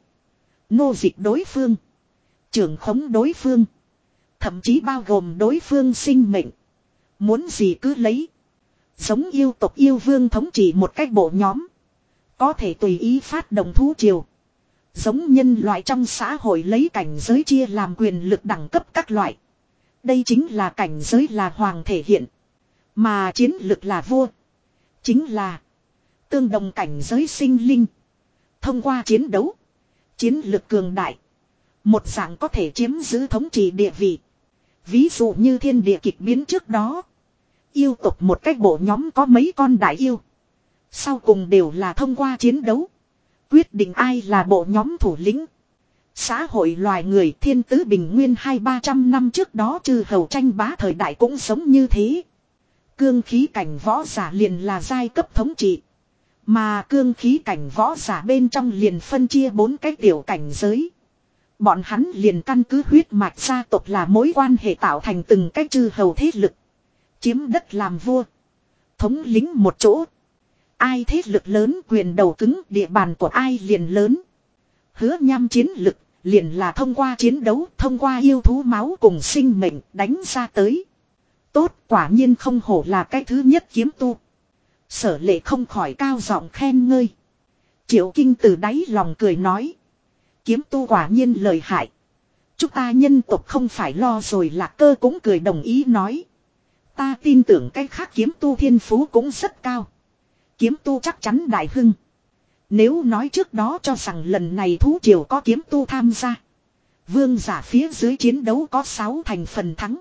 Nô dịch đối phương. Trưởng khống đối phương. Thậm chí bao gồm đối phương sinh mệnh. Muốn gì cứ lấy. Giống yêu tộc yêu vương thống trị một cách bộ nhóm. Có thể tùy ý phát động thú triều. Giống nhân loại trong xã hội lấy cảnh giới chia làm quyền lực đẳng cấp các loại. Đây chính là cảnh giới là hoàng thể hiện. Mà chiến lực là vua. Chính là tương đồng cảnh giới sinh linh. Thông qua chiến đấu. Chiến lực cường đại. Một dạng có thể chiếm giữ thống trị địa vị. Ví dụ như thiên địa kịch biến trước đó. Yêu tộc một cách bộ nhóm có mấy con đại yêu. Sau cùng đều là thông qua chiến đấu. Quyết định ai là bộ nhóm thủ lĩnh. Xã hội loài người thiên tứ bình nguyên hai ba trăm năm trước đó trừ hầu tranh bá thời đại cũng sống như thế. Cương khí cảnh võ giả liền là giai cấp thống trị. Mà cương khí cảnh võ giả bên trong liền phân chia bốn cái tiểu cảnh giới. Bọn hắn liền căn cứ huyết mạch gia tộc là mối quan hệ tạo thành từng cái chư hầu thế lực. Chiếm đất làm vua. Thống lính một chỗ. Ai thế lực lớn quyền đầu cứng địa bàn của ai liền lớn. Hứa nham chiến lực liền là thông qua chiến đấu, thông qua yêu thú máu cùng sinh mệnh đánh ra tới. Tốt, quả nhiên không hổ là cái thứ nhất kiếm tu. Sở lệ không khỏi cao giọng khen ngơi. Triệu kinh từ đáy lòng cười nói. Kiếm tu quả nhiên lời hại. Chúng ta nhân tộc không phải lo rồi lạc cơ cũng cười đồng ý nói. Ta tin tưởng cái khác kiếm tu thiên phú cũng rất cao. Kiếm tu chắc chắn đại hưng. Nếu nói trước đó cho rằng lần này thú triều có kiếm tu tham gia. Vương giả phía dưới chiến đấu có 6 thành phần thắng.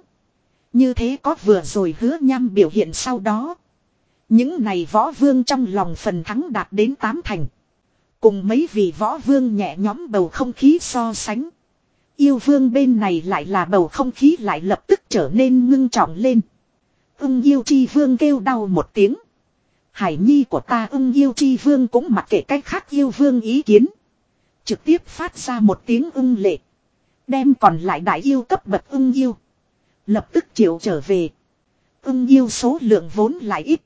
Như thế có vừa rồi hứa nhăm biểu hiện sau đó. Những này võ vương trong lòng phần thắng đạt đến 8 thành. Cùng mấy vị võ vương nhẹ nhóm bầu không khí so sánh. Yêu vương bên này lại là bầu không khí lại lập tức trở nên ngưng trọng lên. Ưng yêu chi vương kêu đau một tiếng. Hải nhi của ta ưng yêu chi vương cũng mặc kệ cách khác yêu vương ý kiến. Trực tiếp phát ra một tiếng ưng lệ. Đem còn lại đại yêu cấp bậc ưng yêu. Lập tức triệu trở về. Ưng yêu số lượng vốn lại ít.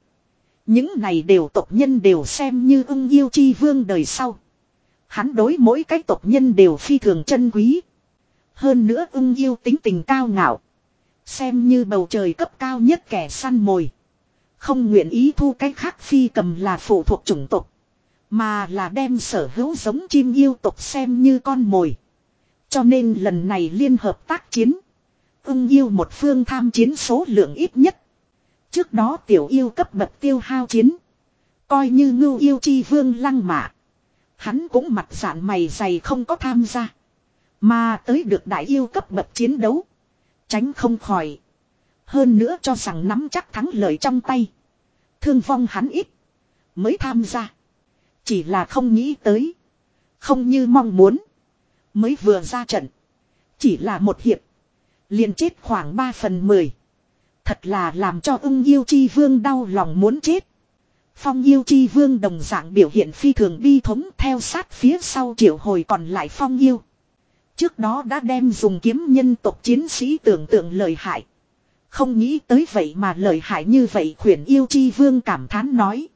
Những này đều tộc nhân đều xem như ưng yêu chi vương đời sau. Hắn đối mỗi cái tộc nhân đều phi thường chân quý. Hơn nữa ưng yêu tính tình cao ngạo. Xem như bầu trời cấp cao nhất kẻ săn mồi. Không nguyện ý thu cái khác phi cầm là phụ thuộc chủng tộc. Mà là đem sở hữu giống chim yêu tộc xem như con mồi. Cho nên lần này liên hợp tác chiến. Ưng yêu một phương tham chiến số lượng ít nhất. Trước đó tiểu yêu cấp bậc tiêu hao chiến. Coi như ngưu yêu chi vương lăng mạ. Hắn cũng mặt sạn mày dày không có tham gia. Mà tới được đại yêu cấp bậc chiến đấu. Tránh không khỏi. Hơn nữa cho rằng nắm chắc thắng lợi trong tay. Thương vong hắn ít. Mới tham gia. Chỉ là không nghĩ tới. Không như mong muốn. Mới vừa ra trận. Chỉ là một hiệp. liền chết khoảng 3 phần 10. Thật là làm cho ưng yêu chi vương đau lòng muốn chết. Phong yêu chi vương đồng dạng biểu hiện phi thường bi thống theo sát phía sau triệu hồi còn lại phong yêu. Trước đó đã đem dùng kiếm nhân tộc chiến sĩ tưởng tượng lời hại. Không nghĩ tới vậy mà lời hại như vậy khuyển yêu chi vương cảm thán nói.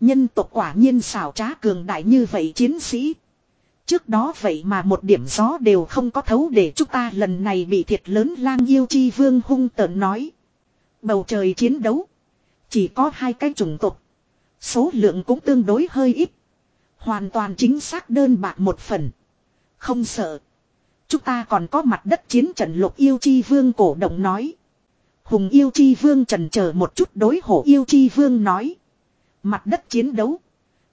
Nhân tộc quả nhiên xảo trá cường đại như vậy chiến sĩ. Trước đó vậy mà một điểm gió đều không có thấu để chúng ta lần này bị thiệt lớn lang yêu chi vương hung tợn nói. Bầu trời chiến đấu. Chỉ có hai cái chủng tộc. Số lượng cũng tương đối hơi ít. Hoàn toàn chính xác đơn bạc một phần. Không sợ. Chúng ta còn có mặt đất chiến trận lục yêu chi vương cổ động nói. Hùng yêu chi vương trần chờ một chút đối hổ yêu chi vương nói. Mặt đất chiến đấu.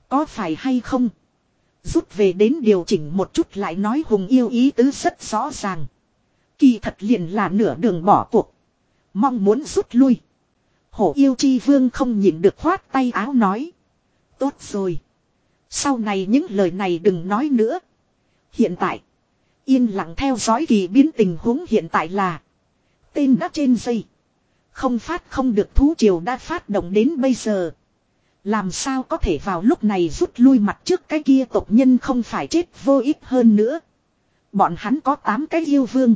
Có phải hay không? Rút về đến điều chỉnh một chút lại nói hùng yêu ý tứ rất rõ ràng. Kỳ thật liền là nửa đường bỏ cuộc. Mong muốn rút lui. Hổ yêu chi vương không nhịn được khoát tay áo nói. Tốt rồi. Sau này những lời này đừng nói nữa. Hiện tại. Yên lặng theo dõi kỳ biến tình huống hiện tại là. Tên đã trên dây. Không phát không được thú triều đã phát động đến bây giờ. Làm sao có thể vào lúc này rút lui mặt trước cái kia tộc nhân không phải chết vô ích hơn nữa. Bọn hắn có 8 cái yêu vương.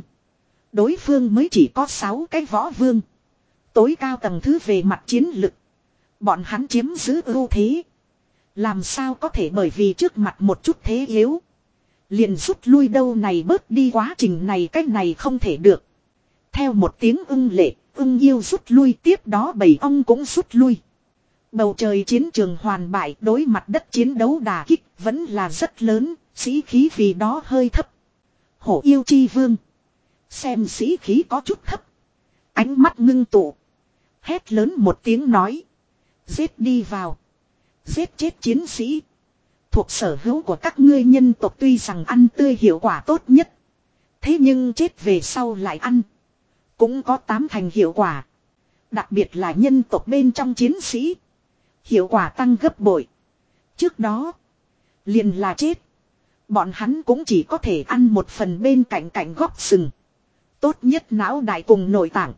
Đối phương mới chỉ có 6 cái võ vương. Tối cao tầng thứ về mặt chiến lực. Bọn hắn chiếm giữ ưu thế. Làm sao có thể bởi vì trước mặt một chút thế yếu. Liền rút lui đâu này bớt đi quá trình này cách này không thể được. Theo một tiếng ưng lệ, ưng yêu rút lui tiếp đó bầy ông cũng rút lui. Bầu trời chiến trường hoàn bại đối mặt đất chiến đấu đà kích vẫn là rất lớn, sĩ khí vì đó hơi thấp. Hổ yêu chi vương. Xem sĩ khí có chút thấp. Ánh mắt ngưng tụ. Hét lớn một tiếng nói. Giết đi vào. Giết chết chiến sĩ. Thuộc sở hữu của các ngươi nhân tộc tuy rằng ăn tươi hiệu quả tốt nhất. Thế nhưng chết về sau lại ăn. Cũng có tám thành hiệu quả. Đặc biệt là nhân tộc bên trong chiến sĩ. Hiệu quả tăng gấp bội. Trước đó. Liền là chết. Bọn hắn cũng chỉ có thể ăn một phần bên cạnh cạnh góc sừng. Tốt nhất não đại cùng nội tạng.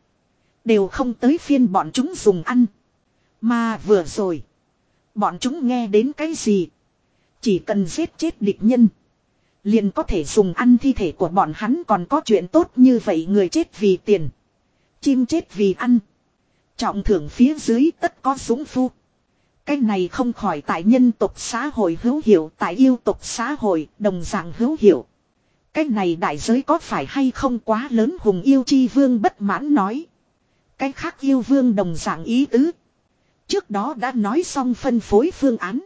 Đều không tới phiên bọn chúng dùng ăn. Mà vừa rồi. Bọn chúng nghe đến cái gì. Chỉ cần giết chết địch nhân. Liền có thể dùng ăn thi thể của bọn hắn còn có chuyện tốt như vậy người chết vì tiền. Chim chết vì ăn. Trọng thưởng phía dưới tất có súng phu. Cái này không khỏi tại nhân tộc xã hội hữu hiệu, tại yêu tộc xã hội đồng dạng hữu hiệu. Cái này đại giới có phải hay không quá lớn hùng yêu chi vương bất mãn nói. Cái khác yêu vương đồng dạng ý tứ. Trước đó đã nói xong phân phối phương án.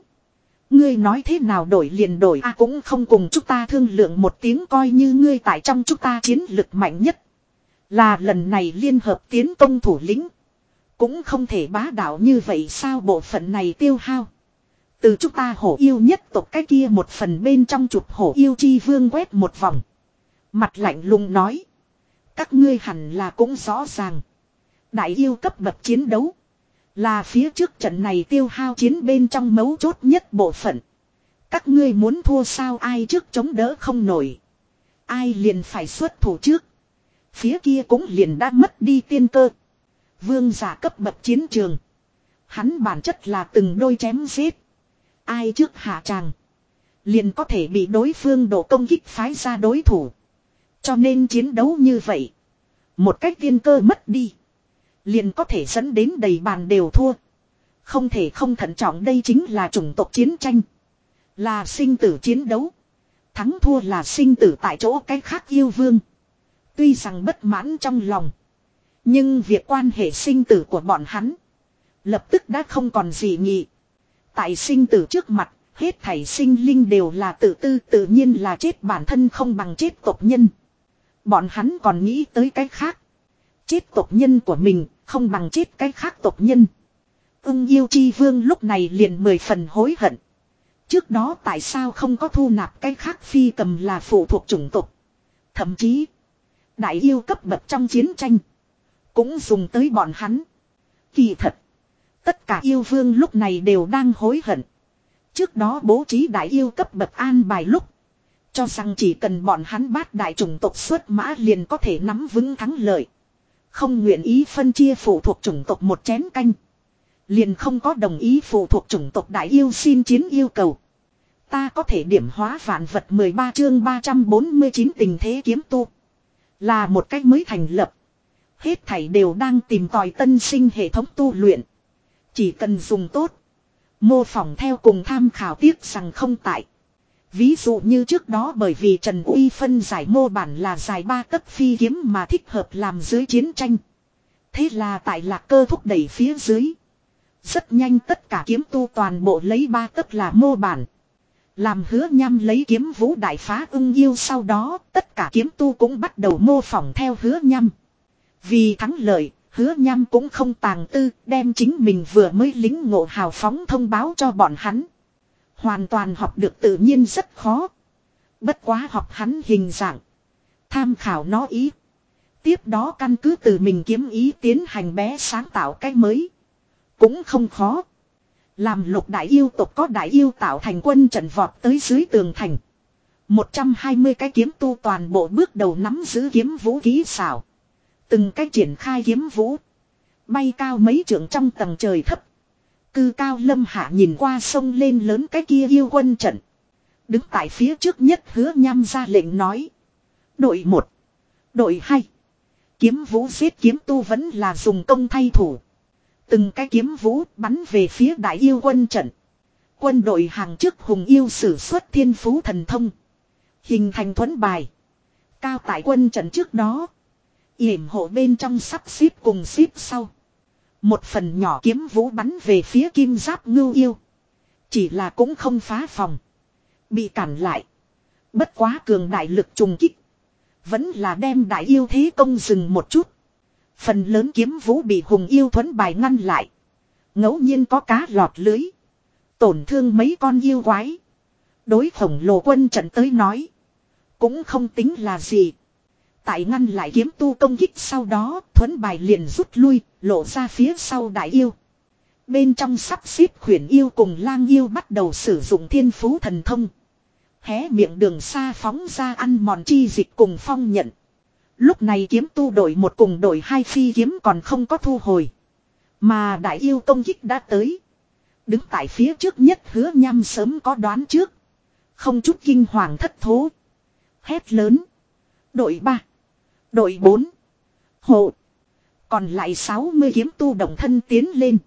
Ngươi nói thế nào đổi liền đổi a cũng không cùng chúng ta thương lượng một tiếng coi như ngươi tại trong chúng ta chiến lực mạnh nhất. Là lần này liên hợp tiến công thủ lĩnh. Cũng không thể bá đạo như vậy sao bộ phận này tiêu hao. Từ chúng ta hổ yêu nhất tộc cái kia một phần bên trong chụp hổ yêu chi vương quét một vòng. Mặt lạnh lùng nói. Các ngươi hẳn là cũng rõ ràng. Đại yêu cấp bậc chiến đấu. Là phía trước trận này tiêu hao chiến bên trong mấu chốt nhất bộ phận. Các ngươi muốn thua sao ai trước chống đỡ không nổi. Ai liền phải xuất thủ trước. Phía kia cũng liền đã mất đi tiên cơ. Vương giả cấp bậc chiến trường. Hắn bản chất là từng đôi chém giết. Ai trước hạ tràng. Liền có thể bị đối phương đổ công kích phái ra đối thủ. Cho nên chiến đấu như vậy. Một cách tiên cơ mất đi. Liền có thể dẫn đến đầy bàn đều thua. Không thể không thận trọng đây chính là chủng tộc chiến tranh. Là sinh tử chiến đấu. Thắng thua là sinh tử tại chỗ cái khác yêu vương. Tuy rằng bất mãn trong lòng. Nhưng việc quan hệ sinh tử của bọn hắn. Lập tức đã không còn gì nhị. Tại sinh tử trước mặt. Hết thảy sinh linh đều là tự tư, tự nhiên là chết bản thân không bằng chết tộc nhân. Bọn hắn còn nghĩ tới cái khác. Chết tộc nhân của mình, không bằng chết cái khác tộc nhân. Ưng yêu chi vương lúc này liền mười phần hối hận. Trước đó tại sao không có thu nạp cái khác phi cầm là phụ thuộc chủng tộc. Thậm chí. Đại yêu cấp bậc trong chiến tranh. Cũng dùng tới bọn hắn. Kỳ thật. Tất cả yêu vương lúc này đều đang hối hận. Trước đó bố trí đại yêu cấp bậc an bài lúc. Cho rằng chỉ cần bọn hắn bát đại chủng tộc xuất mã liền có thể nắm vững thắng lợi. Không nguyện ý phân chia phụ thuộc chủng tộc một chén canh. Liền không có đồng ý phụ thuộc chủng tộc đại yêu xin chiến yêu cầu. Ta có thể điểm hóa vạn vật 13 chương 349 tình thế kiếm tu. Là một cách mới thành lập. Hết thảy đều đang tìm tòi tân sinh hệ thống tu luyện. Chỉ cần dùng tốt. Mô phỏng theo cùng tham khảo tiếc rằng không tại. Ví dụ như trước đó bởi vì Trần Uy phân giải mô bản là giải ba cấp phi kiếm mà thích hợp làm dưới chiến tranh. Thế là tại lạc cơ thúc đẩy phía dưới. Rất nhanh tất cả kiếm tu toàn bộ lấy ba cấp là mô bản. Làm hứa nhăm lấy kiếm vũ đại phá ưng yêu sau đó tất cả kiếm tu cũng bắt đầu mô phỏng theo hứa nhăm. Vì thắng lợi, hứa nham cũng không tàng tư, đem chính mình vừa mới lính ngộ hào phóng thông báo cho bọn hắn. Hoàn toàn học được tự nhiên rất khó. Bất quá học hắn hình dạng. Tham khảo nó ý. Tiếp đó căn cứ từ mình kiếm ý tiến hành bé sáng tạo cái mới. Cũng không khó. Làm lục đại yêu tộc có đại yêu tạo thành quân trận vọt tới dưới tường thành. 120 cái kiếm tu toàn bộ bước đầu nắm giữ kiếm vũ khí xảo. Từng cách triển khai kiếm vũ. Bay cao mấy trượng trong tầng trời thấp. Cư cao lâm hạ nhìn qua sông lên lớn cái kia yêu quân trận. Đứng tại phía trước nhất hứa nham ra lệnh nói. Đội 1. Đội 2. Kiếm vũ giết kiếm tu vẫn là dùng công thay thủ. Từng cái kiếm vũ bắn về phía đại yêu quân trận. Quân đội hàng trước hùng yêu sử xuất thiên phú thần thông. Hình thành thuẫn bài. Cao tại quân trận trước đó yểm hộ bên trong sắp xếp cùng xếp sau. Một phần nhỏ kiếm vũ bắn về phía kim giáp ngưu yêu. Chỉ là cũng không phá phòng. Bị cản lại. Bất quá cường đại lực trùng kích. Vẫn là đem đại yêu thế công dừng một chút. Phần lớn kiếm vũ bị hùng yêu thuẫn bài ngăn lại. ngẫu nhiên có cá lọt lưới. Tổn thương mấy con yêu quái. Đối khổng lồ quân trận tới nói. Cũng không tính là gì. Tại ngăn lại kiếm tu công kích sau đó thuấn bài liền rút lui, lộ ra phía sau đại yêu. Bên trong sắp xếp khuyển yêu cùng lang yêu bắt đầu sử dụng thiên phú thần thông. Hé miệng đường xa phóng ra ăn mòn chi dịch cùng phong nhận. Lúc này kiếm tu đổi một cùng đổi hai phi kiếm còn không có thu hồi. Mà đại yêu công kích đã tới. Đứng tại phía trước nhất hứa nhăm sớm có đoán trước. Không chút kinh hoàng thất thố. Hét lớn. Đội ba Đội bốn Hộ. Còn lại 60 kiếm tu động thân tiến lên.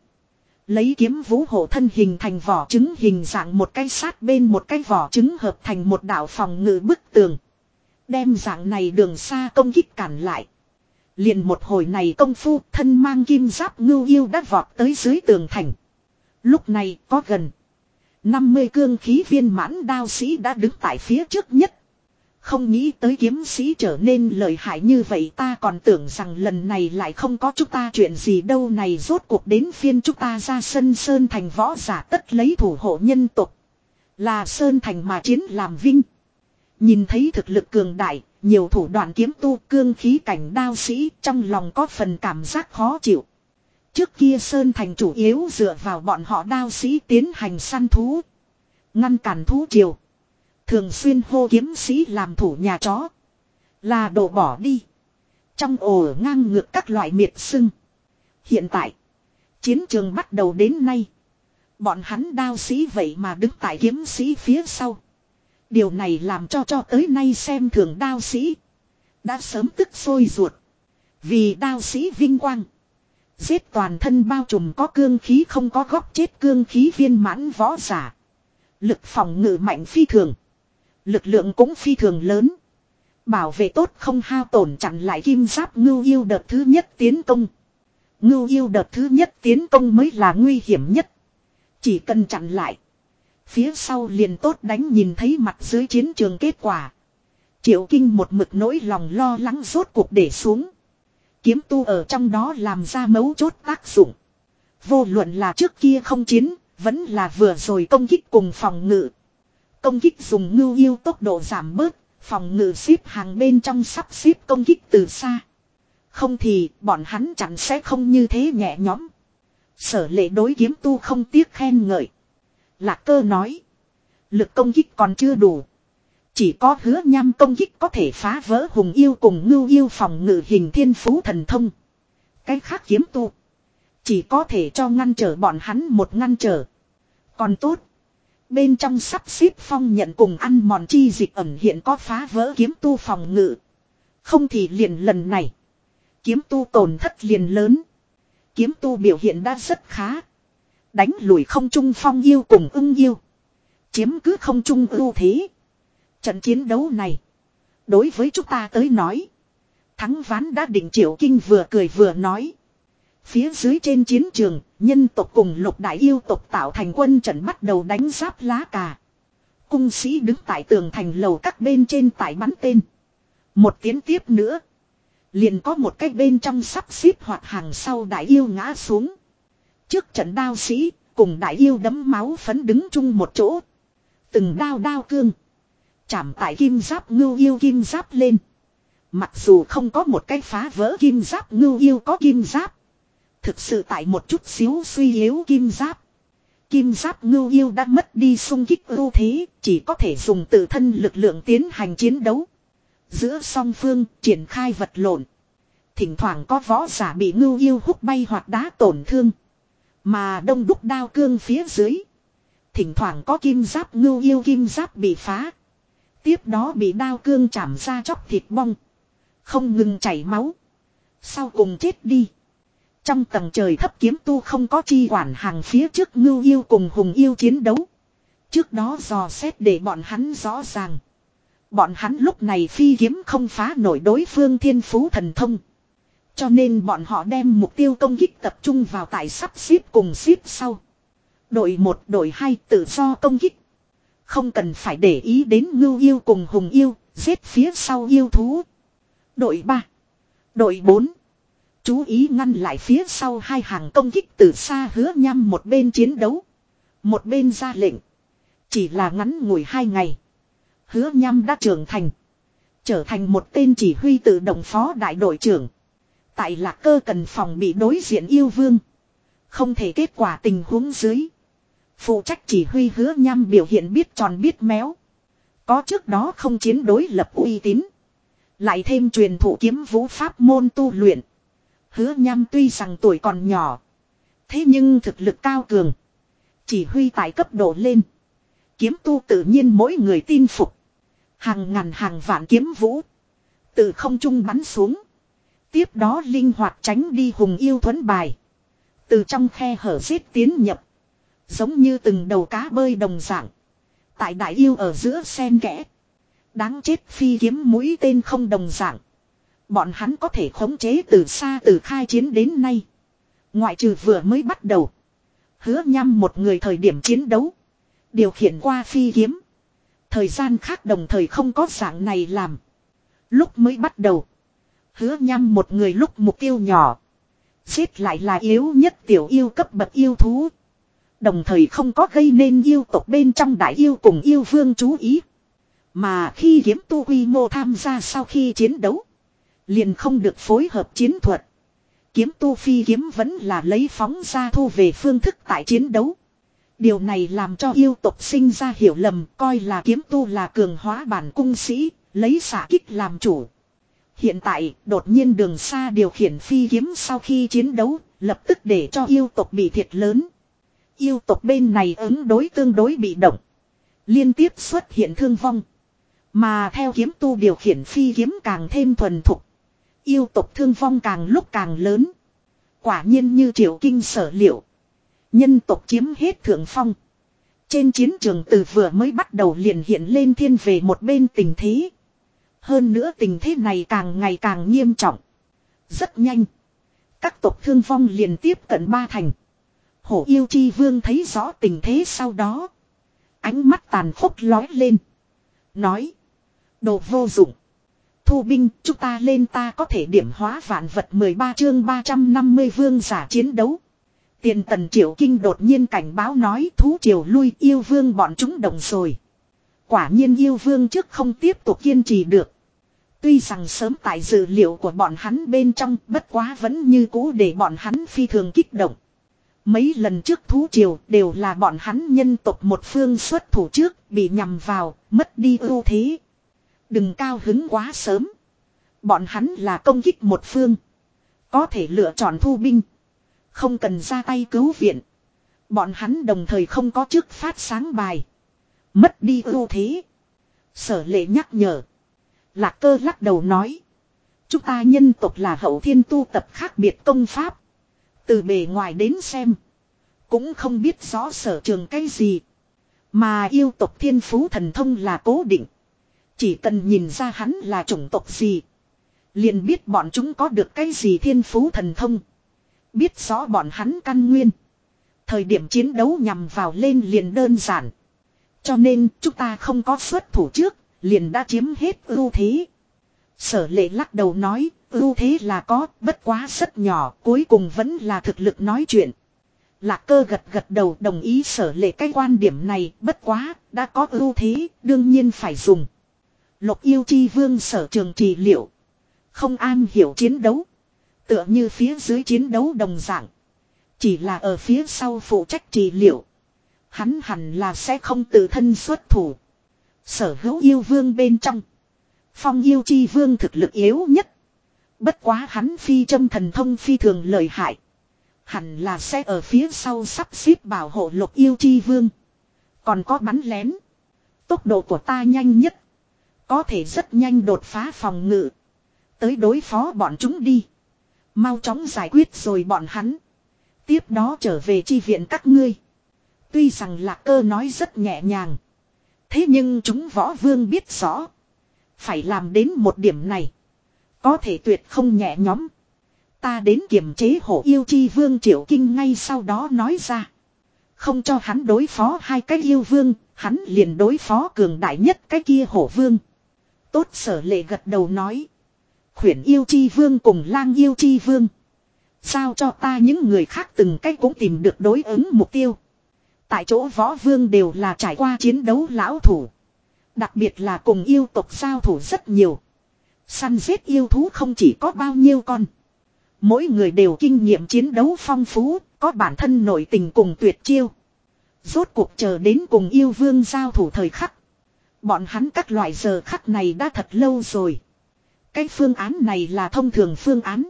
Lấy kiếm vũ hộ thân hình thành vỏ trứng hình dạng một cái sát bên một cái vỏ trứng hợp thành một đảo phòng ngự bức tường. Đem dạng này đường xa công kích cản lại. Liền một hồi này công phu thân mang kim giáp ngưu yêu đã vọt tới dưới tường thành. Lúc này có gần 50 cương khí viên mãn đao sĩ đã đứng tại phía trước nhất. Không nghĩ tới kiếm sĩ trở nên lợi hại như vậy ta còn tưởng rằng lần này lại không có chúng ta chuyện gì đâu này rốt cuộc đến phiên chúng ta ra sân Sơn Thành võ giả tất lấy thủ hộ nhân tục. Là Sơn Thành mà chiến làm vinh. Nhìn thấy thực lực cường đại, nhiều thủ đoạn kiếm tu cương khí cảnh đao sĩ trong lòng có phần cảm giác khó chịu. Trước kia Sơn Thành chủ yếu dựa vào bọn họ đao sĩ tiến hành săn thú. Ngăn cản thú triều. Thường xuyên hô kiếm sĩ làm thủ nhà chó. Là đổ bỏ đi. Trong ổ ngang ngược các loại miệt sưng. Hiện tại. Chiến trường bắt đầu đến nay. Bọn hắn đao sĩ vậy mà đứng tại kiếm sĩ phía sau. Điều này làm cho cho tới nay xem thường đao sĩ. Đã sớm tức sôi ruột. Vì đao sĩ vinh quang. Giết toàn thân bao trùm có cương khí không có góc chết cương khí viên mãn võ giả. Lực phòng ngự mạnh phi thường. Lực lượng cũng phi thường lớn. Bảo vệ tốt không hao tổn chặn lại kim giáp ngưu yêu đợt thứ nhất tiến công. Ngưu yêu đợt thứ nhất tiến công mới là nguy hiểm nhất. Chỉ cần chặn lại. Phía sau liền tốt đánh nhìn thấy mặt dưới chiến trường kết quả. Triệu kinh một mực nỗi lòng lo lắng rốt cuộc để xuống. Kiếm tu ở trong đó làm ra mấu chốt tác dụng. Vô luận là trước kia không chiến, vẫn là vừa rồi công kích cùng phòng ngự. Công kích dùng ngưu yêu tốc độ giảm bớt, phòng ngự xếp hàng bên trong sắp xếp công kích từ xa. Không thì bọn hắn chẳng sẽ không như thế nhẹ nhõm. Sở lệ đối kiếm tu không tiếc khen ngợi. Lạc cơ nói. Lực công kích còn chưa đủ. Chỉ có hứa nham công kích có thể phá vỡ hùng yêu cùng ngưu yêu phòng ngự hình thiên phú thần thông. Cái khác kiếm tu. Chỉ có thể cho ngăn trở bọn hắn một ngăn trở. Còn tốt. Bên trong sắp xếp phong nhận cùng ăn mòn chi dịch ẩn hiện có phá vỡ kiếm tu phòng ngự. Không thì liền lần này. Kiếm tu tổn thất liền lớn. Kiếm tu biểu hiện đã rất khá. Đánh lùi không trung phong yêu cùng ưng yêu. Chiếm cứ không trung ưu thế. Trận chiến đấu này. Đối với chúng ta tới nói. Thắng ván đã định triệu kinh vừa cười vừa nói. Phía dưới trên chiến trường, nhân tộc cùng lục đại yêu tộc tạo thành quân trận bắt đầu đánh giáp lá cà. Cung sĩ đứng tại tường thành lầu các bên trên tại bắn tên. Một tiếng tiếp nữa. Liền có một cái bên trong sắp xếp hoặc hàng sau đại yêu ngã xuống. Trước trận đao sĩ, cùng đại yêu đấm máu phấn đứng chung một chỗ. Từng đao đao cương. Chạm tại kim giáp ngưu yêu kim giáp lên. Mặc dù không có một cái phá vỡ kim giáp ngưu yêu có kim giáp. Thực sự tại một chút xíu suy yếu kim giáp. Kim giáp ngưu yêu đã mất đi sung kích ưu thế, chỉ có thể dùng tự thân lực lượng tiến hành chiến đấu. Giữa song phương triển khai vật lộn. Thỉnh thoảng có võ giả bị ngưu yêu hút bay hoặc đá tổn thương. Mà đông đúc đao cương phía dưới. Thỉnh thoảng có kim giáp ngưu yêu kim giáp bị phá. Tiếp đó bị đao cương chạm ra chóc thịt bong. Không ngừng chảy máu. Sau cùng chết đi. Trong tầng trời thấp kiếm tu không có chi quản hàng phía trước ngưu yêu cùng hùng yêu chiến đấu. Trước đó dò xét để bọn hắn rõ ràng. Bọn hắn lúc này phi kiếm không phá nổi đối phương thiên phú thần thông. Cho nên bọn họ đem mục tiêu công kích tập trung vào tại sắp xếp cùng xếp sau. Đội 1 đội 2 tự do công kích. Không cần phải để ý đến ngưu yêu cùng hùng yêu, giết phía sau yêu thú. Đội 3. Đội 4. Chú ý ngăn lại phía sau hai hàng công kích từ xa hứa nhăm một bên chiến đấu. Một bên ra lệnh. Chỉ là ngắn ngủi hai ngày. Hứa nhăm đã trưởng thành. Trở thành một tên chỉ huy tự động phó đại đội trưởng. Tại lạc cơ cần phòng bị đối diện yêu vương. Không thể kết quả tình huống dưới. Phụ trách chỉ huy hứa nhăm biểu hiện biết tròn biết méo. Có trước đó không chiến đối lập uy tín. Lại thêm truyền thụ kiếm vũ pháp môn tu luyện. Hứa nhăm tuy rằng tuổi còn nhỏ. Thế nhưng thực lực cao cường. Chỉ huy tại cấp độ lên. Kiếm tu tự nhiên mỗi người tin phục. Hàng ngàn hàng vạn kiếm vũ. Từ không trung bắn xuống. Tiếp đó linh hoạt tránh đi hùng yêu thuấn bài. Từ trong khe hở giết tiến nhập. Giống như từng đầu cá bơi đồng dạng. Tại đại yêu ở giữa sen kẽ. Đáng chết phi kiếm mũi tên không đồng dạng. Bọn hắn có thể khống chế từ xa từ khai chiến đến nay. Ngoại trừ vừa mới bắt đầu. Hứa nhăm một người thời điểm chiến đấu. Điều khiển qua phi kiếm. Thời gian khác đồng thời không có dạng này làm. Lúc mới bắt đầu. Hứa nhăm một người lúc mục tiêu nhỏ. Giết lại là yếu nhất tiểu yêu cấp bậc yêu thú. Đồng thời không có gây nên yêu tộc bên trong đại yêu cùng yêu vương chú ý. Mà khi kiếm tu quy mô tham gia sau khi chiến đấu. Liền không được phối hợp chiến thuật. Kiếm tu phi kiếm vẫn là lấy phóng ra thu về phương thức tại chiến đấu. Điều này làm cho yêu tộc sinh ra hiểu lầm coi là kiếm tu là cường hóa bản cung sĩ, lấy xả kích làm chủ. Hiện tại, đột nhiên đường xa điều khiển phi kiếm sau khi chiến đấu, lập tức để cho yêu tộc bị thiệt lớn. Yêu tộc bên này ứng đối tương đối bị động. Liên tiếp xuất hiện thương vong. Mà theo kiếm tu điều khiển phi kiếm càng thêm thuần thục. Yêu tộc thương vong càng lúc càng lớn. Quả nhiên như triệu kinh sở liệu. Nhân tộc chiếm hết thượng phong. Trên chiến trường từ vừa mới bắt đầu liền hiện lên thiên về một bên tình thế. Hơn nữa tình thế này càng ngày càng nghiêm trọng. Rất nhanh. Các tộc thương vong liền tiếp cận ba thành. Hổ yêu chi vương thấy rõ tình thế sau đó. Ánh mắt tàn khốc lói lên. Nói. Đồ vô dụng. Thu binh chúng ta lên ta có thể điểm hóa vạn vật 13 chương 350 vương giả chiến đấu. Tiền tần triệu kinh đột nhiên cảnh báo nói thú triều lui yêu vương bọn chúng đồng rồi. Quả nhiên yêu vương trước không tiếp tục kiên trì được. Tuy rằng sớm tại dữ liệu của bọn hắn bên trong bất quá vẫn như cũ để bọn hắn phi thường kích động. Mấy lần trước thú triều đều là bọn hắn nhân tộc một phương xuất thủ trước bị nhầm vào, mất đi ưu thế. Đừng cao hứng quá sớm. Bọn hắn là công kích một phương. Có thể lựa chọn thu binh. Không cần ra tay cứu viện. Bọn hắn đồng thời không có trước phát sáng bài. Mất đi ưu thế. Sở lệ nhắc nhở. Lạc cơ lắc đầu nói. Chúng ta nhân tộc là hậu thiên tu tập khác biệt công pháp. Từ bề ngoài đến xem. Cũng không biết rõ sở trường cái gì. Mà yêu tộc thiên phú thần thông là cố định. Chỉ cần nhìn ra hắn là chủng tộc gì. Liền biết bọn chúng có được cái gì thiên phú thần thông. Biết rõ bọn hắn căn nguyên. Thời điểm chiến đấu nhằm vào lên liền đơn giản. Cho nên chúng ta không có xuất thủ trước, liền đã chiếm hết ưu thế. Sở lệ lắc đầu nói, ưu thế là có, bất quá rất nhỏ, cuối cùng vẫn là thực lực nói chuyện. Lạc cơ gật gật đầu đồng ý sở lệ cái quan điểm này, bất quá, đã có ưu thế, đương nhiên phải dùng. Lục yêu chi vương sở trường trị liệu. Không an hiểu chiến đấu. Tựa như phía dưới chiến đấu đồng dạng. Chỉ là ở phía sau phụ trách trị liệu. Hắn hẳn là sẽ không tự thân xuất thủ. Sở hữu yêu vương bên trong. Phong yêu chi vương thực lực yếu nhất. Bất quá hắn phi châm thần thông phi thường lợi hại. Hẳn là sẽ ở phía sau sắp xếp bảo hộ lục yêu chi vương. Còn có bắn lén. Tốc độ của ta nhanh nhất. Có thể rất nhanh đột phá phòng ngự. Tới đối phó bọn chúng đi. Mau chóng giải quyết rồi bọn hắn. Tiếp đó trở về chi viện các ngươi. Tuy rằng lạc cơ nói rất nhẹ nhàng. Thế nhưng chúng võ vương biết rõ. Phải làm đến một điểm này. Có thể tuyệt không nhẹ nhóm. Ta đến kiềm chế hổ yêu chi vương triệu kinh ngay sau đó nói ra. Không cho hắn đối phó hai cái yêu vương, hắn liền đối phó cường đại nhất cái kia hổ vương. Tốt sở lệ gật đầu nói. Khuyển yêu chi vương cùng lang yêu chi vương. Sao cho ta những người khác từng cách cũng tìm được đối ứng mục tiêu. Tại chỗ võ vương đều là trải qua chiến đấu lão thủ. Đặc biệt là cùng yêu tộc giao thủ rất nhiều. Săn giết yêu thú không chỉ có bao nhiêu con. Mỗi người đều kinh nghiệm chiến đấu phong phú, có bản thân nội tình cùng tuyệt chiêu. Rốt cuộc chờ đến cùng yêu vương giao thủ thời khắc. Bọn hắn các loại giờ khắc này đã thật lâu rồi. Cái phương án này là thông thường phương án.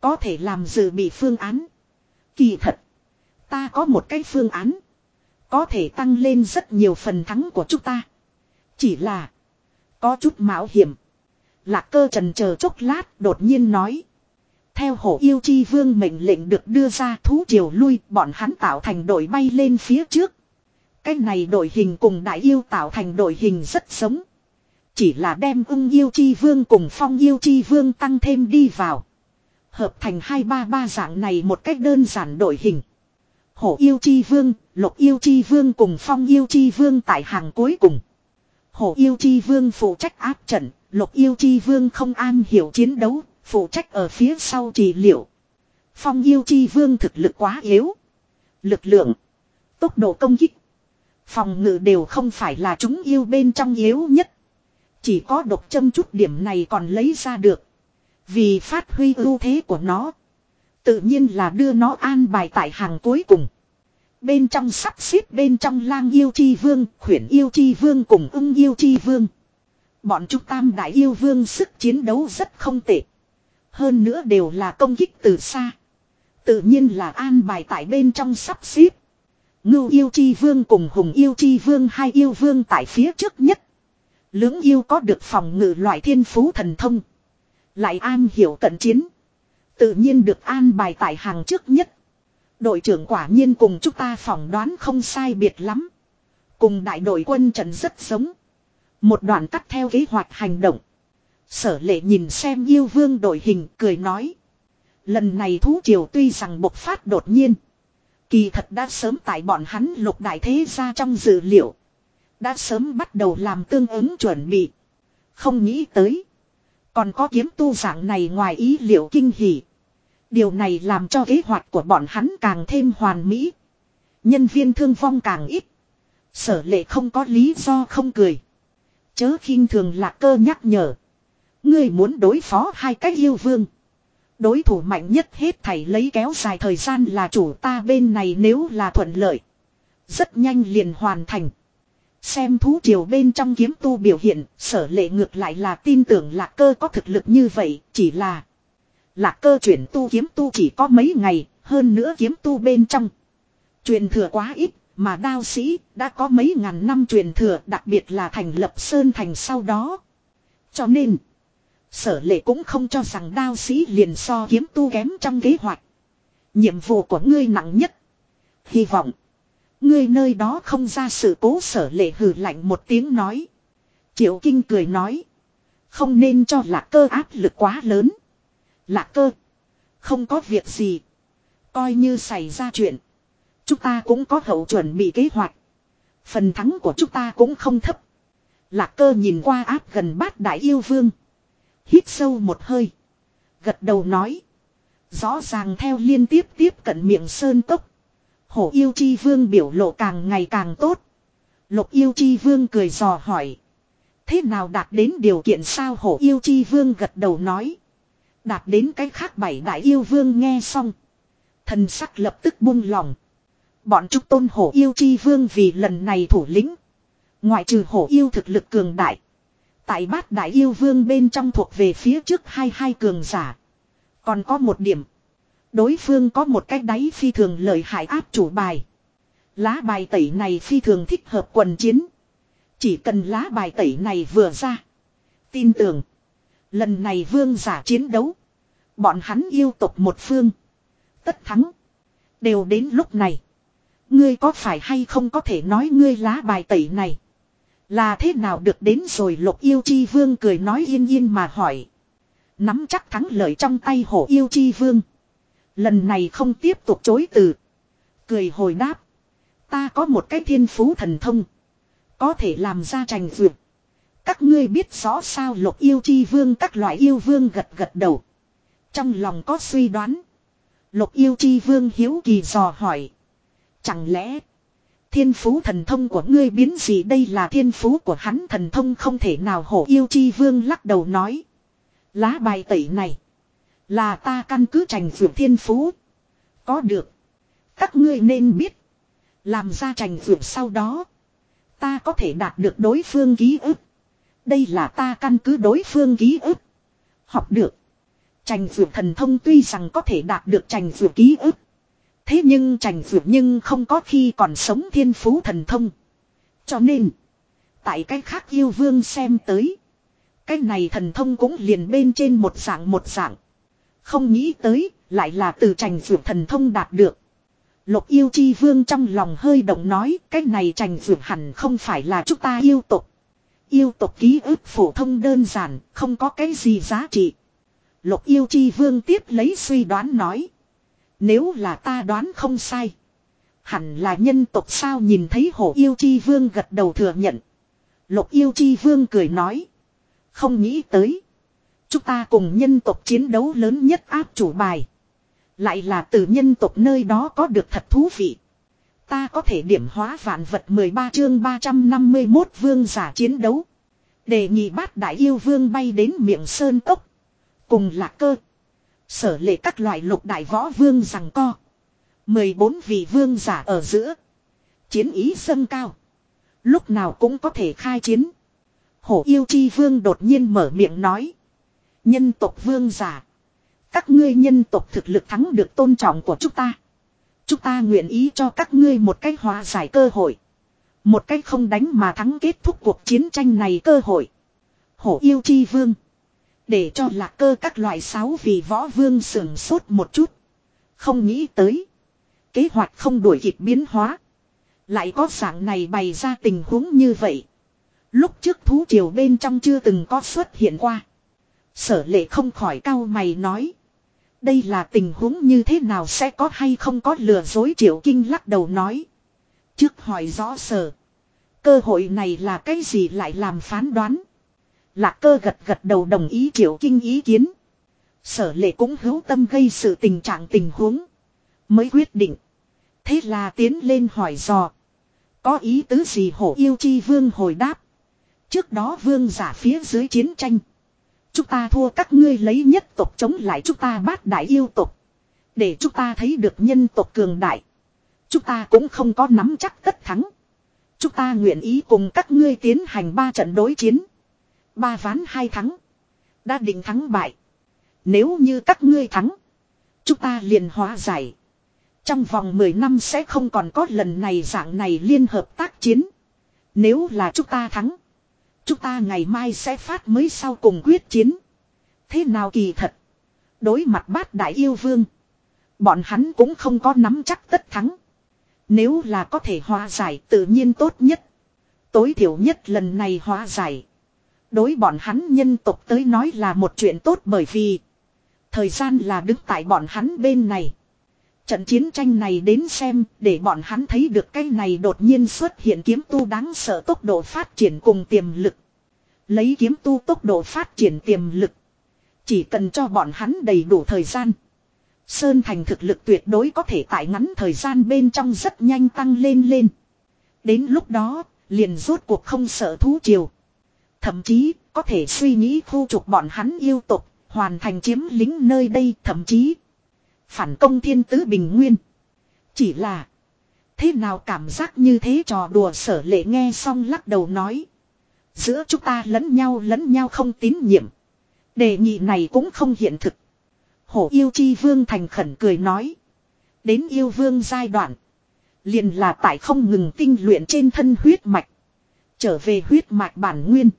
Có thể làm dự bị phương án. Kỳ thật. Ta có một cái phương án. Có thể tăng lên rất nhiều phần thắng của chúng ta. Chỉ là. Có chút mạo hiểm. Lạc cơ trần chờ chốc lát đột nhiên nói. Theo hổ yêu chi vương mệnh lệnh được đưa ra thú triều lui, bọn hắn tạo thành đội bay lên phía trước. Cái này đội hình cùng đại yêu tạo thành đội hình rất giống. Chỉ là đem ưng yêu chi vương cùng phong yêu chi vương tăng thêm đi vào. Hợp thành hai ba ba dạng này một cách đơn giản đội hình. Hổ yêu chi vương, lục yêu chi vương cùng phong yêu chi vương tại hàng cuối cùng. Hổ yêu chi vương phụ trách áp trận, lục yêu chi vương không an hiểu chiến đấu, phụ trách ở phía sau trị liệu. Phong yêu chi vương thực lực quá yếu. Lực lượng, tốc độ công kích, phòng ngự đều không phải là chúng yêu bên trong yếu nhất. Chỉ có độc châm chút điểm này còn lấy ra được. Vì phát huy ưu thế của nó. Tự nhiên là đưa nó an bài tại hàng cuối cùng. Bên trong sắp xếp bên trong lang yêu chi vương, khuyển yêu chi vương cùng ưng yêu chi vương. Bọn chúng tam đại yêu vương sức chiến đấu rất không tệ. Hơn nữa đều là công kích từ xa. Tự nhiên là an bài tại bên trong sắp xếp. Ngưu yêu chi vương cùng hùng yêu chi vương, hai yêu vương tại phía trước nhất. Lưỡng yêu có được phòng ngự loại thiên phú thần thông. Lại an hiểu cận chiến. Tự nhiên được an bài tại hàng trước nhất. Đội trưởng quả nhiên cùng chúng ta phỏng đoán không sai biệt lắm. Cùng đại đội quân trận rất giống. Một đoạn cắt theo kế hoạch hành động. Sở lệ nhìn xem yêu vương đội hình, cười nói. Lần này thú triều tuy rằng bộc phát đột nhiên. Kỳ thật đã sớm tại bọn hắn lục đại thế gia trong dự liệu. Đã sớm bắt đầu làm tương ứng chuẩn bị. Không nghĩ tới. Còn có kiếm tu dạng này ngoài ý liệu kinh hỉ. Điều này làm cho kế hoạch của bọn hắn càng thêm hoàn mỹ. Nhân viên thương vong càng ít. Sở lệ không có lý do không cười. Chớ khinh thường lạc cơ nhắc nhở. Ngươi muốn đối phó hai cách yêu vương. Đối thủ mạnh nhất hết thảy lấy kéo dài thời gian là chủ ta bên này nếu là thuận lợi. Rất nhanh liền hoàn thành. Xem thú triều bên trong kiếm tu biểu hiện, sở lệ ngược lại là tin tưởng lạc cơ có thực lực như vậy, chỉ là lạc cơ chuyển tu kiếm tu chỉ có mấy ngày, hơn nữa kiếm tu bên trong. Truyền thừa quá ít, mà đao sĩ đã có mấy ngàn năm truyền thừa đặc biệt là thành lập Sơn Thành sau đó. Cho nên, sở lệ cũng không cho rằng đao sĩ liền so kiếm tu kém trong kế hoạch. Nhiệm vụ của ngươi nặng nhất. Hy vọng, Ngươi nơi đó không ra sự cố sở lệ hừ lạnh một tiếng nói. Triệu Kinh cười nói. Không nên cho lạc cơ áp lực quá lớn. Lạc cơ. Không có việc gì. Coi như xảy ra chuyện. Chúng ta cũng có hậu chuẩn bị kế hoạch. Phần thắng của chúng ta cũng không thấp. Lạc cơ nhìn qua áp gần bát đại yêu vương. Hít sâu một hơi. Gật đầu nói. Rõ ràng theo liên tiếp tiếp cận miệng sơn tốc. Hổ yêu chi vương biểu lộ càng ngày càng tốt. Lục yêu chi vương cười dò hỏi. Thế nào đạt đến điều kiện sao hổ yêu chi vương gật đầu nói. Đạt đến cái khác bảy đại yêu vương nghe xong. Thần sắc lập tức buông lòng. Bọn trúc tôn hổ yêu chi vương vì lần này thủ lĩnh. Ngoại trừ hổ yêu thực lực cường đại. Tại bát đại yêu vương bên trong thuộc về phía trước hai hai cường giả. Còn có một điểm. Đối phương có một cách đáy phi thường lợi hại áp chủ bài. Lá bài tẩy này phi thường thích hợp quần chiến. Chỉ cần lá bài tẩy này vừa ra. Tin tưởng. Lần này vương giả chiến đấu. Bọn hắn yêu tục một phương. Tất thắng. Đều đến lúc này. Ngươi có phải hay không có thể nói ngươi lá bài tẩy này. Là thế nào được đến rồi lục yêu chi vương cười nói yên yên mà hỏi. Nắm chắc thắng lợi trong tay hổ yêu chi vương. Lần này không tiếp tục chối từ. Cười hồi đáp. Ta có một cái thiên phú thần thông. Có thể làm ra trành vượt. Các ngươi biết rõ sao lục yêu chi vương các loại yêu vương gật gật đầu. Trong lòng có suy đoán. Lục yêu chi vương hiếu kỳ dò hỏi. Chẳng lẽ. Thiên phú thần thông của ngươi biến gì đây là thiên phú của hắn thần thông không thể nào hổ yêu chi vương lắc đầu nói. Lá bài tẩy này. Là ta căn cứ trành vượt thiên phú. Có được. Các ngươi nên biết. Làm ra trành vượt sau đó. Ta có thể đạt được đối phương ký ức. Đây là ta căn cứ đối phương ký ức. Học được. Trành vượt thần thông tuy rằng có thể đạt được trành vượt ký ức. Thế nhưng trành vượt nhưng không có khi còn sống thiên phú thần thông. Cho nên. Tại cái khác yêu vương xem tới. Cái này thần thông cũng liền bên trên một dạng một dạng. Không nghĩ tới, lại là từ trành vượt thần thông đạt được. Lục yêu chi vương trong lòng hơi động nói, cái này trành vượt hẳn không phải là chúng ta yêu tục. Yêu tục ký ức phổ thông đơn giản, không có cái gì giá trị. Lục yêu chi vương tiếp lấy suy đoán nói. Nếu là ta đoán không sai. Hẳn là nhân tộc sao nhìn thấy hổ yêu chi vương gật đầu thừa nhận. Lục yêu chi vương cười nói. Không nghĩ tới. Chúng ta cùng nhân tộc chiến đấu lớn nhất áp chủ bài. Lại là từ nhân tộc nơi đó có được thật thú vị. Ta có thể điểm hóa vạn vật 13 chương 351 vương giả chiến đấu. Đề nghị bát đại yêu vương bay đến miệng sơn tốc. Cùng lạc cơ. Sở lệ các loại lục đại võ vương rằng co. 14 vị vương giả ở giữa. Chiến ý sân cao. Lúc nào cũng có thể khai chiến. Hổ yêu chi vương đột nhiên mở miệng nói. Nhân tộc vương giả. Các ngươi nhân tộc thực lực thắng được tôn trọng của chúng ta. Chúng ta nguyện ý cho các ngươi một cách hòa giải cơ hội. Một cách không đánh mà thắng kết thúc cuộc chiến tranh này cơ hội. Hổ yêu chi vương. Để cho lạc cơ các loại sáu vị võ vương sưởng sốt một chút. Không nghĩ tới. Kế hoạch không đuổi kịp biến hóa. Lại có dạng này bày ra tình huống như vậy. Lúc trước thú triều bên trong chưa từng có xuất hiện qua. Sở lệ không khỏi cau mày nói. Đây là tình huống như thế nào sẽ có hay không có lừa dối triệu kinh lắc đầu nói. Trước hỏi rõ sở. Cơ hội này là cái gì lại làm phán đoán. Lạc cơ gật gật đầu đồng ý triệu kinh ý kiến. Sở lệ cũng hữu tâm gây sự tình trạng tình huống. Mới quyết định. Thế là tiến lên hỏi dò. Có ý tứ gì hổ yêu chi vương hồi đáp. Trước đó vương giả phía dưới chiến tranh. Chúng ta thua các ngươi lấy nhất tộc chống lại chúng ta bát đại yêu tộc. Để chúng ta thấy được nhân tộc cường đại. Chúng ta cũng không có nắm chắc tất thắng. Chúng ta nguyện ý cùng các ngươi tiến hành ba trận đối chiến. Ba ván hai thắng. Đã định thắng bại. Nếu như các ngươi thắng. Chúng ta liền hóa giải. Trong vòng 10 năm sẽ không còn có lần này dạng này liên hợp tác chiến. Nếu là chúng ta thắng. Chúng ta ngày mai sẽ phát mới sau cùng quyết chiến. Thế nào kỳ thật. Đối mặt bát đại yêu vương. Bọn hắn cũng không có nắm chắc tất thắng. Nếu là có thể hóa giải tự nhiên tốt nhất. Tối thiểu nhất lần này hóa giải. Đối bọn hắn nhân tộc tới nói là một chuyện tốt bởi vì. Thời gian là đứng tại bọn hắn bên này. Trận chiến tranh này đến xem để bọn hắn thấy được cái này đột nhiên xuất hiện kiếm tu đáng sợ tốc độ phát triển cùng tiềm lực. Lấy kiếm tu tốc độ phát triển tiềm lực. Chỉ cần cho bọn hắn đầy đủ thời gian. Sơn thành thực lực tuyệt đối có thể tại ngắn thời gian bên trong rất nhanh tăng lên lên. Đến lúc đó, liền rốt cuộc không sợ thú triều. Thậm chí, có thể suy nghĩ khu trục bọn hắn yêu tục, hoàn thành chiếm lính nơi đây thậm chí Phản công thiên tứ bình nguyên. Chỉ là. Thế nào cảm giác như thế trò đùa sở lệ nghe xong lắc đầu nói. Giữa chúng ta lẫn nhau lẫn nhau không tín nhiệm. Đề nghị này cũng không hiện thực. Hổ yêu chi vương thành khẩn cười nói. Đến yêu vương giai đoạn. Liền là tại không ngừng tinh luyện trên thân huyết mạch. Trở về huyết mạch bản nguyên.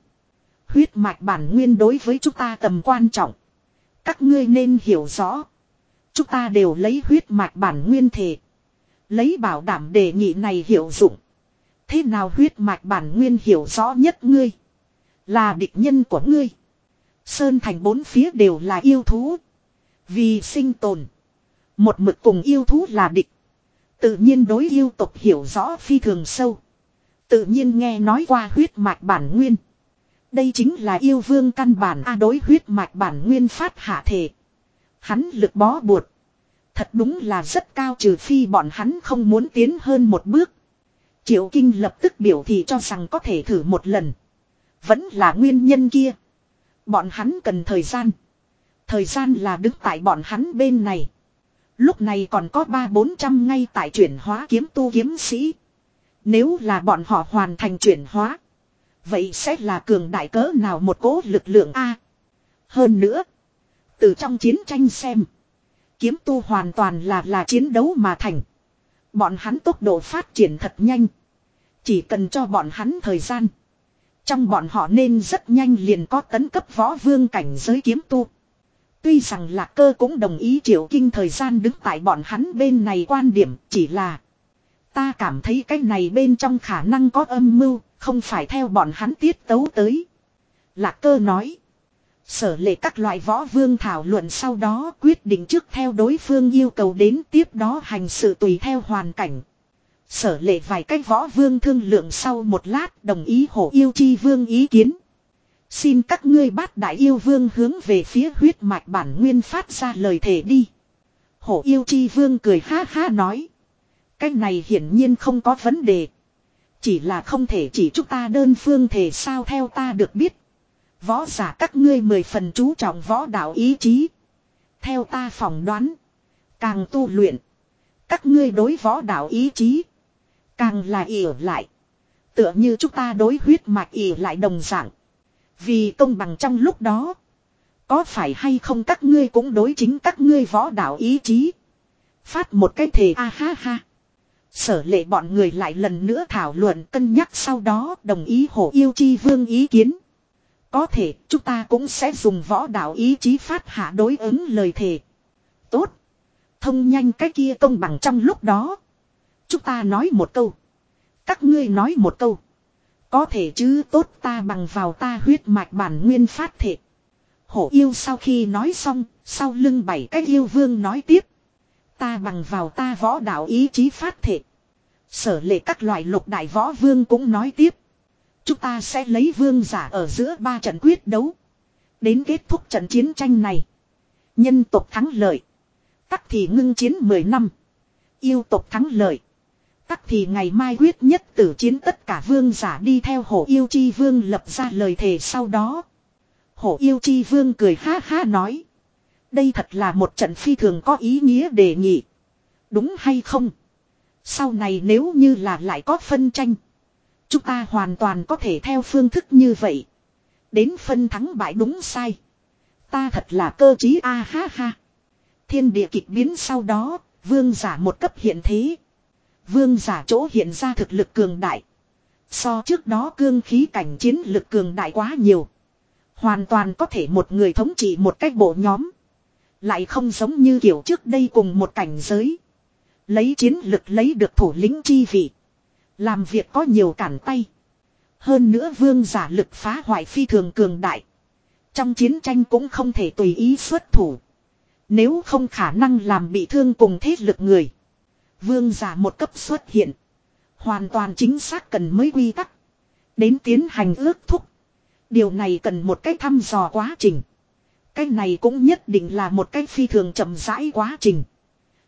Huyết mạch bản nguyên đối với chúng ta tầm quan trọng. Các ngươi nên hiểu rõ. Chúng ta đều lấy huyết mạch bản nguyên thể. Lấy bảo đảm đề nghị này hiệu dụng. Thế nào huyết mạch bản nguyên hiểu rõ nhất ngươi. Là địch nhân của ngươi. Sơn thành bốn phía đều là yêu thú. Vì sinh tồn. Một mực cùng yêu thú là địch. Tự nhiên đối yêu tộc hiểu rõ phi thường sâu. Tự nhiên nghe nói qua huyết mạch bản nguyên. Đây chính là yêu vương căn bản A đối huyết mạch bản nguyên phát hạ thể. Hắn lực bó buộc. Thật đúng là rất cao trừ phi bọn hắn không muốn tiến hơn một bước. Triệu Kinh lập tức biểu thị cho rằng có thể thử một lần. Vẫn là nguyên nhân kia. Bọn hắn cần thời gian. Thời gian là đứng tại bọn hắn bên này. Lúc này còn có ba bốn trăm ngay tại chuyển hóa kiếm tu kiếm sĩ. Nếu là bọn họ hoàn thành chuyển hóa. Vậy sẽ là cường đại cỡ nào một cố lực lượng A. Hơn nữa. Từ trong chiến tranh xem. Kiếm tu hoàn toàn là là chiến đấu mà thành. Bọn hắn tốc độ phát triển thật nhanh. Chỉ cần cho bọn hắn thời gian. Trong bọn họ nên rất nhanh liền có tấn cấp võ vương cảnh giới kiếm tu. Tuy rằng lạc cơ cũng đồng ý triệu kinh thời gian đứng tại bọn hắn bên này quan điểm chỉ là. Ta cảm thấy cái này bên trong khả năng có âm mưu, không phải theo bọn hắn tiết tấu tới. Lạc cơ nói. Sở lệ các loại võ vương thảo luận sau đó quyết định trước theo đối phương yêu cầu đến tiếp đó hành sự tùy theo hoàn cảnh. Sở lệ vài cách võ vương thương lượng sau một lát đồng ý hổ yêu chi vương ý kiến. Xin các ngươi bát đại yêu vương hướng về phía huyết mạch bản nguyên phát ra lời thề đi. Hổ yêu chi vương cười ha ha nói. cách này hiển nhiên không có vấn đề. Chỉ là không thể chỉ chúng ta đơn phương thể sao theo ta được biết. Võ giả các ngươi mười phần chú trọng võ đạo ý chí. Theo ta phỏng đoán. Càng tu luyện. Các ngươi đối võ đạo ý chí. Càng là ỉ lại. Tựa như chúng ta đối huyết mạch ỉ lại đồng dạng. Vì công bằng trong lúc đó. Có phải hay không các ngươi cũng đối chính các ngươi võ đạo ý chí. Phát một cái thề, a ha ha. Sở lệ bọn người lại lần nữa thảo luận cân nhắc sau đó đồng ý hổ yêu chi vương ý kiến. Có thể chúng ta cũng sẽ dùng võ đạo ý chí phát hạ đối ứng lời thề. Tốt. Thông nhanh cái kia công bằng trong lúc đó. Chúng ta nói một câu. Các ngươi nói một câu. Có thể chứ tốt ta bằng vào ta huyết mạch bản nguyên phát thể. Hổ yêu sau khi nói xong, sau lưng bảy cái yêu vương nói tiếp. Ta bằng vào ta võ đạo ý chí phát thể. Sở lệ các loại lục đại võ vương cũng nói tiếp. Chúng ta sẽ lấy vương giả ở giữa ba trận quyết đấu. Đến kết thúc trận chiến tranh này. Nhân tộc thắng lợi. Tắc thì ngưng chiến 10 năm. Yêu tộc thắng lợi. Tắc thì ngày mai quyết nhất tử chiến tất cả vương giả đi theo hổ yêu chi vương lập ra lời thề sau đó. Hổ yêu chi vương cười ha ha nói. Đây thật là một trận phi thường có ý nghĩa đề nghị. Đúng hay không? Sau này nếu như là lại có phân tranh. Chúng ta hoàn toàn có thể theo phương thức như vậy. Đến phân thắng bại đúng sai. Ta thật là cơ trí a ha ha. Thiên địa kịch biến sau đó, vương giả một cấp hiện thế. Vương giả chỗ hiện ra thực lực cường đại. So trước đó cương khí cảnh chiến lực cường đại quá nhiều. Hoàn toàn có thể một người thống trị một cách bộ nhóm. Lại không giống như kiểu trước đây cùng một cảnh giới. Lấy chiến lực lấy được thủ lĩnh chi vị. Làm việc có nhiều cản tay. Hơn nữa vương giả lực phá hoại phi thường cường đại. Trong chiến tranh cũng không thể tùy ý xuất thủ. Nếu không khả năng làm bị thương cùng thế lực người. Vương giả một cấp xuất hiện. Hoàn toàn chính xác cần mới quy tắc. Đến tiến hành ước thúc. Điều này cần một cách thăm dò quá trình. Cái này cũng nhất định là một cách phi thường chậm rãi quá trình.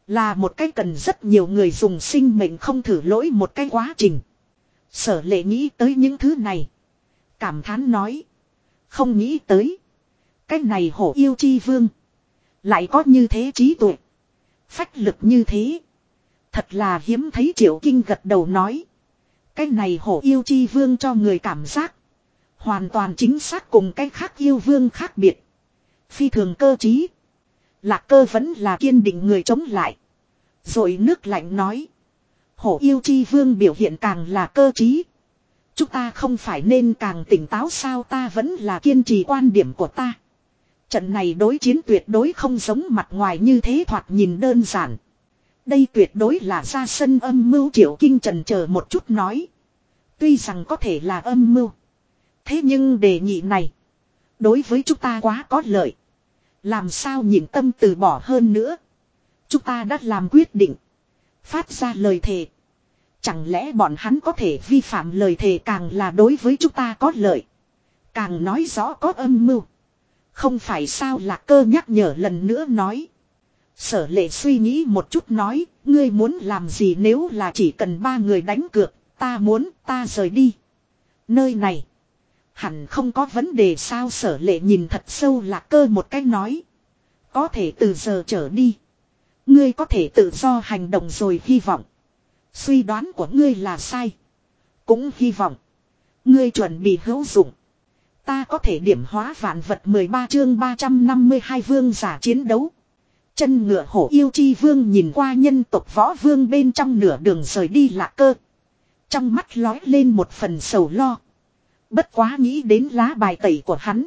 Là một cái cần rất nhiều người dùng sinh mệnh không thử lỗi một cái quá trình. Sở lệ nghĩ tới những thứ này. Cảm thán nói. Không nghĩ tới. Cái này hổ yêu chi vương. Lại có như thế trí tuệ. Phách lực như thế. Thật là hiếm thấy triệu kinh gật đầu nói. Cái này hổ yêu chi vương cho người cảm giác. Hoàn toàn chính xác cùng cái khác yêu vương khác biệt. Phi thường cơ trí. Lạc cơ vẫn là kiên định người chống lại. Rồi nước lạnh nói. Hổ yêu chi vương biểu hiện càng là cơ trí. Chúng ta không phải nên càng tỉnh táo sao ta vẫn là kiên trì quan điểm của ta. Trận này đối chiến tuyệt đối không giống mặt ngoài như thế thoạt nhìn đơn giản. Đây tuyệt đối là ra sân âm mưu triệu kinh trần chờ một chút nói. Tuy rằng có thể là âm mưu. Thế nhưng đề nghị này. Đối với chúng ta quá có lợi. Làm sao nhịn tâm từ bỏ hơn nữa. Chúng ta đã làm quyết định. Phát ra lời thề. Chẳng lẽ bọn hắn có thể vi phạm lời thề càng là đối với chúng ta có lợi. Càng nói rõ có âm mưu. Không phải sao lạc cơ nhắc nhở lần nữa nói. Sở lệ suy nghĩ một chút nói, ngươi muốn làm gì nếu là chỉ cần ba người đánh cược, ta muốn, ta rời đi. Nơi này, hẳn không có vấn đề sao sở lệ nhìn thật sâu lạc cơ một cách nói. Có thể từ giờ trở đi. Ngươi có thể tự do hành động rồi hy vọng. Suy đoán của ngươi là sai. Cũng hy vọng. Ngươi chuẩn bị hữu dụng. Ta có thể điểm hóa vạn vật 13 chương 352 vương giả chiến đấu. Chân ngựa hổ yêu chi vương nhìn qua nhân tộc võ vương bên trong nửa đường rời đi lạc cơ. Trong mắt lói lên một phần sầu lo. Bất quá nghĩ đến lá bài tẩy của hắn.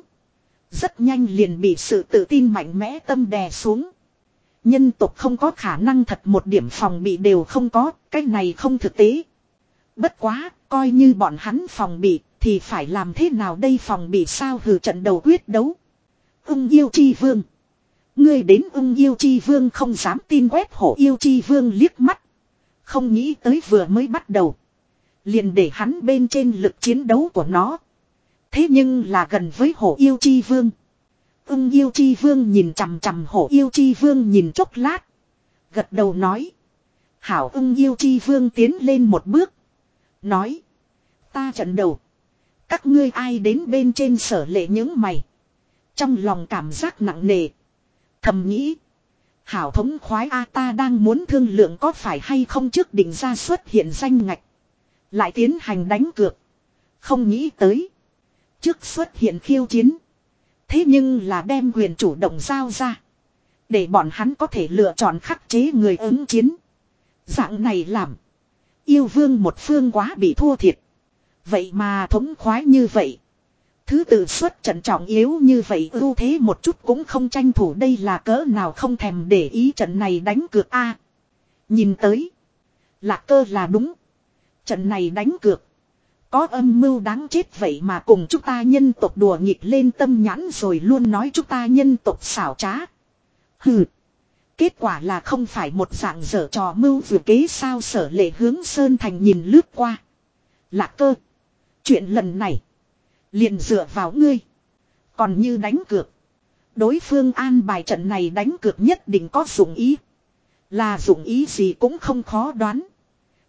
Rất nhanh liền bị sự tự tin mạnh mẽ tâm đè xuống. Nhân tộc không có khả năng thật một điểm phòng bị đều không có, cái này không thực tế. Bất quá, coi như bọn hắn phòng bị, thì phải làm thế nào đây phòng bị sao hừ trận đầu quyết đấu. Ung yêu chi vương. Ngươi đến Ung yêu chi vương không dám tin quét hổ yêu chi vương liếc mắt. Không nghĩ tới vừa mới bắt đầu. Liền để hắn bên trên lực chiến đấu của nó. Thế nhưng là gần với hổ yêu chi vương. Ưng yêu chi vương nhìn chằm chằm hổ yêu chi vương nhìn chốc lát. Gật đầu nói. Hảo ưng yêu chi vương tiến lên một bước. Nói. Ta trận đầu. Các ngươi ai đến bên trên sở lệ những mày. Trong lòng cảm giác nặng nề. Thầm nghĩ. Hảo thống khoái A ta đang muốn thương lượng có phải hay không trước định ra xuất hiện danh ngạch. Lại tiến hành đánh cược. Không nghĩ tới. Trước xuất hiện khiêu chiến. Thế nhưng là đem quyền chủ động giao ra. Để bọn hắn có thể lựa chọn khắc chế người ứng chiến. Dạng này làm. Yêu vương một phương quá bị thua thiệt. Vậy mà thống khoái như vậy. Thứ tự xuất trận trọng yếu như vậy ưu thế một chút cũng không tranh thủ đây là cỡ nào không thèm để ý trận này đánh cược a Nhìn tới. Lạc cơ là đúng. Trận này đánh cược. Có âm mưu đáng chết vậy mà cùng chúng ta nhân tộc đùa nghịch lên tâm nhãn rồi luôn nói chúng ta nhân tộc xảo trá. Hừ. Kết quả là không phải một dạng dở trò mưu vừa kế sao sở lệ hướng Sơn Thành nhìn lướt qua. Lạc cơ. Chuyện lần này. Liền dựa vào ngươi. Còn như đánh cược. Đối phương an bài trận này đánh cược nhất định có dụng ý. Là dụng ý gì cũng không khó đoán.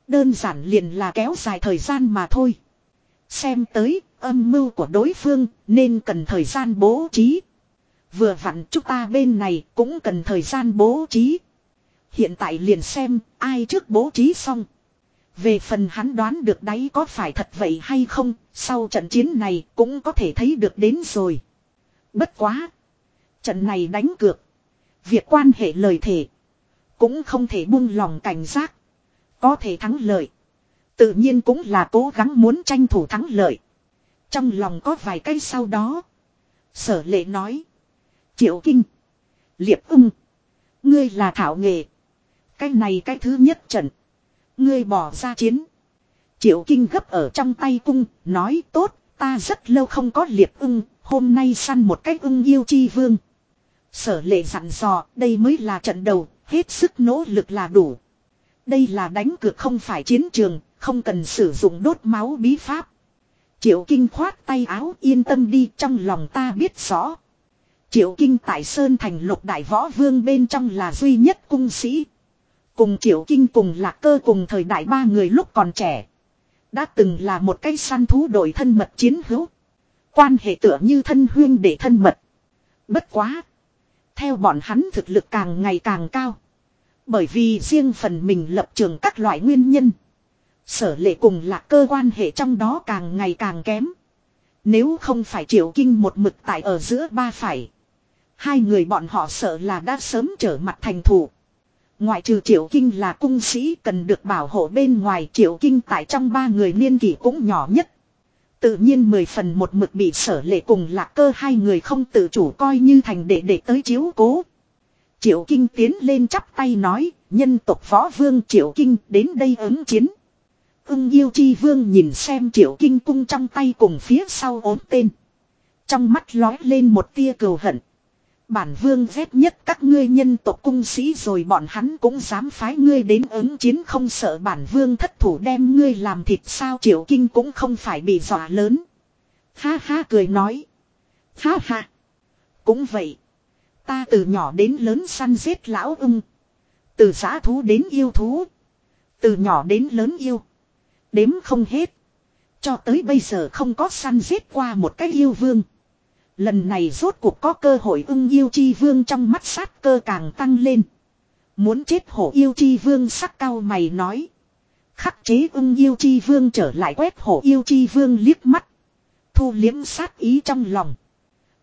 Đơn giản liền là kéo dài thời gian mà thôi. Xem tới âm mưu của đối phương nên cần thời gian bố trí. Vừa vặn chúng ta bên này cũng cần thời gian bố trí. Hiện tại liền xem ai trước bố trí xong. Về phần hắn đoán được đấy có phải thật vậy hay không, sau trận chiến này cũng có thể thấy được đến rồi. Bất quá. Trận này đánh cược. Việc quan hệ lời thể. Cũng không thể buông lòng cảnh giác. Có thể thắng lợi. Tự nhiên cũng là cố gắng muốn tranh thủ thắng lợi. Trong lòng có vài cây sau đó. Sở lệ nói. Triệu kinh. Liệp ưng. Ngươi là thảo nghề Cái này cái thứ nhất trận. Ngươi bỏ ra chiến. Triệu kinh gấp ở trong tay cung. Nói tốt. Ta rất lâu không có liệp ưng. Hôm nay săn một cái ưng yêu chi vương. Sở lệ dặn dò. Đây mới là trận đầu. Hết sức nỗ lực là đủ. Đây là đánh cược không phải chiến trường. Không cần sử dụng đốt máu bí pháp. Triệu Kinh khoát tay áo yên tâm đi, trong lòng ta biết rõ. Triệu Kinh tại Sơn Thành lục đại võ vương bên trong là duy nhất cung sĩ. Cùng Triệu Kinh cùng lạc cơ cùng thời đại ba người lúc còn trẻ. Đã từng là một cái săn thú đội thân mật chiến hữu. Quan hệ tựa như thân huyên để thân mật. Bất quá. Theo bọn hắn thực lực càng ngày càng cao. Bởi vì riêng phần mình lập trường các loại nguyên nhân. Sở lệ cùng là cơ quan hệ trong đó càng ngày càng kém. Nếu không phải triệu kinh một mực tại ở giữa ba phải. Hai người bọn họ sợ là đã sớm trở mặt thành thủ. Ngoại trừ triệu kinh là cung sĩ cần được bảo hộ bên ngoài triệu kinh tại trong ba người niên kỷ cũng nhỏ nhất. Tự nhiên mười phần một mực bị sở lệ cùng lạc cơ hai người không tự chủ coi như thành đệ để tới chiếu cố. Triệu kinh tiến lên chắp tay nói, nhân tộc võ vương triệu kinh đến đây ứng chiến. Ưng yêu chi vương nhìn xem triệu kinh cung trong tay cùng phía sau ốm tên. Trong mắt lói lên một tia cầu hận. Bản vương ghét nhất các ngươi nhân tộc cung sĩ rồi bọn hắn cũng dám phái ngươi đến ứng chiến không sợ bản vương thất thủ đem ngươi làm thịt sao triệu kinh cũng không phải bị dọa lớn. Ha ha cười nói. Ha ha. Cũng vậy. Ta từ nhỏ đến lớn săn giết lão ưng. Từ giã thú đến yêu thú. Từ nhỏ đến lớn yêu. Đếm không hết. Cho tới bây giờ không có săn giết qua một cái yêu vương. Lần này rốt cuộc có cơ hội ưng yêu chi vương trong mắt sát cơ càng tăng lên. Muốn chết hổ yêu chi vương sắc cao mày nói. Khắc chế ưng yêu chi vương trở lại quét hổ yêu chi vương liếc mắt. Thu liếm sát ý trong lòng.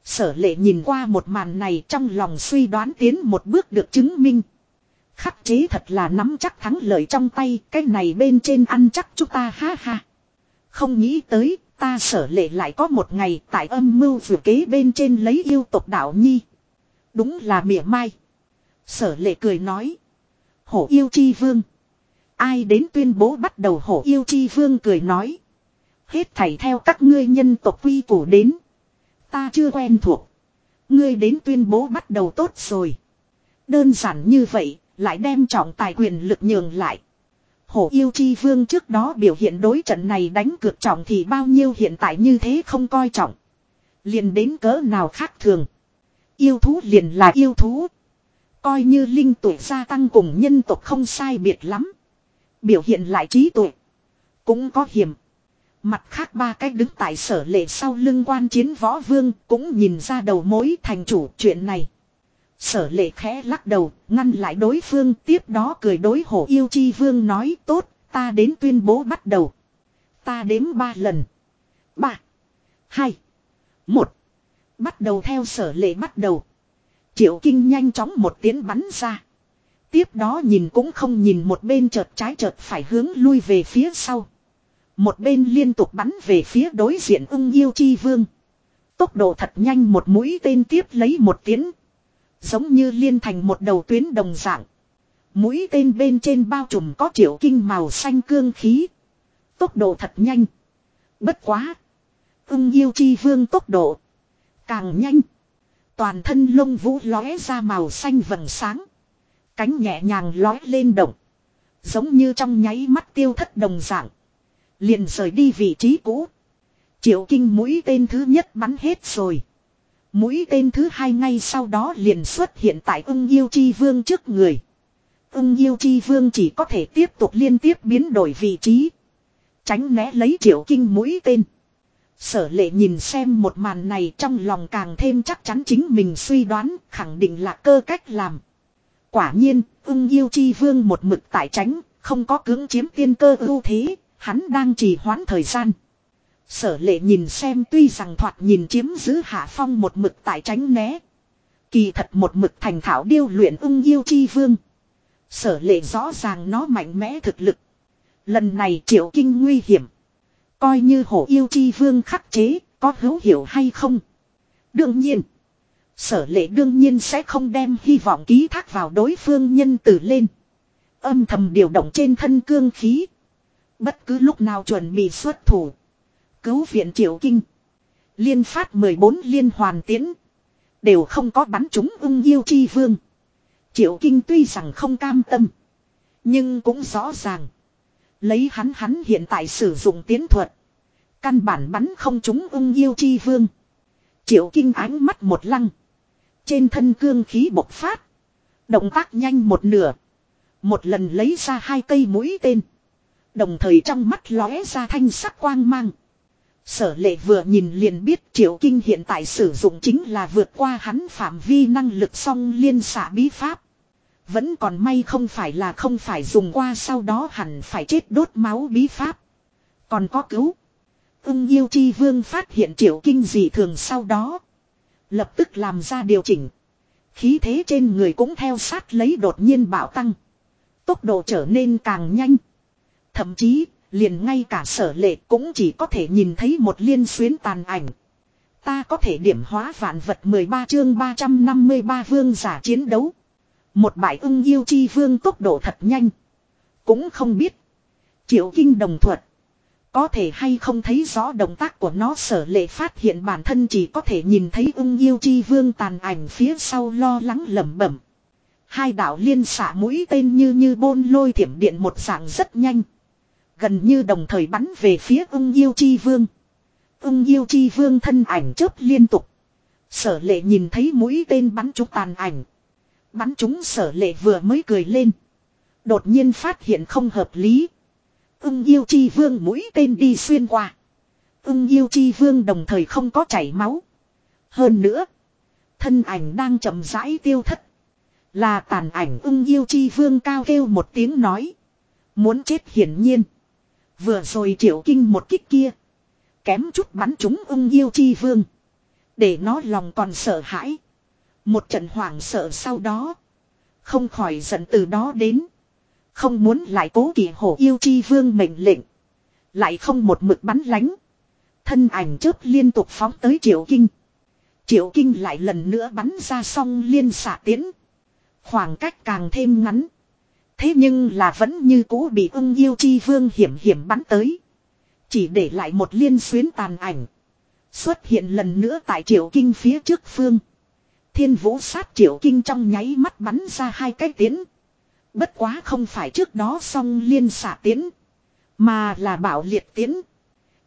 Sở lệ nhìn qua một màn này trong lòng suy đoán tiến một bước được chứng minh. Khắc chế thật là nắm chắc thắng lợi trong tay, cái này bên trên ăn chắc chúng ta ha ha. Không nghĩ tới, ta sở lệ lại có một ngày tại âm mưu vừa kế bên trên lấy yêu tộc đạo nhi. Đúng là mỉa mai. Sở lệ cười nói. Hổ yêu chi vương. Ai đến tuyên bố bắt đầu hổ yêu chi vương cười nói. Hết thảy theo các ngươi nhân tộc quy củ đến. Ta chưa quen thuộc. Ngươi đến tuyên bố bắt đầu tốt rồi. Đơn giản như vậy, lại đem trọng tài quyền lực nhường lại. Hổ yêu chi vương trước đó biểu hiện đối trận này đánh cược trọng thì bao nhiêu hiện tại như thế không coi trọng. Liền đến cỡ nào khác thường. Yêu thú liền là yêu thú. Coi như linh tuổi gia tăng cùng nhân tộc không sai biệt lắm. Biểu hiện lại trí tuệ. Cũng có hiểm. Mặt khác ba cách đứng tại sở lệ sau lưng quan chiến võ vương cũng nhìn ra đầu mối thành chủ chuyện này. Sở lệ khẽ lắc đầu, ngăn lại đối phương tiếp đó cười đối hổ yêu chi vương nói tốt, ta đến tuyên bố bắt đầu. Ta đếm ba lần. Ba. Hai. Một. Bắt đầu theo sở lệ bắt đầu. Triệu kinh nhanh chóng một tiếng bắn ra. Tiếp đó nhìn cũng không nhìn một bên chợt trái chợt phải hướng lui về phía sau. Một bên liên tục bắn về phía đối diện ung yêu chi vương. Tốc độ thật nhanh một mũi tên tiếp lấy một tiếng. Giống như liên thành một đầu tuyến đồng dạng. Mũi tên bên trên bao trùm có triệu kinh màu xanh cương khí. Tốc độ thật nhanh. Bất quá. Ung yêu chi vương tốc độ. Càng nhanh. Toàn thân lông vũ lóe ra màu xanh vầng sáng. Cánh nhẹ nhàng lói lên động. Giống như trong nháy mắt tiêu thất đồng dạng. Liền rời đi vị trí cũ. Triệu kinh mũi tên thứ nhất bắn hết rồi. Mũi tên thứ hai ngay sau đó liền xuất hiện tại ưng yêu chi vương trước người. Ưng yêu chi vương chỉ có thể tiếp tục liên tiếp biến đổi vị trí. Tránh né lấy triệu kinh mũi tên. Sở lệ nhìn xem một màn này trong lòng càng thêm chắc chắn chính mình suy đoán khẳng định là cơ cách làm. Quả nhiên, ưng yêu chi vương một mực tại tránh, không có cưỡng chiếm tiên cơ ưu thế, hắn đang trì hoãn thời gian. Sở lệ nhìn xem tuy rằng thoạt nhìn chiếm giữ hạ phong một mực tại tránh né. Kỳ thật một mực thành thảo điêu luyện ưng yêu chi vương. Sở lệ rõ ràng nó mạnh mẽ thực lực. Lần này triệu kinh nguy hiểm. Coi như hổ yêu chi vương khắc chế, có hữu hiểu hay không? Đương nhiên. Sở lệ đương nhiên sẽ không đem hy vọng ký thác vào đối phương nhân tử lên. Âm thầm điều động trên thân cương khí. Bất cứ lúc nào chuẩn bị xuất thủ. Cứu viện triệu kinh. Liên phát 14 liên hoàn tiến. Đều không có bắn chúng ưng yêu chi vương. Triệu kinh tuy rằng không cam tâm. Nhưng cũng rõ ràng. Lấy hắn hắn hiện tại sử dụng tiến thuật. Căn bản bắn không trúng ưng yêu chi vương. Triệu kinh ánh mắt một lăng. Trên thân cương khí bộc phát. Động tác nhanh một nửa. Một lần lấy ra hai cây mũi tên. Đồng thời trong mắt lóe ra thanh sắc quang mang. Sở lệ vừa nhìn liền biết triệu kinh hiện tại sử dụng chính là vượt qua hắn phạm vi năng lực song liên xạ bí pháp. Vẫn còn may không phải là không phải dùng qua sau đó hẳn phải chết đốt máu bí pháp. Còn có cứu. Ưng yêu chi vương phát hiện triệu kinh dị thường sau đó. Lập tức làm ra điều chỉnh. Khí thế trên người cũng theo sát lấy đột nhiên bạo tăng. Tốc độ trở nên càng nhanh. Thậm chí, liền ngay cả sở lệ cũng chỉ có thể nhìn thấy một liên xuyến tàn ảnh. Ta có thể điểm hóa vạn vật 13 chương 353 vương giả chiến đấu. Một bại ưng yêu chi vương tốc độ thật nhanh. Cũng không biết. Triệu kinh đồng thuật. Có thể hay không thấy rõ động tác của nó sở lệ phát hiện bản thân chỉ có thể nhìn thấy ưng yêu chi vương tàn ảnh phía sau lo lắng lẩm bẩm. Hai đạo liên xả mũi tên như như bôn lôi thiểm điện một dạng rất nhanh. Gần như đồng thời bắn về phía ưng yêu chi vương. Ưng yêu chi vương thân ảnh chớp liên tục. Sở lệ nhìn thấy mũi tên bắn trúng tàn ảnh. Bắn chúng sở lệ vừa mới cười lên. Đột nhiên phát hiện không hợp lý. Ưng yêu chi vương mũi tên đi xuyên qua. Ưng yêu chi vương đồng thời không có chảy máu. Hơn nữa. Thân ảnh đang chậm rãi tiêu thất. Là tàn ảnh ưng yêu chi vương cao kêu một tiếng nói. Muốn chết hiển nhiên. Vừa rồi triệu kinh một kích kia. Kém chút bắn chúng ung yêu chi vương. Để nó lòng còn sợ hãi. Một trận hoảng sợ sau đó. Không khỏi giận từ đó đến. Không muốn lại cố kỳ hổ yêu chi vương mệnh lệnh. Lại không một mực bắn lánh. Thân ảnh chớp liên tục phóng tới triệu kinh. Triệu kinh lại lần nữa bắn ra xong liên xạ tiến. Khoảng cách càng thêm ngắn. Thế nhưng là vẫn như cũ bị ưng yêu chi vương hiểm hiểm bắn tới. Chỉ để lại một liên xuyến tàn ảnh. Xuất hiện lần nữa tại triệu kinh phía trước phương. Thiên vũ sát triệu kinh trong nháy mắt bắn ra hai cái tiến. Bất quá không phải trước đó song liên xả tiến. Mà là bảo liệt tiến.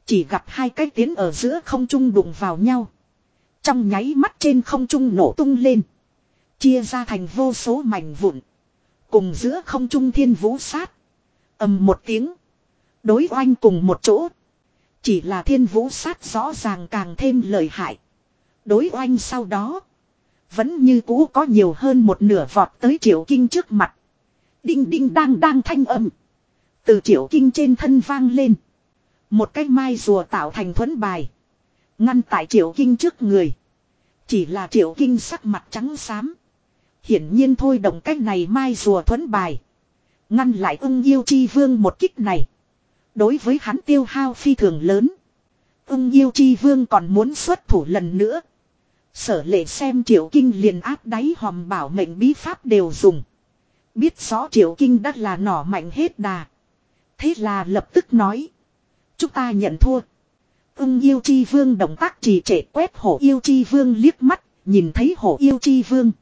Chỉ gặp hai cái tiến ở giữa không trung đụng vào nhau. Trong nháy mắt trên không trung nổ tung lên. Chia ra thành vô số mảnh vụn. Cùng giữa không trung thiên vũ sát. ầm một tiếng. Đối oanh cùng một chỗ. Chỉ là thiên vũ sát rõ ràng càng thêm lợi hại. Đối oanh sau đó. Vẫn như cũ có nhiều hơn một nửa vọt tới triệu kinh trước mặt. Đinh đinh đang đang thanh âm. Từ triệu kinh trên thân vang lên. Một cái mai rùa tạo thành thuẫn bài. Ngăn tại triệu kinh trước người. Chỉ là triệu kinh sắc mặt trắng xám. Hiển nhiên thôi động cách này mai rùa thuấn bài. Ngăn lại ưng yêu chi vương một kích này. Đối với hắn tiêu hao phi thường lớn. Ưng yêu chi vương còn muốn xuất thủ lần nữa. Sở lệ xem triệu kinh liền áp đáy hòm bảo mệnh bí pháp đều dùng. Biết rõ triệu kinh đã là nỏ mạnh hết đà. Thế là lập tức nói. Chúng ta nhận thua. Ưng yêu chi vương động tác trì trệ quét hổ yêu chi vương liếc mắt, nhìn thấy hổ yêu chi vương.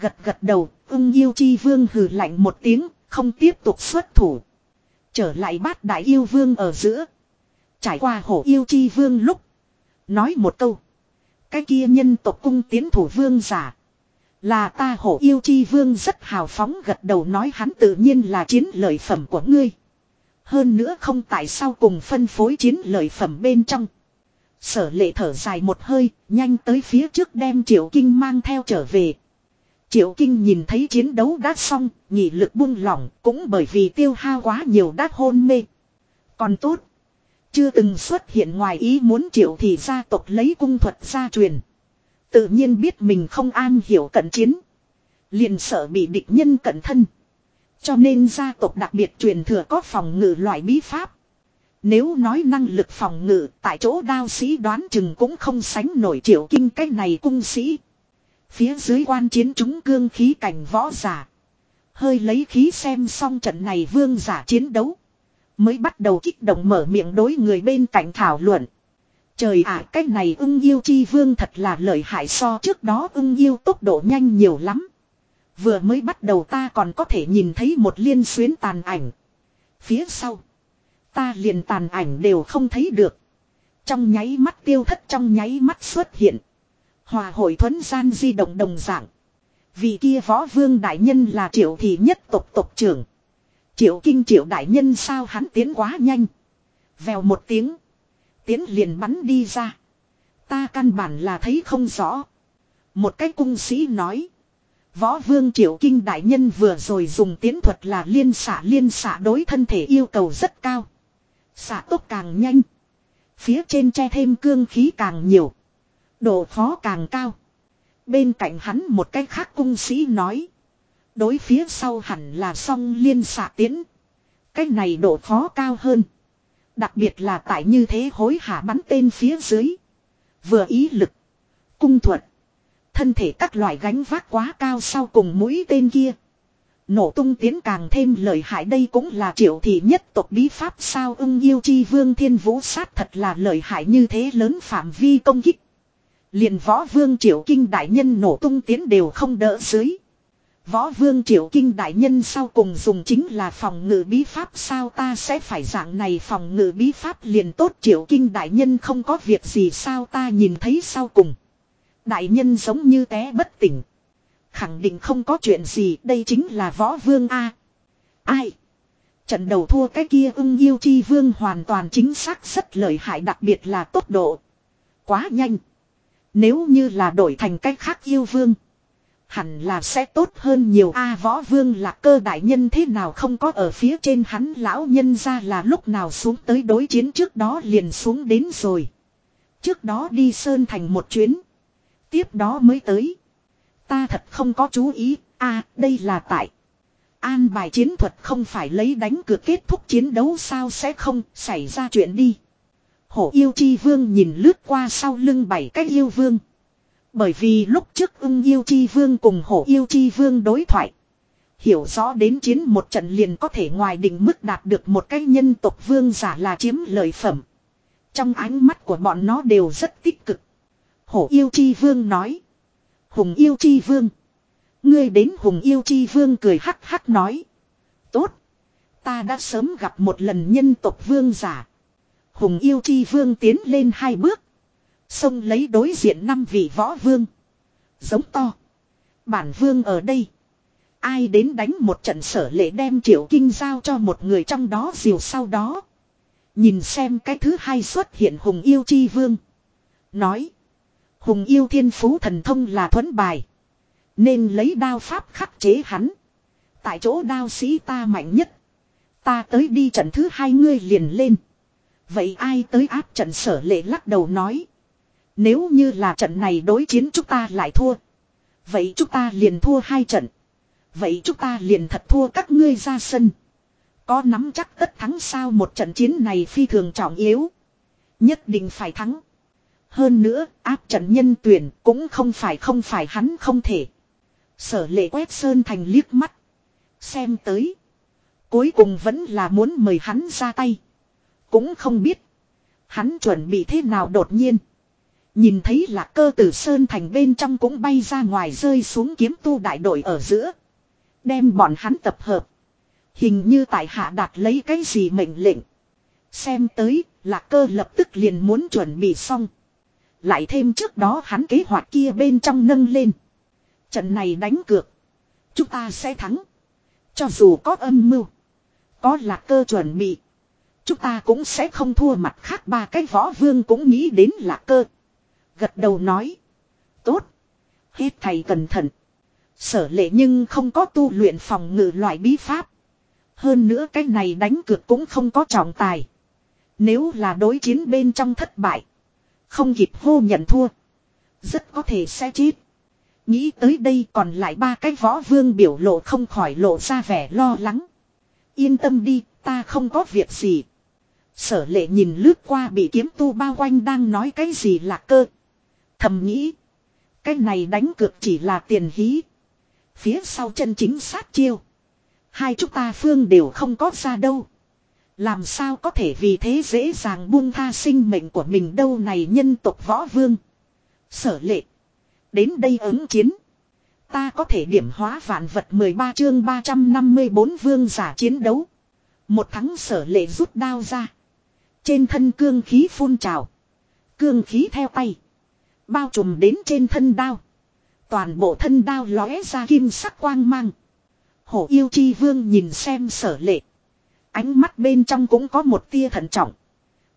Gật gật đầu, ưng yêu chi vương hừ lạnh một tiếng, không tiếp tục xuất thủ. Trở lại bát đại yêu vương ở giữa. Trải qua hổ yêu chi vương lúc. Nói một câu. Cái kia nhân tộc cung tiến thủ vương giả. Là ta hổ yêu chi vương rất hào phóng gật đầu nói hắn tự nhiên là chiến lợi phẩm của ngươi. Hơn nữa không tại sao cùng phân phối chiến lợi phẩm bên trong. Sở lệ thở dài một hơi, nhanh tới phía trước đem triệu kinh mang theo trở về. Triệu kinh nhìn thấy chiến đấu đã xong, nhị lực buông lỏng, cũng bởi vì tiêu hao quá nhiều đã hôn mê. Còn tốt. Chưa từng xuất hiện ngoài ý muốn triệu thì gia tộc lấy cung thuật gia truyền. Tự nhiên biết mình không an hiểu cận chiến. Liền sợ bị địch nhân cận thân. Cho nên gia tộc đặc biệt truyền thừa có phòng ngự loại bí pháp. Nếu nói năng lực phòng ngự tại chỗ đao sĩ đoán chừng cũng không sánh nổi triệu kinh cái này cung sĩ. Phía dưới quan chiến chúng cương khí cảnh võ giả. Hơi lấy khí xem xong trận này vương giả chiến đấu. Mới bắt đầu kích động mở miệng đối người bên cạnh thảo luận. Trời ạ, cái này ưng yêu chi vương thật là lợi hại so trước đó ưng yêu tốc độ nhanh nhiều lắm. Vừa mới bắt đầu ta còn có thể nhìn thấy một liên xuyến tàn ảnh. Phía sau. Ta liền tàn ảnh đều không thấy được. Trong nháy mắt tiêu thất trong nháy mắt xuất hiện. Hòa hội thuấn gian di động đồng dạng. Vì kia võ vương đại nhân là triệu thị nhất tộc tộc trưởng. Triệu kinh triệu đại nhân sao hắn tiến quá nhanh. Vèo một tiếng. Tiến liền bắn đi ra. Ta căn bản là thấy không rõ. Một cái cung sĩ nói. Võ vương triệu kinh đại nhân vừa rồi dùng tiến thuật là liên xạ liên xạ đối thân thể yêu cầu rất cao. Xạ tốc càng nhanh. Phía trên che thêm cương khí càng nhiều. Độ khó càng cao. Bên cạnh hắn một cái khác cung sĩ nói. Đối phía sau hẳn là song liên xạ tiến. Cái này độ khó cao hơn. Đặc biệt là tại như thế hối hả bắn tên phía dưới. Vừa ý lực. Cung thuật. Thân thể các loại gánh vác quá cao sau cùng mũi tên kia. Nổ tung tiến càng thêm lợi hại đây cũng là triệu thị nhất tộc bí pháp sao ưng yêu chi vương thiên vũ sát thật là lợi hại như thế lớn phạm vi công kích liền võ vương triệu kinh đại nhân nổ tung tiến đều không đỡ dưới. Võ vương triệu kinh đại nhân sau cùng dùng chính là phòng ngự bí pháp sao ta sẽ phải dạng này phòng ngự bí pháp liền tốt triệu kinh đại nhân không có việc gì sao ta nhìn thấy sau cùng. Đại nhân giống như té bất tỉnh. Khẳng định không có chuyện gì, đây chính là võ vương A. Ai? Trận đầu thua cái kia ưng yêu chi vương hoàn toàn chính xác rất lợi hại, đặc biệt là tốc độ. Quá nhanh. Nếu như là đổi thành cách khác yêu vương. Hẳn là sẽ tốt hơn nhiều A võ vương là cơ đại nhân thế nào không có ở phía trên hắn lão nhân ra là lúc nào xuống tới đối chiến trước đó liền xuống đến rồi. Trước đó đi Sơn Thành một chuyến. Tiếp đó mới tới. Ta thật không có chú ý, a đây là tại. An bài chiến thuật không phải lấy đánh cược kết thúc chiến đấu sao sẽ không xảy ra chuyện đi. Hổ yêu chi vương nhìn lướt qua sau lưng bảy cái yêu vương. Bởi vì lúc trước ưng yêu chi vương cùng hổ yêu chi vương đối thoại. Hiểu rõ đến chiến một trận liền có thể ngoài định mức đạt được một cái nhân tộc vương giả là chiếm lợi phẩm. Trong ánh mắt của bọn nó đều rất tích cực. Hổ yêu chi vương nói. Hùng yêu chi vương. Ngươi đến hùng yêu chi vương cười hắc hắc nói. Tốt. Ta đã sớm gặp một lần nhân tộc vương giả. Hùng yêu chi vương tiến lên hai bước. Xông lấy đối diện năm vị võ vương. Giống to. Bản vương ở đây. Ai đến đánh một trận sở lệ đem triệu kinh giao cho một người trong đó diều sau đó. Nhìn xem cái thứ hai xuất hiện hùng yêu chi vương. Nói. Hùng yêu thiên phú thần thông là thuấn bài. Nên lấy đao pháp khắc chế hắn. Tại chỗ đao sĩ ta mạnh nhất. Ta tới đi trận thứ hai ngươi liền lên. Vậy ai tới áp trận sở lệ lắc đầu nói. Nếu như là trận này đối chiến chúng ta lại thua. Vậy chúng ta liền thua hai trận. Vậy chúng ta liền thật thua các ngươi ra sân. Có nắm chắc tất thắng sao một trận chiến này phi thường trọng yếu. Nhất định phải thắng. Hơn nữa, áp trận nhân tuyển cũng không phải không phải hắn không thể. Sở lệ quét sơn thành liếc mắt. Xem tới. Cuối cùng vẫn là muốn mời hắn ra tay. Cũng không biết. Hắn chuẩn bị thế nào đột nhiên. Nhìn thấy là cơ tử sơn thành bên trong cũng bay ra ngoài rơi xuống kiếm tu đại đội ở giữa. Đem bọn hắn tập hợp. Hình như tại hạ đạt lấy cái gì mệnh lệnh. Xem tới, là cơ lập tức liền muốn chuẩn bị xong. Lại thêm trước đó hắn kế hoạch kia bên trong nâng lên. Trận này đánh cược. Chúng ta sẽ thắng. Cho dù có âm mưu. Có là cơ chuẩn bị. Chúng ta cũng sẽ không thua mặt khác ba cái võ vương cũng nghĩ đến là cơ. Gật đầu nói. Tốt. Hết thầy cẩn thận. Sở lệ nhưng không có tu luyện phòng ngự loại bí pháp. Hơn nữa cái này đánh cược cũng không có trọng tài. Nếu là đối chiến bên trong thất bại. Không kịp hô nhận thua. Rất có thể sẽ chết. Nghĩ tới đây còn lại ba cái võ vương biểu lộ không khỏi lộ ra vẻ lo lắng. Yên tâm đi, ta không có việc gì. Sở lệ nhìn lướt qua bị kiếm tu bao quanh đang nói cái gì là cơ. Thầm nghĩ. Cái này đánh cược chỉ là tiền hí. Phía sau chân chính sát chiêu. Hai chúng ta phương đều không có ra đâu. Làm sao có thể vì thế dễ dàng buông tha sinh mệnh của mình đâu này nhân tộc võ vương. Sở lệ. Đến đây ứng chiến. Ta có thể điểm hóa vạn vật 13 chương 354 vương giả chiến đấu. Một thắng sở lệ rút đao ra. Trên thân cương khí phun trào. Cương khí theo tay. Bao trùm đến trên thân đao. Toàn bộ thân đao lóe ra kim sắc quang mang. Hổ yêu chi vương nhìn xem sở lệ. Ánh mắt bên trong cũng có một tia thận trọng.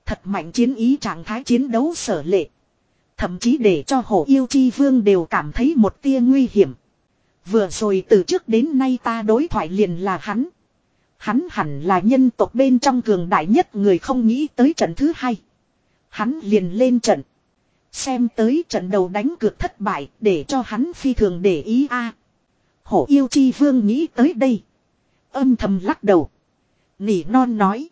Thật mạnh chiến ý trạng thái chiến đấu sở lệ. Thậm chí để cho hổ yêu chi vương đều cảm thấy một tia nguy hiểm. Vừa rồi từ trước đến nay ta đối thoại liền là hắn. Hắn hẳn là nhân tộc bên trong cường đại nhất người không nghĩ tới trận thứ hai. Hắn liền lên trận. Xem tới trận đầu đánh cược thất bại để cho hắn phi thường để ý a. Hổ yêu chi vương nghĩ tới đây. Âm thầm lắc đầu. Nỉ non nói.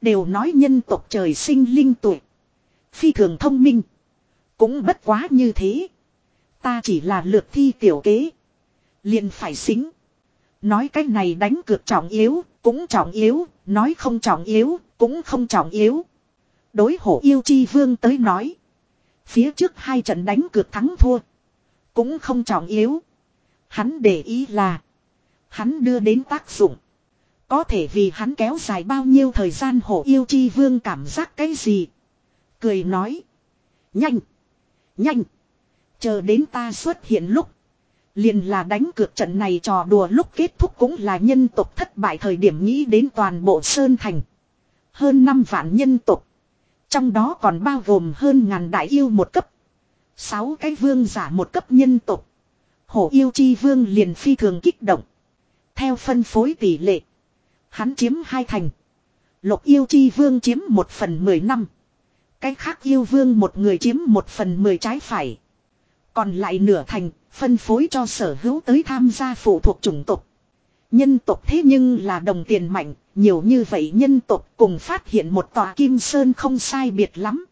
Đều nói nhân tộc trời sinh linh tuệ Phi thường thông minh. Cũng bất quá như thế. Ta chỉ là lượt thi tiểu kế. Liền phải xính. Nói cái này đánh cược trọng yếu, cũng trọng yếu, nói không trọng yếu, cũng không trọng yếu. Đối hổ yêu chi vương tới nói. Phía trước hai trận đánh cược thắng thua. Cũng không trọng yếu. Hắn để ý là. Hắn đưa đến tác dụng. Có thể vì hắn kéo dài bao nhiêu thời gian hổ yêu chi vương cảm giác cái gì. Cười nói. Nhanh. Nhanh. Chờ đến ta xuất hiện lúc. Liền là đánh cược trận này trò đùa lúc kết thúc cũng là nhân tộc thất bại thời điểm nghĩ đến toàn bộ Sơn Thành. Hơn 5 vạn nhân tộc. Trong đó còn bao gồm hơn ngàn đại yêu một cấp. Sáu cái vương giả một cấp nhân tộc. Hổ yêu chi vương liền phi thường kích động. Theo phân phối tỷ lệ. Hắn chiếm hai thành. Lục yêu chi vương chiếm một phần mười năm. Cái khác yêu vương một người chiếm một phần mười trái phải. Còn lại nửa thành, phân phối cho sở hữu tới tham gia phụ thuộc chủng tộc. Nhân tộc thế nhưng là đồng tiền mạnh, nhiều như vậy nhân tộc cùng phát hiện một tòa kim sơn không sai biệt lắm.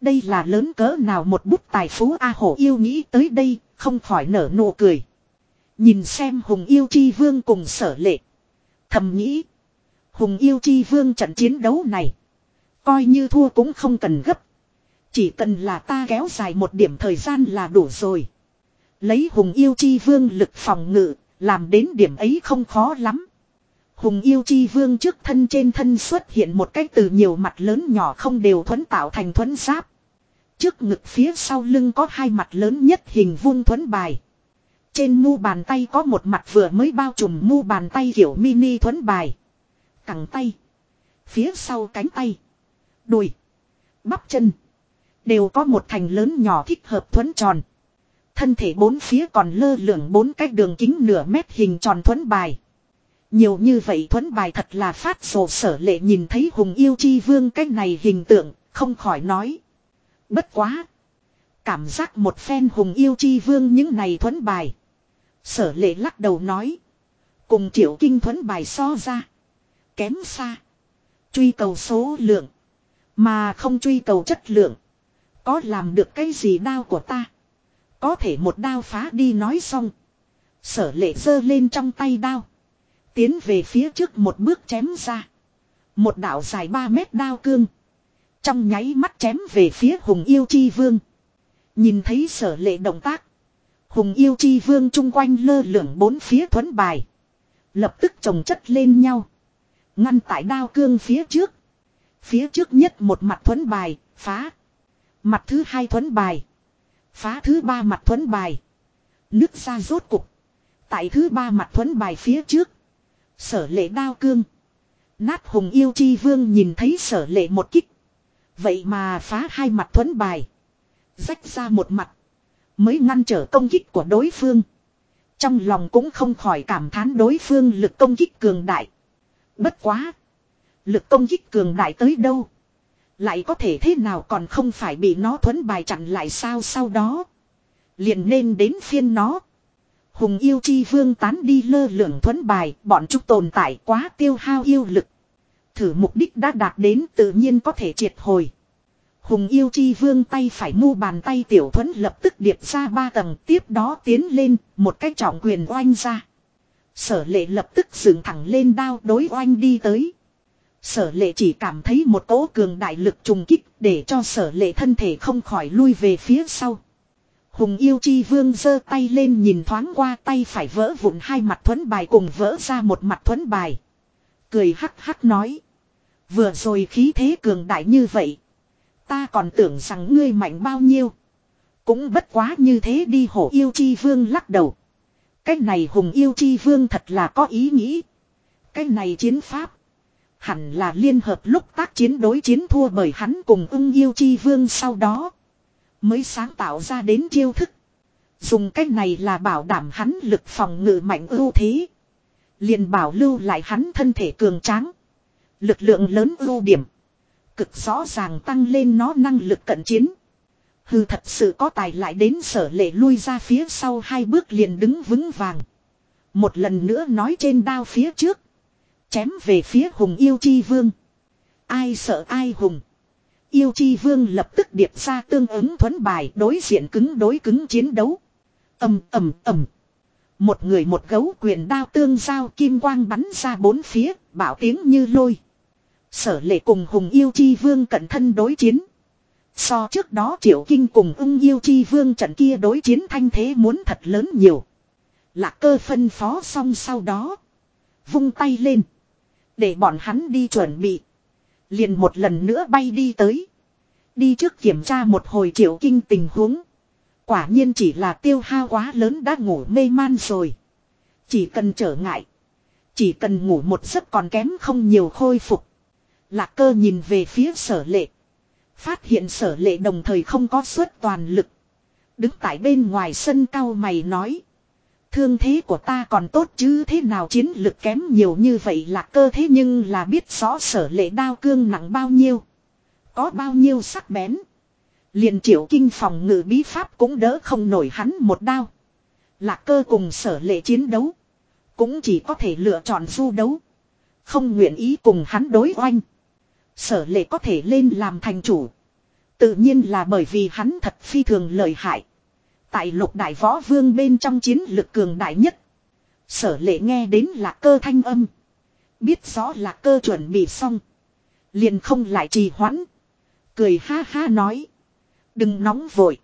Đây là lớn cỡ nào một bút tài phú A hổ yêu nghĩ tới đây, không khỏi nở nụ cười. Nhìn xem hùng yêu chi vương cùng sở lệ. Thầm nghĩ. Hùng yêu chi vương trận chiến đấu này. Coi như thua cũng không cần gấp. Chỉ cần là ta kéo dài một điểm thời gian là đủ rồi. Lấy hùng yêu chi vương lực phòng ngự, làm đến điểm ấy không khó lắm. Hùng yêu chi vương trước thân trên thân xuất hiện một cái từ nhiều mặt lớn nhỏ không đều thuẫn tạo thành thuẫn giáp. Trước ngực phía sau lưng có hai mặt lớn nhất hình vuông thuẫn bài. Trên mu bàn tay có một mặt vừa mới bao trùm mu bàn tay kiểu mini thuẫn bài. Cẳng tay. Phía sau cánh tay. Đùi. Bắp chân. Đều có một thành lớn nhỏ thích hợp thuấn tròn. Thân thể bốn phía còn lơ lửng bốn cái đường kính nửa mét hình tròn thuấn bài. Nhiều như vậy thuấn bài thật là phát sổ sở lệ nhìn thấy hùng yêu chi vương cái này hình tượng, không khỏi nói. Bất quá. Cảm giác một phen hùng yêu chi vương những này thuấn bài. Sở lệ lắc đầu nói. Cùng triệu kinh thuấn bài so ra. Kém xa. Truy cầu số lượng. Mà không truy cầu chất lượng. Có làm được cái gì đao của ta. Có thể một đao phá đi nói xong. Sở lệ giơ lên trong tay đao. Tiến về phía trước một bước chém ra. Một đạo dài 3 mét đao cương. Trong nháy mắt chém về phía hùng yêu chi vương. Nhìn thấy sở lệ động tác. Hùng yêu chi vương chung quanh lơ lửng bốn phía thuấn bài. Lập tức chồng chất lên nhau. Ngăn tại đao cương phía trước. Phía trước nhất một mặt thuấn bài, phá. Mặt thứ hai thuấn bài. Phá thứ ba mặt thuấn bài. Nước ra rốt cục. Tại thứ ba mặt thuấn bài phía trước. Sở lệ đao cương. Nát hùng yêu chi vương nhìn thấy sở lệ một kích. Vậy mà phá hai mặt thuấn bài. Rách ra một mặt. Mới ngăn trở công kích của đối phương. Trong lòng cũng không khỏi cảm thán đối phương lực công kích cường đại. Bất quá. Lực công kích cường đại tới đâu. Lại có thể thế nào còn không phải bị nó thuấn bài chặn lại sao sau đó. Liền nên đến phiên nó. Hùng yêu chi vương tán đi lơ lửng thuấn bài, bọn chúng tồn tại quá tiêu hao yêu lực. Thử mục đích đã đạt đến tự nhiên có thể triệt hồi. Hùng yêu chi vương tay phải mu bàn tay tiểu thuấn lập tức điệp ra ba tầng tiếp đó tiến lên, một cách trọng quyền oanh ra. Sở lệ lập tức dựng thẳng lên đao đối oanh đi tới. Sở lệ chỉ cảm thấy một cỗ cường đại lực trùng kích để cho sở lệ thân thể không khỏi lui về phía sau. Hùng yêu chi vương giơ tay lên nhìn thoáng qua tay phải vỡ vụn hai mặt thuẫn bài cùng vỡ ra một mặt thuẫn bài. Cười hắc hắc nói. Vừa rồi khí thế cường đại như vậy. Ta còn tưởng rằng ngươi mạnh bao nhiêu. Cũng bất quá như thế đi, hổ yêu chi vương lắc đầu. Cái này hùng yêu chi vương thật là có ý nghĩ. Cái này chiến pháp. Hẳn là liên hợp lúc tác chiến đối chiến thua bởi hắn cùng ưng yêu chi vương sau đó. Mới sáng tạo ra đến chiêu thức. Dùng cách này là bảo đảm hắn lực phòng ngự mạnh ưu thế. liền bảo lưu lại hắn thân thể cường tráng. Lực lượng lớn ưu điểm. Cực rõ ràng tăng lên nó năng lực cận chiến. Hư thật sự có tài lại đến sở lệ lui ra phía sau hai bước liền đứng vững vàng. Một lần nữa nói trên đao phía trước. Chém về phía hùng yêu chi vương. Ai sợ ai hùng. Yêu chi vương lập tức điệp ra tương ứng thuấn bài đối diện cứng đối cứng chiến đấu. ầm ầm ầm. Một người một gấu quyền đao tương giao kim quang bắn ra bốn phía, bảo tiếng như lôi. Sở lệ cùng hùng yêu chi vương cận thân đối chiến. So trước đó triệu kinh cùng ưng yêu chi vương trận kia đối chiến thanh thế muốn thật lớn nhiều. Lạc cơ phân phó xong sau đó. Vung tay lên. Để bọn hắn đi chuẩn bị. Liền một lần nữa bay đi tới. Đi trước kiểm tra một hồi triệu kinh tình huống. Quả nhiên chỉ là tiêu hao quá lớn đã ngủ mê man rồi. Chỉ cần trở ngại. Chỉ cần ngủ một giấc còn kém không nhiều khôi phục. Lạc cơ nhìn về phía sở lệ. Phát hiện sở lệ đồng thời không có suất toàn lực. Đứng tại bên ngoài sân cao mày nói. Thương thế của ta còn tốt chứ thế nào chiến lực kém nhiều như vậy là cơ thế nhưng là biết rõ sở lệ đao cương nặng bao nhiêu. Có bao nhiêu sắc bén. liền triệu kinh phòng ngự bí pháp cũng đỡ không nổi hắn một đao. Lạc cơ cùng sở lệ chiến đấu. Cũng chỉ có thể lựa chọn du đấu. Không nguyện ý cùng hắn đối oanh. Sở lệ có thể lên làm thành chủ. Tự nhiên là bởi vì hắn thật phi thường lợi hại. Tại lục đại võ vương bên trong chiến lực cường đại nhất. Sở lệ nghe đến là cơ thanh âm. Biết rõ là cơ chuẩn bị xong. Liền không lại trì hoãn. Cười ha ha nói. Đừng nóng vội.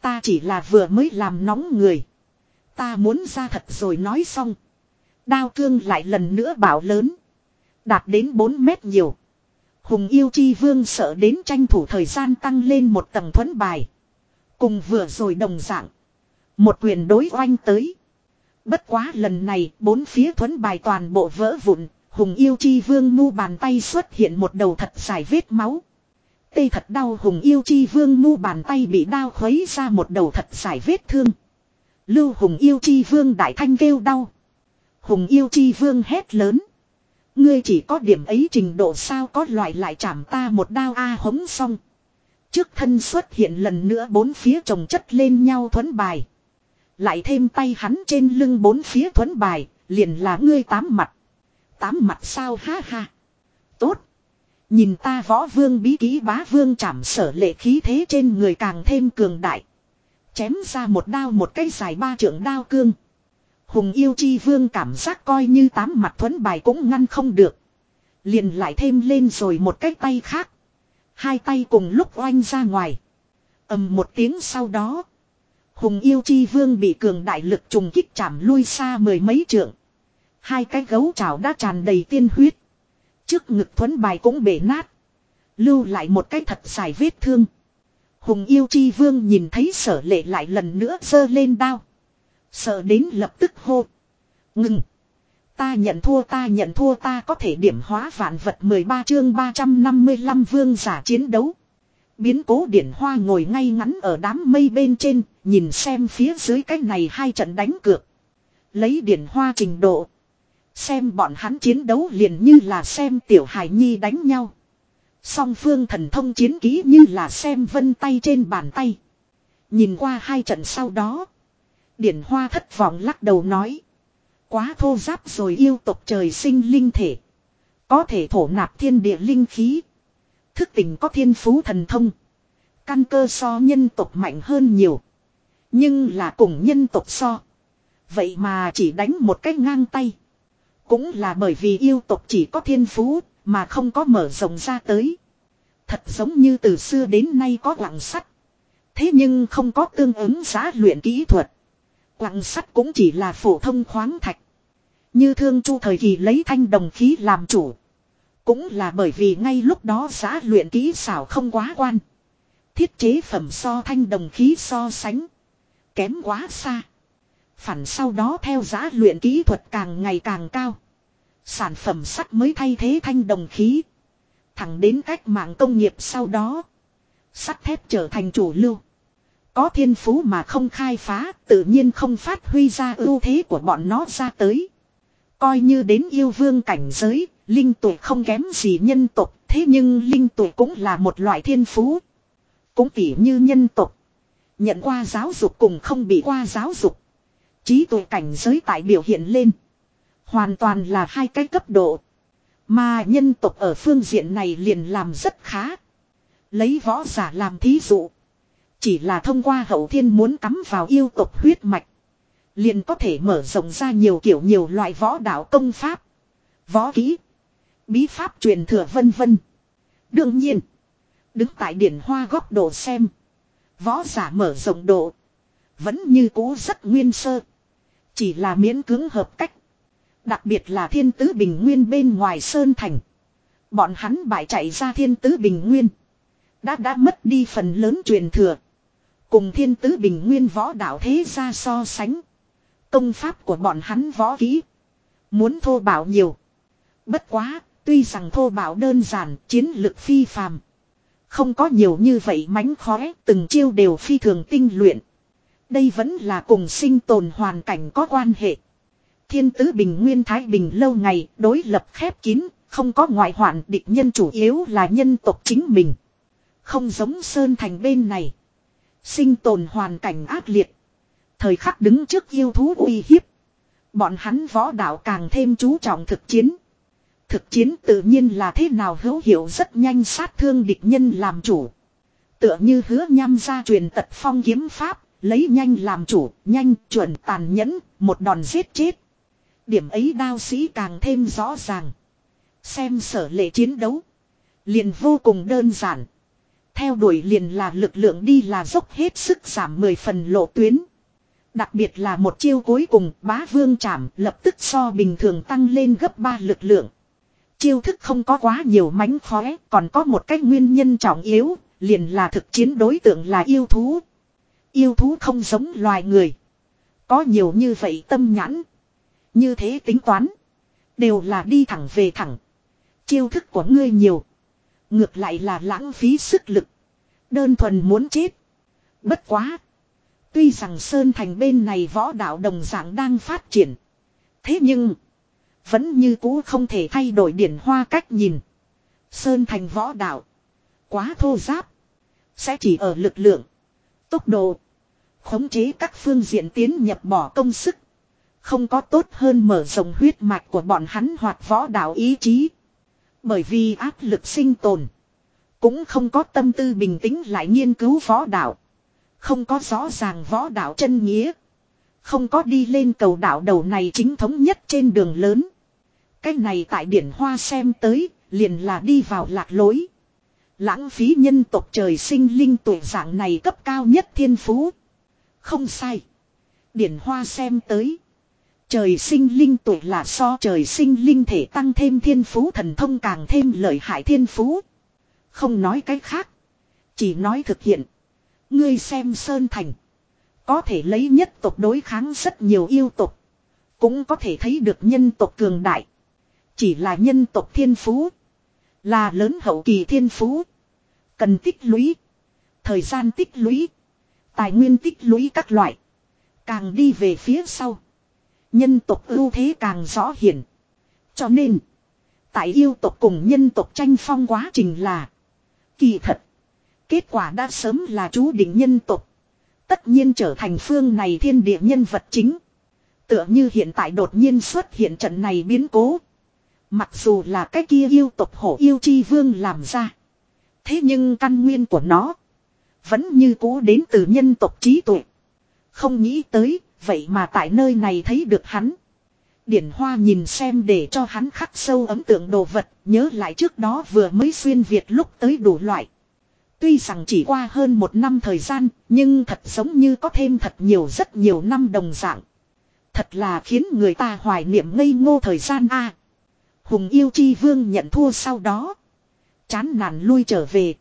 Ta chỉ là vừa mới làm nóng người. Ta muốn ra thật rồi nói xong. Đao cương lại lần nữa bảo lớn. Đạt đến 4 mét nhiều. Hùng yêu chi vương sợ đến tranh thủ thời gian tăng lên một tầng thuẫn bài. Cùng vừa rồi đồng dạng. Một quyền đối oanh tới. Bất quá lần này, bốn phía thuấn bài toàn bộ vỡ vụn. Hùng yêu chi vương mu bàn tay xuất hiện một đầu thật dài vết máu. Tê thật đau hùng yêu chi vương mu bàn tay bị đao khuấy ra một đầu thật dài vết thương. Lưu hùng yêu chi vương đại thanh kêu đau. Hùng yêu chi vương hét lớn. Ngươi chỉ có điểm ấy trình độ sao có loại lại chạm ta một đao a hống xong. Trước thân xuất hiện lần nữa bốn phía trồng chất lên nhau thuấn bài. Lại thêm tay hắn trên lưng bốn phía thuấn bài, liền là ngươi tám mặt. Tám mặt sao ha ha. Tốt. Nhìn ta võ vương bí ký bá vương chảm sở lệ khí thế trên người càng thêm cường đại. Chém ra một đao một cây dài ba trượng đao cương. Hùng yêu chi vương cảm giác coi như tám mặt thuấn bài cũng ngăn không được. Liền lại thêm lên rồi một cái tay khác. Hai tay cùng lúc oanh ra ngoài. ầm một tiếng sau đó. Hùng yêu chi vương bị cường đại lực trùng kích chạm lui xa mười mấy trượng. Hai cái gấu chảo đã tràn đầy tiên huyết. Trước ngực thuấn bài cũng bể nát. Lưu lại một cái thật dài vết thương. Hùng yêu chi vương nhìn thấy sở lệ lại lần nữa giơ lên đao. Sợ đến lập tức hô. Ngừng. Ta nhận thua ta nhận thua ta có thể điểm hóa vạn vật 13 chương 355 vương giả chiến đấu. Biến cố điển hoa ngồi ngay ngắn ở đám mây bên trên, nhìn xem phía dưới cái này hai trận đánh cược. Lấy điển hoa trình độ. Xem bọn hắn chiến đấu liền như là xem tiểu hải nhi đánh nhau. Song phương thần thông chiến ký như là xem vân tay trên bàn tay. Nhìn qua hai trận sau đó. Điển hoa thất vọng lắc đầu nói. Quá thô giáp rồi yêu tộc trời sinh linh thể. Có thể thổ nạp thiên địa linh khí. Thức tỉnh có thiên phú thần thông. Căn cơ so nhân tộc mạnh hơn nhiều. Nhưng là cùng nhân tộc so. Vậy mà chỉ đánh một cách ngang tay. Cũng là bởi vì yêu tộc chỉ có thiên phú mà không có mở rộng ra tới. Thật giống như từ xưa đến nay có quặng sắt. Thế nhưng không có tương ứng giá luyện kỹ thuật. Quặng sắt cũng chỉ là phổ thông khoáng thạch. Như thương chu thời kỳ lấy thanh đồng khí làm chủ. Cũng là bởi vì ngay lúc đó giá luyện kỹ xảo không quá quan. Thiết chế phẩm so thanh đồng khí so sánh. Kém quá xa. Phản sau đó theo giá luyện kỹ thuật càng ngày càng cao. Sản phẩm sắt mới thay thế thanh đồng khí. Thẳng đến cách mạng công nghiệp sau đó. Sắt thép trở thành chủ lưu. Có thiên phú mà không khai phá, tự nhiên không phát huy ra ưu thế của bọn nó ra tới. Coi như đến yêu vương cảnh giới, linh tuổi không kém gì nhân tộc, thế nhưng linh tuổi cũng là một loại thiên phú. Cũng tỉ như nhân tộc. Nhận qua giáo dục cùng không bị qua giáo dục. Trí tuệ cảnh giới tại biểu hiện lên. Hoàn toàn là hai cái cấp độ. Mà nhân tộc ở phương diện này liền làm rất khá. Lấy võ giả làm thí dụ. Chỉ là thông qua hậu thiên muốn cắm vào yêu tộc huyết mạch. Liền có thể mở rộng ra nhiều kiểu nhiều loại võ đạo công pháp. Võ kỹ. Bí pháp truyền thừa vân vân. Đương nhiên. Đứng tại điển hoa góc độ xem. Võ giả mở rộng độ. Vẫn như cũ rất nguyên sơ. Chỉ là miễn cưỡng hợp cách. Đặc biệt là thiên tứ bình nguyên bên ngoài Sơn Thành. Bọn hắn bại chạy ra thiên tứ bình nguyên. Đã đã mất đi phần lớn truyền thừa. Cùng thiên tứ bình nguyên võ đạo thế ra so sánh. Công pháp của bọn hắn võ kỹ. Muốn thô bảo nhiều. Bất quá, tuy rằng thô bảo đơn giản, chiến lực phi phàm. Không có nhiều như vậy mánh khóe, từng chiêu đều phi thường tinh luyện. Đây vẫn là cùng sinh tồn hoàn cảnh có quan hệ. Thiên tứ bình nguyên thái bình lâu ngày, đối lập khép kín, không có ngoại hoạn địch nhân chủ yếu là nhân tộc chính mình. Không giống Sơn Thành bên này. Sinh tồn hoàn cảnh ác liệt. Thời khắc đứng trước yêu thú uy hiếp. Bọn hắn võ đạo càng thêm chú trọng thực chiến. Thực chiến tự nhiên là thế nào hữu hiệu rất nhanh sát thương địch nhân làm chủ. Tựa như hứa nhăm ra truyền tật phong kiếm pháp, lấy nhanh làm chủ, nhanh, chuẩn, tàn nhẫn, một đòn giết chết. Điểm ấy đao sĩ càng thêm rõ ràng. Xem sở lệ chiến đấu. Liền vô cùng đơn giản. Theo đuổi liền là lực lượng đi là dốc hết sức giảm 10 phần lộ tuyến. Đặc biệt là một chiêu cuối cùng bá vương chạm lập tức so bình thường tăng lên gấp 3 lực lượng. Chiêu thức không có quá nhiều mánh khóe, còn có một cách nguyên nhân trọng yếu, liền là thực chiến đối tượng là yêu thú. Yêu thú không giống loài người. Có nhiều như vậy tâm nhãn. Như thế tính toán. Đều là đi thẳng về thẳng. Chiêu thức của ngươi nhiều. Ngược lại là lãng phí sức lực. Đơn thuần muốn chết. Bất quá. Tuy rằng Sơn Thành bên này võ đạo đồng dạng đang phát triển. Thế nhưng. Vẫn như cũ không thể thay đổi điển hoa cách nhìn. Sơn Thành võ đạo. Quá thô giáp. Sẽ chỉ ở lực lượng. Tốc độ. Khống chế các phương diện tiến nhập bỏ công sức. Không có tốt hơn mở rộng huyết mạch của bọn hắn hoặc võ đạo ý chí. Bởi vì áp lực sinh tồn. Cũng không có tâm tư bình tĩnh lại nghiên cứu võ đạo. Không có rõ ràng võ đạo chân nghĩa. Không có đi lên cầu đạo đầu này chính thống nhất trên đường lớn. Cái này tại điển hoa xem tới, liền là đi vào lạc lối. Lãng phí nhân tộc trời sinh linh tuổi dạng này cấp cao nhất thiên phú. Không sai. Điển hoa xem tới. Trời sinh linh tuổi là so trời sinh linh thể tăng thêm thiên phú thần thông càng thêm lợi hại thiên phú. Không nói cái khác. Chỉ nói thực hiện. Ngươi xem Sơn Thành. Có thể lấy nhất tộc đối kháng rất nhiều yêu tộc. Cũng có thể thấy được nhân tộc cường đại. Chỉ là nhân tộc thiên phú. Là lớn hậu kỳ thiên phú. Cần tích lũy. Thời gian tích lũy. Tài nguyên tích lũy các loại. Càng đi về phía sau. Nhân tộc ưu thế càng rõ hiển. Cho nên. Tại yêu tộc cùng nhân tộc tranh phong quá trình là. Kỳ thật. Kết quả đã sớm là chú định nhân tộc. Tất nhiên trở thành phương này thiên địa nhân vật chính. Tựa như hiện tại đột nhiên xuất hiện trận này biến cố. Mặc dù là cái kia yêu tộc hổ yêu chi vương làm ra. Thế nhưng căn nguyên của nó. Vẫn như cố đến từ nhân tộc trí tuệ. Không nghĩ tới, vậy mà tại nơi này thấy được hắn. Điển Hoa nhìn xem để cho hắn khắc sâu ấn tượng đồ vật, nhớ lại trước đó vừa mới xuyên Việt lúc tới đủ loại. Tuy rằng chỉ qua hơn một năm thời gian, nhưng thật giống như có thêm thật nhiều rất nhiều năm đồng dạng. Thật là khiến người ta hoài niệm ngây ngô thời gian a. Hùng yêu chi vương nhận thua sau đó. Chán nản lui trở về.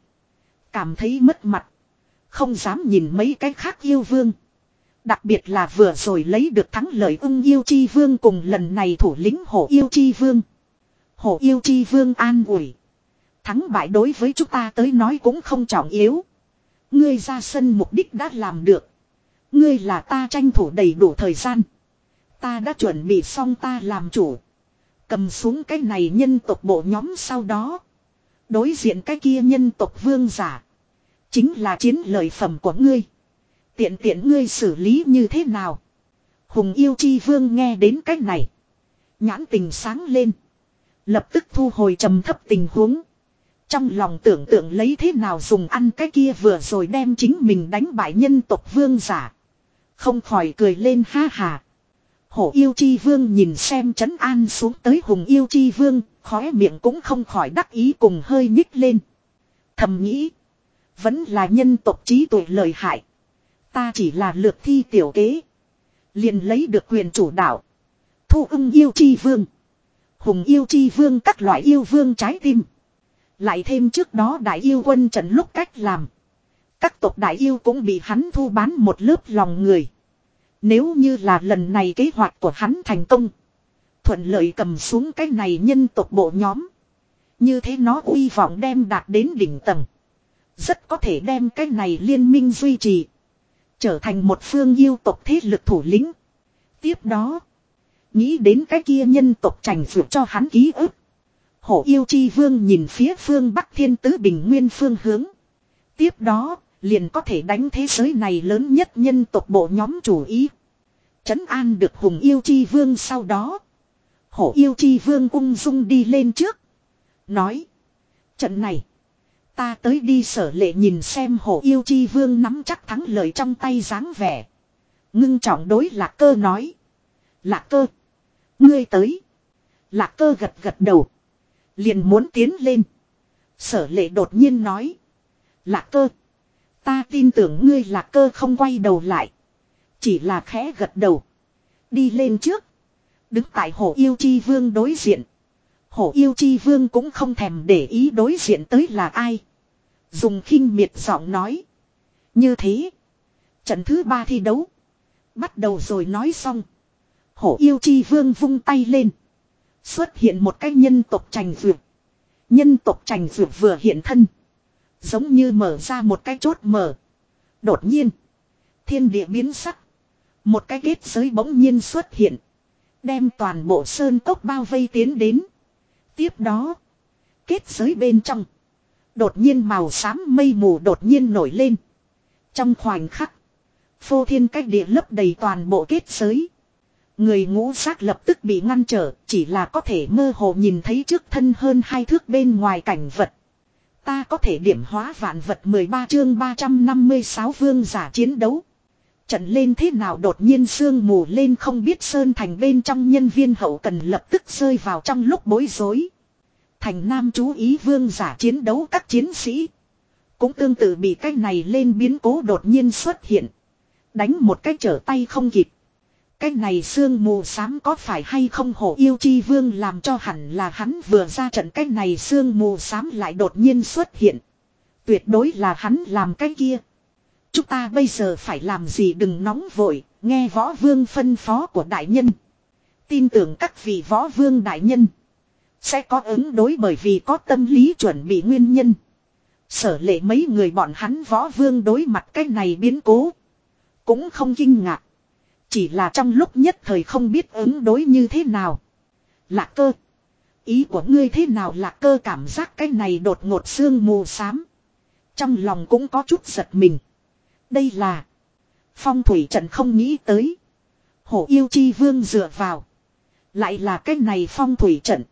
Cảm thấy mất mặt. Không dám nhìn mấy cái khác yêu vương. Đặc biệt là vừa rồi lấy được thắng lợi ưng yêu chi vương cùng lần này thủ lĩnh hổ yêu chi vương. Hổ yêu chi vương an ủi. Thắng bại đối với chúng ta tới nói cũng không trọng yếu. Ngươi ra sân mục đích đã làm được. Ngươi là ta tranh thủ đầy đủ thời gian. Ta đã chuẩn bị xong ta làm chủ. Cầm xuống cái này nhân tộc bộ nhóm sau đó. Đối diện cái kia nhân tộc vương giả. Chính là chiến lợi phẩm của ngươi. Tiện tiện ngươi xử lý như thế nào? Hùng yêu chi vương nghe đến cách này. Nhãn tình sáng lên. Lập tức thu hồi trầm thấp tình huống. Trong lòng tưởng tượng lấy thế nào dùng ăn cái kia vừa rồi đem chính mình đánh bại nhân tộc vương giả. Không khỏi cười lên ha hà. Hổ yêu chi vương nhìn xem trấn an xuống tới hùng yêu chi vương, khóe miệng cũng không khỏi đắc ý cùng hơi nhích lên. Thầm nghĩ, vẫn là nhân tộc trí tuệ lợi hại. Ta chỉ là lược thi tiểu kế. liền lấy được quyền chủ đạo. Thu ưng yêu chi vương. Hùng yêu chi vương các loại yêu vương trái tim. Lại thêm trước đó đại yêu quân trận lúc cách làm. Các tộc đại yêu cũng bị hắn thu bán một lớp lòng người. Nếu như là lần này kế hoạch của hắn thành công. Thuận lợi cầm xuống cái này nhân tộc bộ nhóm. Như thế nó uy vọng đem đạt đến đỉnh tầng. Rất có thể đem cái này liên minh duy trì. Trở thành một phương yêu tộc thế lực thủ lĩnh. Tiếp đó. Nghĩ đến cái kia nhân tộc trành vượt cho hắn ký ức. Hổ yêu chi vương nhìn phía phương Bắc Thiên Tứ Bình Nguyên phương hướng. Tiếp đó, liền có thể đánh thế giới này lớn nhất nhân tộc bộ nhóm chủ ý. Trấn an được hùng yêu chi vương sau đó. Hổ yêu chi vương ung dung đi lên trước. Nói. Trận này. Ta tới đi sở lệ nhìn xem hổ yêu chi vương nắm chắc thắng lợi trong tay dáng vẻ. Ngưng trọng đối lạc cơ nói. Lạc cơ. Ngươi tới. Lạc cơ gật gật đầu. Liền muốn tiến lên. Sở lệ đột nhiên nói. Lạc cơ. Ta tin tưởng ngươi lạc cơ không quay đầu lại. Chỉ là khẽ gật đầu. Đi lên trước. Đứng tại hổ yêu chi vương đối diện. Hổ yêu chi vương cũng không thèm để ý đối diện tới là ai. Dùng khinh miệt giọng nói. Như thế. Trận thứ ba thi đấu. Bắt đầu rồi nói xong. Hổ yêu chi vương vung tay lên. Xuất hiện một cái nhân tộc trành vượt. Nhân tộc trành vượt vừa hiện thân. Giống như mở ra một cái chốt mở. Đột nhiên. Thiên địa biến sắc. Một cái kết giới bỗng nhiên xuất hiện. Đem toàn bộ sơn cốc bao vây tiến đến. Tiếp đó. Kết giới bên trong. Đột nhiên màu xám mây mù đột nhiên nổi lên. Trong khoảnh khắc. Phô thiên cách địa lấp đầy toàn bộ kết giới. Người ngũ giác lập tức bị ngăn trở, chỉ là có thể mơ hồ nhìn thấy trước thân hơn hai thước bên ngoài cảnh vật. Ta có thể điểm hóa vạn vật 13 chương 356 vương giả chiến đấu. Trận lên thế nào đột nhiên sương mù lên không biết sơn thành bên trong nhân viên hậu cần lập tức rơi vào trong lúc bối rối. Thành Nam chú ý vương giả chiến đấu các chiến sĩ. Cũng tương tự bị cái này lên biến cố đột nhiên xuất hiện. Đánh một cái trở tay không kịp. Cái này sương mù xám có phải hay không hổ yêu chi vương làm cho hẳn là hắn vừa ra trận cái này sương mù xám lại đột nhiên xuất hiện. Tuyệt đối là hắn làm cái kia. Chúng ta bây giờ phải làm gì đừng nóng vội, nghe võ vương phân phó của đại nhân. Tin tưởng các vị võ vương đại nhân. Sẽ có ứng đối bởi vì có tâm lý chuẩn bị nguyên nhân. Sở lệ mấy người bọn hắn võ vương đối mặt cái này biến cố. Cũng không kinh ngạc. Chỉ là trong lúc nhất thời không biết ứng đối như thế nào. Lạc cơ. Ý của ngươi thế nào lạc cơ cảm giác cái này đột ngột xương mù xám. Trong lòng cũng có chút giật mình. Đây là. Phong thủy trận không nghĩ tới. Hổ yêu chi vương dựa vào. Lại là cái này phong thủy trận.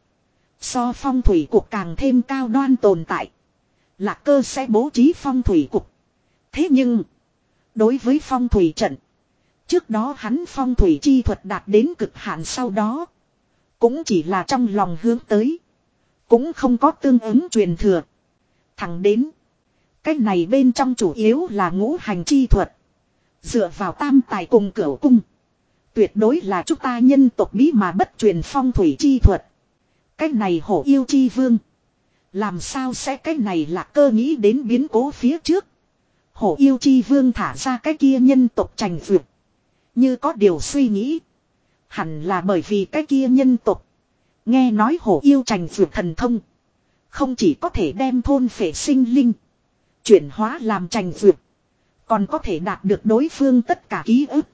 So phong thủy cục càng thêm cao đoan tồn tại. Lạc cơ sẽ bố trí phong thủy cục. Thế nhưng. Đối với phong thủy trận. Trước đó hắn phong thủy chi thuật đạt đến cực hạn sau đó. Cũng chỉ là trong lòng hướng tới. Cũng không có tương ứng truyền thừa. Thẳng đến. cách này bên trong chủ yếu là ngũ hành chi thuật. Dựa vào tam tài cùng cửu cung. Tuyệt đối là chúng ta nhân tộc bí mà bất truyền phong thủy chi thuật. cách này hổ yêu chi vương. Làm sao sẽ cách này là cơ nghĩ đến biến cố phía trước. Hổ yêu chi vương thả ra cái kia nhân tộc trành vượt. Như có điều suy nghĩ. Hẳn là bởi vì cái kia nhân tộc. Nghe nói hổ yêu trành vượt thần thông. Không chỉ có thể đem thôn phệ sinh linh. Chuyển hóa làm trành vượt. Còn có thể đạt được đối phương tất cả ký ức.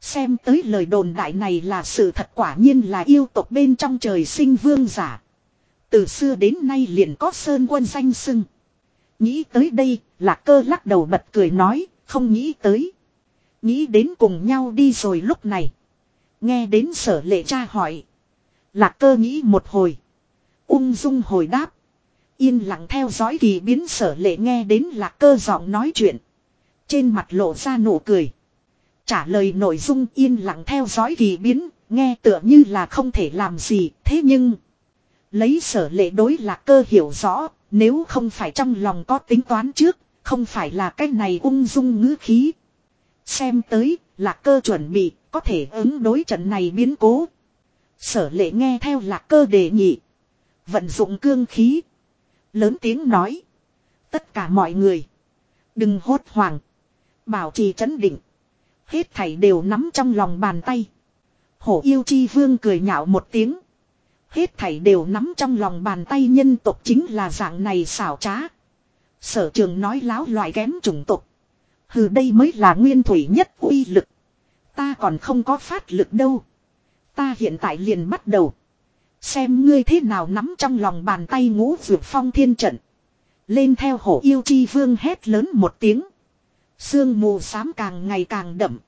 Xem tới lời đồn đại này là sự thật quả nhiên là yêu tộc bên trong trời sinh vương giả. Từ xưa đến nay liền có sơn quân danh sưng. Nghĩ tới đây, lạc cơ lắc đầu bật cười nói, không nghĩ tới. Nghĩ đến cùng nhau đi rồi lúc này. Nghe đến sở lệ cha hỏi. Lạc cơ nghĩ một hồi. Ung dung hồi đáp. Yên lặng theo dõi kỳ biến sở lệ nghe đến lạc cơ giọng nói chuyện. Trên mặt lộ ra nụ cười. Trả lời nội dung yên lặng theo dõi kỳ biến, nghe tựa như là không thể làm gì, thế nhưng... Lấy sở lệ đối lạc cơ hiểu rõ, nếu không phải trong lòng có tính toán trước, không phải là cái này ung dung ngữ khí. Xem tới, lạc cơ chuẩn bị, có thể ứng đối trận này biến cố. Sở lệ nghe theo lạc cơ đề nghị. Vận dụng cương khí. Lớn tiếng nói. Tất cả mọi người. Đừng hốt hoảng. Bảo trì chấn định. Hết thảy đều nắm trong lòng bàn tay. Hổ yêu chi vương cười nhạo một tiếng. Hết thảy đều nắm trong lòng bàn tay nhân tộc chính là dạng này xảo trá. Sở trường nói láo loại kém chủng tộc. Hừ, đây mới là nguyên thủy nhất uy lực. Ta còn không có phát lực đâu. Ta hiện tại liền bắt đầu. Xem ngươi thế nào nắm trong lòng bàn tay ngũ vượt phong thiên trận. Lên theo hổ yêu chi vương hét lớn một tiếng. Sương mù xám càng ngày càng đậm.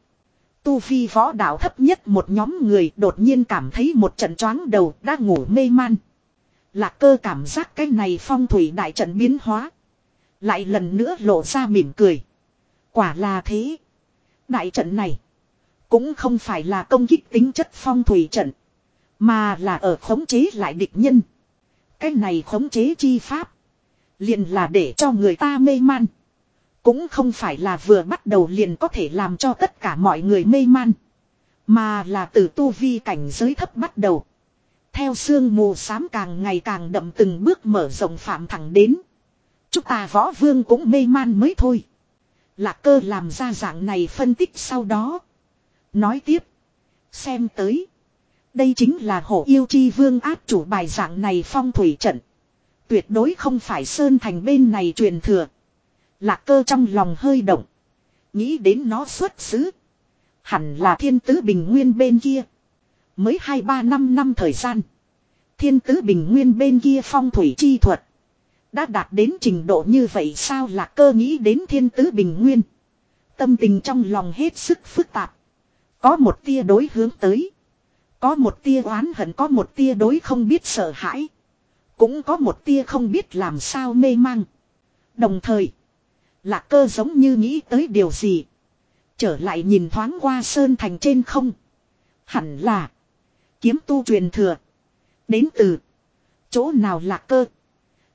Tu vi võ đạo thấp nhất một nhóm người đột nhiên cảm thấy một trận choáng đầu đã ngủ mê man. Lạc cơ cảm giác cái này phong thủy đại trận biến hóa. Lại lần nữa lộ ra mỉm cười. Quả là thế. Đại trận này. Cũng không phải là công kích tính chất phong thủy trận. Mà là ở khống chế lại địch nhân. Cái này khống chế chi pháp. Liền là để cho người ta mê man. Cũng không phải là vừa bắt đầu liền có thể làm cho tất cả mọi người mê man. Mà là từ tu vi cảnh giới thấp bắt đầu. Theo sương mù xám càng ngày càng đậm từng bước mở rộng phạm thẳng đến. Chúng ta võ vương cũng mê man mới thôi. Lạc cơ làm ra dạng này phân tích sau đó. Nói tiếp. Xem tới. Đây chính là hổ yêu chi vương áp chủ bài dạng này phong thủy trận. Tuyệt đối không phải Sơn Thành bên này truyền thừa. Lạc cơ trong lòng hơi động. Nghĩ đến nó xuất xứ. Hẳn là thiên tứ bình nguyên bên kia. Mới hai ba năm năm thời gian. Thiên tứ bình nguyên bên kia phong thủy chi thuật. Đã đạt đến trình độ như vậy sao là cơ nghĩ đến thiên tứ bình nguyên. Tâm tình trong lòng hết sức phức tạp. Có một tia đối hướng tới. Có một tia oán hận, có một tia đối không biết sợ hãi. Cũng có một tia không biết làm sao mê mang. Đồng thời. Lạc cơ giống như nghĩ tới điều gì. Trở lại nhìn thoáng qua sơn thành trên không. Hẳn là. Kiếm tu truyền thừa. Đến từ. Chỗ nào lạc cơ.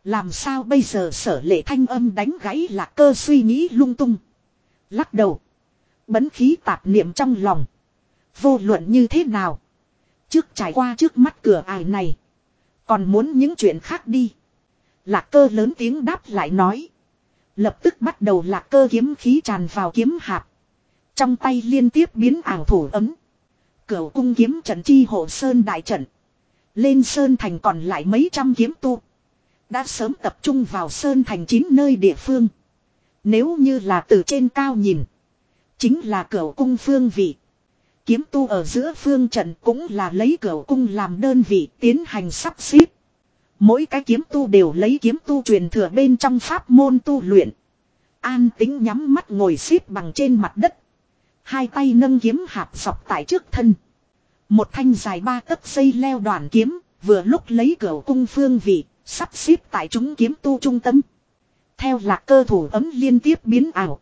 Làm sao bây giờ sở lệ thanh âm đánh gãy lạc cơ suy nghĩ lung tung. Lắc đầu. Bấn khí tạp niệm trong lòng. Vô luận như thế nào. Trước trải qua trước mắt cửa ải này. Còn muốn những chuyện khác đi. Lạc cơ lớn tiếng đáp lại nói. Lập tức bắt đầu lạc cơ kiếm khí tràn vào kiếm hạp. Trong tay liên tiếp biến ảo thủ ấm. Cửu cung kiếm trận chi hộ sơn đại trận. Lên sơn thành còn lại mấy trăm kiếm tu. Đã sớm tập trung vào sơn thành chín nơi địa phương. Nếu như là từ trên cao nhìn. Chính là cửa cung phương vị. Kiếm tu ở giữa phương trận cũng là lấy cửa cung làm đơn vị tiến hành sắp xếp. Mỗi cái kiếm tu đều lấy kiếm tu truyền thừa bên trong pháp môn tu luyện. An tính nhắm mắt ngồi xếp bằng trên mặt đất. Hai tay nâng kiếm hạp dọc tại trước thân. Một thanh dài ba tấc xây leo đoàn kiếm, vừa lúc lấy cửa cung phương vị, sắp xếp tại chúng kiếm tu trung tâm. Theo lạc cơ thủ ấm liên tiếp biến ảo.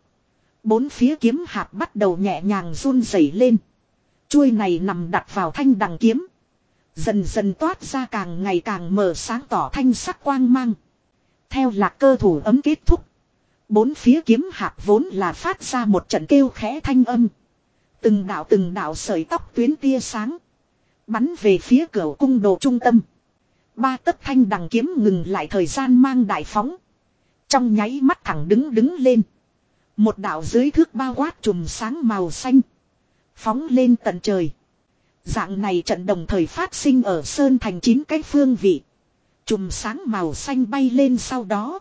Bốn phía kiếm hạt bắt đầu nhẹ nhàng run rẩy lên. Chuôi này nằm đặt vào thanh đằng kiếm. Dần dần toát ra càng ngày càng mở sáng tỏ thanh sắc quang mang. Theo lạc cơ thủ ấm kết thúc. Bốn phía kiếm hạt vốn là phát ra một trận kêu khẽ thanh âm. Từng đạo từng đạo sợi tóc tuyến tia sáng. Bắn về phía cửa cung đồ trung tâm. Ba tấc thanh đằng kiếm ngừng lại thời gian mang đại phóng. Trong nháy mắt thẳng đứng đứng lên. Một đạo dưới thước bao quát trùm sáng màu xanh. Phóng lên tận trời. Dạng này trận đồng thời phát sinh ở Sơn thành chín cái phương vị. Chùm sáng màu xanh bay lên sau đó.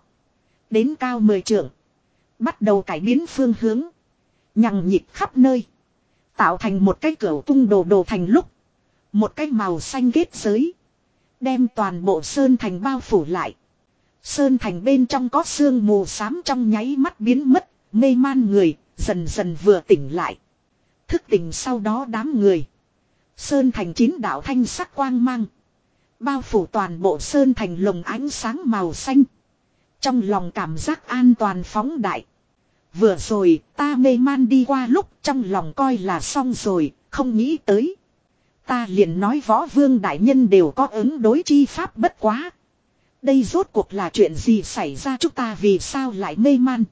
Đến cao mười trượng. Bắt đầu cải biến phương hướng. Nhằng nhịp khắp nơi. Tạo thành một cái cửa tung đồ đồ thành lúc. Một cái màu xanh kết giới. Đem toàn bộ Sơn thành bao phủ lại. Sơn thành bên trong có sương mù xám trong nháy mắt biến mất. Mê man người. Dần dần vừa tỉnh lại. Thức tỉnh sau đó đám người. Sơn thành chín đạo thanh sắc quang mang. Bao phủ toàn bộ sơn thành lồng ánh sáng màu xanh. Trong lòng cảm giác an toàn phóng đại. Vừa rồi ta mê man đi qua lúc trong lòng coi là xong rồi, không nghĩ tới. Ta liền nói võ vương đại nhân đều có ứng đối chi pháp bất quá. Đây rốt cuộc là chuyện gì xảy ra chúng ta vì sao lại mê man.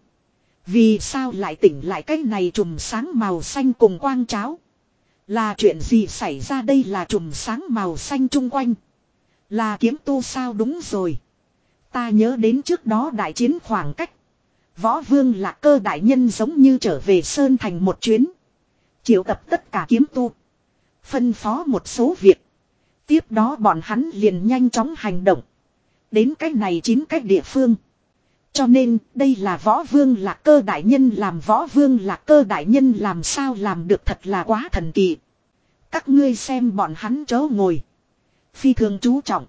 Vì sao lại tỉnh lại cái này trùm sáng màu xanh cùng quang cháo. Là chuyện gì xảy ra đây là trùm sáng màu xanh chung quanh. Là kiếm tu sao đúng rồi. Ta nhớ đến trước đó đại chiến khoảng cách. Võ vương là cơ đại nhân giống như trở về Sơn Thành một chuyến. Triệu tập tất cả kiếm tu. Phân phó một số việc. Tiếp đó bọn hắn liền nhanh chóng hành động. Đến cách này chín cách địa phương. Cho nên, đây là võ vương lạc cơ đại nhân làm võ vương lạc cơ đại nhân làm sao làm được thật là quá thần kỳ. Các ngươi xem bọn hắn chớ ngồi. Phi thường chú trọng.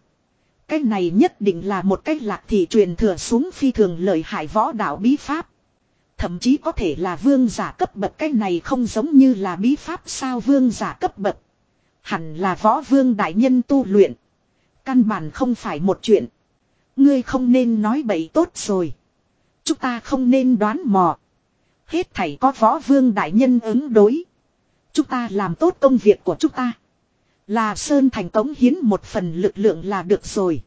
Cái này nhất định là một cách lạc thị truyền thừa xuống phi thường lợi hại võ đạo bí pháp. Thậm chí có thể là vương giả cấp bậc cái này không giống như là bí pháp sao vương giả cấp bậc. Hẳn là võ vương đại nhân tu luyện. Căn bản không phải một chuyện. Ngươi không nên nói bậy tốt rồi. Chúng ta không nên đoán mò. Hết thảy có võ vương đại nhân ứng đối. Chúng ta làm tốt công việc của chúng ta. Là Sơn Thành tống hiến một phần lực lượng là được rồi.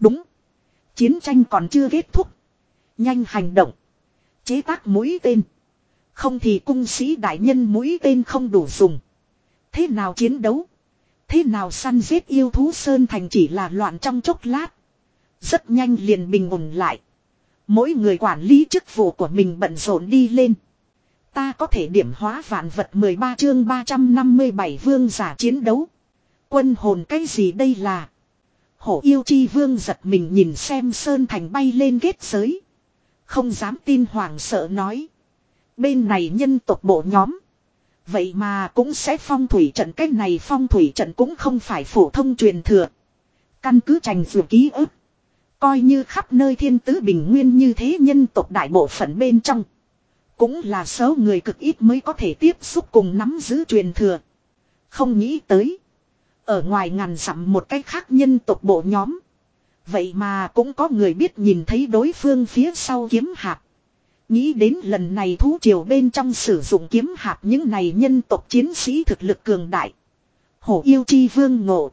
Đúng. Chiến tranh còn chưa kết thúc. Nhanh hành động. Chế tác mũi tên. Không thì cung sĩ đại nhân mũi tên không đủ dùng. Thế nào chiến đấu? Thế nào săn giết yêu thú Sơn Thành chỉ là loạn trong chốc lát. Rất nhanh liền bình ổn lại. Mỗi người quản lý chức vụ của mình bận rộn đi lên. Ta có thể điểm hóa vạn vật 13 chương 357 vương giả chiến đấu. Quân hồn cái gì đây là? Hổ yêu chi vương giật mình nhìn xem Sơn Thành bay lên kết giới. Không dám tin hoàng sợ nói. Bên này nhân tộc bộ nhóm. Vậy mà cũng sẽ phong thủy trận cách này phong thủy trận cũng không phải phổ thông truyền thừa. Căn cứ trành dù ký ức. Coi như khắp nơi thiên tứ bình nguyên như thế nhân tộc đại bộ phận bên trong. Cũng là số người cực ít mới có thể tiếp xúc cùng nắm giữ truyền thừa. Không nghĩ tới. Ở ngoài ngàn dặm một cách khác nhân tộc bộ nhóm. Vậy mà cũng có người biết nhìn thấy đối phương phía sau kiếm hạt. Nghĩ đến lần này thú triều bên trong sử dụng kiếm hạt những này nhân tộc chiến sĩ thực lực cường đại. Hổ yêu chi vương ngộ.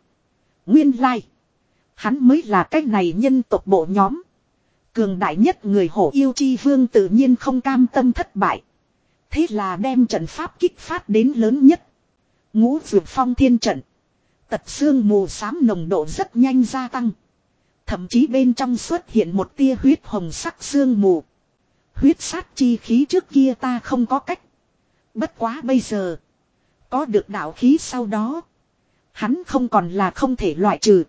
Nguyên lai. Hắn mới là cái này nhân tộc bộ nhóm. Cường đại nhất người hổ yêu chi vương tự nhiên không cam tâm thất bại. Thế là đem trận pháp kích phát đến lớn nhất. Ngũ vượt phong thiên trận. Tật xương mù xám nồng độ rất nhanh gia tăng. Thậm chí bên trong xuất hiện một tia huyết hồng sắc xương mù. Huyết sát chi khí trước kia ta không có cách. Bất quá bây giờ. Có được đạo khí sau đó. Hắn không còn là không thể loại trừ.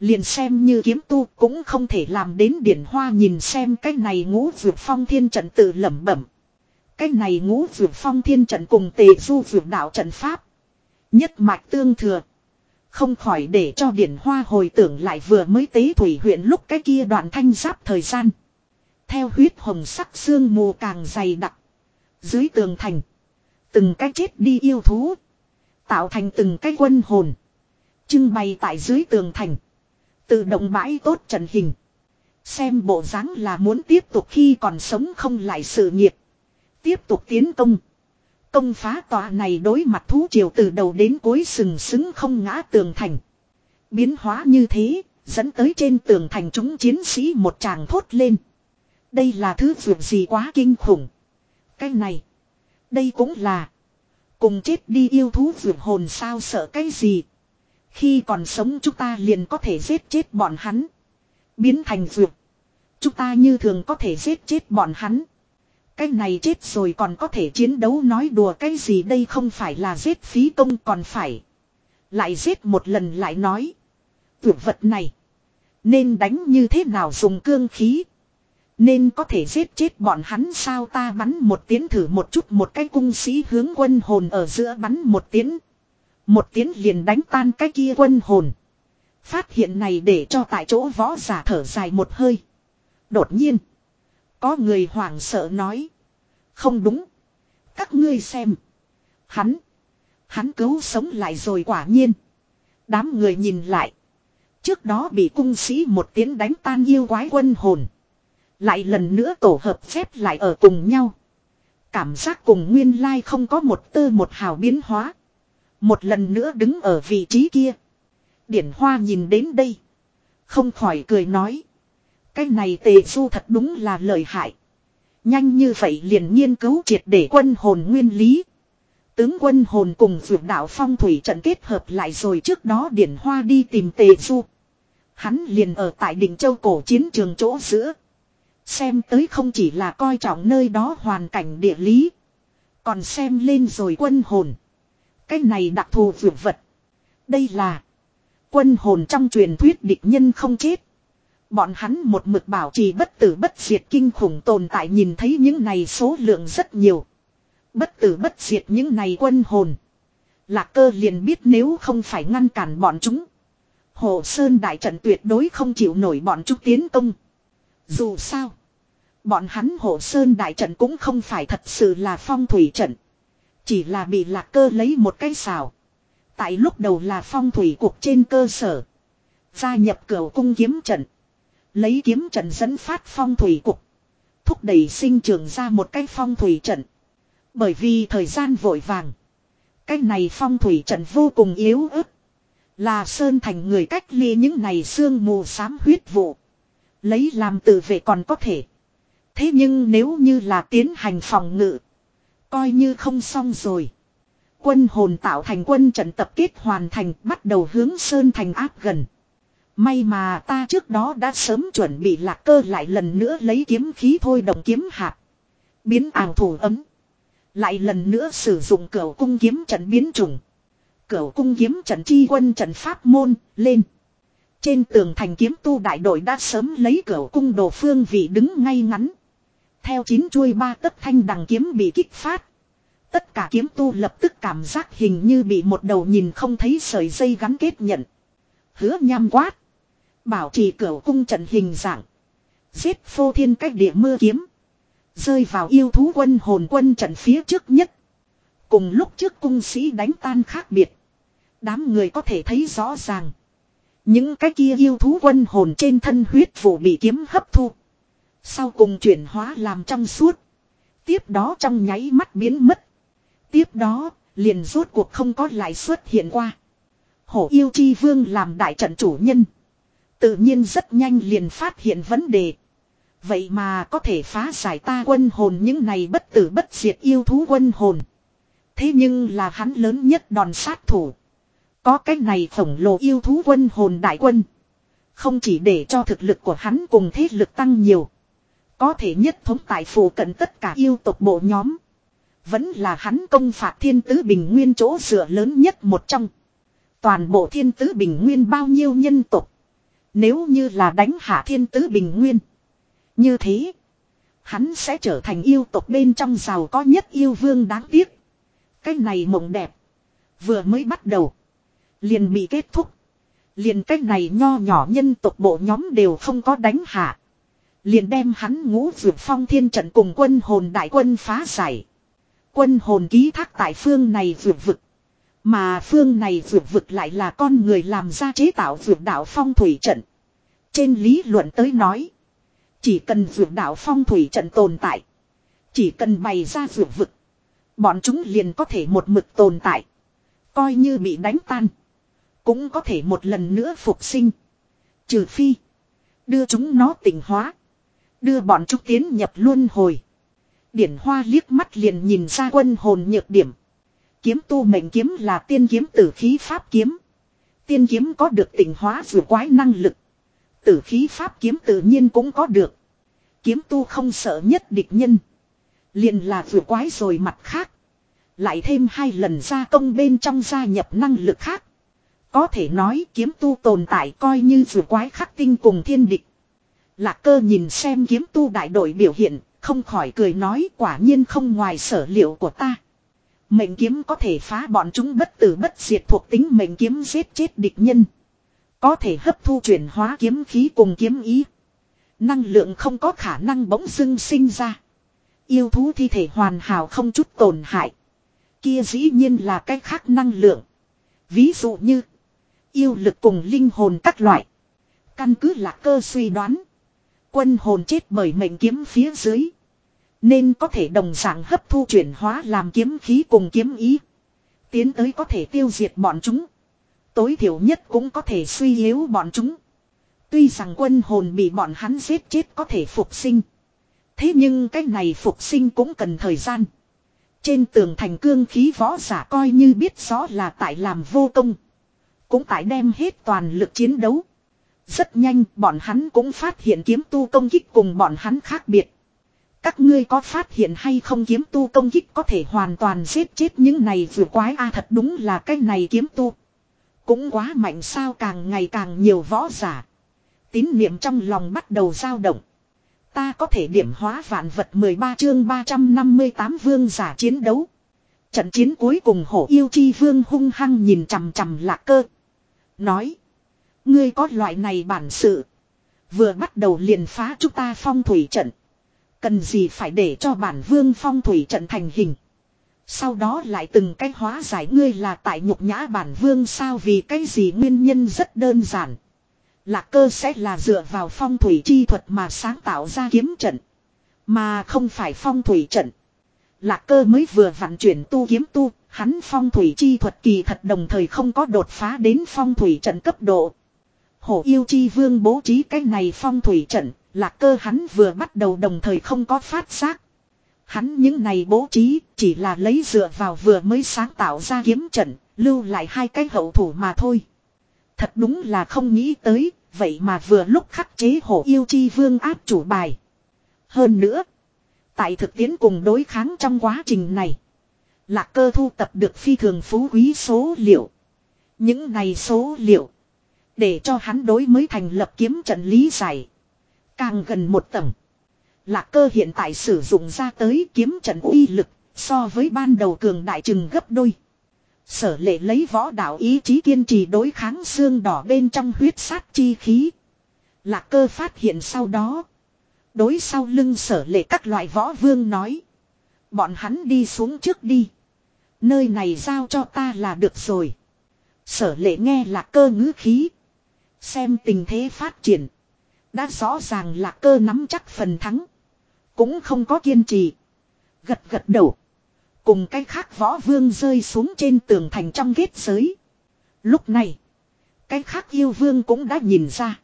Liền xem như kiếm tu cũng không thể làm đến điển hoa nhìn xem cái này ngũ vượt phong thiên trận tự lẩm bẩm. Cái này ngũ vượt phong thiên trận cùng tề du vượt đạo trận pháp. Nhất mạch tương thừa. Không khỏi để cho điển hoa hồi tưởng lại vừa mới tế thủy huyện lúc cái kia đoạn thanh giáp thời gian. Theo huyết hồng sắc xương mù càng dày đặc. Dưới tường thành. Từng cái chết đi yêu thú. Tạo thành từng cái quân hồn. Trưng bày tại dưới tường thành. Tự động bãi tốt trận hình. Xem bộ dáng là muốn tiếp tục khi còn sống không lại sự nghiệp. Tiếp tục tiến công. Công phá tòa này đối mặt thú triều từ đầu đến cuối sừng sững không ngã tường thành. Biến hóa như thế, dẫn tới trên tường thành chúng chiến sĩ một tràng thốt lên. Đây là thứ vượt gì quá kinh khủng. Cái này, đây cũng là. Cùng chết đi yêu thú vượt hồn sao sợ cái gì. Khi còn sống chúng ta liền có thể giết chết bọn hắn. Biến thành vượt. Chúng ta như thường có thể giết chết bọn hắn. Cái này chết rồi còn có thể chiến đấu nói đùa cái gì đây không phải là giết phí công còn phải. Lại giết một lần lại nói. Tuyệt vật này. Nên đánh như thế nào dùng cương khí. Nên có thể giết chết bọn hắn sao ta bắn một tiếng thử một chút một cái cung sĩ hướng quân hồn ở giữa bắn một tiếng. Một tiếng liền đánh tan cái kia quân hồn. Phát hiện này để cho tại chỗ võ giả thở dài một hơi. Đột nhiên. Có người hoảng sợ nói. Không đúng. Các ngươi xem. Hắn. Hắn cứu sống lại rồi quả nhiên. Đám người nhìn lại. Trước đó bị cung sĩ một tiếng đánh tan yêu quái quân hồn. Lại lần nữa tổ hợp phép lại ở cùng nhau. Cảm giác cùng nguyên lai không có một tơ một hào biến hóa. Một lần nữa đứng ở vị trí kia. Điển Hoa nhìn đến đây. Không khỏi cười nói. Cái này tề du thật đúng là lợi hại. Nhanh như vậy liền nghiên cứu triệt để quân hồn nguyên lý. Tướng quân hồn cùng vượt đạo phong thủy trận kết hợp lại rồi trước đó điển hoa đi tìm tề du. Hắn liền ở tại đỉnh châu cổ chiến trường chỗ giữa. Xem tới không chỉ là coi trọng nơi đó hoàn cảnh địa lý. Còn xem lên rồi quân hồn. Cái này đặc thù vượt vật. Đây là quân hồn trong truyền thuyết địch nhân không chết. Bọn hắn một mực bảo trì bất tử bất diệt kinh khủng tồn tại nhìn thấy những này số lượng rất nhiều. Bất tử bất diệt những này quân hồn. Lạc cơ liền biết nếu không phải ngăn cản bọn chúng. Hồ Sơn đại trận tuyệt đối không chịu nổi bọn chúng tiến công. Dù sao. Bọn hắn hồ sơn đại trận cũng không phải thật sự là phong thủy trận. Chỉ là bị lạc cơ lấy một cái xào. Tại lúc đầu là phong thủy cuộc trên cơ sở. Gia nhập cửa cung kiếm trận. Lấy kiếm trận dẫn phát phong thủy cục. Thúc đẩy sinh trưởng ra một cái phong thủy trận. Bởi vì thời gian vội vàng. Cái này phong thủy trận vô cùng yếu ớt. Là Sơn Thành người cách ly những này xương mù xám huyết vụ. Lấy làm tự vệ còn có thể. Thế nhưng nếu như là tiến hành phòng ngự. Coi như không xong rồi. Quân hồn tạo thành quân trận tập kết hoàn thành, bắt đầu hướng Sơn Thành áp gần. May mà ta trước đó đã sớm chuẩn bị lạc cơ lại lần nữa lấy kiếm khí thôi đồng kiếm hạt. Biến ảo thủ ấm. Lại lần nữa sử dụng cửa cung kiếm trận biến trùng. Cửa cung kiếm trận chi quân trận pháp môn, lên. Trên tường thành kiếm tu đại đội đã sớm lấy cửa cung đồ phương vị đứng ngay ngắn. Theo chín chuôi ba tấc thanh đằng kiếm bị kích phát. Tất cả kiếm tu lập tức cảm giác hình như bị một đầu nhìn không thấy sợi dây gắn kết nhận. Hứa nham quát. Bảo trì cửa cung trận hình dạng. Giết phô thiên cách địa mưa kiếm. Rơi vào yêu thú quân hồn quân trận phía trước nhất. Cùng lúc trước cung sĩ đánh tan khác biệt. Đám người có thể thấy rõ ràng. Những cái kia yêu thú quân hồn trên thân huyết vụ bị kiếm hấp thu. Sau cùng chuyển hóa làm trong suốt. Tiếp đó trong nháy mắt biến mất. Tiếp đó, liền rốt cuộc không có lại xuất hiện qua. Hổ yêu chi vương làm đại trận chủ nhân. Tự nhiên rất nhanh liền phát hiện vấn đề. Vậy mà có thể phá giải ta quân hồn những này bất tử bất diệt yêu thú quân hồn. Thế nhưng là hắn lớn nhất đòn sát thủ. Có cái này khổng lồ yêu thú quân hồn đại quân. Không chỉ để cho thực lực của hắn cùng thế lực tăng nhiều. Có thể nhất thống tại phủ cận tất cả yêu tộc bộ nhóm. Vẫn là hắn công phạt thiên tứ bình nguyên chỗ dựa lớn nhất một trong. Toàn bộ thiên tứ bình nguyên bao nhiêu nhân tộc. Nếu như là đánh hạ thiên tứ bình nguyên. Như thế. Hắn sẽ trở thành yêu tộc bên trong giàu có nhất yêu vương đáng tiếc. Cái này mộng đẹp. Vừa mới bắt đầu. Liền bị kết thúc. Liền cái này nho nhỏ nhân tộc bộ nhóm đều không có đánh hạ. Liền đem hắn ngũ vượt phong thiên trận cùng quân hồn đại quân phá giải. Quân hồn ký thác tại phương này vượt vực. Mà phương này vượt vực lại là con người làm ra chế tạo vượt đạo phong thủy trận. Trên lý luận tới nói. Chỉ cần vượt đạo phong thủy trận tồn tại. Chỉ cần bày ra vượt vực. Bọn chúng liền có thể một mực tồn tại. Coi như bị đánh tan. Cũng có thể một lần nữa phục sinh. Trừ phi. Đưa chúng nó tỉnh hóa. Đưa bọn chúng tiến nhập luân hồi. Điển hoa liếc mắt liền nhìn ra quân hồn nhược điểm. Kiếm tu mệnh kiếm là tiên kiếm tử khí pháp kiếm. Tiên kiếm có được tỉnh hóa vừa quái năng lực. Tử khí pháp kiếm tự nhiên cũng có được. Kiếm tu không sợ nhất địch nhân. Liền là vừa quái rồi mặt khác. Lại thêm hai lần gia công bên trong gia nhập năng lực khác. Có thể nói kiếm tu tồn tại coi như vừa quái khắc tinh cùng thiên địch. Lạc cơ nhìn xem kiếm tu đại đội biểu hiện, không khỏi cười nói quả nhiên không ngoài sở liệu của ta. Mệnh kiếm có thể phá bọn chúng bất tử bất diệt thuộc tính mệnh kiếm giết chết địch nhân. Có thể hấp thu chuyển hóa kiếm khí cùng kiếm ý. Năng lượng không có khả năng bỗng dưng sinh ra. Yêu thú thi thể hoàn hảo không chút tổn hại. Kia dĩ nhiên là cách khác năng lượng. Ví dụ như, yêu lực cùng linh hồn các loại. Căn cứ là cơ suy đoán. Quân hồn chết bởi mệnh kiếm phía dưới. Nên có thể đồng dạng hấp thu chuyển hóa làm kiếm khí cùng kiếm ý. Tiến tới có thể tiêu diệt bọn chúng. Tối thiểu nhất cũng có thể suy yếu bọn chúng. Tuy rằng quân hồn bị bọn hắn giết chết có thể phục sinh. Thế nhưng cái này phục sinh cũng cần thời gian. Trên tường thành cương khí võ giả coi như biết rõ là tại làm vô công. Cũng tại đem hết toàn lực chiến đấu. Rất nhanh, bọn hắn cũng phát hiện kiếm tu công kích cùng bọn hắn khác biệt. Các ngươi có phát hiện hay không kiếm tu công kích có thể hoàn toàn giết chết những này vừa quái a à, thật đúng là cái này kiếm tu. Cũng quá mạnh sao càng ngày càng nhiều võ giả. Tín niệm trong lòng bắt đầu dao động. Ta có thể điểm hóa vạn vật 13 chương 358 vương giả chiến đấu. Trận chiến cuối cùng hổ yêu chi vương hung hăng nhìn chằm chằm lạc cơ. Nói. Ngươi có loại này bản sự. Vừa bắt đầu liền phá chúng ta phong thủy trận. Cần gì phải để cho bản vương phong thủy trận thành hình. Sau đó lại từng cách hóa giải ngươi là tại nhục nhã bản vương sao vì cái gì nguyên nhân rất đơn giản. Lạc cơ sẽ là dựa vào phong thủy chi thuật mà sáng tạo ra kiếm trận. Mà không phải phong thủy trận. Lạc cơ mới vừa vận chuyển tu kiếm tu, hắn phong thủy chi thuật kỳ thật đồng thời không có đột phá đến phong thủy trận cấp độ. Hổ yêu chi vương bố trí cái này phong thủy trận, lạc cơ hắn vừa bắt đầu đồng thời không có phát giác. Hắn những này bố trí chỉ là lấy dựa vào vừa mới sáng tạo ra kiếm trận, lưu lại hai cái hậu thủ mà thôi. Thật đúng là không nghĩ tới, vậy mà vừa lúc khắc chế hổ yêu chi vương áp chủ bài. Hơn nữa, tại thực tiễn cùng đối kháng trong quá trình này, lạc cơ thu tập được phi thường phú quý số liệu. Những này số liệu, để cho hắn đối mới thành lập kiếm trận lý giải. Càng gần một tầng. Lạc cơ hiện tại sử dụng ra tới kiếm trận uy lực, so với ban đầu cường đại trừng gấp đôi. Sở lệ lấy võ đạo ý chí kiên trì đối kháng xương đỏ bên trong huyết sát chi khí. Lạc cơ phát hiện sau đó. Đối sau lưng sở lệ các loại võ vương nói. Bọn hắn đi xuống trước đi. Nơi này giao cho ta là được rồi. Sở lệ nghe lạc cơ ngữ khí. Xem tình thế phát triển. Đã rõ ràng là cơ nắm chắc phần thắng. Cũng không có kiên trì. Gật gật đầu. Cùng cái khác võ vương rơi xuống trên tường thành trong ghét giới. Lúc này. Cái khác yêu vương cũng đã nhìn ra.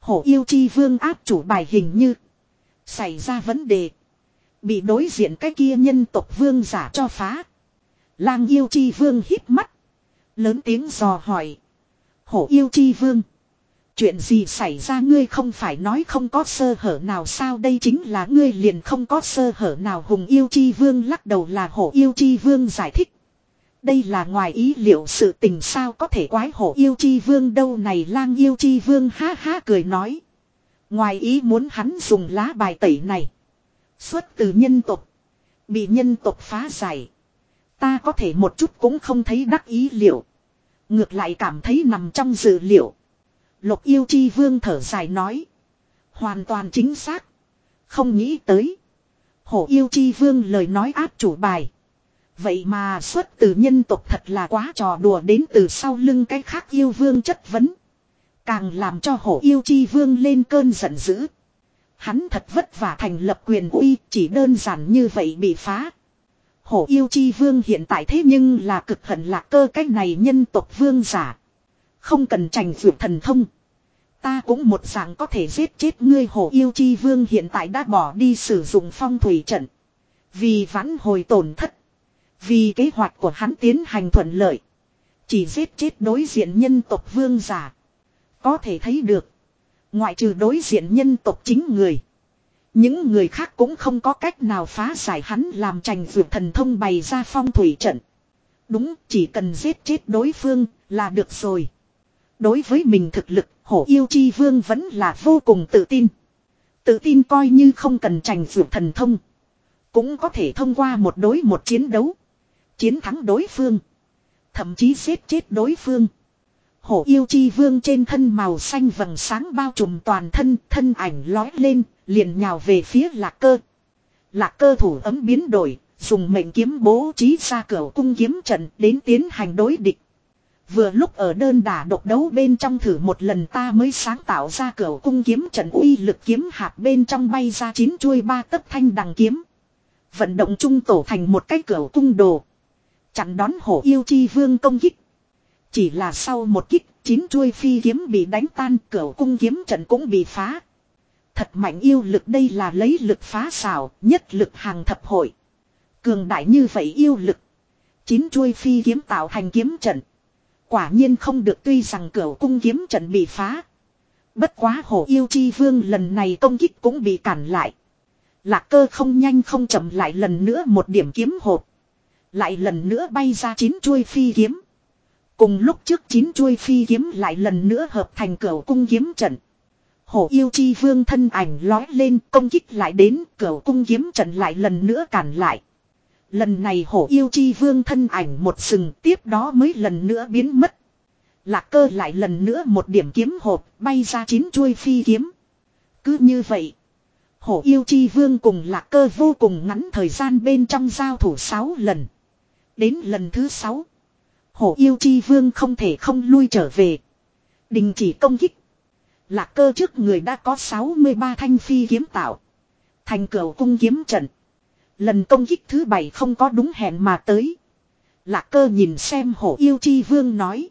Hổ yêu chi vương áp chủ bài hình như. Xảy ra vấn đề. Bị đối diện cái kia nhân tộc vương giả cho phá. Lang yêu chi vương hít mắt. Lớn tiếng dò hỏi. Hổ yêu chi vương. Chuyện gì xảy ra ngươi không phải nói không có sơ hở nào sao đây chính là ngươi liền không có sơ hở nào hùng yêu chi vương lắc đầu là hổ yêu chi vương giải thích. Đây là ngoài ý liệu sự tình sao có thể quái hổ yêu chi vương đâu này lang yêu chi vương ha ha cười nói. Ngoài ý muốn hắn dùng lá bài tẩy này. Xuất từ nhân tộc. Bị nhân tộc phá giải. Ta có thể một chút cũng không thấy đắc ý liệu. Ngược lại cảm thấy nằm trong dự liệu. Lục yêu chi vương thở dài nói. Hoàn toàn chính xác. Không nghĩ tới. Hổ yêu chi vương lời nói áp chủ bài. Vậy mà xuất từ nhân tộc thật là quá trò đùa đến từ sau lưng cái khác yêu vương chất vấn. Càng làm cho hổ yêu chi vương lên cơn giận dữ. Hắn thật vất vả thành lập quyền uy, chỉ đơn giản như vậy bị phá. Hổ yêu chi vương hiện tại thế nhưng là cực hận lạc cơ cách này nhân tộc vương giả. Không cần trành vượt thần thông. Ta cũng một dạng có thể giết chết ngươi hổ yêu chi vương hiện tại đã bỏ đi sử dụng phong thủy trận. Vì vãn hồi tổn thất. Vì kế hoạch của hắn tiến hành thuận lợi. Chỉ giết chết đối diện nhân tộc vương giả. Có thể thấy được. Ngoại trừ đối diện nhân tộc chính người. Những người khác cũng không có cách nào phá giải hắn làm trành vượt thần thông bày ra phong thủy trận. Đúng, chỉ cần giết chết đối phương là được rồi. Đối với mình thực lực, hổ yêu chi vương vẫn là vô cùng tự tin. Tự tin coi như không cần trành vượt thần thông. Cũng có thể thông qua một đối một chiến đấu. Chiến thắng đối phương. Thậm chí giết chết đối phương. Hổ yêu chi vương trên thân màu xanh vầng sáng bao trùm toàn thân, thân ảnh lói lên, liền nhào về phía lạc cơ. Lạc cơ thủ ấm biến đổi, dùng mệnh kiếm bố trí ra cửa cung kiếm trận đến tiến hành đối địch. Vừa lúc ở đơn đả độc đấu bên trong thử một lần ta mới sáng tạo ra cửa cung kiếm trận uy lực kiếm hạt bên trong bay ra chín chuôi ba tấc thanh đằng kiếm. Vận động trung tổ thành một cái cửa cung đồ. Chặn đón hổ yêu chi vương công kích. Chỉ là sau một kích, chín chuôi phi kiếm bị đánh tan, cửa cung kiếm trận cũng bị phá. Thật mạnh yêu lực đây là lấy lực phá xảo, nhất lực hàng thập hội. Cường đại như vậy yêu lực. Chín chuôi phi kiếm tạo thành kiếm trận. Quả nhiên không được tuy rằng cửa cung kiếm trận bị phá. Bất quá hổ yêu chi vương lần này công kích cũng bị cản lại. Lạc cơ không nhanh không chậm lại lần nữa một điểm kiếm hộp. Lại lần nữa bay ra chín chuôi phi kiếm. Cùng lúc trước chín chuôi phi kiếm lại lần nữa hợp thành cửa cung kiếm trận. Hổ yêu chi vương thân ảnh lói lên công kích lại đến cửa cung kiếm trận lại lần nữa cản lại. Lần này hổ yêu chi vương thân ảnh một sừng tiếp đó mới lần nữa biến mất. Lạc cơ lại lần nữa một điểm kiếm hộp, bay ra chín chuôi phi kiếm. Cứ như vậy. Hổ yêu chi vương cùng lạc cơ vô cùng ngắn thời gian bên trong giao thủ 6 lần. Đến lần thứ 6. Hổ yêu chi vương không thể không lui trở về. Đình chỉ công kích. Lạc cơ trước người đã có 63 thanh phi kiếm tạo. Thành cửu cung kiếm trận. Lần công kích thứ bảy không có đúng hẹn mà tới. Lạc cơ nhìn xem hổ yêu chi vương nói.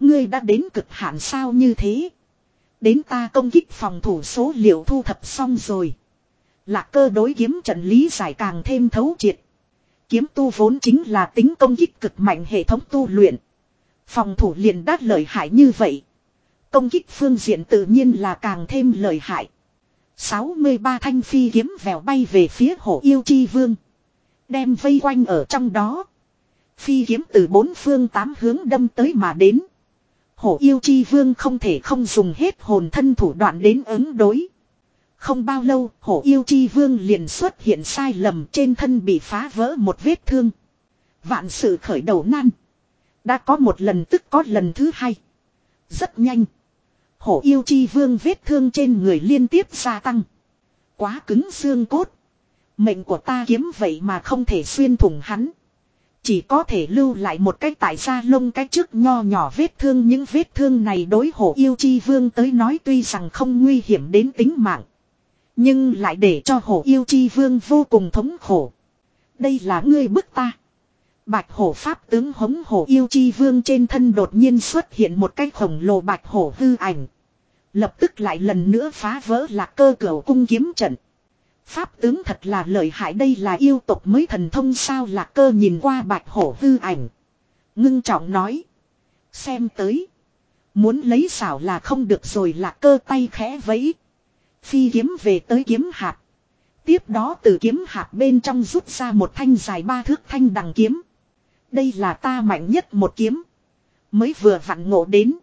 Ngươi đã đến cực hạn sao như thế. Đến ta công kích phòng thủ số liệu thu thập xong rồi. Lạc cơ đối kiếm trận lý giải càng thêm thấu triệt. Kiếm tu vốn chính là tính công kích cực mạnh hệ thống tu luyện. Phòng thủ liền đát lợi hại như vậy. Công kích phương diện tự nhiên là càng thêm lợi hại. 63 thanh phi kiếm vèo bay về phía hổ yêu chi vương. Đem vây quanh ở trong đó. Phi kiếm từ bốn phương tám hướng đâm tới mà đến. Hổ yêu chi vương không thể không dùng hết hồn thân thủ đoạn đến ứng đối. Không bao lâu, hổ yêu chi vương liền xuất hiện sai lầm trên thân bị phá vỡ một vết thương. Vạn sự khởi đầu nan. Đã có một lần tức có lần thứ hai. Rất nhanh. Hổ yêu chi vương vết thương trên người liên tiếp gia tăng. Quá cứng xương cốt. Mệnh của ta kiếm vậy mà không thể xuyên thủng hắn. Chỉ có thể lưu lại một cách tại da lông cái trước nho nhỏ vết thương những vết thương này đối hổ yêu chi vương tới nói tuy rằng không nguy hiểm đến tính mạng. Nhưng lại để cho hổ yêu chi vương vô cùng thống khổ. Đây là ngươi bức ta. Bạch hổ pháp tướng hống hổ yêu chi vương trên thân đột nhiên xuất hiện một cái khổng lồ bạch hổ hư ảnh. Lập tức lại lần nữa phá vỡ lạc cơ cửa cung kiếm trận. Pháp tướng thật là lợi hại, đây là yêu tục mới thần thông sao lạc cơ nhìn qua bạch hổ hư ảnh. Ngưng trọng nói. Xem tới. Muốn lấy xảo là không được rồi lạc cơ tay khẽ vẫy. Phi kiếm về tới kiếm hạt. Tiếp đó từ kiếm hạt bên trong rút ra một thanh dài ba thước thanh đằng kiếm. Đây là ta mạnh nhất một kiếm. Mới vừa vặn ngộ đến.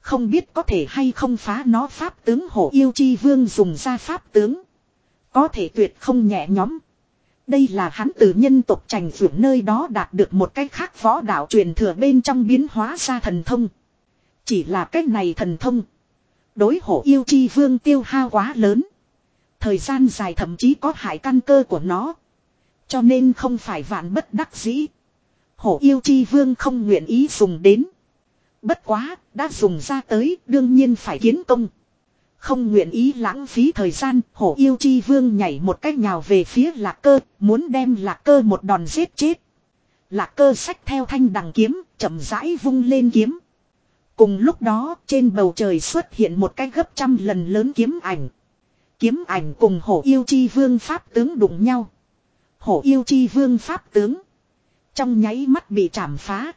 Không biết có thể hay không phá nó pháp tướng hổ yêu chi vương dùng ra pháp tướng. Có thể tuyệt không nhẹ nhóm. Đây là hắn từ nhân tộc trành vượt nơi đó đạt được một cách khác võ đạo truyền thừa bên trong biến hóa ra thần thông. Chỉ là cách này thần thông. Đối hổ yêu chi vương tiêu hao quá lớn. Thời gian dài thậm chí có hại căn cơ của nó. Cho nên không phải vạn bất đắc dĩ. Hổ yêu chi vương không nguyện ý dùng đến. Bất quá, đã dùng ra tới, đương nhiên phải kiến công. Không nguyện ý lãng phí thời gian, hổ yêu chi vương nhảy một cách nhào về phía lạc cơ, muốn đem lạc cơ một đòn giết chết. Lạc cơ sách theo thanh đằng kiếm, chậm rãi vung lên kiếm. Cùng lúc đó, trên bầu trời xuất hiện một cái gấp trăm lần lớn kiếm ảnh. Kiếm ảnh cùng hổ yêu chi vương pháp tướng đụng nhau. Hổ yêu chi vương pháp tướng. Trong nháy mắt bị chảm phá.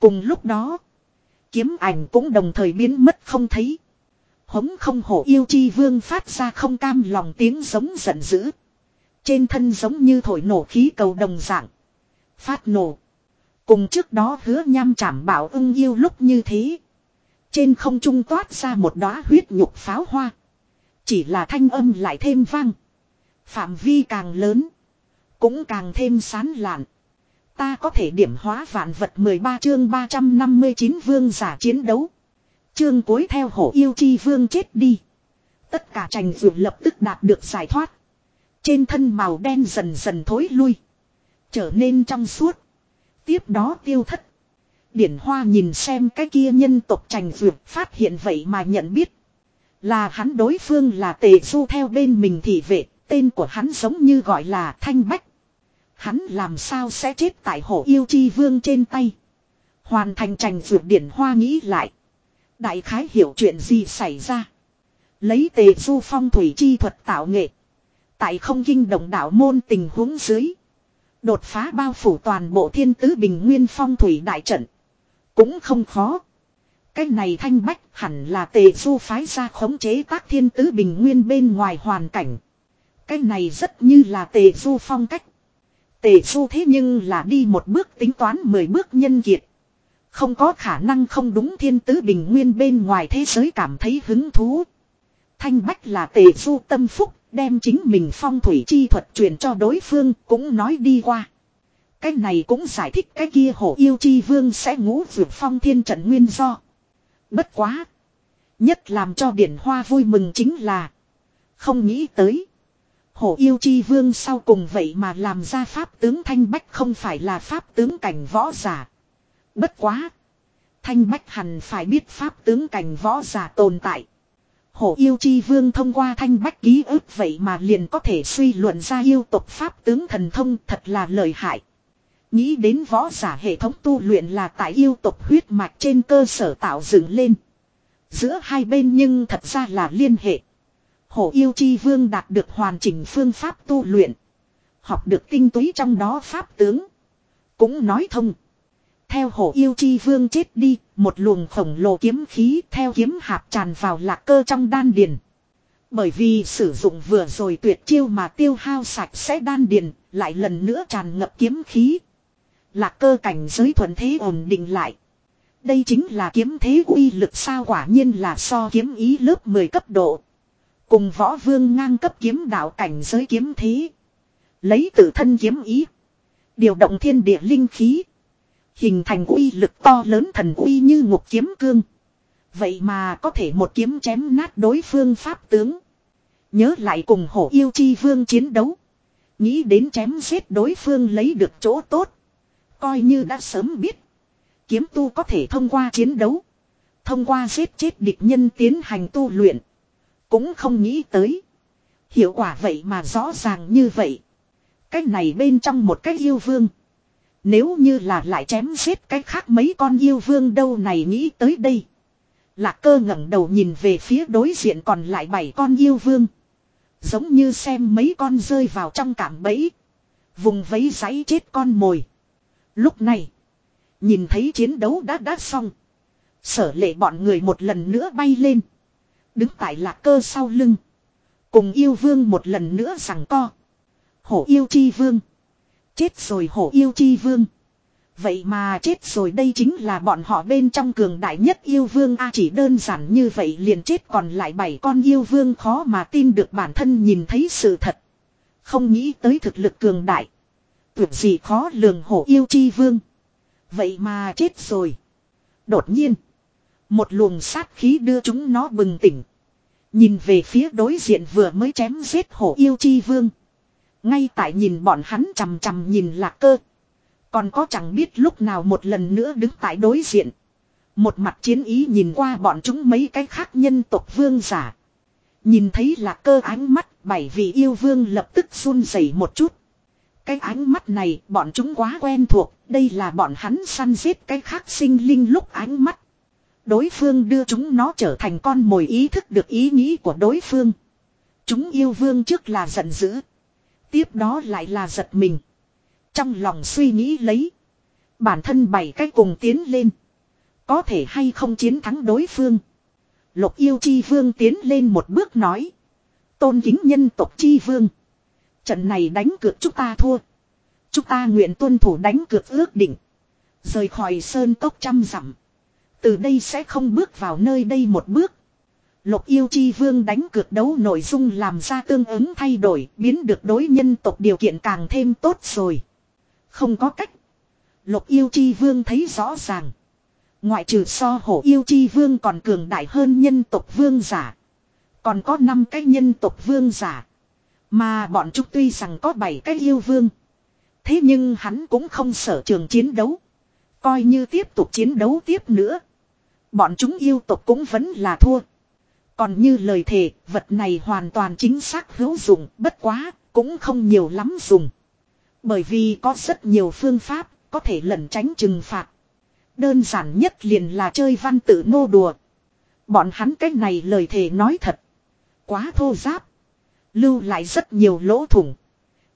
Cùng lúc đó, kiếm ảnh cũng đồng thời biến mất không thấy. Hống không hổ yêu chi vương phát ra không cam lòng tiếng giống giận dữ. Trên thân giống như thổi nổ khí cầu đồng dạng. Phát nổ. Cùng trước đó hứa nham chảm bảo ưng yêu lúc như thế. Trên không trung toát ra một đóa huyết nhục pháo hoa. Chỉ là thanh âm lại thêm vang. Phạm vi càng lớn. Cũng càng thêm sán lạn. Ta có thể điểm hóa vạn vật 13 chương 359 vương giả chiến đấu. Chương cuối theo hổ yêu chi vương chết đi. Tất cả trành vượt lập tức đạt được giải thoát. Trên thân màu đen dần dần thối lui. Trở nên trong suốt. Tiếp đó tiêu thất. Điển Hoa nhìn xem cái kia nhân tộc trành dược phát hiện vậy mà nhận biết. Là hắn đối phương là tề du theo bên mình thị vệ, tên của hắn giống như gọi là Thanh Bách. Hắn làm sao sẽ chết tại hổ yêu chi vương trên tay. Hoàn thành trành vượt điển hoa nghĩ lại. Đại khái hiểu chuyện gì xảy ra. Lấy tề du phong thủy chi thuật tạo nghệ. Tại không kinh động đạo môn tình huống dưới. Đột phá bao phủ toàn bộ thiên tứ bình nguyên phong thủy đại trận. Cũng không khó. Cái này thanh bách hẳn là tề du phái ra khống chế tác thiên tứ bình nguyên bên ngoài hoàn cảnh. Cái này rất như là tề du phong cách. Tề du thế nhưng là đi một bước tính toán mười bước nhân kiệt. Không có khả năng không đúng thiên tứ bình nguyên bên ngoài thế giới cảm thấy hứng thú. Thanh Bách là tề du tâm phúc, đem chính mình phong thủy chi thuật truyền cho đối phương cũng nói đi qua. Cái này cũng giải thích cái kia hổ yêu chi vương sẽ ngũ vượt phong thiên trận nguyên do. Bất quá. Nhất làm cho điển hoa vui mừng chính là. Không nghĩ tới. Hổ yêu chi vương sau cùng vậy mà làm ra pháp tướng thanh bách không phải là pháp tướng cảnh võ giả. Bất quá. Thanh bách hẳn phải biết pháp tướng cảnh võ giả tồn tại. Hổ yêu chi vương thông qua thanh bách ký ức vậy mà liền có thể suy luận ra yêu tục pháp tướng thần thông thật là lợi hại. Nghĩ đến võ giả hệ thống tu luyện là tại yêu tục huyết mạch trên cơ sở tạo dựng lên. Giữa hai bên nhưng thật ra là liên hệ. Hổ yêu chi vương đạt được hoàn chỉnh phương pháp tu luyện. Học được tinh túy trong đó pháp tướng. Cũng nói thông. Theo hổ yêu chi vương chết đi, một luồng khổng lồ kiếm khí theo kiếm hạp tràn vào lạc cơ trong đan điền. Bởi vì sử dụng vừa rồi tuyệt chiêu mà tiêu hao sạch sẽ đan điền, lại lần nữa tràn ngập kiếm khí. Lạc cơ cảnh giới thuận thế ổn định lại. Đây chính là kiếm thế uy lực sao quả nhiên là so kiếm ý lớp 10 cấp độ. Cùng võ vương ngang cấp kiếm đạo cảnh giới kiếm thế. Lấy tự thân kiếm ý. Điều động thiên địa linh khí. Hình thành uy lực to lớn thần uy như ngục kiếm cương. Vậy mà có thể một kiếm chém nát đối phương pháp tướng. Nhớ lại cùng hổ yêu chi vương chiến đấu. Nghĩ đến chém giết đối phương lấy được chỗ tốt. Coi như đã sớm biết. Kiếm tu có thể thông qua chiến đấu. Thông qua giết chết địch nhân tiến hành tu luyện. Cũng không nghĩ tới. Hiệu quả vậy mà rõ ràng như vậy. Cái này bên trong một cái yêu vương. Nếu như là lại chém giết cái khác mấy con yêu vương đâu này nghĩ tới đây. Lạc cơ ngẩng đầu nhìn về phía đối diện còn lại bảy con yêu vương. Giống như xem mấy con rơi vào trong cảm bẫy. Vùng vấy giấy chết con mồi. Lúc này. Nhìn thấy chiến đấu đã đã xong. Sở lệ bọn người một lần nữa bay lên. Đứng tại lạc cơ sau lưng. Cùng yêu vương một lần nữa rằng co. Hổ yêu chi vương. Chết rồi hổ yêu chi vương. Vậy mà chết rồi đây chính là bọn họ bên trong cường đại nhất yêu vương A chỉ đơn giản như vậy liền chết còn lại bảy con yêu vương khó mà tin được bản thân nhìn thấy sự thật. Không nghĩ tới thực lực cường đại. Tuyệt gì khó lường hổ yêu chi vương. Vậy mà chết rồi. Đột nhiên. Một luồng sát khí đưa chúng nó bừng tỉnh. Nhìn về phía đối diện vừa mới chém giết hổ yêu chi vương. Ngay tại nhìn bọn hắn chằm chằm nhìn lạc cơ. Còn có chẳng biết lúc nào một lần nữa đứng tại đối diện. Một mặt chiến ý nhìn qua bọn chúng mấy cái khác nhân tộc vương giả. Nhìn thấy lạc cơ ánh mắt bảy vị yêu vương lập tức run rẩy một chút. Cái ánh mắt này bọn chúng quá quen thuộc, đây là bọn hắn săn giết cái khác sinh linh lúc ánh mắt. Đối phương đưa chúng nó trở thành con mồi ý thức được ý nghĩ của đối phương. Chúng yêu vương trước là giận dữ. Tiếp đó lại là giật mình. Trong lòng suy nghĩ lấy. Bản thân bảy cái cùng tiến lên. Có thể hay không chiến thắng đối phương. Lục yêu chi vương tiến lên một bước nói. Tôn kính nhân tộc chi vương. Trận này đánh cược chúng ta thua. Chúng ta nguyện tuân thủ đánh cược ước định. Rời khỏi sơn tốc trăm dặm. Từ đây sẽ không bước vào nơi đây một bước. Lục yêu chi vương đánh cược đấu nội dung làm ra tương ứng thay đổi, biến được đối nhân tộc điều kiện càng thêm tốt rồi. Không có cách. Lục yêu chi vương thấy rõ ràng. Ngoại trừ so hổ yêu chi vương còn cường đại hơn nhân tộc vương giả. Còn có 5 cái nhân tộc vương giả. Mà bọn chúng tuy rằng có 7 cái yêu vương. Thế nhưng hắn cũng không sở trường chiến đấu. Coi như tiếp tục chiến đấu tiếp nữa. Bọn chúng yêu tộc cũng vẫn là thua. Còn như lời thề, vật này hoàn toàn chính xác hữu dụng, bất quá, cũng không nhiều lắm dùng. Bởi vì có rất nhiều phương pháp, có thể lẩn tránh trừng phạt. Đơn giản nhất liền là chơi văn tự nô đùa. Bọn hắn cái này lời thề nói thật. Quá thô giáp. Lưu lại rất nhiều lỗ thủng.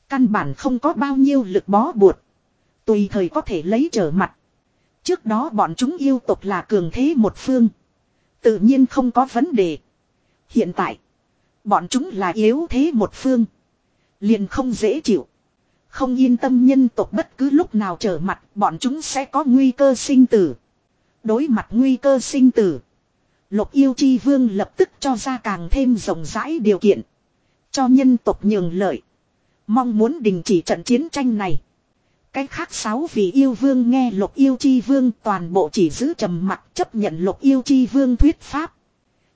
Căn bản không có bao nhiêu lực bó buộc. Tùy thời có thể lấy trở mặt. Trước đó bọn chúng yêu tục là cường thế một phương. Tự nhiên không có vấn đề. Hiện tại. Bọn chúng là yếu thế một phương. Liền không dễ chịu. Không yên tâm nhân tộc bất cứ lúc nào trở mặt, bọn chúng sẽ có nguy cơ sinh tử. Đối mặt nguy cơ sinh tử. Lục yêu chi vương lập tức cho ra càng thêm rộng rãi điều kiện. Cho nhân tộc nhường lợi. Mong muốn đình chỉ trận chiến tranh này. Cái khác sáu vị yêu vương nghe lục yêu chi vương toàn bộ chỉ giữ trầm mặt chấp nhận lục yêu chi vương thuyết pháp.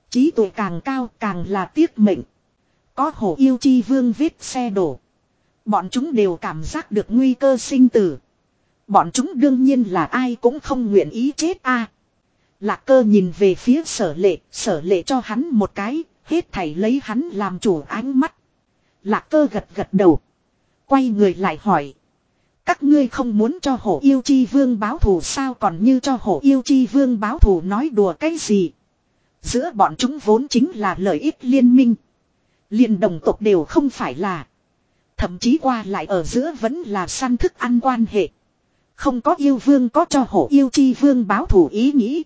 Trí tuệ càng cao càng là tiếc mệnh. Có hổ yêu chi vương vết xe đổ. Bọn chúng đều cảm giác được nguy cơ sinh tử. Bọn chúng đương nhiên là ai cũng không nguyện ý chết a. Lạc cơ nhìn về phía sở lệ, sở lệ cho hắn một cái, hết thảy lấy hắn làm chủ ánh mắt. Lạc cơ gật gật đầu. Quay người lại hỏi. Các ngươi không muốn cho hổ yêu chi vương báo thù sao còn như cho hổ yêu chi vương báo thù nói đùa cái gì. Giữa bọn chúng vốn chính là lợi ích liên minh. Liên đồng tộc đều không phải là. Thậm chí qua lại ở giữa vẫn là săn thức ăn quan hệ. Không có yêu vương có cho hổ yêu chi vương báo thù ý nghĩ.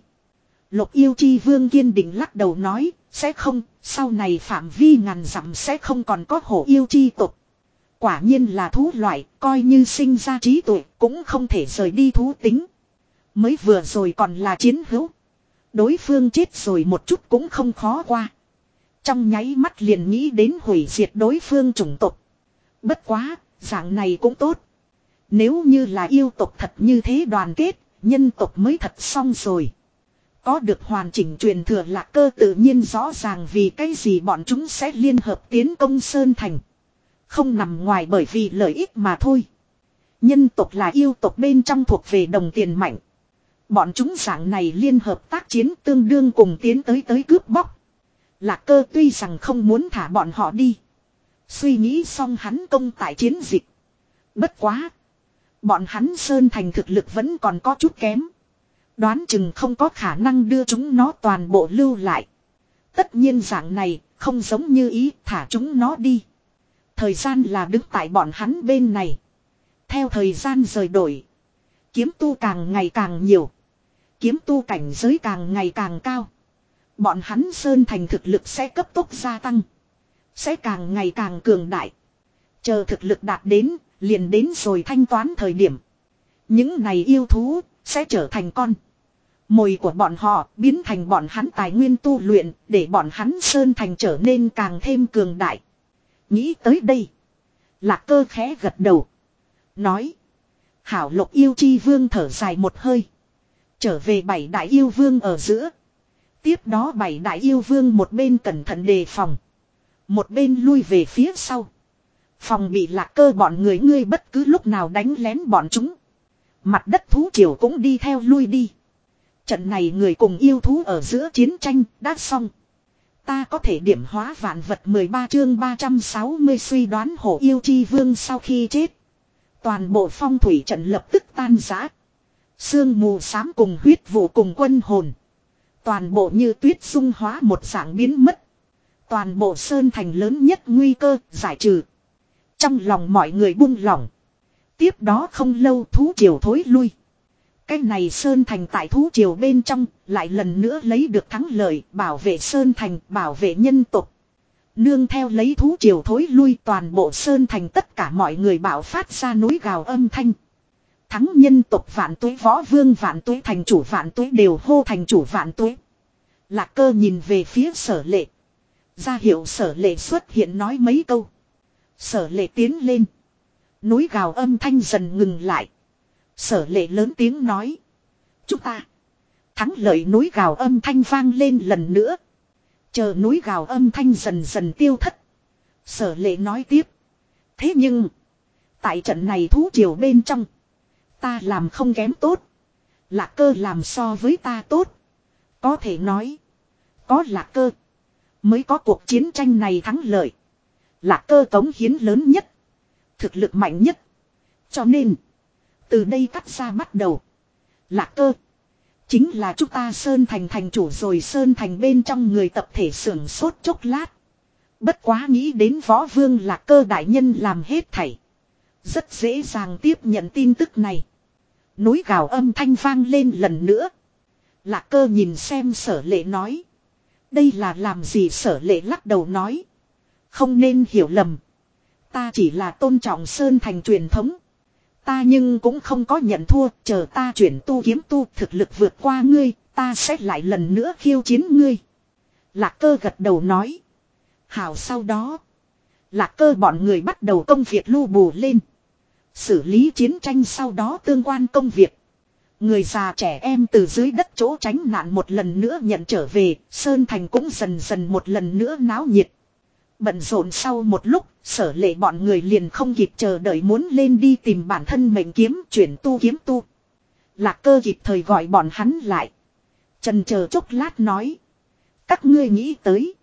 Lục yêu chi vương kiên định lắc đầu nói, sẽ không, sau này phạm vi ngàn dặm sẽ không còn có hổ yêu chi tộc. Quả nhiên là thú loại, coi như sinh ra trí tuệ, cũng không thể rời đi thú tính. Mới vừa rồi còn là chiến hữu. Đối phương chết rồi một chút cũng không khó qua. Trong nháy mắt liền nghĩ đến hủy diệt đối phương chủng tộc. Bất quá, dạng này cũng tốt. Nếu như là yêu tộc thật như thế đoàn kết, nhân tộc mới thật xong rồi. Có được hoàn chỉnh truyền thừa lạc cơ tự nhiên rõ ràng vì cái gì bọn chúng sẽ liên hợp tiến công Sơn Thành. Không nằm ngoài bởi vì lợi ích mà thôi. Nhân tộc là yêu tộc bên trong thuộc về đồng tiền mạnh. Bọn chúng dạng này liên hợp tác chiến tương đương cùng tiến tới tới cướp bóc. Lạc cơ tuy rằng không muốn thả bọn họ đi. Suy nghĩ xong hắn công tại chiến dịch. Bất quá. Bọn hắn Sơn Thành thực lực vẫn còn có chút kém. Đoán chừng không có khả năng đưa chúng nó toàn bộ lưu lại. Tất nhiên dạng này không giống như ý thả chúng nó đi. Thời gian là đứng tại bọn hắn bên này. Theo thời gian rời đổi. Kiếm tu càng ngày càng nhiều. Kiếm tu cảnh giới càng ngày càng cao. Bọn hắn Sơn Thành thực lực sẽ cấp tốc gia tăng. Sẽ càng ngày càng cường đại. Chờ thực lực đạt đến, liền đến rồi thanh toán thời điểm. Những này yêu thú, sẽ trở thành con. Mồi của bọn họ biến thành bọn hắn tài nguyên tu luyện, để bọn hắn Sơn Thành trở nên càng thêm cường đại. Nghĩ tới đây. Lạc cơ khẽ gật đầu. Nói. Hảo lục yêu chi vương thở dài một hơi. Trở về bảy đại yêu vương ở giữa. Tiếp đó bảy đại yêu vương một bên cẩn thận đề phòng. Một bên lui về phía sau. Phòng bị lạc cơ bọn người ngươi bất cứ lúc nào đánh lén bọn chúng. Mặt đất thú triều cũng đi theo lui đi. Trận này người cùng yêu thú ở giữa chiến tranh đã xong. Ta có thể điểm hóa vạn vật 13 chương 360 suy đoán hổ yêu chi vương sau khi chết. Toàn bộ phong thủy trận lập tức tan rã. Sương mù xám cùng huyết vụ cùng quân hồn. Toàn bộ như tuyết dung hóa một dạng biến mất. Toàn bộ sơn thành lớn nhất nguy cơ giải trừ. Trong lòng mọi người buông lỏng. Tiếp đó không lâu thú triều thối lui. Cái này Sơn Thành tại thú triều bên trong, lại lần nữa lấy được thắng lợi, bảo vệ Sơn Thành, bảo vệ nhân tục. Nương theo lấy thú triều thối lui toàn bộ Sơn Thành tất cả mọi người bảo phát ra núi gào âm thanh. Thắng nhân tục vạn tuế võ vương vạn tuế thành chủ vạn tuế đều hô thành chủ vạn tuế. Lạc cơ nhìn về phía sở lệ. Ra hiệu sở lệ xuất hiện nói mấy câu. Sở lệ tiến lên. Núi gào âm thanh dần ngừng lại. Sở lệ lớn tiếng nói. Chúng ta. Thắng lợi núi gào âm thanh vang lên lần nữa. Chờ núi gào âm thanh dần dần tiêu thất. Sở lệ nói tiếp. Thế nhưng. Tại trận này thú triều bên trong. Ta làm không kém tốt. Lạc cơ làm so với ta tốt. Có thể nói. Có lạc cơ. Mới có cuộc chiến tranh này thắng lợi. Lạc cơ cống hiến lớn nhất. Thực lực mạnh nhất. Cho nên. Từ đây cắt ra bắt đầu. Lạc cơ. Chính là chúng ta Sơn Thành thành chủ rồi Sơn Thành bên trong người tập thể sưởng sốt chốc lát. Bất quá nghĩ đến võ vương lạc cơ đại nhân làm hết thảy. Rất dễ dàng tiếp nhận tin tức này. Núi gào âm thanh vang lên lần nữa. Lạc cơ nhìn xem sở lệ nói. Đây là làm gì sở lệ lắc đầu nói. Không nên hiểu lầm. Ta chỉ là tôn trọng Sơn Thành truyền thống. Ta nhưng cũng không có nhận thua, chờ ta chuyển tu kiếm tu thực lực vượt qua ngươi, ta sẽ lại lần nữa khiêu chiến ngươi. Lạc cơ gật đầu nói. Hảo sau đó. Lạc cơ bọn người bắt đầu công việc lưu bù lên. Xử lý chiến tranh sau đó tương quan công việc. Người già trẻ em từ dưới đất chỗ tránh nạn một lần nữa nhận trở về, Sơn Thành cũng dần dần một lần nữa náo nhiệt. Bận rộn sau một lúc, sở lệ bọn người liền không kịp chờ đợi muốn lên đi tìm bản thân mệnh kiếm chuyển tu kiếm tu. Lạc cơ kịp thời gọi bọn hắn lại. Trần chờ chốc lát nói. Các ngươi nghĩ tới.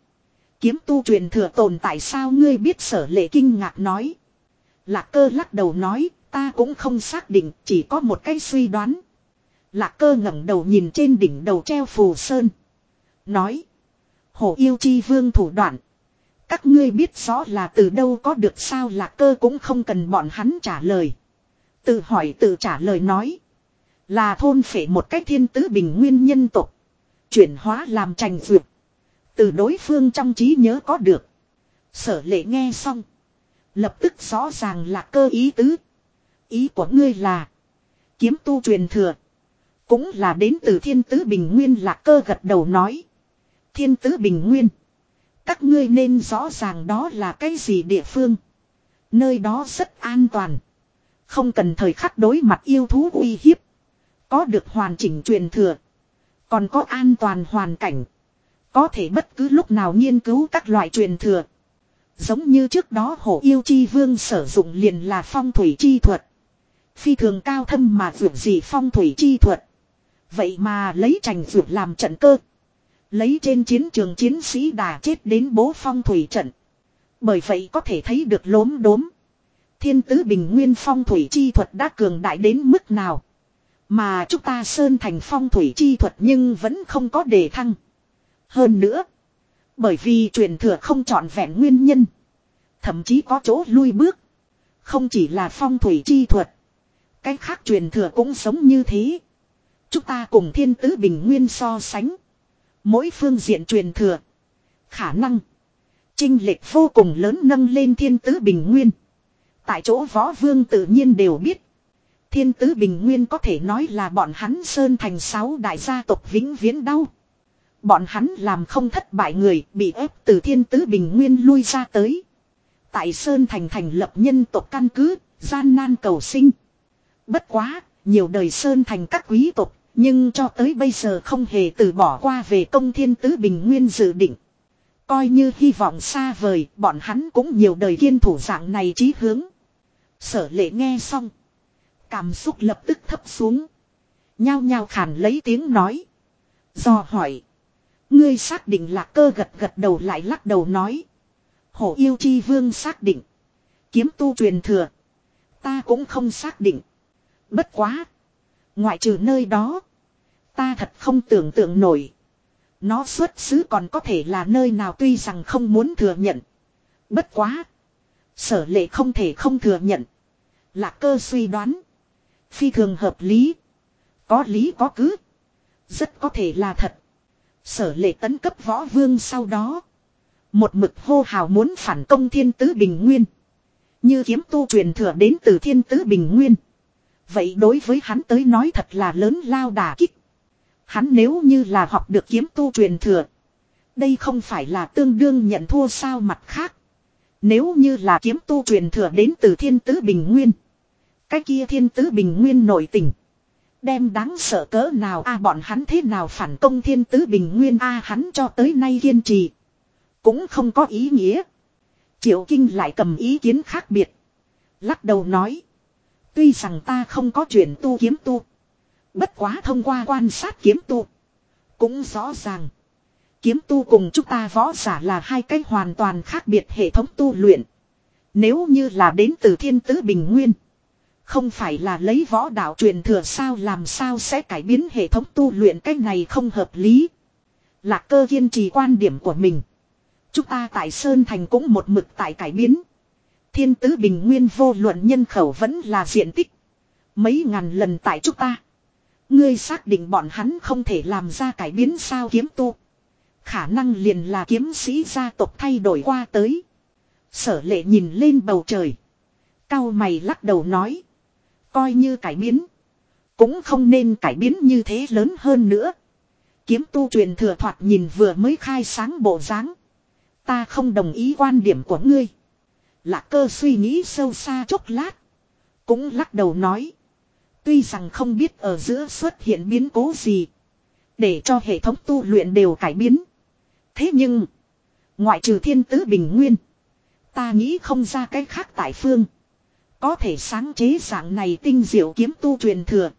Kiếm tu truyền thừa tồn tại sao ngươi biết sở lệ kinh ngạc nói. Lạc cơ lắc đầu nói ta cũng không xác định chỉ có một cái suy đoán. Lạc cơ ngẩng đầu nhìn trên đỉnh đầu treo phù sơn. Nói. Hổ yêu chi vương thủ đoạn. Các ngươi biết rõ là từ đâu có được sao lạc cơ cũng không cần bọn hắn trả lời. Tự hỏi tự trả lời nói. Là thôn phệ một cách thiên tứ bình nguyên nhân tục. Chuyển hóa làm trành dược. Từ đối phương trong trí nhớ có được. Sở lệ nghe xong. Lập tức rõ ràng là cơ ý tứ. Ý của ngươi là. Kiếm tu truyền thừa. Cũng là đến từ thiên tứ bình nguyên lạc cơ gật đầu nói. Thiên tứ bình nguyên. Các ngươi nên rõ ràng đó là cái gì địa phương. Nơi đó rất an toàn. Không cần thời khắc đối mặt yêu thú uy hiếp. Có được hoàn chỉnh truyền thừa. Còn có an toàn hoàn cảnh. Có thể bất cứ lúc nào nghiên cứu các loại truyền thừa. Giống như trước đó hổ yêu chi vương sử dụng liền là phong thủy chi thuật. Phi thường cao thâm mà vượt gì phong thủy chi thuật. Vậy mà lấy trành vượt làm trận cơ. Lấy trên chiến trường chiến sĩ đà chết đến bố phong thủy trận. Bởi vậy có thể thấy được lốm đốm. Thiên tứ bình nguyên phong thủy chi thuật đã cường đại đến mức nào. Mà chúng ta sơn thành phong thủy chi thuật nhưng vẫn không có đề thăng. Hơn nữa. Bởi vì truyền thừa không trọn vẹn nguyên nhân. Thậm chí có chỗ lui bước. Không chỉ là phong thủy chi thuật. Cái khác truyền thừa cũng sống như thế. Chúng ta cùng thiên tứ bình nguyên so sánh. Mỗi phương diện truyền thừa. Khả năng. Trinh lệch vô cùng lớn nâng lên thiên tứ bình nguyên. Tại chỗ võ vương tự nhiên đều biết. Thiên tứ bình nguyên có thể nói là bọn hắn sơn thành sáu đại gia tộc vĩnh viễn đau. Bọn hắn làm không thất bại người bị ép từ thiên tứ bình nguyên lui ra tới. Tại sơn thành thành lập nhân tộc căn cứ, gian nan cầu sinh. Bất quá, nhiều đời sơn thành các quý tộc, nhưng cho tới bây giờ không hề từ bỏ qua về công thiên tứ bình nguyên dự định. Coi như hy vọng xa vời, bọn hắn cũng nhiều đời kiên thủ dạng này chí hướng. Sở lệ nghe xong. Cảm xúc lập tức thấp xuống. Nhao nhao khản lấy tiếng nói. Do hỏi. Ngươi xác định là cơ gật gật đầu lại lắc đầu nói. Hổ yêu chi vương xác định. Kiếm tu truyền thừa. Ta cũng không xác định. Bất quá. Ngoại trừ nơi đó. Ta thật không tưởng tượng nổi. Nó xuất xứ còn có thể là nơi nào tuy rằng không muốn thừa nhận. Bất quá. Sở lệ không thể không thừa nhận. Là cơ suy đoán. Phi thường hợp lý. Có lý có cứ. Rất có thể là thật. Sở lệ tấn cấp võ vương sau đó. Một mực hô hào muốn phản công thiên tứ bình nguyên. Như kiếm tu truyền thừa đến từ thiên tứ bình nguyên. Vậy đối với hắn tới nói thật là lớn lao đà kích. Hắn nếu như là học được kiếm tu truyền thừa. Đây không phải là tương đương nhận thua sao mặt khác. Nếu như là kiếm tu truyền thừa đến từ thiên tứ bình nguyên. Cái kia thiên tứ bình nguyên nổi tình. Đem đáng sợ cỡ nào a, bọn hắn thế nào phản công thiên tứ bình nguyên a, hắn cho tới nay kiên trì. Cũng không có ý nghĩa. Triệu Kinh lại cầm ý kiến khác biệt. Lắc đầu nói. Tuy rằng ta không có chuyện tu kiếm tu. Bất quá thông qua quan sát kiếm tu. Cũng rõ ràng. Kiếm tu cùng chúng ta võ giả là hai cái hoàn toàn khác biệt hệ thống tu luyện. Nếu như là đến từ thiên tứ bình nguyên. Không phải là lấy võ đạo truyền thừa sao làm sao sẽ cải biến hệ thống tu luyện cái này không hợp lý. Lạc cơ kiên trì quan điểm của mình. Chúng ta tại Sơn Thành cũng một mực tại cải biến. Thiên tứ bình nguyên vô luận nhân khẩu vẫn là diện tích. Mấy ngàn lần tại chúng ta. Ngươi xác định bọn hắn không thể làm ra cải biến sao kiếm tu. Khả năng liền là kiếm sĩ gia tộc thay đổi qua tới. Sở lệ nhìn lên bầu trời. Cao mày lắc đầu nói. Coi như cải biến. Cũng không nên cải biến như thế lớn hơn nữa. Kiếm tu truyền thừa thoạt nhìn vừa mới khai sáng bộ dáng Ta không đồng ý quan điểm của ngươi. Lạc cơ suy nghĩ sâu xa chốc lát. Cũng lắc đầu nói. Tuy rằng không biết ở giữa xuất hiện biến cố gì. Để cho hệ thống tu luyện đều cải biến. Thế nhưng. Ngoại trừ thiên tứ bình nguyên. Ta nghĩ không ra cái khác tại phương. Có thể sáng chế dạng này tinh diệu kiếm tu truyền thừa.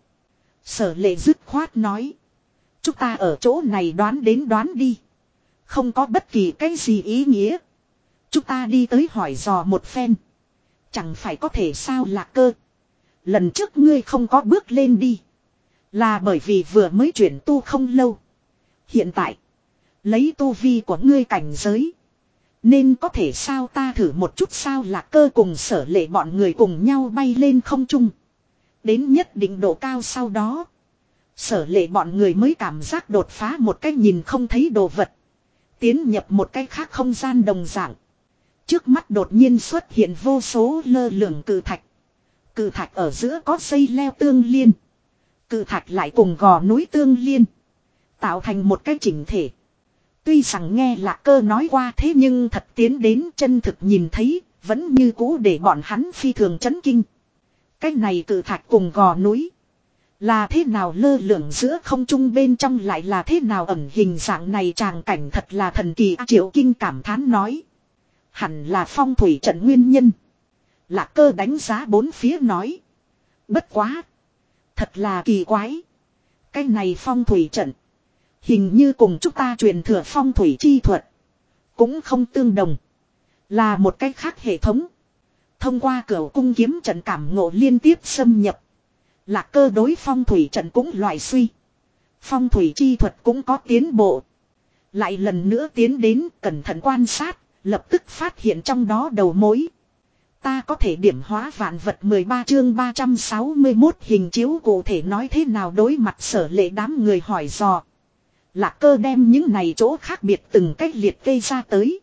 Sở lệ dứt khoát nói. Chúng ta ở chỗ này đoán đến đoán đi. Không có bất kỳ cái gì ý nghĩa. Chúng ta đi tới hỏi dò một phen. Chẳng phải có thể sao lạc cơ. Lần trước ngươi không có bước lên đi. Là bởi vì vừa mới chuyển tu không lâu. Hiện tại. Lấy tu vi của ngươi cảnh giới. Nên có thể sao ta thử một chút sao là cơ cùng sở lệ bọn người cùng nhau bay lên không trung. Đến nhất định độ cao sau đó. Sở lệ bọn người mới cảm giác đột phá một cái nhìn không thấy đồ vật. Tiến nhập một cái khác không gian đồng dạng. Trước mắt đột nhiên xuất hiện vô số lơ lửng cử thạch. Cử thạch ở giữa có xây leo tương liên. Cử thạch lại cùng gò núi tương liên. Tạo thành một cái chỉnh thể. Tuy rằng nghe là cơ nói qua thế nhưng thật tiến đến chân thực nhìn thấy, vẫn như cũ để bọn hắn phi thường chấn kinh. Cái này cử thạch cùng gò núi. Là thế nào lơ lửng giữa không trung bên trong lại là thế nào ẩn hình dạng này tràng cảnh thật là thần kỳ triệu kinh cảm thán nói. Hẳn là phong thủy trận nguyên nhân. Lạc cơ đánh giá bốn phía nói. Bất quá. Thật là kỳ quái. Cái này phong thủy trận. Hình như cùng chúng ta truyền thừa phong thủy chi thuật. Cũng không tương đồng. Là một cách khác hệ thống. Thông qua cửa cung kiếm trận cảm ngộ liên tiếp xâm nhập. Lạc cơ đối phong thủy trận cũng loại suy. Phong thủy chi thuật cũng có tiến bộ. Lại lần nữa tiến đến cẩn thận quan sát, lập tức phát hiện trong đó đầu mối. Ta có thể điểm hóa vạn vật 13 chương 361 hình chiếu cụ thể nói thế nào đối mặt sở lệ đám người hỏi dò. Lạc cơ đem những này chỗ khác biệt từng cách liệt kê ra tới.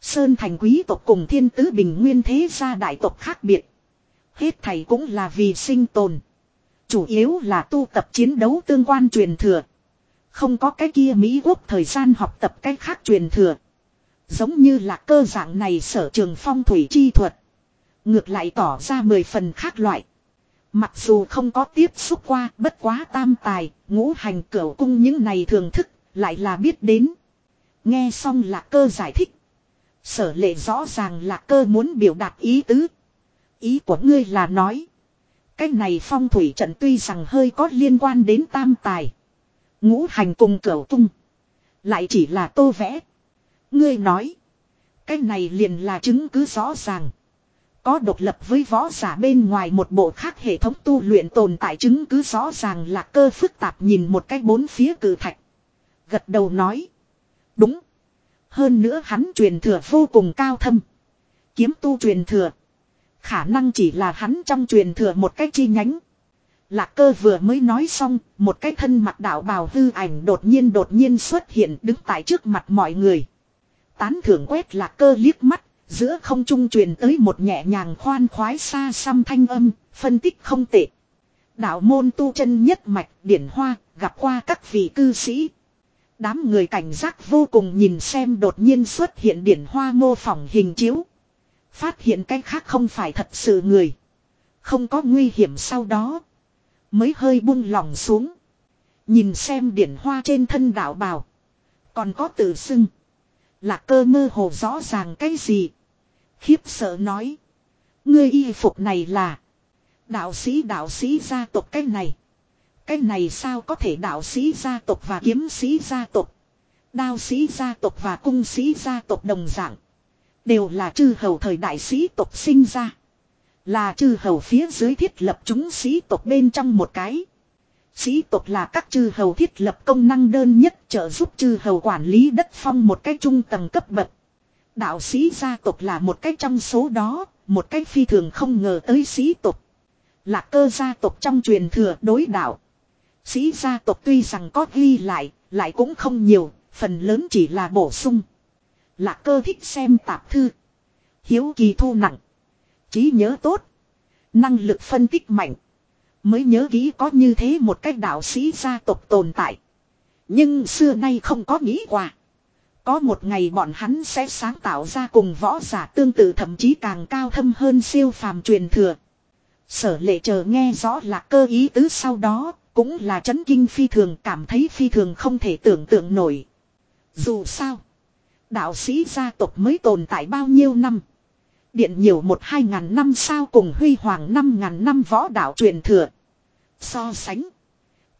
Sơn thành quý tộc cùng thiên tứ bình nguyên thế gia đại tộc khác biệt. Hết thầy cũng là vì sinh tồn. Chủ yếu là tu tập chiến đấu tương quan truyền thừa. Không có cái kia Mỹ quốc thời gian học tập cách khác truyền thừa. Giống như là cơ dạng này sở trường phong thủy chi thuật. Ngược lại tỏ ra mười phần khác loại. Mặc dù không có tiếp xúc qua bất quá tam tài, ngũ hành cửu cung những này thường thức, lại là biết đến. Nghe xong là cơ giải thích. Sở lệ rõ ràng là cơ muốn biểu đạt ý tứ. Ý của ngươi là nói. Cái này phong thủy trận tuy rằng hơi có liên quan đến tam tài. Ngũ hành cùng cửu cung. Lại chỉ là tô vẽ. Ngươi nói. Cái này liền là chứng cứ rõ ràng. Có độc lập với võ giả bên ngoài một bộ khác hệ thống tu luyện tồn tại chứng cứ rõ ràng là cơ phức tạp nhìn một cái bốn phía cử thạch. Gật đầu nói. Đúng. Hơn nữa hắn truyền thừa vô cùng cao thâm. Kiếm tu truyền thừa. Khả năng chỉ là hắn trong truyền thừa một cái chi nhánh. Lạc cơ vừa mới nói xong, một cái thân mặt đạo bào hư ảnh đột nhiên đột nhiên xuất hiện đứng tại trước mặt mọi người. Tán thưởng quét lạc cơ liếc mắt, giữa không trung truyền tới một nhẹ nhàng khoan khoái xa xăm thanh âm, phân tích không tệ. Đạo môn tu chân nhất mạch điển hoa, gặp qua các vị cư sĩ. Đám người cảnh giác vô cùng nhìn xem đột nhiên xuất hiện điển hoa mô phỏng hình chiếu. Phát hiện cái khác không phải thật sự người. Không có nguy hiểm sau đó. Mới hơi buông lỏng xuống. Nhìn xem điển hoa trên thân đạo bào. Còn có tự xưng. Là cơ mơ hồ rõ ràng cái gì. Khiếp sợ nói. Ngươi y phục này là. Đạo sĩ đạo sĩ gia tộc cái này. Cái này sao có thể đạo sĩ gia tộc và kiếm sĩ gia tộc. Đao sĩ gia tộc và cung sĩ gia tộc đồng dạng. Đều là chư hầu thời đại sĩ tộc sinh ra. Là chư hầu phía dưới thiết lập chúng sĩ tộc bên trong một cái. Sĩ tộc là các chư hầu thiết lập công năng đơn nhất trợ giúp chư hầu quản lý đất phong một cái trung tầng cấp bậc. Đạo sĩ gia tộc là một cái trong số đó, một cái phi thường không ngờ tới sĩ tộc. Là cơ gia tộc trong truyền thừa đối đạo. Sĩ gia tộc tuy rằng có ghi lại, lại cũng không nhiều, phần lớn chỉ là bổ sung. Là cơ thích xem tạp thư. Hiếu kỳ thu nặng. trí nhớ tốt. Năng lực phân tích mạnh. Mới nhớ kỹ có như thế một cách đạo sĩ gia tộc tồn tại. Nhưng xưa nay không có nghĩ qua. Có một ngày bọn hắn sẽ sáng tạo ra cùng võ giả tương tự thậm chí càng cao thâm hơn siêu phàm truyền thừa. Sở lệ chờ nghe rõ là cơ ý tứ sau đó, cũng là chấn kinh phi thường cảm thấy phi thường không thể tưởng tượng nổi. Dù sao, Đạo sĩ gia tộc mới tồn tại bao nhiêu năm. Điện nhiều một hai ngàn năm sao cùng huy hoàng năm ngàn năm võ đạo truyền thừa. So sánh.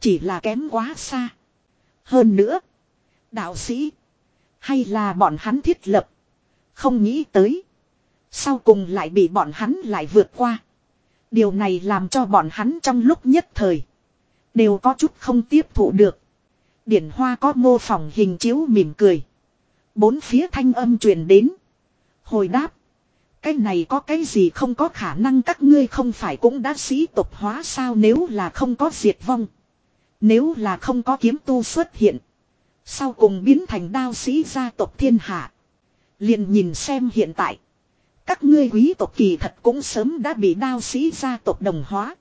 Chỉ là kém quá xa. Hơn nữa. Đạo sĩ. Hay là bọn hắn thiết lập. Không nghĩ tới. Sau cùng lại bị bọn hắn lại vượt qua. Điều này làm cho bọn hắn trong lúc nhất thời. Đều có chút không tiếp thụ được. Điển hoa có mô phỏng hình chiếu mỉm cười. Bốn phía thanh âm truyền đến. Hồi đáp. Cái này có cái gì không có khả năng các ngươi không phải cũng đã sĩ tộc hóa sao nếu là không có diệt vong. Nếu là không có kiếm tu xuất hiện. Sau cùng biến thành đao sĩ gia tộc thiên hạ. liền nhìn xem hiện tại. Các ngươi quý tộc kỳ thật cũng sớm đã bị đao sĩ gia tộc đồng hóa.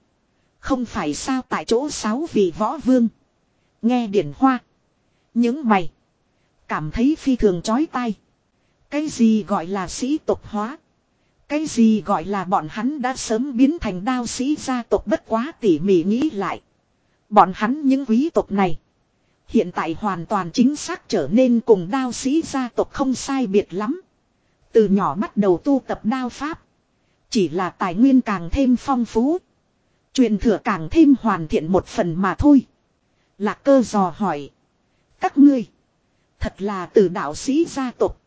Không phải sao tại chỗ sáu vị võ vương. Nghe điển hoa. Những mày. Cảm thấy phi thường chói tai. Cái gì gọi là sĩ tộc hóa. Cái gì gọi là bọn hắn đã sớm biến thành đao sĩ gia tộc bất quá tỉ mỉ nghĩ lại. Bọn hắn những quý tộc này. Hiện tại hoàn toàn chính xác trở nên cùng đao sĩ gia tộc không sai biệt lắm. Từ nhỏ bắt đầu tu tập đao pháp. Chỉ là tài nguyên càng thêm phong phú. Truyền thừa càng thêm hoàn thiện một phần mà thôi. Lạc cơ dò hỏi. Các ngươi. Thật là từ đạo sĩ gia tộc.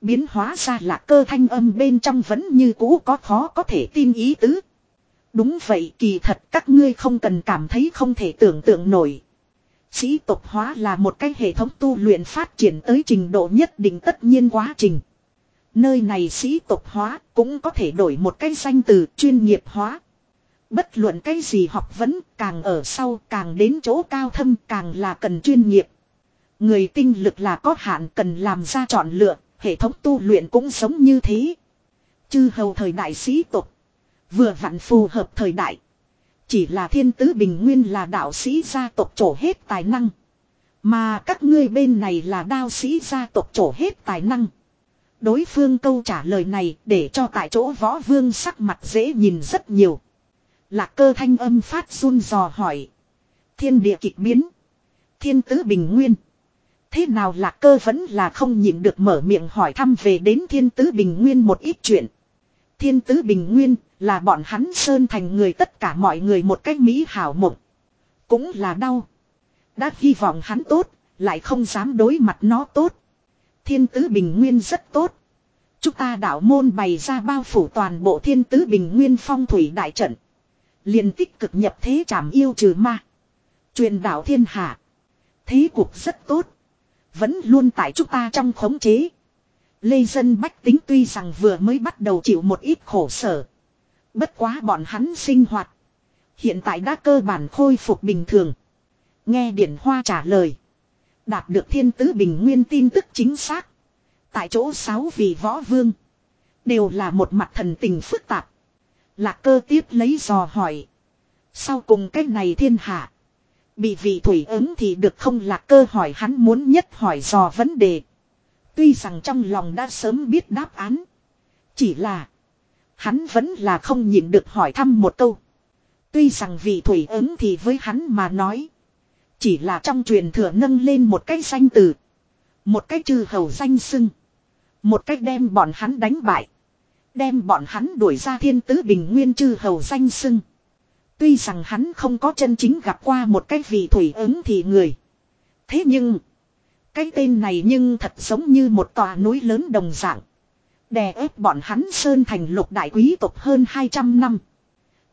Biến hóa ra là cơ thanh âm bên trong vẫn như cũ có khó có thể tin ý tứ. Đúng vậy kỳ thật các ngươi không cần cảm thấy không thể tưởng tượng nổi. Sĩ tộc hóa là một cái hệ thống tu luyện phát triển tới trình độ nhất định tất nhiên quá trình. Nơi này sĩ tộc hóa cũng có thể đổi một cái danh từ chuyên nghiệp hóa. Bất luận cái gì học vấn càng ở sau càng đến chỗ cao thâm càng là cần chuyên nghiệp. Người tinh lực là có hạn cần làm ra chọn lựa, hệ thống tu luyện cũng giống như thế. Chư hầu thời đại sĩ tộc Vừa vặn phù hợp thời đại. Chỉ là thiên tứ bình nguyên là đạo sĩ gia tộc trổ hết tài năng. Mà các ngươi bên này là đao sĩ gia tộc trổ hết tài năng. Đối phương câu trả lời này để cho tại chỗ võ vương sắc mặt dễ nhìn rất nhiều. Lạc cơ thanh âm phát run dò hỏi. Thiên địa kịch biến. Thiên tứ bình nguyên. Thế nào lạc cơ vẫn là không nhịn được mở miệng hỏi thăm về đến thiên tứ bình nguyên một ít chuyện. Thiên tứ bình nguyên là bọn hắn sơn thành người tất cả mọi người một cách mỹ hảo mộng. Cũng là đau. Đã hy vọng hắn tốt, lại không dám đối mặt nó tốt. Thiên tứ bình nguyên rất tốt. Chúng ta đạo môn bày ra bao phủ toàn bộ thiên tứ bình nguyên phong thủy đại trận. liền tích cực nhập thế trảm yêu trừ ma. Truyền đạo thiên hạ. Thế cuộc rất tốt. Vẫn luôn tại chúng ta trong khống chế. Lê dân bách tính tuy rằng vừa mới bắt đầu chịu một ít khổ sở. Bất quá bọn hắn sinh hoạt. Hiện tại đã cơ bản khôi phục bình thường. Nghe Điển Hoa trả lời. Đạt được thiên tứ bình nguyên tin tức chính xác. Tại chỗ sáu vị võ vương. Đều là một mặt thần tình phức tạp. Lạc cơ tiếp lấy dò hỏi. Sau cùng cái này thiên hạ. Bị vị thủy ứng thì được không là cơ hỏi hắn muốn nhất hỏi dò vấn đề. Tuy rằng trong lòng đã sớm biết đáp án. Chỉ là. Hắn vẫn là không nhịn được hỏi thăm một câu. Tuy rằng vị thủy ứng thì với hắn mà nói. Chỉ là trong truyền thừa nâng lên một cái danh từ. Một cái trừ hầu danh sưng. Một cách đem bọn hắn đánh bại. Đem bọn hắn đuổi ra thiên tứ bình nguyên chư hầu danh sưng. Tuy rằng hắn không có chân chính gặp qua một cái vị thủy ứng thì người. Thế nhưng. Cái tên này nhưng thật giống như một tòa núi lớn đồng dạng. Đè ép bọn hắn sơn thành lục đại quý tộc hơn 200 năm.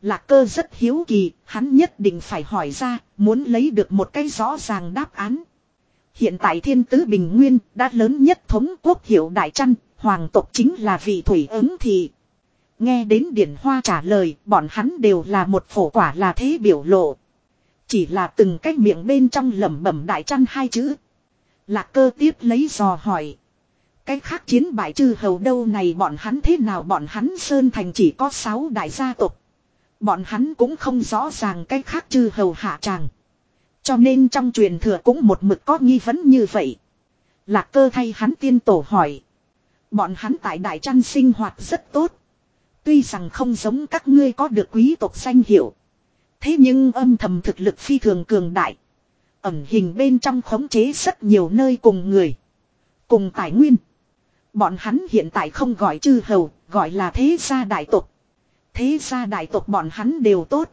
Lạc cơ rất hiếu kỳ, hắn nhất định phải hỏi ra, muốn lấy được một cái rõ ràng đáp án. Hiện tại thiên tứ bình nguyên đã lớn nhất thống quốc hiệu đại trăn, hoàng tộc chính là vị thủy ứng thì. Nghe đến điển hoa trả lời, bọn hắn đều là một phổ quả là thế biểu lộ. Chỉ là từng cái miệng bên trong lẩm bẩm đại trăn hai chữ. Lạc cơ tiếp lấy dò hỏi. Cái khác chiến bại chư hầu đâu này bọn hắn thế nào bọn hắn Sơn Thành chỉ có sáu đại gia tộc. Bọn hắn cũng không rõ ràng cái khác chư hầu hạ tràng. Cho nên trong truyền thừa cũng một mực có nghi vấn như vậy. Lạc cơ thay hắn tiên tổ hỏi. Bọn hắn tại Đại Trăn sinh hoạt rất tốt. Tuy rằng không giống các ngươi có được quý tộc danh hiệu. Thế nhưng âm thầm thực lực phi thường cường đại. Ẩn hình bên trong khống chế rất nhiều nơi cùng người. Cùng tài nguyên. Bọn hắn hiện tại không gọi chư hầu, gọi là thế gia đại tộc. Thế gia đại tộc bọn hắn đều tốt.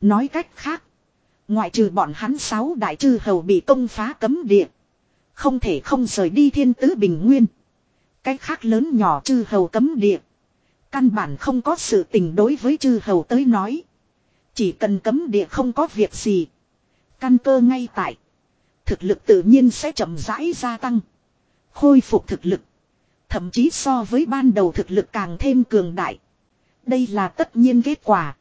Nói cách khác. Ngoại trừ bọn hắn sáu đại chư hầu bị công phá cấm địa. Không thể không rời đi thiên tứ bình nguyên. Cách khác lớn nhỏ chư hầu cấm địa. Căn bản không có sự tình đối với chư hầu tới nói. Chỉ cần cấm địa không có việc gì. Căn cơ ngay tại. Thực lực tự nhiên sẽ chậm rãi gia tăng. Khôi phục thực lực. Thậm chí so với ban đầu thực lực càng thêm cường đại. Đây là tất nhiên kết quả.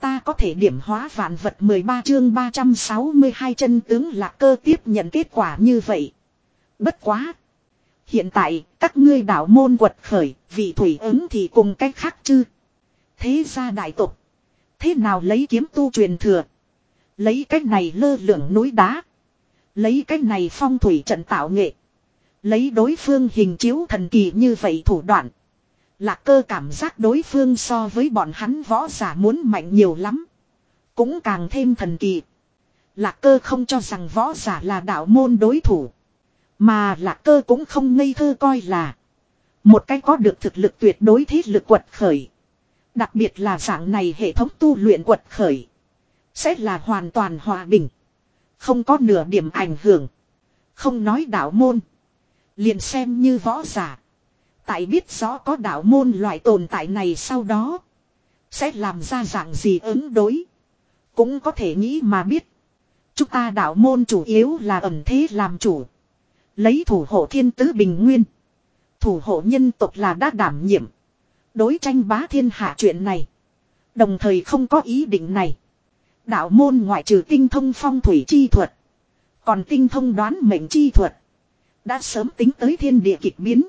Ta có thể điểm hóa vạn vật 13 chương 362 chân tướng lạc cơ tiếp nhận kết quả như vậy. Bất quá. Hiện tại, các ngươi đảo môn quật khởi, vị thủy ứng thì cùng cách khác chứ. Thế ra đại tục. Thế nào lấy kiếm tu truyền thừa. Lấy cách này lơ lửng núi đá. Lấy cách này phong thủy trận tạo nghệ. Lấy đối phương hình chiếu thần kỳ như vậy thủ đoạn. Lạc cơ cảm giác đối phương so với bọn hắn võ giả muốn mạnh nhiều lắm. Cũng càng thêm thần kỳ. Lạc cơ không cho rằng võ giả là đạo môn đối thủ. Mà lạc cơ cũng không ngây thơ coi là. Một cái có được thực lực tuyệt đối thiết lực quật khởi. Đặc biệt là dạng này hệ thống tu luyện quật khởi. Sẽ là hoàn toàn hòa bình. Không có nửa điểm ảnh hưởng. Không nói đạo môn. Liền xem như võ giả. Tại biết rõ có đạo môn loại tồn tại này sau đó. Sẽ làm ra dạng gì ứng đối. Cũng có thể nghĩ mà biết. Chúng ta đạo môn chủ yếu là ẩn thế làm chủ. Lấy thủ hộ thiên tứ bình nguyên. Thủ hộ nhân tộc là đã đảm nhiệm. Đối tranh bá thiên hạ chuyện này. Đồng thời không có ý định này. Đạo môn ngoại trừ tinh thông phong thủy chi thuật. Còn tinh thông đoán mệnh chi thuật. Đã sớm tính tới thiên địa kịch biến.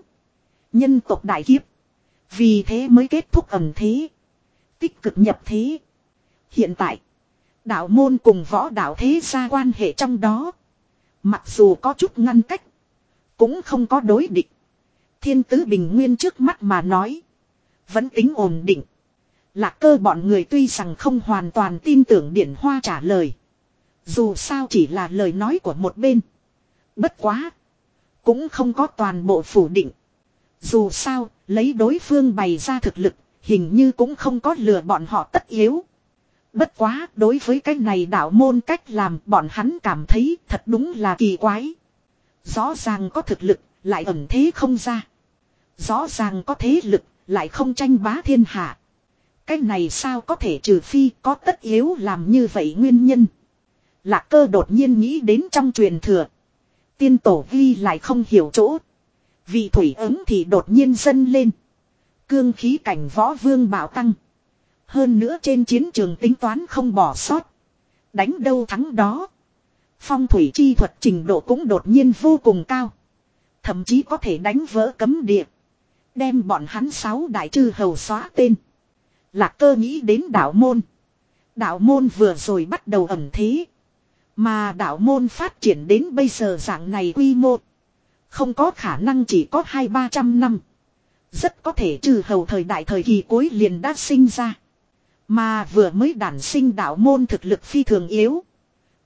Nhân tộc đại kiếp. Vì thế mới kết thúc ẩm thế. Tích cực nhập thế. Hiện tại. Đạo môn cùng võ đạo thế gia quan hệ trong đó. Mặc dù có chút ngăn cách. Cũng không có đối địch. Thiên tứ bình nguyên trước mắt mà nói. Vẫn tính ổn định. Lạc cơ bọn người tuy rằng không hoàn toàn tin tưởng điển hoa trả lời. Dù sao chỉ là lời nói của một bên. Bất quá. Cũng không có toàn bộ phủ định. Dù sao, lấy đối phương bày ra thực lực, hình như cũng không có lừa bọn họ tất yếu. Bất quá, đối với cái này đạo môn cách làm bọn hắn cảm thấy thật đúng là kỳ quái. Rõ ràng có thực lực, lại ẩn thế không ra. Rõ ràng có thế lực, lại không tranh bá thiên hạ. Cái này sao có thể trừ phi có tất yếu làm như vậy nguyên nhân. Lạc cơ đột nhiên nghĩ đến trong truyền thừa. Tiên tổ ghi lại không hiểu chỗ. Vì thủy ứng thì đột nhiên dâng lên. Cương khí cảnh võ vương bảo tăng. Hơn nữa trên chiến trường tính toán không bỏ sót. Đánh đâu thắng đó. Phong thủy chi thuật trình độ cũng đột nhiên vô cùng cao. Thậm chí có thể đánh vỡ cấm địa. Đem bọn hắn sáu đại trư hầu xóa tên. Lạc cơ nghĩ đến đạo môn. Đạo môn vừa rồi bắt đầu ẩm thế. Mà đạo môn phát triển đến bây giờ dạng này quy mô. Không có khả năng chỉ có hai ba trăm năm. Rất có thể trừ hầu thời đại thời kỳ cuối liền đã sinh ra. Mà vừa mới đản sinh đạo môn thực lực phi thường yếu.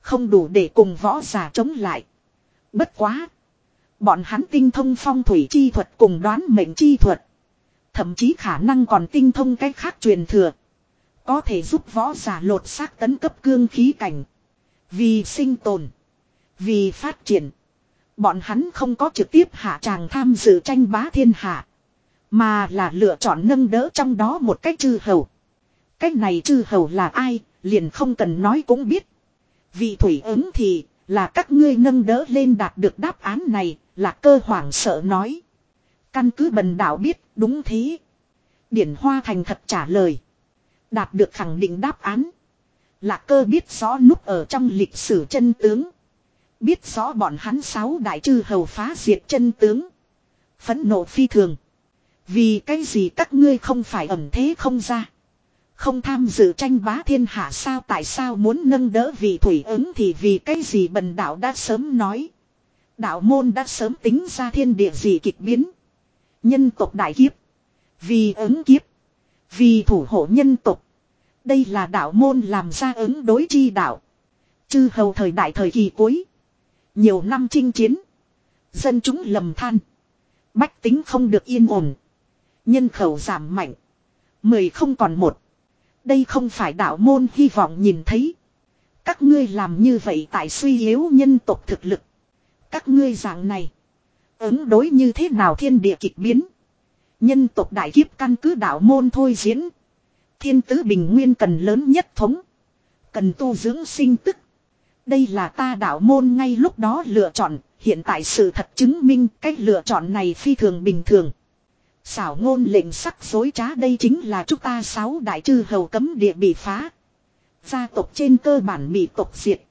Không đủ để cùng võ giả chống lại. Bất quá. Bọn hắn tinh thông phong thủy chi thuật cùng đoán mệnh chi thuật. Thậm chí khả năng còn tinh thông cách khác truyền thừa. Có thể giúp võ giả lột xác tấn cấp cương khí cảnh. Vì sinh tồn. Vì phát triển. Bọn hắn không có trực tiếp hạ tràng tham dự tranh bá thiên hạ. Mà là lựa chọn nâng đỡ trong đó một cách chư hầu. Cách này chư hầu là ai, liền không cần nói cũng biết. Vị thủy ứng thì, là các ngươi nâng đỡ lên đạt được đáp án này, là cơ hoảng sợ nói. Căn cứ bần đạo biết, đúng thế. Điển Hoa thành thật trả lời. Đạt được khẳng định đáp án. Lạc cơ biết rõ núp ở trong lịch sử chân tướng. Biết rõ bọn hắn sáu đại chư hầu phá diệt chân tướng. Phấn nộ phi thường. Vì cái gì các ngươi không phải ẩm thế không ra. Không tham dự tranh bá thiên hạ sao, tại sao muốn nâng đỡ vị thủy ứng thì vì cái gì bần đạo đã sớm nói. Đạo môn đã sớm tính ra thiên địa gì kịch biến. Nhân tộc đại kiếp. Vì ứng kiếp. Vì thủ hộ nhân tộc. Đây là đạo môn làm ra ứng đối chi đạo. Chư hầu thời đại thời kỳ cuối. Nhiều năm chinh chiến. Dân chúng lầm than. Bách tính không được yên ổn. Nhân khẩu giảm mạnh. Mười không còn một. Đây không phải đạo môn hy vọng nhìn thấy. Các ngươi làm như vậy tại suy yếu nhân tộc thực lực. Các ngươi dạng này. Ứng đối như thế nào thiên địa kịch biến. Nhân tộc đại kiếp căn cứ đạo môn thôi diễn. Thiên tứ bình nguyên cần lớn nhất thống. Cần tu dưỡng sinh tức. Đây là ta đạo môn ngay lúc đó lựa chọn. Hiện tại sự thật chứng minh cách lựa chọn này phi thường bình thường. Xảo ngôn lệnh sắc dối trá đây chính là chúng ta sáu đại chư hầu cấm địa bị phá. Gia tộc trên cơ bản bị tộc diệt.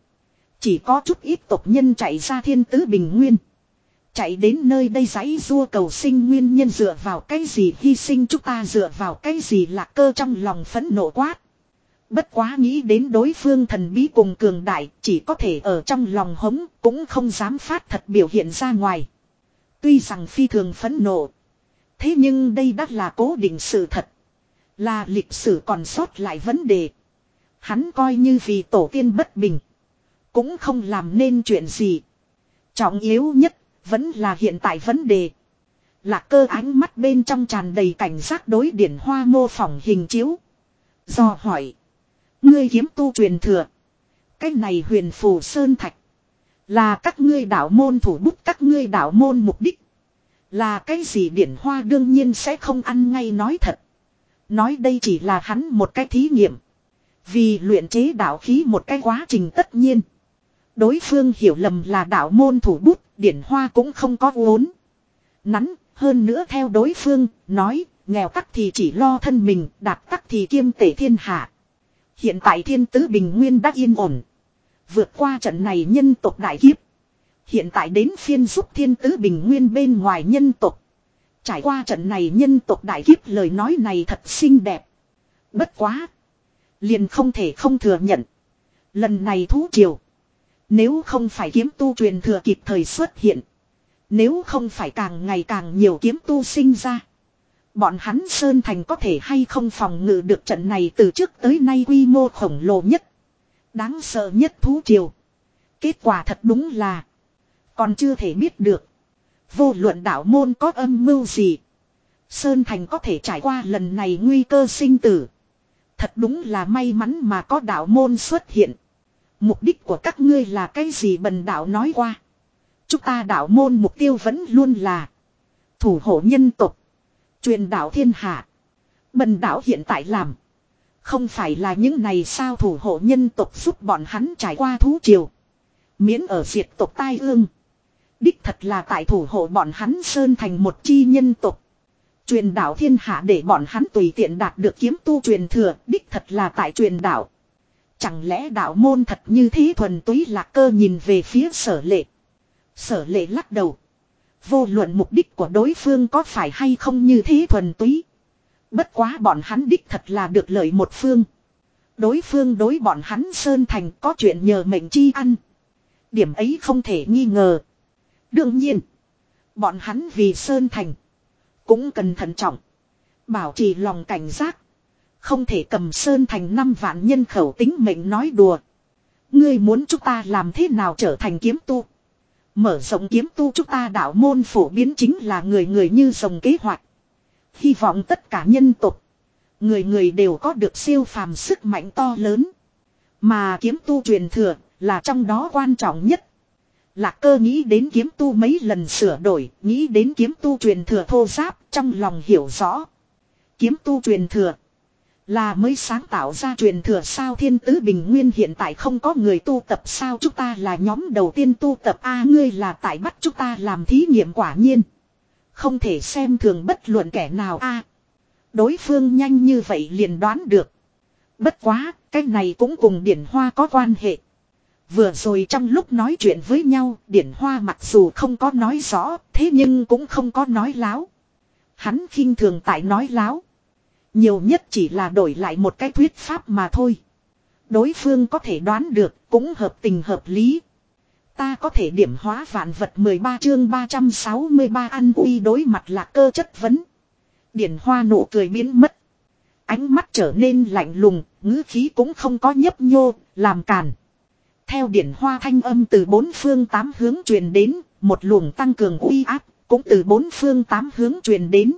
Chỉ có chút ít tộc nhân chạy ra thiên tứ bình nguyên. Chạy đến nơi đây giấy rua cầu sinh nguyên nhân dựa vào cái gì hy sinh chúng ta dựa vào cái gì là cơ trong lòng phẫn nộ quát. Bất quá nghĩ đến đối phương thần bí cùng cường đại chỉ có thể ở trong lòng hống cũng không dám phát thật biểu hiện ra ngoài. Tuy rằng phi thường phẫn nộ. Thế nhưng đây đã là cố định sự thật. Là lịch sử còn sót lại vấn đề. Hắn coi như vì tổ tiên bất bình. Cũng không làm nên chuyện gì. Trọng yếu nhất vẫn là hiện tại vấn đề. Lạc cơ ánh mắt bên trong tràn đầy cảnh giác đối điển hoa mô phỏng hình chiếu. Do hỏi. Ngươi kiếm tu truyền thừa. Cái này huyền phù sơn thạch. Là các ngươi đạo môn thủ bút các ngươi đạo môn mục đích. Là cái gì điển hoa đương nhiên sẽ không ăn ngay nói thật. Nói đây chỉ là hắn một cái thí nghiệm. Vì luyện chế đạo khí một cái quá trình tất nhiên. Đối phương hiểu lầm là đạo môn thủ bút, điển hoa cũng không có vốn. Nắn, hơn nữa theo đối phương, nói, nghèo tắc thì chỉ lo thân mình, đạt tắc thì kiêm tể thiên hạ. Hiện tại thiên tứ bình nguyên đã yên ổn. Vượt qua trận này nhân tộc đại kiếp. Hiện tại đến phiên giúp thiên tứ bình nguyên bên ngoài nhân tộc. Trải qua trận này nhân tộc đại kiếp lời nói này thật xinh đẹp. Bất quá. Liền không thể không thừa nhận. Lần này thú triều. Nếu không phải kiếm tu truyền thừa kịp thời xuất hiện. Nếu không phải càng ngày càng nhiều kiếm tu sinh ra. Bọn hắn Sơn Thành có thể hay không phòng ngự được trận này từ trước tới nay quy mô khổng lồ nhất. Đáng sợ nhất thú triều. Kết quả thật đúng là. Còn chưa thể biết được. Vô luận đạo môn có âm mưu gì. Sơn Thành có thể trải qua lần này nguy cơ sinh tử. Thật đúng là may mắn mà có đạo môn xuất hiện. Mục đích của các ngươi là cái gì bần đạo nói qua. Chúng ta đạo môn mục tiêu vẫn luôn là. Thủ hộ nhân tục. Truyền đạo thiên hạ. Bần đạo hiện tại làm. Không phải là những này sao thủ hộ nhân tộc giúp bọn hắn trải qua thú triều. Miễn ở diệt tộc tai ương. Đích thật là tại thủ hộ bọn hắn sơn thành một chi nhân tộc. Truyền đạo thiên hạ để bọn hắn tùy tiện đạt được kiếm tu truyền thừa. Đích thật là tại truyền đạo. Chẳng lẽ đạo môn thật như thế thuần túy lạc cơ nhìn về phía sở lệ. Sở lệ lắc đầu. Vô luận mục đích của đối phương có phải hay không như thế thuần túy. Bất quá bọn hắn đích thật là được lợi một phương. Đối phương đối bọn hắn Sơn Thành có chuyện nhờ mệnh chi ăn. Điểm ấy không thể nghi ngờ. Đương nhiên. Bọn hắn vì Sơn Thành. Cũng cần thận trọng. Bảo trì lòng cảnh giác. Không thể cầm Sơn Thành năm vạn nhân khẩu tính mệnh nói đùa. Ngươi muốn chúng ta làm thế nào trở thành kiếm tu. Mở rộng kiếm tu chúng ta đạo môn phổ biến chính là người người như dòng kế hoạch. Hy vọng tất cả nhân tục. Người người đều có được siêu phàm sức mạnh to lớn. Mà kiếm tu truyền thừa là trong đó quan trọng nhất. Lạc cơ nghĩ đến kiếm tu mấy lần sửa đổi, nghĩ đến kiếm tu truyền thừa thô giáp, trong lòng hiểu rõ. Kiếm tu truyền thừa là mới sáng tạo ra truyền thừa sao thiên tứ bình nguyên hiện tại không có người tu tập sao chúng ta là nhóm đầu tiên tu tập a ngươi là tại bắt chúng ta làm thí nghiệm quả nhiên. Không thể xem thường bất luận kẻ nào a Đối phương nhanh như vậy liền đoán được. Bất quá, cái này cũng cùng điển hoa có quan hệ. Vừa rồi trong lúc nói chuyện với nhau, điển hoa mặc dù không có nói rõ, thế nhưng cũng không có nói láo. Hắn khinh thường tại nói láo. Nhiều nhất chỉ là đổi lại một cái thuyết pháp mà thôi. Đối phương có thể đoán được, cũng hợp tình hợp lý. Ta có thể điểm hóa vạn vật 13 chương 363 ăn uy đối mặt là cơ chất vấn. Điển hoa nụ cười biến mất. Ánh mắt trở nên lạnh lùng, ngữ khí cũng không có nhấp nhô, làm càn. Theo điển hoa thanh âm từ bốn phương tám hướng truyền đến, một luồng tăng cường uy áp, cũng từ bốn phương tám hướng truyền đến.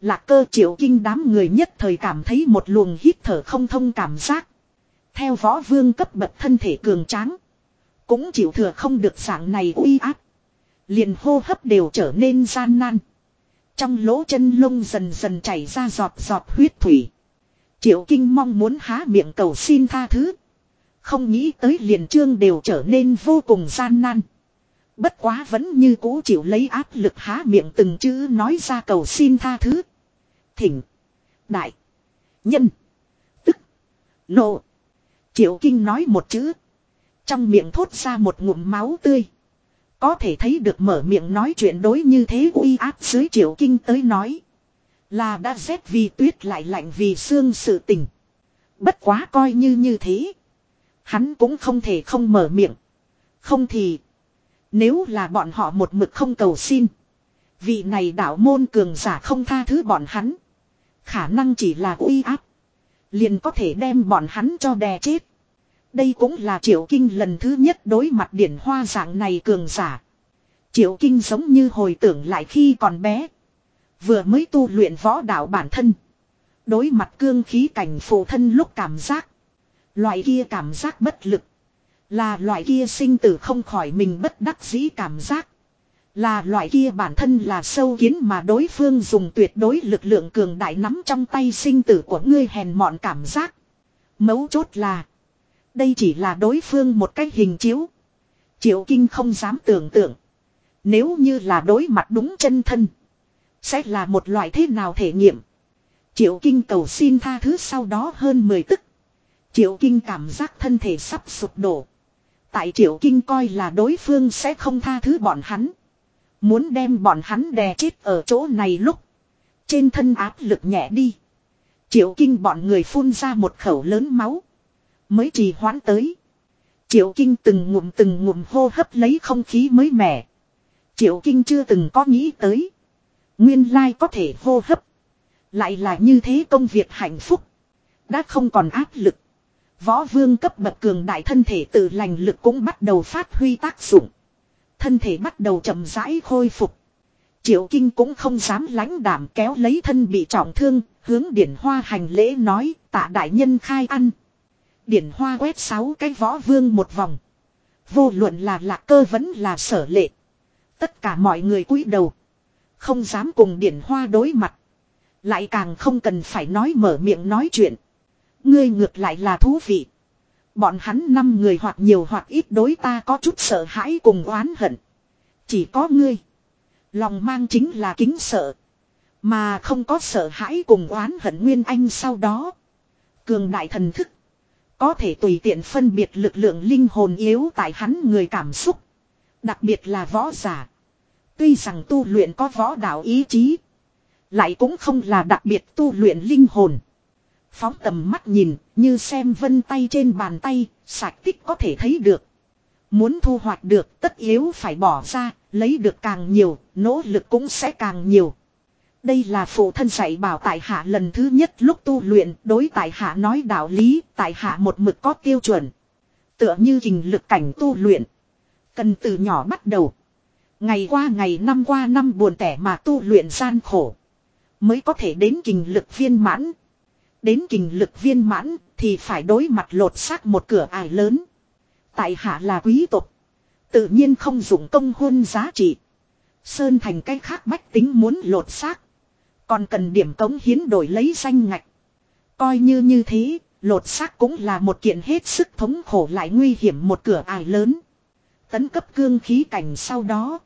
Lạc cơ triệu kinh đám người nhất thời cảm thấy một luồng hít thở không thông cảm giác. Theo võ vương cấp bậc thân thể cường tráng. Cũng chịu thừa không được dạng này uy áp. Liền hô hấp đều trở nên gian nan. Trong lỗ chân lông dần dần chảy ra giọt giọt huyết thủy. Triệu Kinh mong muốn há miệng cầu xin tha thứ. Không nghĩ tới liền trương đều trở nên vô cùng gian nan. Bất quá vẫn như cũ chịu lấy áp lực há miệng từng chữ nói ra cầu xin tha thứ. Thỉnh. Đại. Nhân. Tức. Nộ. Triệu Kinh nói một chữ. Trong miệng thốt ra một ngụm máu tươi. Có thể thấy được mở miệng nói chuyện đối như thế uy áp dưới Triệu Kinh tới nói. Là đã rét vì tuyết lại lạnh vì xương sự tình. Bất quá coi như như thế. Hắn cũng không thể không mở miệng. Không thì. Nếu là bọn họ một mực không cầu xin. Vị này đạo môn cường giả không tha thứ bọn hắn. Khả năng chỉ là uy áp. Liền có thể đem bọn hắn cho đè chết. Đây cũng là triệu kinh lần thứ nhất đối mặt điển hoa dạng này cường giả. Triệu kinh giống như hồi tưởng lại khi còn bé. Vừa mới tu luyện võ đạo bản thân. Đối mặt cương khí cảnh phụ thân lúc cảm giác. Loại kia cảm giác bất lực. Là loại kia sinh tử không khỏi mình bất đắc dĩ cảm giác. Là loại kia bản thân là sâu kiến mà đối phương dùng tuyệt đối lực lượng cường đại nắm trong tay sinh tử của ngươi hèn mọn cảm giác. Mấu chốt là. Đây chỉ là đối phương một cách hình chiếu. Triệu Kinh không dám tưởng tượng. Nếu như là đối mặt đúng chân thân. Sẽ là một loại thế nào thể nghiệm. Triệu Kinh cầu xin tha thứ sau đó hơn 10 tức. Triệu Kinh cảm giác thân thể sắp sụp đổ. Tại Triệu Kinh coi là đối phương sẽ không tha thứ bọn hắn. Muốn đem bọn hắn đè chết ở chỗ này lúc. Trên thân áp lực nhẹ đi. Triệu Kinh bọn người phun ra một khẩu lớn máu. Mới trì hoãn tới. Triệu Kinh từng ngụm từng ngụm hô hấp lấy không khí mới mẻ. Triệu Kinh chưa từng có nghĩ tới. Nguyên lai có thể hô hấp. Lại là như thế công việc hạnh phúc. Đã không còn áp lực. Võ vương cấp bậc cường đại thân thể tự lành lực cũng bắt đầu phát huy tác dụng. Thân thể bắt đầu chậm rãi khôi phục. Triệu Kinh cũng không dám lãnh đảm kéo lấy thân bị trọng thương, hướng điển hoa hành lễ nói tạ đại nhân khai ăn. Điển hoa quét sáu cái võ vương một vòng. Vô luận là lạc cơ vẫn là sở lệ. Tất cả mọi người cúi đầu. Không dám cùng điển hoa đối mặt. Lại càng không cần phải nói mở miệng nói chuyện. Ngươi ngược lại là thú vị. Bọn hắn năm người hoặc nhiều hoặc ít đối ta có chút sợ hãi cùng oán hận. Chỉ có ngươi. Lòng mang chính là kính sợ. Mà không có sợ hãi cùng oán hận Nguyên Anh sau đó. Cường đại thần thức. Có thể tùy tiện phân biệt lực lượng linh hồn yếu tại hắn người cảm xúc. Đặc biệt là võ giả. Tuy rằng tu luyện có võ đạo ý chí. Lại cũng không là đặc biệt tu luyện linh hồn. Phóng tầm mắt nhìn, như xem vân tay trên bàn tay, sạch tích có thể thấy được. Muốn thu hoạch được tất yếu phải bỏ ra, lấy được càng nhiều, nỗ lực cũng sẽ càng nhiều. Đây là phụ thân dạy bảo tại hạ lần thứ nhất lúc tu luyện, đối tại hạ nói đạo lý, tại hạ một mực có tiêu chuẩn. Tựa như hình lực cảnh tu luyện. Cần từ nhỏ bắt đầu. Ngày qua ngày năm qua năm buồn tẻ mà tu luyện gian khổ. Mới có thể đến kình lực viên mãn. Đến kình lực viên mãn thì phải đối mặt lột xác một cửa ải lớn. Tại hạ là quý tộc. Tự nhiên không dùng công hôn giá trị. Sơn thành cách khác bách tính muốn lột xác. Còn cần điểm cống hiến đổi lấy danh ngạch. Coi như như thế, lột xác cũng là một kiện hết sức thống khổ lại nguy hiểm một cửa ải lớn. Tấn cấp cương khí cảnh sau đó.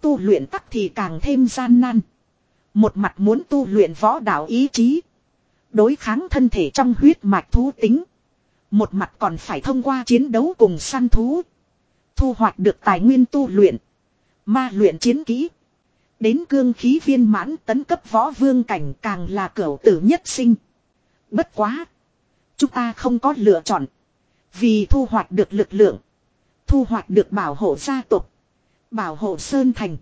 Tu luyện tắc thì càng thêm gian nan. Một mặt muốn tu luyện võ đạo ý chí. Đối kháng thân thể trong huyết mạch thú tính. Một mặt còn phải thông qua chiến đấu cùng săn thú. Thu hoạch được tài nguyên tu luyện. Ma luyện chiến kỹ. Đến cương khí viên mãn tấn cấp võ vương cảnh càng là cửu tử nhất sinh. Bất quá. Chúng ta không có lựa chọn. Vì thu hoạch được lực lượng. Thu hoạch được bảo hộ gia tộc. Bảo hộ Sơn Thành.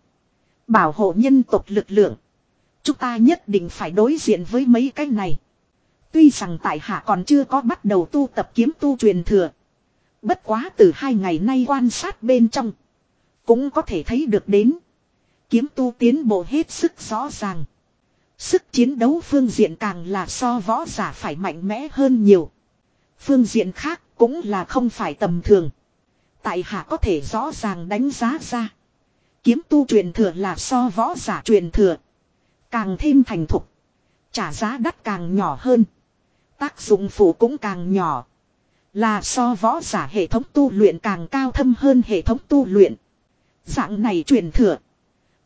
Bảo hộ nhân tộc lực lượng. Chúng ta nhất định phải đối diện với mấy cái này. Tuy rằng tại hạ còn chưa có bắt đầu tu tập kiếm tu truyền thừa. Bất quá từ hai ngày nay quan sát bên trong. Cũng có thể thấy được đến. Kiếm tu tiến bộ hết sức rõ ràng. Sức chiến đấu phương diện càng là so võ giả phải mạnh mẽ hơn nhiều. Phương diện khác cũng là không phải tầm thường. Tại hạ có thể rõ ràng đánh giá ra. Kiếm tu truyền thừa là so võ giả truyền thừa. Càng thêm thành thục. Trả giá đắt càng nhỏ hơn. Tác dụng phụ cũng càng nhỏ. Là so võ giả hệ thống tu luyện càng cao thâm hơn hệ thống tu luyện. Dạng này truyền thừa.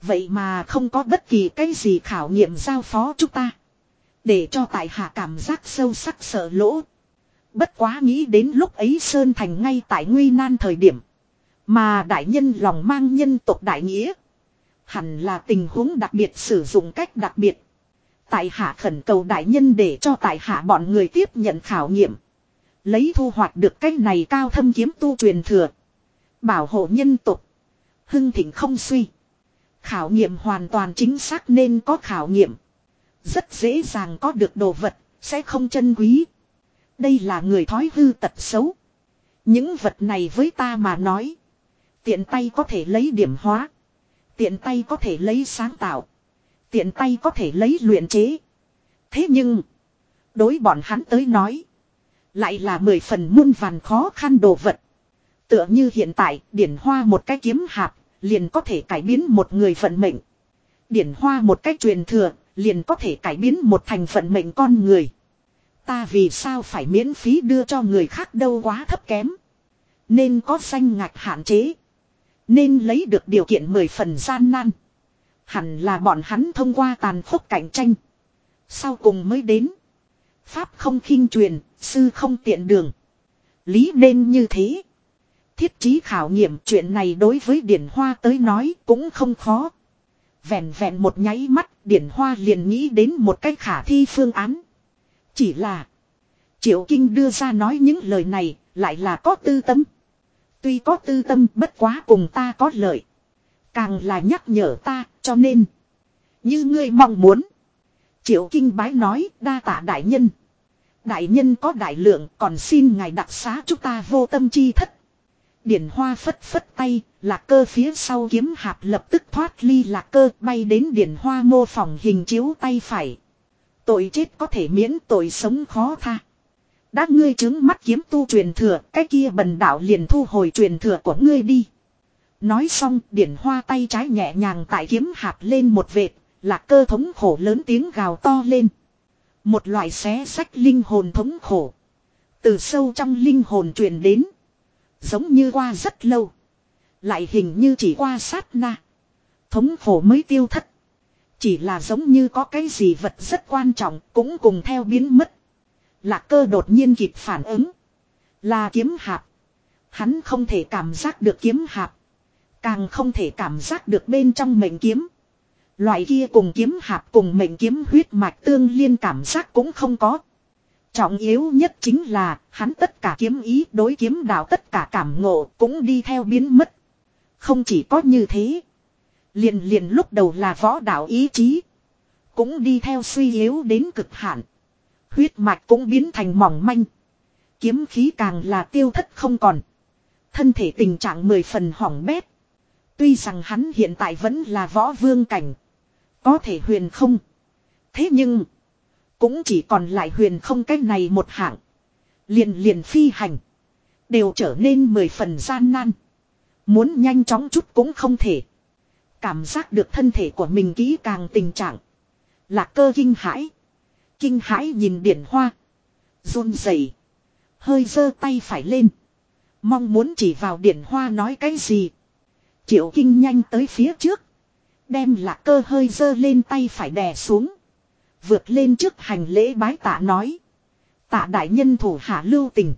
Vậy mà không có bất kỳ cái gì khảo nghiệm giao phó chúng ta. Để cho tại hạ cảm giác sâu sắc sợ lỗ. Bất quá nghĩ đến lúc ấy Sơn Thành ngay tại nguy nan thời điểm. Mà đại nhân lòng mang nhân tộc đại nghĩa. Hẳn là tình huống đặc biệt sử dụng cách đặc biệt. Tại hạ khẩn cầu đại nhân để cho tại hạ bọn người tiếp nhận khảo nghiệm. Lấy thu hoạch được cách này cao thâm kiếm tu truyền thừa. Bảo hộ nhân tục. Hưng thịnh không suy. Khảo nghiệm hoàn toàn chính xác nên có khảo nghiệm. Rất dễ dàng có được đồ vật, sẽ không chân quý. Đây là người thói hư tật xấu. Những vật này với ta mà nói. Tiện tay có thể lấy điểm hóa. Tiện tay có thể lấy sáng tạo. Tiện tay có thể lấy luyện chế. Thế nhưng. Đối bọn hắn tới nói. Lại là mười phần muôn vàn khó khăn đồ vật. Tựa như hiện tại, điển hoa một cái kiếm hạp. Liền có thể cải biến một người vận mệnh. Điển hoa một cách truyền thừa. Liền có thể cải biến một thành vận mệnh con người. Ta vì sao phải miễn phí đưa cho người khác đâu quá thấp kém. Nên có danh ngạch hạn chế. Nên lấy được điều kiện mười phần gian nan. Hẳn là bọn hắn thông qua tàn khốc cạnh tranh. Sau cùng mới đến. Pháp không khinh truyền, sư không tiện đường. Lý nên như thế. Thiết chí khảo nghiệm chuyện này đối với Điển Hoa tới nói cũng không khó. Vẹn vẹn một nháy mắt, Điển Hoa liền nghĩ đến một cách khả thi phương án. Chỉ là Triệu Kinh đưa ra nói những lời này lại là có tư tâm. Tuy có tư tâm bất quá cùng ta có lợi. Càng là nhắc nhở ta cho nên. Như ngươi mong muốn. Triệu Kinh bái nói đa tạ đại nhân. Đại nhân có đại lượng còn xin ngài đặc xá chúng ta vô tâm chi thất. Điển hoa phất phất tay, lạc cơ phía sau kiếm hạp lập tức thoát ly lạc cơ bay đến điển hoa mô phỏng hình chiếu tay phải. Tội chết có thể miễn tội sống khó tha. Đã ngươi chứng mắt kiếm tu truyền thừa, cái kia bần đạo liền thu hồi truyền thừa của ngươi đi. Nói xong, điển hoa tay trái nhẹ nhàng tại kiếm hạp lên một vệt, lạc cơ thống khổ lớn tiếng gào to lên. Một loại xé sách linh hồn thống khổ. Từ sâu trong linh hồn truyền đến. Giống như qua rất lâu. Lại hình như chỉ qua sát na. Thống khổ mới tiêu thất. Chỉ là giống như có cái gì vật rất quan trọng cũng cùng theo biến mất. Lạc cơ đột nhiên kịp phản ứng. Là kiếm hạp. Hắn không thể cảm giác được kiếm hạp. Càng không thể cảm giác được bên trong mệnh kiếm. Loại kia cùng kiếm hạp cùng mệnh kiếm huyết mạch tương liên cảm giác cũng không có. Trọng yếu nhất chính là, hắn tất cả kiếm ý, đối kiếm đạo tất cả cảm ngộ cũng đi theo biến mất. Không chỉ có như thế. Liền liền lúc đầu là võ đạo ý chí. Cũng đi theo suy yếu đến cực hạn. Huyết mạch cũng biến thành mỏng manh. Kiếm khí càng là tiêu thất không còn. Thân thể tình trạng mười phần hỏng bét. Tuy rằng hắn hiện tại vẫn là võ vương cảnh. Có thể huyền không. Thế nhưng. Cũng chỉ còn lại huyền không cách này một hạng. Liền liền phi hành. Đều trở nên mười phần gian nan. Muốn nhanh chóng chút cũng không thể. Cảm giác được thân thể của mình kỹ càng tình trạng. Lạc cơ kinh hãi. Kinh hãi nhìn điển hoa. run rẩy, Hơi giơ tay phải lên. Mong muốn chỉ vào điển hoa nói cái gì. Triệu kinh nhanh tới phía trước. Đem lạc cơ hơi dơ lên tay phải đè xuống. Vượt lên trước hành lễ bái tạ nói. Tạ đại nhân thủ hạ lưu tình.